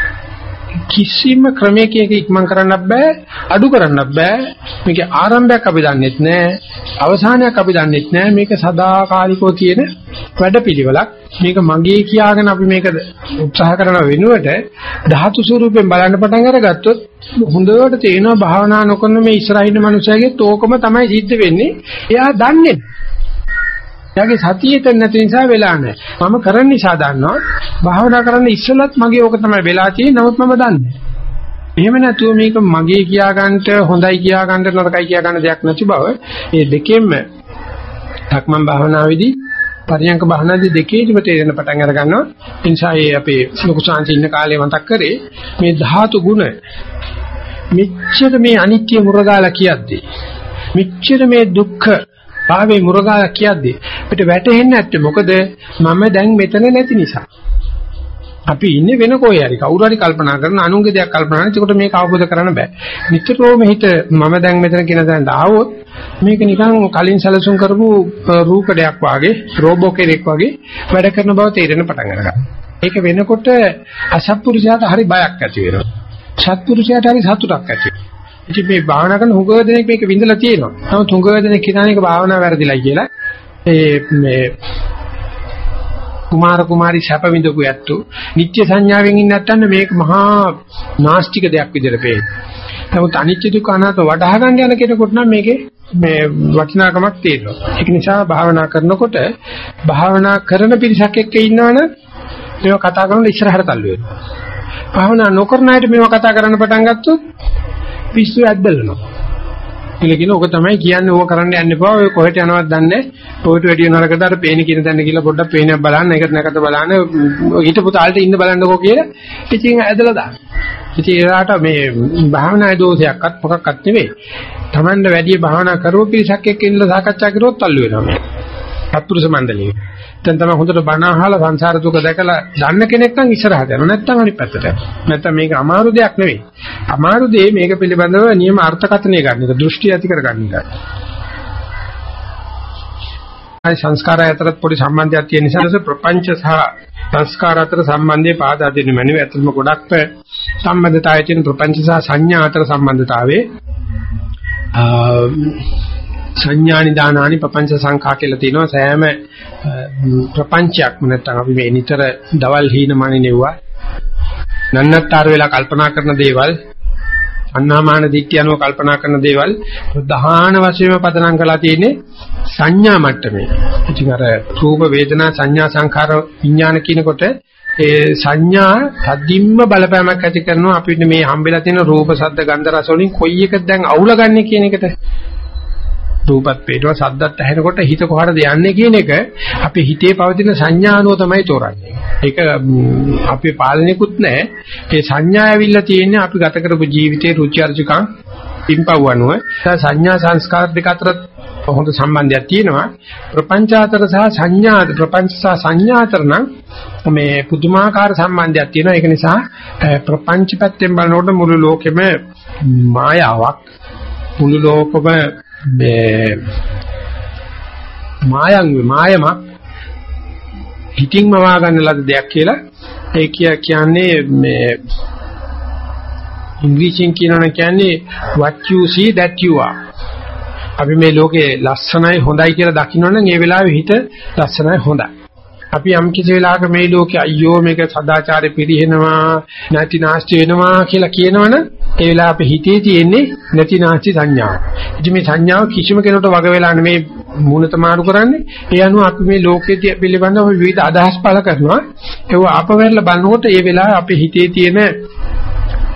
කිසිම ක්‍රමයකින් ඉක්මන් කරන්නත් බෑ අඩු කරන්නත් බෑ. මේකේ ආරම්භයක් අපි දන්නෙත් නෑ අවසානයක් අපි දන්නෙත් නෑ. මේක සදාකාලිකව තියෙන වැඩපිළිවෙලක්. මේක මගේ කියාගෙන අපි මේක උත්සාහ කරන වෙනුවට ධාතු ස්වරූපයෙන් බලන්න පටන් අරගත්තොත් හොඳට තේනවා භාවනා නොකරන මේ ඉස්සරහින් මනුස්සයගේ තෝකම තමයි සිද්ධ වෙන්නේ. එයා දන්නේ එයාගේ සතියේ තැන් නැති නිසා වෙලා නැහැ. මම කරන්න නිසා දන්නවා. භාවනා කරන්න ඉස්සෙල්ලත් මගේ ඕක තමයි වෙලා තියෙන්නේ. නමුත් මම දන්නේ. එහෙම නැතුව මේක මගේ කියා ගන්නට හොඳයි කියා ගන්නට නරකයි කියා ගන්න දෙයක් නැති බව මේ දෙකෙන්ම ධක්මන් භාවනාවේදී පරියංක භාවනාදී දෙකේදිම තේරෙන පටන් අර ගන්නවා. ඒ නිසා මේ අපේ ලොකු සාංශ ඉන්න කාලේ මතක් කරේ මේ ධාතු ගුණ මෙච්චර මේ අනිත්‍ය මුරගාලා කියද්දී මෙච්චර මේ දුක්ඛ භාවයේ මුරගා කියද්දී අපිට වැටහෙන්නේ නැත්තේ මොකද මම දැන් මෙතන නැති නිසා. අපි ඉන්නේ වෙන කොහේ හරි කවුරු හරි කල්පනා කරන අනුන්ගේ දෙයක් කල්පනා කරන ඒකට මේක අවබෝධ කරන්න බෑ. නිතරම හිත මම දැන් මෙතන කියන දැන් ආවොත් මේක නිකන් කලින් සැලසුම් කරපු රූකඩයක් වාගේ රෝබෝ කෙනෙක් වගේ වැඩ කරන බව තේරෙන පටන් ගන්නවා. ඒක වෙනකොට අසත්පුරුෂයාට හරි බයක් ඇති වෙනවා. සත්පුරුෂයාට හරි සතුටක් ඇති වෙනවා. ඉතින් මේ භාවනා කරන හුඟ දෙනෙක් මේක විඳලා තියෙනවා. නමුත් හුඟ දෙනෙක් කියන එක භාවනා වැරදිලා කියලා ඒ මේ කුමාර කුමාරි ශප විඳපු ඇත්තෝ නිත්‍ය සංඥාවෙන් ඉන්නේ නැත්නම් මේක මහා නාස්තික දෙයක් විදිහට පේනවා. නමුත් අනිත්‍ය දුක අනාත්ම වඩහා ගන්න යන කෙනෙකුට නම් මේකේ මේ වටිනාකමක් තියෙනවා. ඒක නිසා භාවනා කරනකොට භාවනා කරන පිරිසක් එක්ක ඉන්නවනම් මේවා කතා කරනකොට ඉස්සරහට තල්ලු වෙනවා. භාවනා නොකරන අයට මේවා කතා කරන්න පටන් ගත්තොත් පිස්සු ඇද්දලනවා. කියලා කියන ඕක තමයි කියන්නේ ඕක කරන්න යන්න එපා. ඔය කොහෙට යනවද දන්නේ ඔයට වැඩි නරකද අර පේන කියන තැන ගිහලා පොඩ්ඩක් පේනක් බලන්න. ඒකට නැකත බලන්න. හිටපු තාලෙට ඉන්න බලන්නකෝ කියලා. ඉතින් ඇදලා දාන්න. ඉතින් ඒකට මේ භාවනා දෝෂයක්වත් මොකක්වත් නෙවෙයි. Tamanda වැඩි භාවනා කරව පිරිසක් එක්ක ඉන්නලා සාකච්ඡා කරොත් තල්ලු වෙනවා මේ. සත්පුරුෂ මණ්ඩලයේ. දැන් තමයි හොඳට බණ අහලා සංසාර දුක දැකලා දන්න කෙනෙක් නම් ඉස්සරහට යනවා. නැත්නම් අනිත් පැත්තට යනවා. නැත්නම් මේක අමාරු දෙයක් නෙවෙයි. අමාරු දේ මේක පිළිබඳව නියම අර්ථකථනය ගන්න එක, දෘෂ්ටි ඇති කර ගන්න එක. අයි සංස්කාරය අතර පොඩි සම්බන්ධයක් තියෙන නිසා ප්‍රපංච සහ සංස්කාර අතර සම්බන්ධය පාදා දෙන්න මැනව ඇත්තම ගොඩක් සම්බන්ධතාවය තියෙන ප්‍රපංච සහ සංඥා අතර සම්බන්ධතාවයේ සංඥානි දානානි පపంచ සංඛා කියලා තියෙනවා සෑම ප්‍රපංචයක්ම නැත්නම් අපි මේ නිතර දවල් හීනමානි නෙවුවා නන්නත්තර වෙලා කල්පනා කරන දේවල් අන්නාමාන දිට්ඨිය අනුව කල්පනා කරන දේවල් ප්‍රධාන වශයෙන්ම පදනම් කරලා තියෙන්නේ සංඥා මට්ටමේ. ඉතින් අර රූප වේදනා සංඥා සංඛාර විඥාන කියනකොට ඒ සංඥා සද්දිම්ම බලපෑමක් ඇති කරනවා අපිට මේ හම්බෙලා තියෙන රූප ශබ්ද ගන්ධ රස වලින් කොයි එකද දැන් අවුලගන්නේ කියන එකට. රූපත් පේනවා සද්දත් ඇහෙනකොට හිත කොහටද යන්නේ කියන එක අපේ හිතේ පවතින සංඥානුව තමයි තෝරන්නේ. ඒක අපේ පාලනයකුත් නැහැ. ඒ සංඥා ඇවිල්ලා තියෙන්නේ අපි ගත කරපු ජීවිතේ රුචි අරුචිකම් පින්පව් අනුව. සංඥා සංස්කාර දෙක අතර හොඳ සම්බන්ධයක් තියෙනවා. ප්‍රපංච අතර සහ සංඥා ප්‍රපංච සහ සංඥා අතර නම් මේ පුදුමාකාර සම්බන්ධයක් තියෙනවා. ඒක නිසා ප්‍රපංච පැත්තෙන් බලනකොට මුළු ලෝකෙම මායාවක් මුළු ලෝකෙම මේ මායම් මායමක් හිතින්ම වාගන්න ලද දෙයක් කියලා. ඒ කියන්නේ මේ ඉංග්‍රීසියෙන් කියනවා කියන්නේ what you see that you are. අපි මේ ලෝකේ ලස්සනයි හොඳයි කියලා දකින්නොනම් ඒ වෙලාවේ හිත ලස්සනයි හොඳයි. අපි යම් කිසි වෙලාවක මේ ලෝකේ අයියෝ මේක සදාචාරෙ පිරිහෙනවා නැති නාස්ති වෙනවා කියලා කියනවනම් ඒ වෙලාව අපේ හිතේ තියෙන්නේ නැති නාස්ති සංඥාව. ඉතින් මේ සංඥාව කිසිම කෙනෙකුට වග වෙලා නෙමේ මූණත මාරු කරන්නේ. ඒ අනුව අපි මේ ලෝකයේ පිළිබඳව විවිධ අදහස් පළ කරනවා. ඒව ආපවෙරලා බලනකොට ඒ වෙලාව අපේ හිතේ තියෙන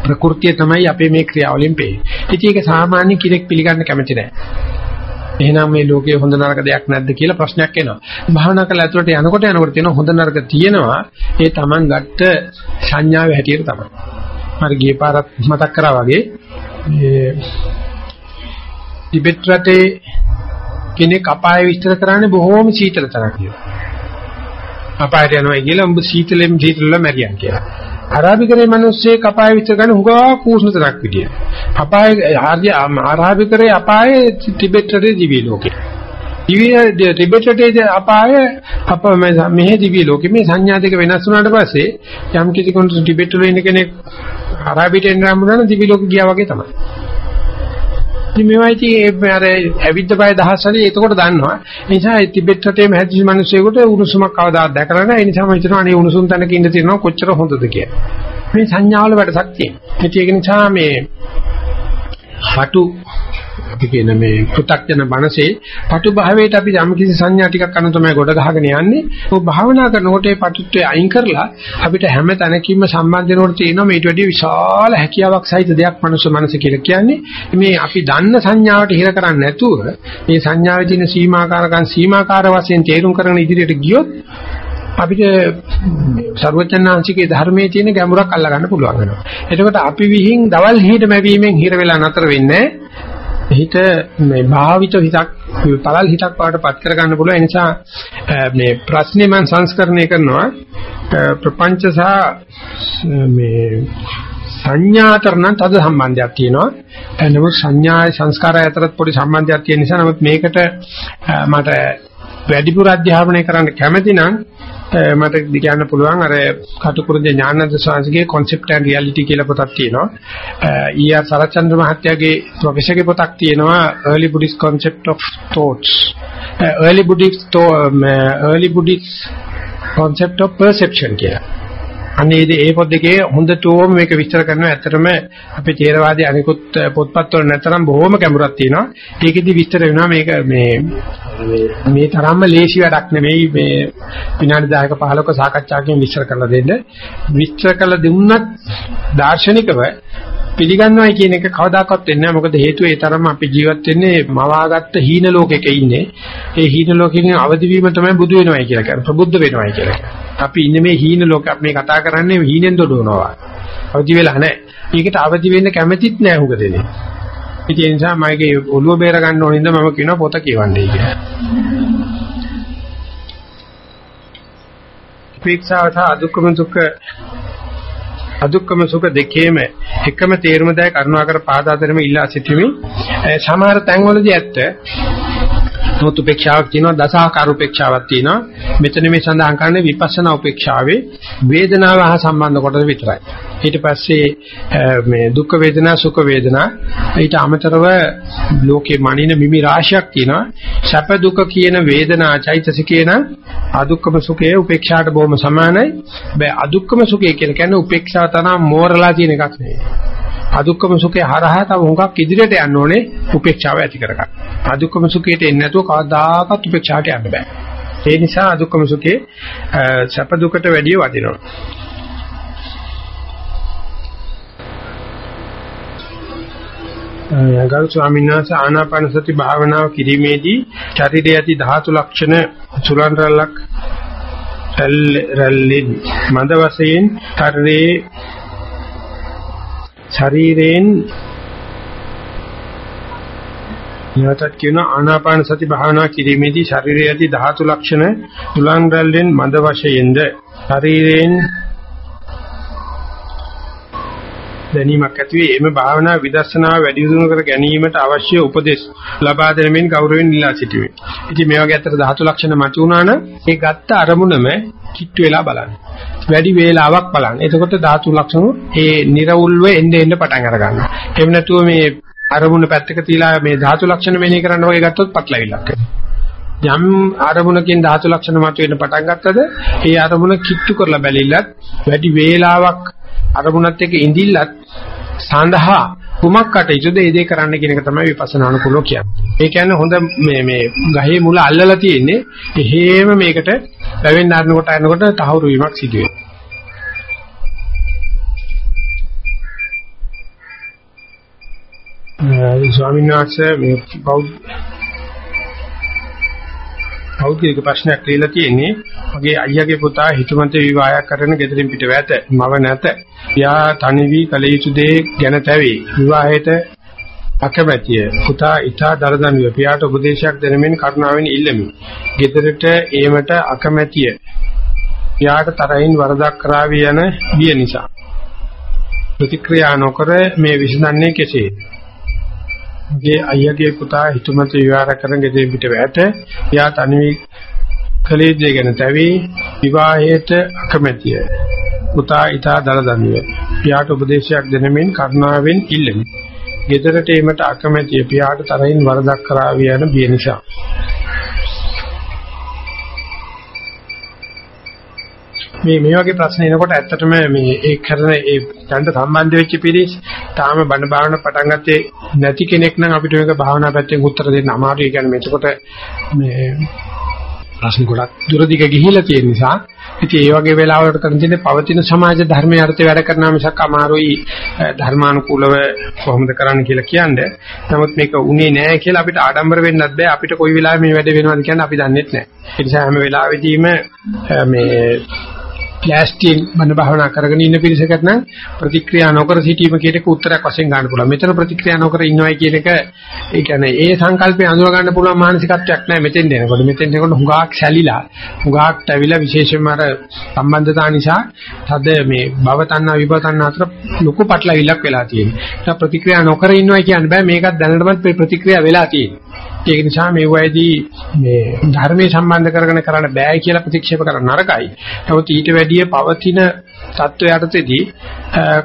ප්‍රകൃතිය තමයි අපේ මේ ක්‍රියාවලින් පේන්නේ. ඉතින් ඒක සාමාන්‍ය කෙනෙක් පිළිගන්න කැමති නැහැ. එහෙනම් මේ ලෝකේ හොඳ නරක දෙයක් නැද්ද කියලා ප්‍රශ්නයක් එනවා. භාවනා කරලා ඇතුළට යනකොට යනකොට තියෙන හොඳ නරක තියෙනවා. ඒ Taman ගත්ත සංඥාවේ හැටියට තමයි. මම ගියේ පාරක් මතක් කරා වගේ මේ ටිබෙට් රටේ කෙනෙක් අපාය විස්තර කරන්නේ බොහෝම සීතල තරක් කියලා. අපායට යනවා කියලා උඹ සීතලෙන් සීතලල මැරියන් කියලා. අරාබිකරේ මිනිස්සේ අපාය විස්තර කරන හුඟා කුෂ්ණ තරක් විදිය. අපාය ආර්ය අරාබිකරේ අපායේ ටිබෙට්ටේ දිවි ලෝකේ. දිවි ටිබෙට්ටේ අපාය අප මෙහි දිවි ලෝකෙ මේ සංඥා දෙක වෙනස් වුණාට පස්සේ යම් කිසි කෙනෙක් ටිබෙට් වල ඉන්න කෙනෙක් අරාබිට එන්න හම්බුනා දිවි ලෝක ගියා වගේ තමයි. ඉතින් මේවා ඉතින් අර ඇවිද්ද පය දහස් හරි එතකොට දන්නවා. ඒ නිසා ටිබෙට් රටේ මහත්සි මිනිස්සුෙකුට උණුසුමක් කවදාවත් දැකලා නැහැ. ඒ නිසා මම හිතනවා අනේ උණුසුම් තැනක ඉන්න තියෙනවා කොච්චර හොඳද කියලා. මේ සංඥාවල වැඩසක් තියෙනවා. ඒක නිසා මේ හටු අපි කියන මේ පෘ탁ජන මනසේ පටු භාවයට අපි යම් කිසි සංඥා ටිකක් අන්න තමයි ගොඩ ගහගෙන යන්නේ. ඔය භාවනා කරනකොට ඒ පටුත්වය අයින් කරලා අපිට හැම තැනකින්ම සම්බන්ධනෝට තියෙනවා මේට වැඩිය විශාල හැකියාවක් සහිත දෙයක් මනුස්ස මනස කියලා කියන්නේ. මේ අපි දන්න සංඥාවට හිර කරන්නේ නැතුව මේ සංඥාවේ තියෙන සීමාකාරකම් සීමාකාර වශයෙන් තේරුම් කරගෙන ඉදිරියට ගියොත් අපිට ਸਰවඥාන්සිකේ ධර්මයේ තියෙන ගැඹුරක් අල්ලා ගන්න පුළුවන් වෙනවා. එතකොට අපි විහිං දවල් හිිට මැවීමෙන් හිර වෙලා නතර වෙන්නේ හිත මේ භාවිත හිතක් පළල් හිතක් පාටපත් කර ගන්න පුළුවන්. ඒ නිසා මේ ප්‍රශ්නේ මම සංස්කරණය කරනවා. ප්‍රපංච සහ මේ සංඥාතරණ තද සම්බන්ධයක් තියෙනවා. නමුත් සංඥායි සංස්කාරය අතරත් පොඩි සම්බන්ධයක් තියෙන නිසා නමුත් මේකට මට වැඩිපුර අධ්‍යාපනය කරන්න කැමති නම් මට කියන්න පුළුවන් අර කටුකුරුද ඥානන්ද ස්වාමීගේ concept and reality කියලා පොතක් තියෙනවා. ඊ.ආර්. සරච්චන්ද්‍ර මහත්තයාගේ ප්‍රොෆෙසර්ගේ පොතක් තියෙනවා early buddhist concept of thoughts. early buddhist early buddhist concept of perception කියලා. අනේ ඒ පොත් දෙකේ හොඳටම මේක විස්තර කරනවා ඇත්තටම අපේ ථේරවාදී අනිකුත් පොත්පත් වල නැතරම් බොහොම ගැඹුරක් තියෙනවා. ඒකෙදි විස්තර වෙනවා මේක මේ මේ තරම්ම ලේසි වැඩක් නෙවෙයි මේ විනාඩි 10ක 15ක සාකච්ඡාවකින් විස්තර කරලා දෙන්න. විස්තර කළ දුන්නත් දාර්ශනිකව පිළිගන්නවයි කියන එක කවදාකවත් වෙන්නේ නැහැ. මොකද හේතුව ඒ තරම අපි ජීවත් වෙන්නේ මවාගත්ත හීන ලෝකයක ඉන්නේ. ඒ හීන ලෝකෙකින් අවදි වීම තමයි බුදු වෙනවයි කියලා කියන්නේ. ප්‍රබුද්ධ වෙනවයි කියලා කියන්නේ. අපි ඉන්නේ මේ හීන ලෝකෙ අපි මේ කතා කරන්නේ හීනෙන් දොඩවනවා. අවදි වෙලා නැහැ. ඒකට අවදි වෙන්න කැමැතිත් නැහැ උග දෙන්නේ. ඒ නිසා මගේ ඔළුව බේර ගන්න ඕනින්ද මම කියනවා පොත කියවන්නයි කියලා. උපේක්ෂාව සහ අදුක්කම සුඛ අදුක්කම සුඛ දෙකේම එකම තේරුම දැයි කරුණාකර පාදාතරම ඉල්ලා සිටීමේ. සමහර තැන්වලදී ඇත්ත. නමුත් උපේක්ෂාවක් තියෙනවා දසාකාර උපේක්ෂාවක් තියෙනවා. මෙතන මේ සඳහන් කරන්නේ විපස්සනා උපේක්ෂාවේ වේදනාව හා සම්බන්ධ කොටස විතරයි. ඊට පස්සේ මේ දුක් වේදනා සුඛ වේදනා ඊට අමතරව ලෝකේ මනින මිමි රාශියක් තියෙනවා. සැප දුක කියන වේදනා චෛතසිකේ නම් අදුක්කම සුඛයේ උපේක්ෂාට බොහොම සමානයි. බෑ අදුක්කම සුඛය කියලා කියන්නේ උපේක්ෂාව තරම් මෝරලා තියෙන එකක් නෙවෙයි. අදුක්කම සුඛේ හරහා තව හුඟක් ඉදිරියට යන්න ඕනේ උපේක්ෂාව ඇති කරගන්න. අදුක්කම සුඛයට එන්නේ නැතුව කවදාකවත් උපේක්ෂාවට යන්න බෑ. ඒ නිසා අදුක්කම සුඛේ සැප දුකට වැඩිය වදිනවා. ගරු ස්වාමීන් වහන්සේ ආනාපාන සති භාවනාව කිරීමේදී ශරීරයේ ඇති ධාතු ලක්ෂණ සුලන් රැල්ලක් රැල්ලෙන් මන්ද වශයෙන් ශරීරයේ ශරීරයෙන් ඊටත් කියන ආනාපාන සති භාවනා කිරීමේදී ශරීරයේ ඇති ධාතු ලක්ෂණ සුලන් රැල්ලෙන් මන්ද වශයෙන්ද ශරීරයෙන් දැනීමක් ඇති වේ. එමෙ භාවනා විදර්ශනා වැඩි දියුණු කර ගැනීමට අවශ්‍ය උපදෙස් ලබා දෙන මෙන් ගෞරවයෙන් ඉල්ලා සිටිමි. ඉතින් මේ වගේ අතර ධාතු ලක්ෂණ මත උනා නම් ඒ ගත්ත අරමුණම කිට්ටු වෙලා බලන්න. වැඩි වේලාවක් බලන්න. එතකොට ධාතු ලක්ෂණ ඒ නිර්වුල්ව එන්න එන්න පටන් අර ගන්නවා. එහෙම නැතුව මේ අරමුණ පැත්තක තියලා මේ ධාතු ලක්ෂණ මෙනෙහි කරන්න වගේ ගත්තොත් පටලවිලක් වෙනවා. යම් අරමුණකින් ධාතු ලක්ෂණ මත වෙන්න පටන් ගත්තද ඒ අරමුණ කිට්ටු කරලා බැලිලත් වැඩි වේලාවක් අරමුණත් එක්ක ඉඳිල්ලත් සඳහා කුමක් කටයුතුද ඒ දේ කරන්න කියන එක තමයි විපස්සනා අනුකූලව කියන්නේ. ඒ කියන්නේ හොඳ මේ මේ ගහේ මුල අල්ලලා තියෙන්නේ එහෙම මේකට වැවෙන්න ආරනකොට යනකොට තහවුරු වීමක් සිදු වෙනවා. ස්වාමීන් වහන්සේ මේ බෞද්ධ පෞද්ගලික ප්‍රශ්නයක් කියලා තියෙන්නේ මගේ අයියාගේ පුතා හිතුමත විවාහයක් කරන ගෙදරින් පිට වැත මව නැත. යා තනි වී කල යුතු දේ ගැන තැවි. විවාහයට අකමැතිය පුතා ඊතා දරදඬුව පියාට උපදේශයක් දෙනමින් කරුණාවෙන් ඉල්ලමි. ගෙදරට ඒමට අකමැතිය පියාට තරහින් වරදක් කරાવી යන බිය නිසා. ප්‍රතික්‍රියා නොකර මේ විසඳන්නේ කෙසේද? මගේ අයියාගේ පුතා හිතුමත විවාහ කරන ගෙදර පිට වැට එයා තනිවි කලේ දේ ගැන තැවි විවාහයට අකමැතිය. පුතා ඊතා දරදඬුව. පියාට උපදේශයක් දෙනමින් කරුණාවෙන් ඉල්ලමි. ගෙදරට එීමට අකමැතිය පියාට තරහින් වරදක් කරાવી යන බිය නිසා. මේ මේ වගේ ප්‍රශ්න එනකොට ඇත්තටම මේ ඒ කරන ඒ ගන්න සම්බන්ධ වෙච්ච පිළිස් තාම බණ භාවන පටන් ගත්තේ නැති කෙනෙක් නම් අපිට මේක භාවනා පැත්තෙන් උත්තර දෙන්න අමාරුයි. ඒ කියන්නේ මේකට මේ ප්‍රශ්න ගොඩක් දුරදිග ගිහිලා තියෙන නිසා ඉතින් ඒ වගේ වෙලාවකට කරන තියෙන්නේ පවතින සමාජ ධර්මයේ අර්ථය වැඩ කරනා මිසක් අමාරුයි ධර්මානුකූලව කොහොමද කරන්න කියලා කියන්නේ. නමුත් මේක උනේ නැහැ කියලා අපිට ආඩම්බර වෙන්නත් බෑ. අපිට කොයි වෙලාවෙ මේ වැඩ වෙනවද කියන්නේ අපි දන්නේ නැහැ. ඒ නිසා හැම වෙලාවෙදීම මේ ප්ලාස්ටික් මන භාවනා කරගෙන ඉන්න පිරිසකට නම් ප්‍රතික්‍රියා නොකර සිටීම කියන එක උත්තරයක් වශයෙන් ගන්න පුළුවන්. මෙතන ප්‍රතික්‍රියා නොකර ඉන්නවයි කියන එක ඒ කියන්නේ ඒ සංකල්පය අඳුර ගන්න පුළුවන් මානසිකත්වයක් නැහැ මෙතෙන් දෙනකොට. මෙතෙන් දෙනකොට හුඟක් සැලිලා හුඟක් ඇවිල්ලා විශේෂයෙන්ම අර සම්බන්ධතා නිසා තද මේ භව තණ්හා විභව තණ්හා අතර ලොකු පටලවිල්ලක් වෙලා තියෙනවා. ඒක ප්‍රතික්‍රියා නොකර ඉන්නවයි කියන්න බෑ. මේකත් දැනටමත් ප්‍රතික්‍රියා වෙලා තියෙනවා. ඒක නිසා මේ වෙයිදී මේ ධර්මයේ සම්බන්ධ කරගෙන කරන්න බෑ කියලා ප්‍රතික්ෂේප කරන නරකයි. නමුත් ඊට වැඩිය පවතින தত্ত্ব යටතේදී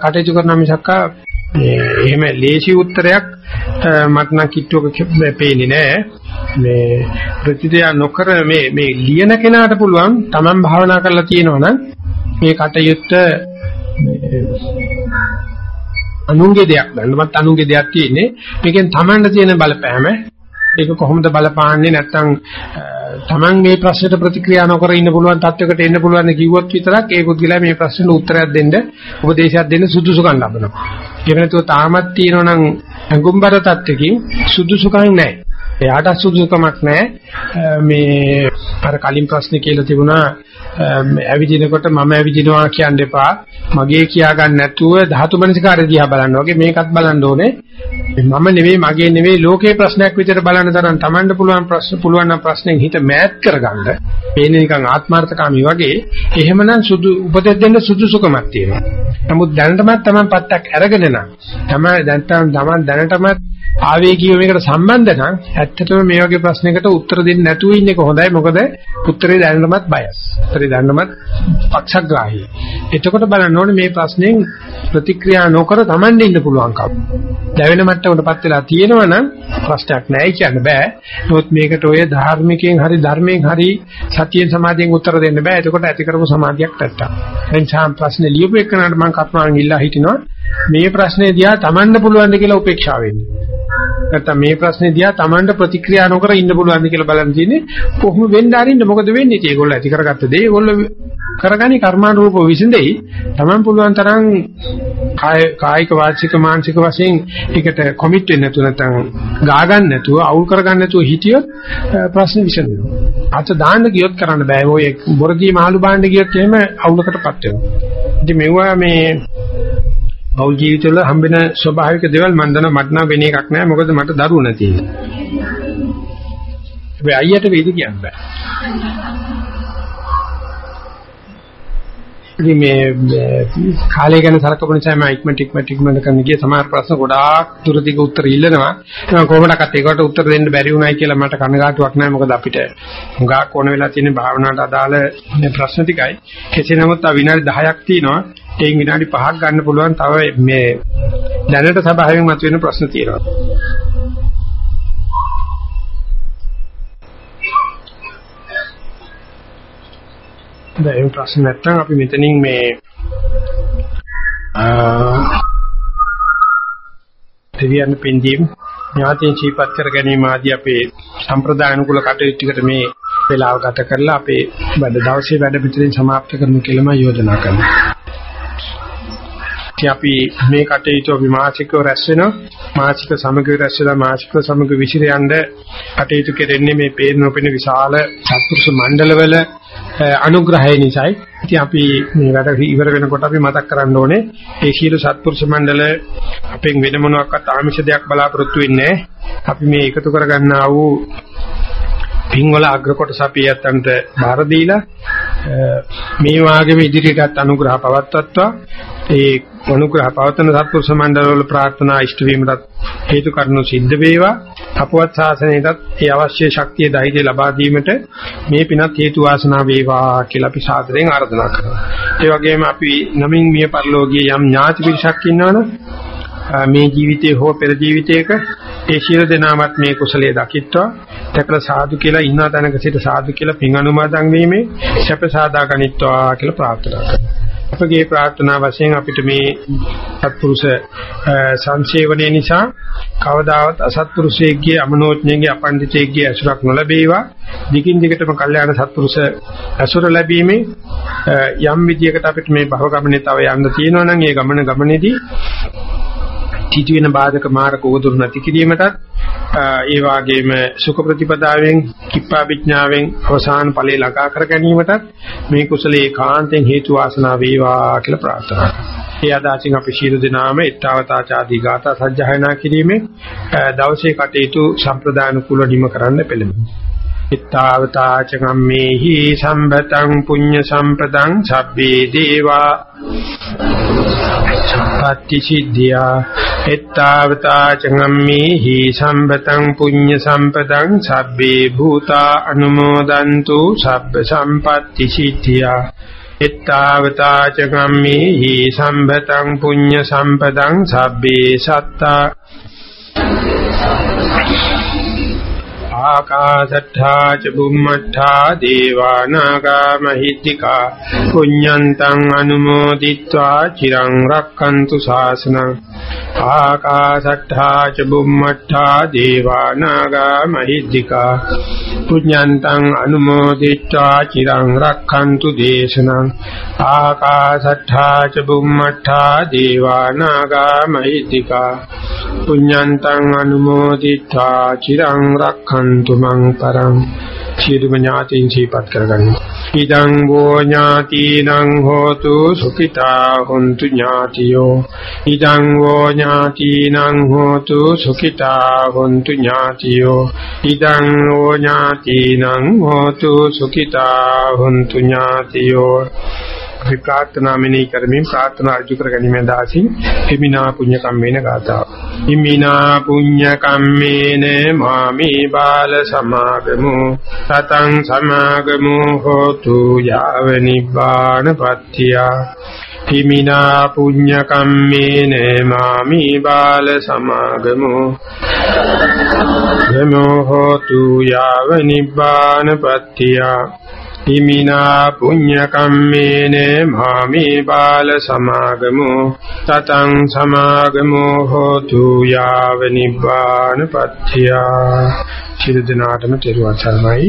කටයුතු කරන මිසක්ක මේ එහෙම ලේසි උත්තරයක් මට නම් කිට්ටුවක පේන්නේ නෑ. මේ ප්‍රතිදය නොකර මේ මේ ලියන කෙනාට පුළුවන් Taman භාවනා කරලා තියෙනවනම් මේ කටයුත්ත අනුන්ගේ දෙයක් ගන්නවත් අනුන්ගේ දෙයක් තියෙන්නේ මේකෙන් Tamanට තියෙන බලපෑම ඒක කොහොමද බලපාන්නේ නැත්නම් Taman මේ ප්‍රශ්නෙට ප්‍රතික්‍රියා නොකර ඉන්න පුළුවන් තත්වයකට එන්න පුළුවන් කිව්වොත් විතරක් ඒ පුද්ගලයා මේ ප්‍රශ්නෙට උත්තරයක් දෙන්න උපදේශයක් දෙන්න සුදුසුකම් ලබනවා. ඒක නැතුව තාමත් තියෙනවා නම් අඟුම්බර තත්වකින් සුදුසුකම් නැහැ. එයාට සුදුසුකමක් නැහැ මේ අර කලින් ප්‍රශ්නේ කියලා තිබුණා ඇවිදිනකොට මම ඇවිදිනවා කියන්න එපා. මගේ කියා ගන්න නැතුව ධාතු මනසිකාරය දිහා බලන්න වගේ මේකත් බලන්න ඕනේ. මම නෙවෙයි මගේ නෙවෙයි ලෝකේ ප්‍රශ්නයක් විතර බලන්න තරම් Tamanට පුළුවන් ප්‍රශ්න පුළුවන් නම් ප්‍රශ්නෙන් හිත මෑත් කරගන්න. පේන්නේ නිකන් ආත්මార్థකාමී වගේ එහෙමනම් සුදු උපදෙස් දෙන්න සුදුසුකමක් තියෙනවා. නමුත් දැනටමත් Taman පත්තක් අරගෙන නම් තමයි දැන් Taman දැනටමත් ආවේගීව මේකට සම්බන්ධ නම් ඇත්තටම මේ වගේ ප්‍රශ්නයකට උත්තර දෙන්න නැතුව ඉන්න එක හොඳයි මොකද උත්තරේ දැනනමත් බයස්. උත්තරේ දැනනමත් පක්ෂග්‍රාහී. එතකොට බලන්න ඕනේ මේ ප්‍රශ්نين ප්‍රතික්‍රියා නොකර Taman ඉන්න පුළුවන්කම. දැවෙන මට්ටමකටපත් වෙලා තියෙනවනම් ප්‍රශ්නයක් නැහැ කියන්න බෑ. නමුත් මේකට ඔය ධාර්මිකයෙන් හරි ධර්මයෙන් හරි සතියෙන් සමාධියෙන් උත්තර දෙන්න බෑ. එතකොට ඇති කරපු සමාධියක් නැත්තම්. එනිසා ප්‍රශ්නේ ලියපු එකනට මම කර්මාවෙන් ඉල්ලා හිටිනවා. මේ ප්‍රශ්නේ දිහා Tamande පුළුවන් ද කියලා උපේක්ෂා වෙන්න. නැත්තම් මේ ප්‍රශ්නේ දිහා Tamanට ප්‍රතික්‍රියා නොකර ඉන්න පුළුවන්ද කියලා බලන්න තියෙන්නේ කොහොම වෙන්න ආරින්න මොකද වෙන්නේ? ඉතින් ඒගොල්ලෝ ඇති කරගත්ත දේ. ඒගොල්ලෝ කරගනි කර්මානුරූපව විසඳෙයි. Taman පුළුවන් තරම් කායික වාචික මානසික වශයෙන් ඒකට කොමිට් වෙන්න නැතුව නැත්තම් ගා ගන්න නැතුව අවුල් කරගන්න නැතුව හිටියොත් ප්‍රශ්නේ විසඳෙනවා. අත දාන්න ගියොත් කරන්න බෑ. ඔය බොරදී මාළු බාන්න ගියොත් එහෙම අවුලකටපත් වෙනවා. ඉතින් මෙවුවා මේ පෞල් ජීවිතවල හම්බෙන ස්වභාවික දේවල් මම දන්නවා මට නම් වෙන එකක් නෑ මොකද මට දරුවෝ නැති නිසා. හැබැයි අයියට වේද කියන්න බෑ. ඉතින් මේ කාලය ගැන සලකපු නිසා මම ඉක්මනට ඉක්මනට ඉක්මනට කරන්න ගිය සමහර ප්‍රශ්න ගොඩාක් දුරදිග උත්තර ඉල්ලනවා. මම කොහොමඩක්වත් ඒකට උත්තර දෙන්න බැරි වුණයි කියලා මට කනගාටුවක් නැහැ. මොකද අපිට හුඟක් ඕන වෙලා තියෙන භාවනාවට අදාළ ප්‍රශ්න ටිකයි. කෙසේ නමුත් ආ විනාඩි 10ක් තියෙනවා. ඒන් විනාඩි 5ක් ගන්න පුළුවන් තව මේ දැනට සභාවෙන් මතුවෙන ප්‍රශ්න තියෙනවා. දැන් ප්‍රශ්න නැත්නම් අපි මෙතනින් මේ දෙවියන් පින්දීම් ඥාතීන් ජීපත් කර ගැනීම ආදී අපේ සම්ප්‍රදාය අනුකූල කටයුතු ටිකට මේ වේලාව ගත කරලා අපේ වැඩ දවසේ වැඩ පිටින් સમાપ્ત කරමු කියලා මම යෝජනා කරනවා. ඉතින් අපි මේ කටයුතු අපි මාසිකව රැස් වෙනවා මාසික සමග රැස් වෙලා මාසික සමග විසිර යන්න කටයුතු කෙරෙන්නේ මේ පේන නොපෙන විශාල සත්පුරුෂ මණ්ඩලවල අනුග්‍රහය නිසායි. ඉතින් අපි මේ වැඩ ඉවර වෙනකොට අපි මතක් කරන්න ඕනේ ඒ සියලු සත්පුරුෂ මණ්ඩල අපෙන් වෙන මොනවාක්වත් ආමිෂ දෙයක් බලාපොරොත්තු වෙන්නේ අපි මේ එකතු කරගන්නා වූ පින්වල අග්‍ර කොටස අපි යත්තන්ට බාර දීලා මේ වාගේම ඉදිරියටත් අනුග්‍රහ පවත්වත්වා. ඒ අනුග්‍රහ පවත්වන සත්පුරුෂ මණ්ඩල වල ප්‍රාර්ථනා ඉෂ්ට වීමටත් හේතු කරනු සිද්ධ වේවා. අපවත් ශාසනයටත් ඒ අවශ්‍ය ශක්තිය ධෛර්යය ලබා දීමට මේ පිනත් හේතු වාසනා වේවා කියලා අපි සාදරයෙන් ආරාධනා කරනවා. ඒ වගේම අපි නමින් මිය පරලෝකීය යම් ඥාති පිරිසක් ඉන්නවනේ මේ ජීවිතේ හෝ පෙර ජීවිතයක ඒ සියලු දෙනාමත් මේ කුසලයේ දකිත්වා දැකලා සාදු කියලා ඉන්න තැනක සිට සාදු කියලා පින් අනුමෝදන් වීමේ සැප සාදා ගනිත්වා කියලා ප්‍රාර්ථනා කරනවා. අපගේ ප්‍රාර්ථනා වශයෙන් අපිට මේ සත්පුරුෂ සංසේවනයේ නිසා කවදාවත් අසත්පුරුෂයෙක්ගේ අමනෝඥයෙක්ගේ අපණ්ඩිතයෙක්ගේ අසුරක් නොලැබේවා. දිගින් දිගටම කල්යාණ සත්පුරුෂ අසුර ලැබීමේ යම් විදියකට අපිට මේ භව ගමනේ තව යන්න තියෙනවා නම් ඒ ගමන ගමනේදී තීති වෙන බාධක මාර්ග උදුරු නැති කිරීමටත් ඒ වාගේම සුඛ ප්‍රතිපදාවෙන් කිප්පා විඥාවෙන් අවසාන ඵලයේ ළඟා කර ගැනීමටත් මේ කුසලයේ කාන්තෙන් හේතු වාසනා වේවා කියලා ප්‍රාර්ථනා කරනවා. ඒ අදාසින් අපි ශීල දිනාම ඊත්තාවතාචාදී ගාථා සජ්ජායනා කිරීමේ දවසේ කටයුතු සම්ප්‍රදාන කුල නිම කරන්න පෙළඹෙමු. Ittavata චගම්මේහි සම්බතං පුඤ්ඤ සම්පතං සබ්බේ දේවා සම්පatti සිද්ධියා ittavata චගම්මේහි සම්බතං පුඤ්ඤ සම්පතං සබ්බේ භූතා අනුමෝදන්තු සබ්බ සම්පatti සිද්ධියා ittavata චගම්මේහි සම්බතං පුඤ්ඤ සම්පතං සබ්බේ සත්තා ආකාශට්ඨා ච බුම්මට්ඨා දේවානාගා මහිත්‍තිකා පුඤ්ඤන්තං අනුමෝදිත්වා චිරං රක්칸තු ශාසනං ආකාශට්ඨා ච බුම්මට්ඨා දේවානාගා මහිත්‍තිකා පුඤ්ඤන්තං අනුමෝදිත්වා චිරං රක්칸තු දේශනං ආකාශට්ඨා ච බුම්මට්ඨා දේවානාගා මහිත්‍තිකා පුඤ්ඤන්තං අනුමෝදිත්වා චිරං රක් 칸තු රක්ඛන්තු මං පරං සියලුම ඥාතීන් සිහිපත් කරගන්න. ඉදං වෝ ඥාතීනං හෝතු සුඛිතා හොන්තු ඥාතියෝ. ඉදං වෝ ඥාතීනං හෝතු සුඛිතා හොන්තු ඥාතියෝ. ඉදං වෝ ඥාතීනං හෝතු සුඛිතා හොන්තු ඥාතියෝ. අපි ප්‍රාර්ථනා මෙනෙහි කරමින් ප්‍රාර්ථනා අර්ජු කර ගැනීම දාසින් හිමිනා පුඤ්ඤ කම්මේන ගාතාව. හිමිනා පුඤ්ඤ කම්මේන මාමි බාල සමාගමු සතං සමාගමු හෝතු යාව නිබ්බාන පත්‍තිය. හිමිනා පුඤ්ඤ කම්මේන මාමි බාල සමාගමු නමෝ හෝතු යාව නිබ්බාන පත්‍තිය. හිමිනා පුඤ්ඤ කම්මේන මාමේ බාල සමාගමු තතං සමාගමු හෝතු යාව නිබ්බාන පත්‍ත්‍යා. චිර දිනාටම තෙරුවන් සරණයි.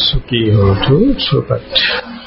සුඛී හෝතු සුපත්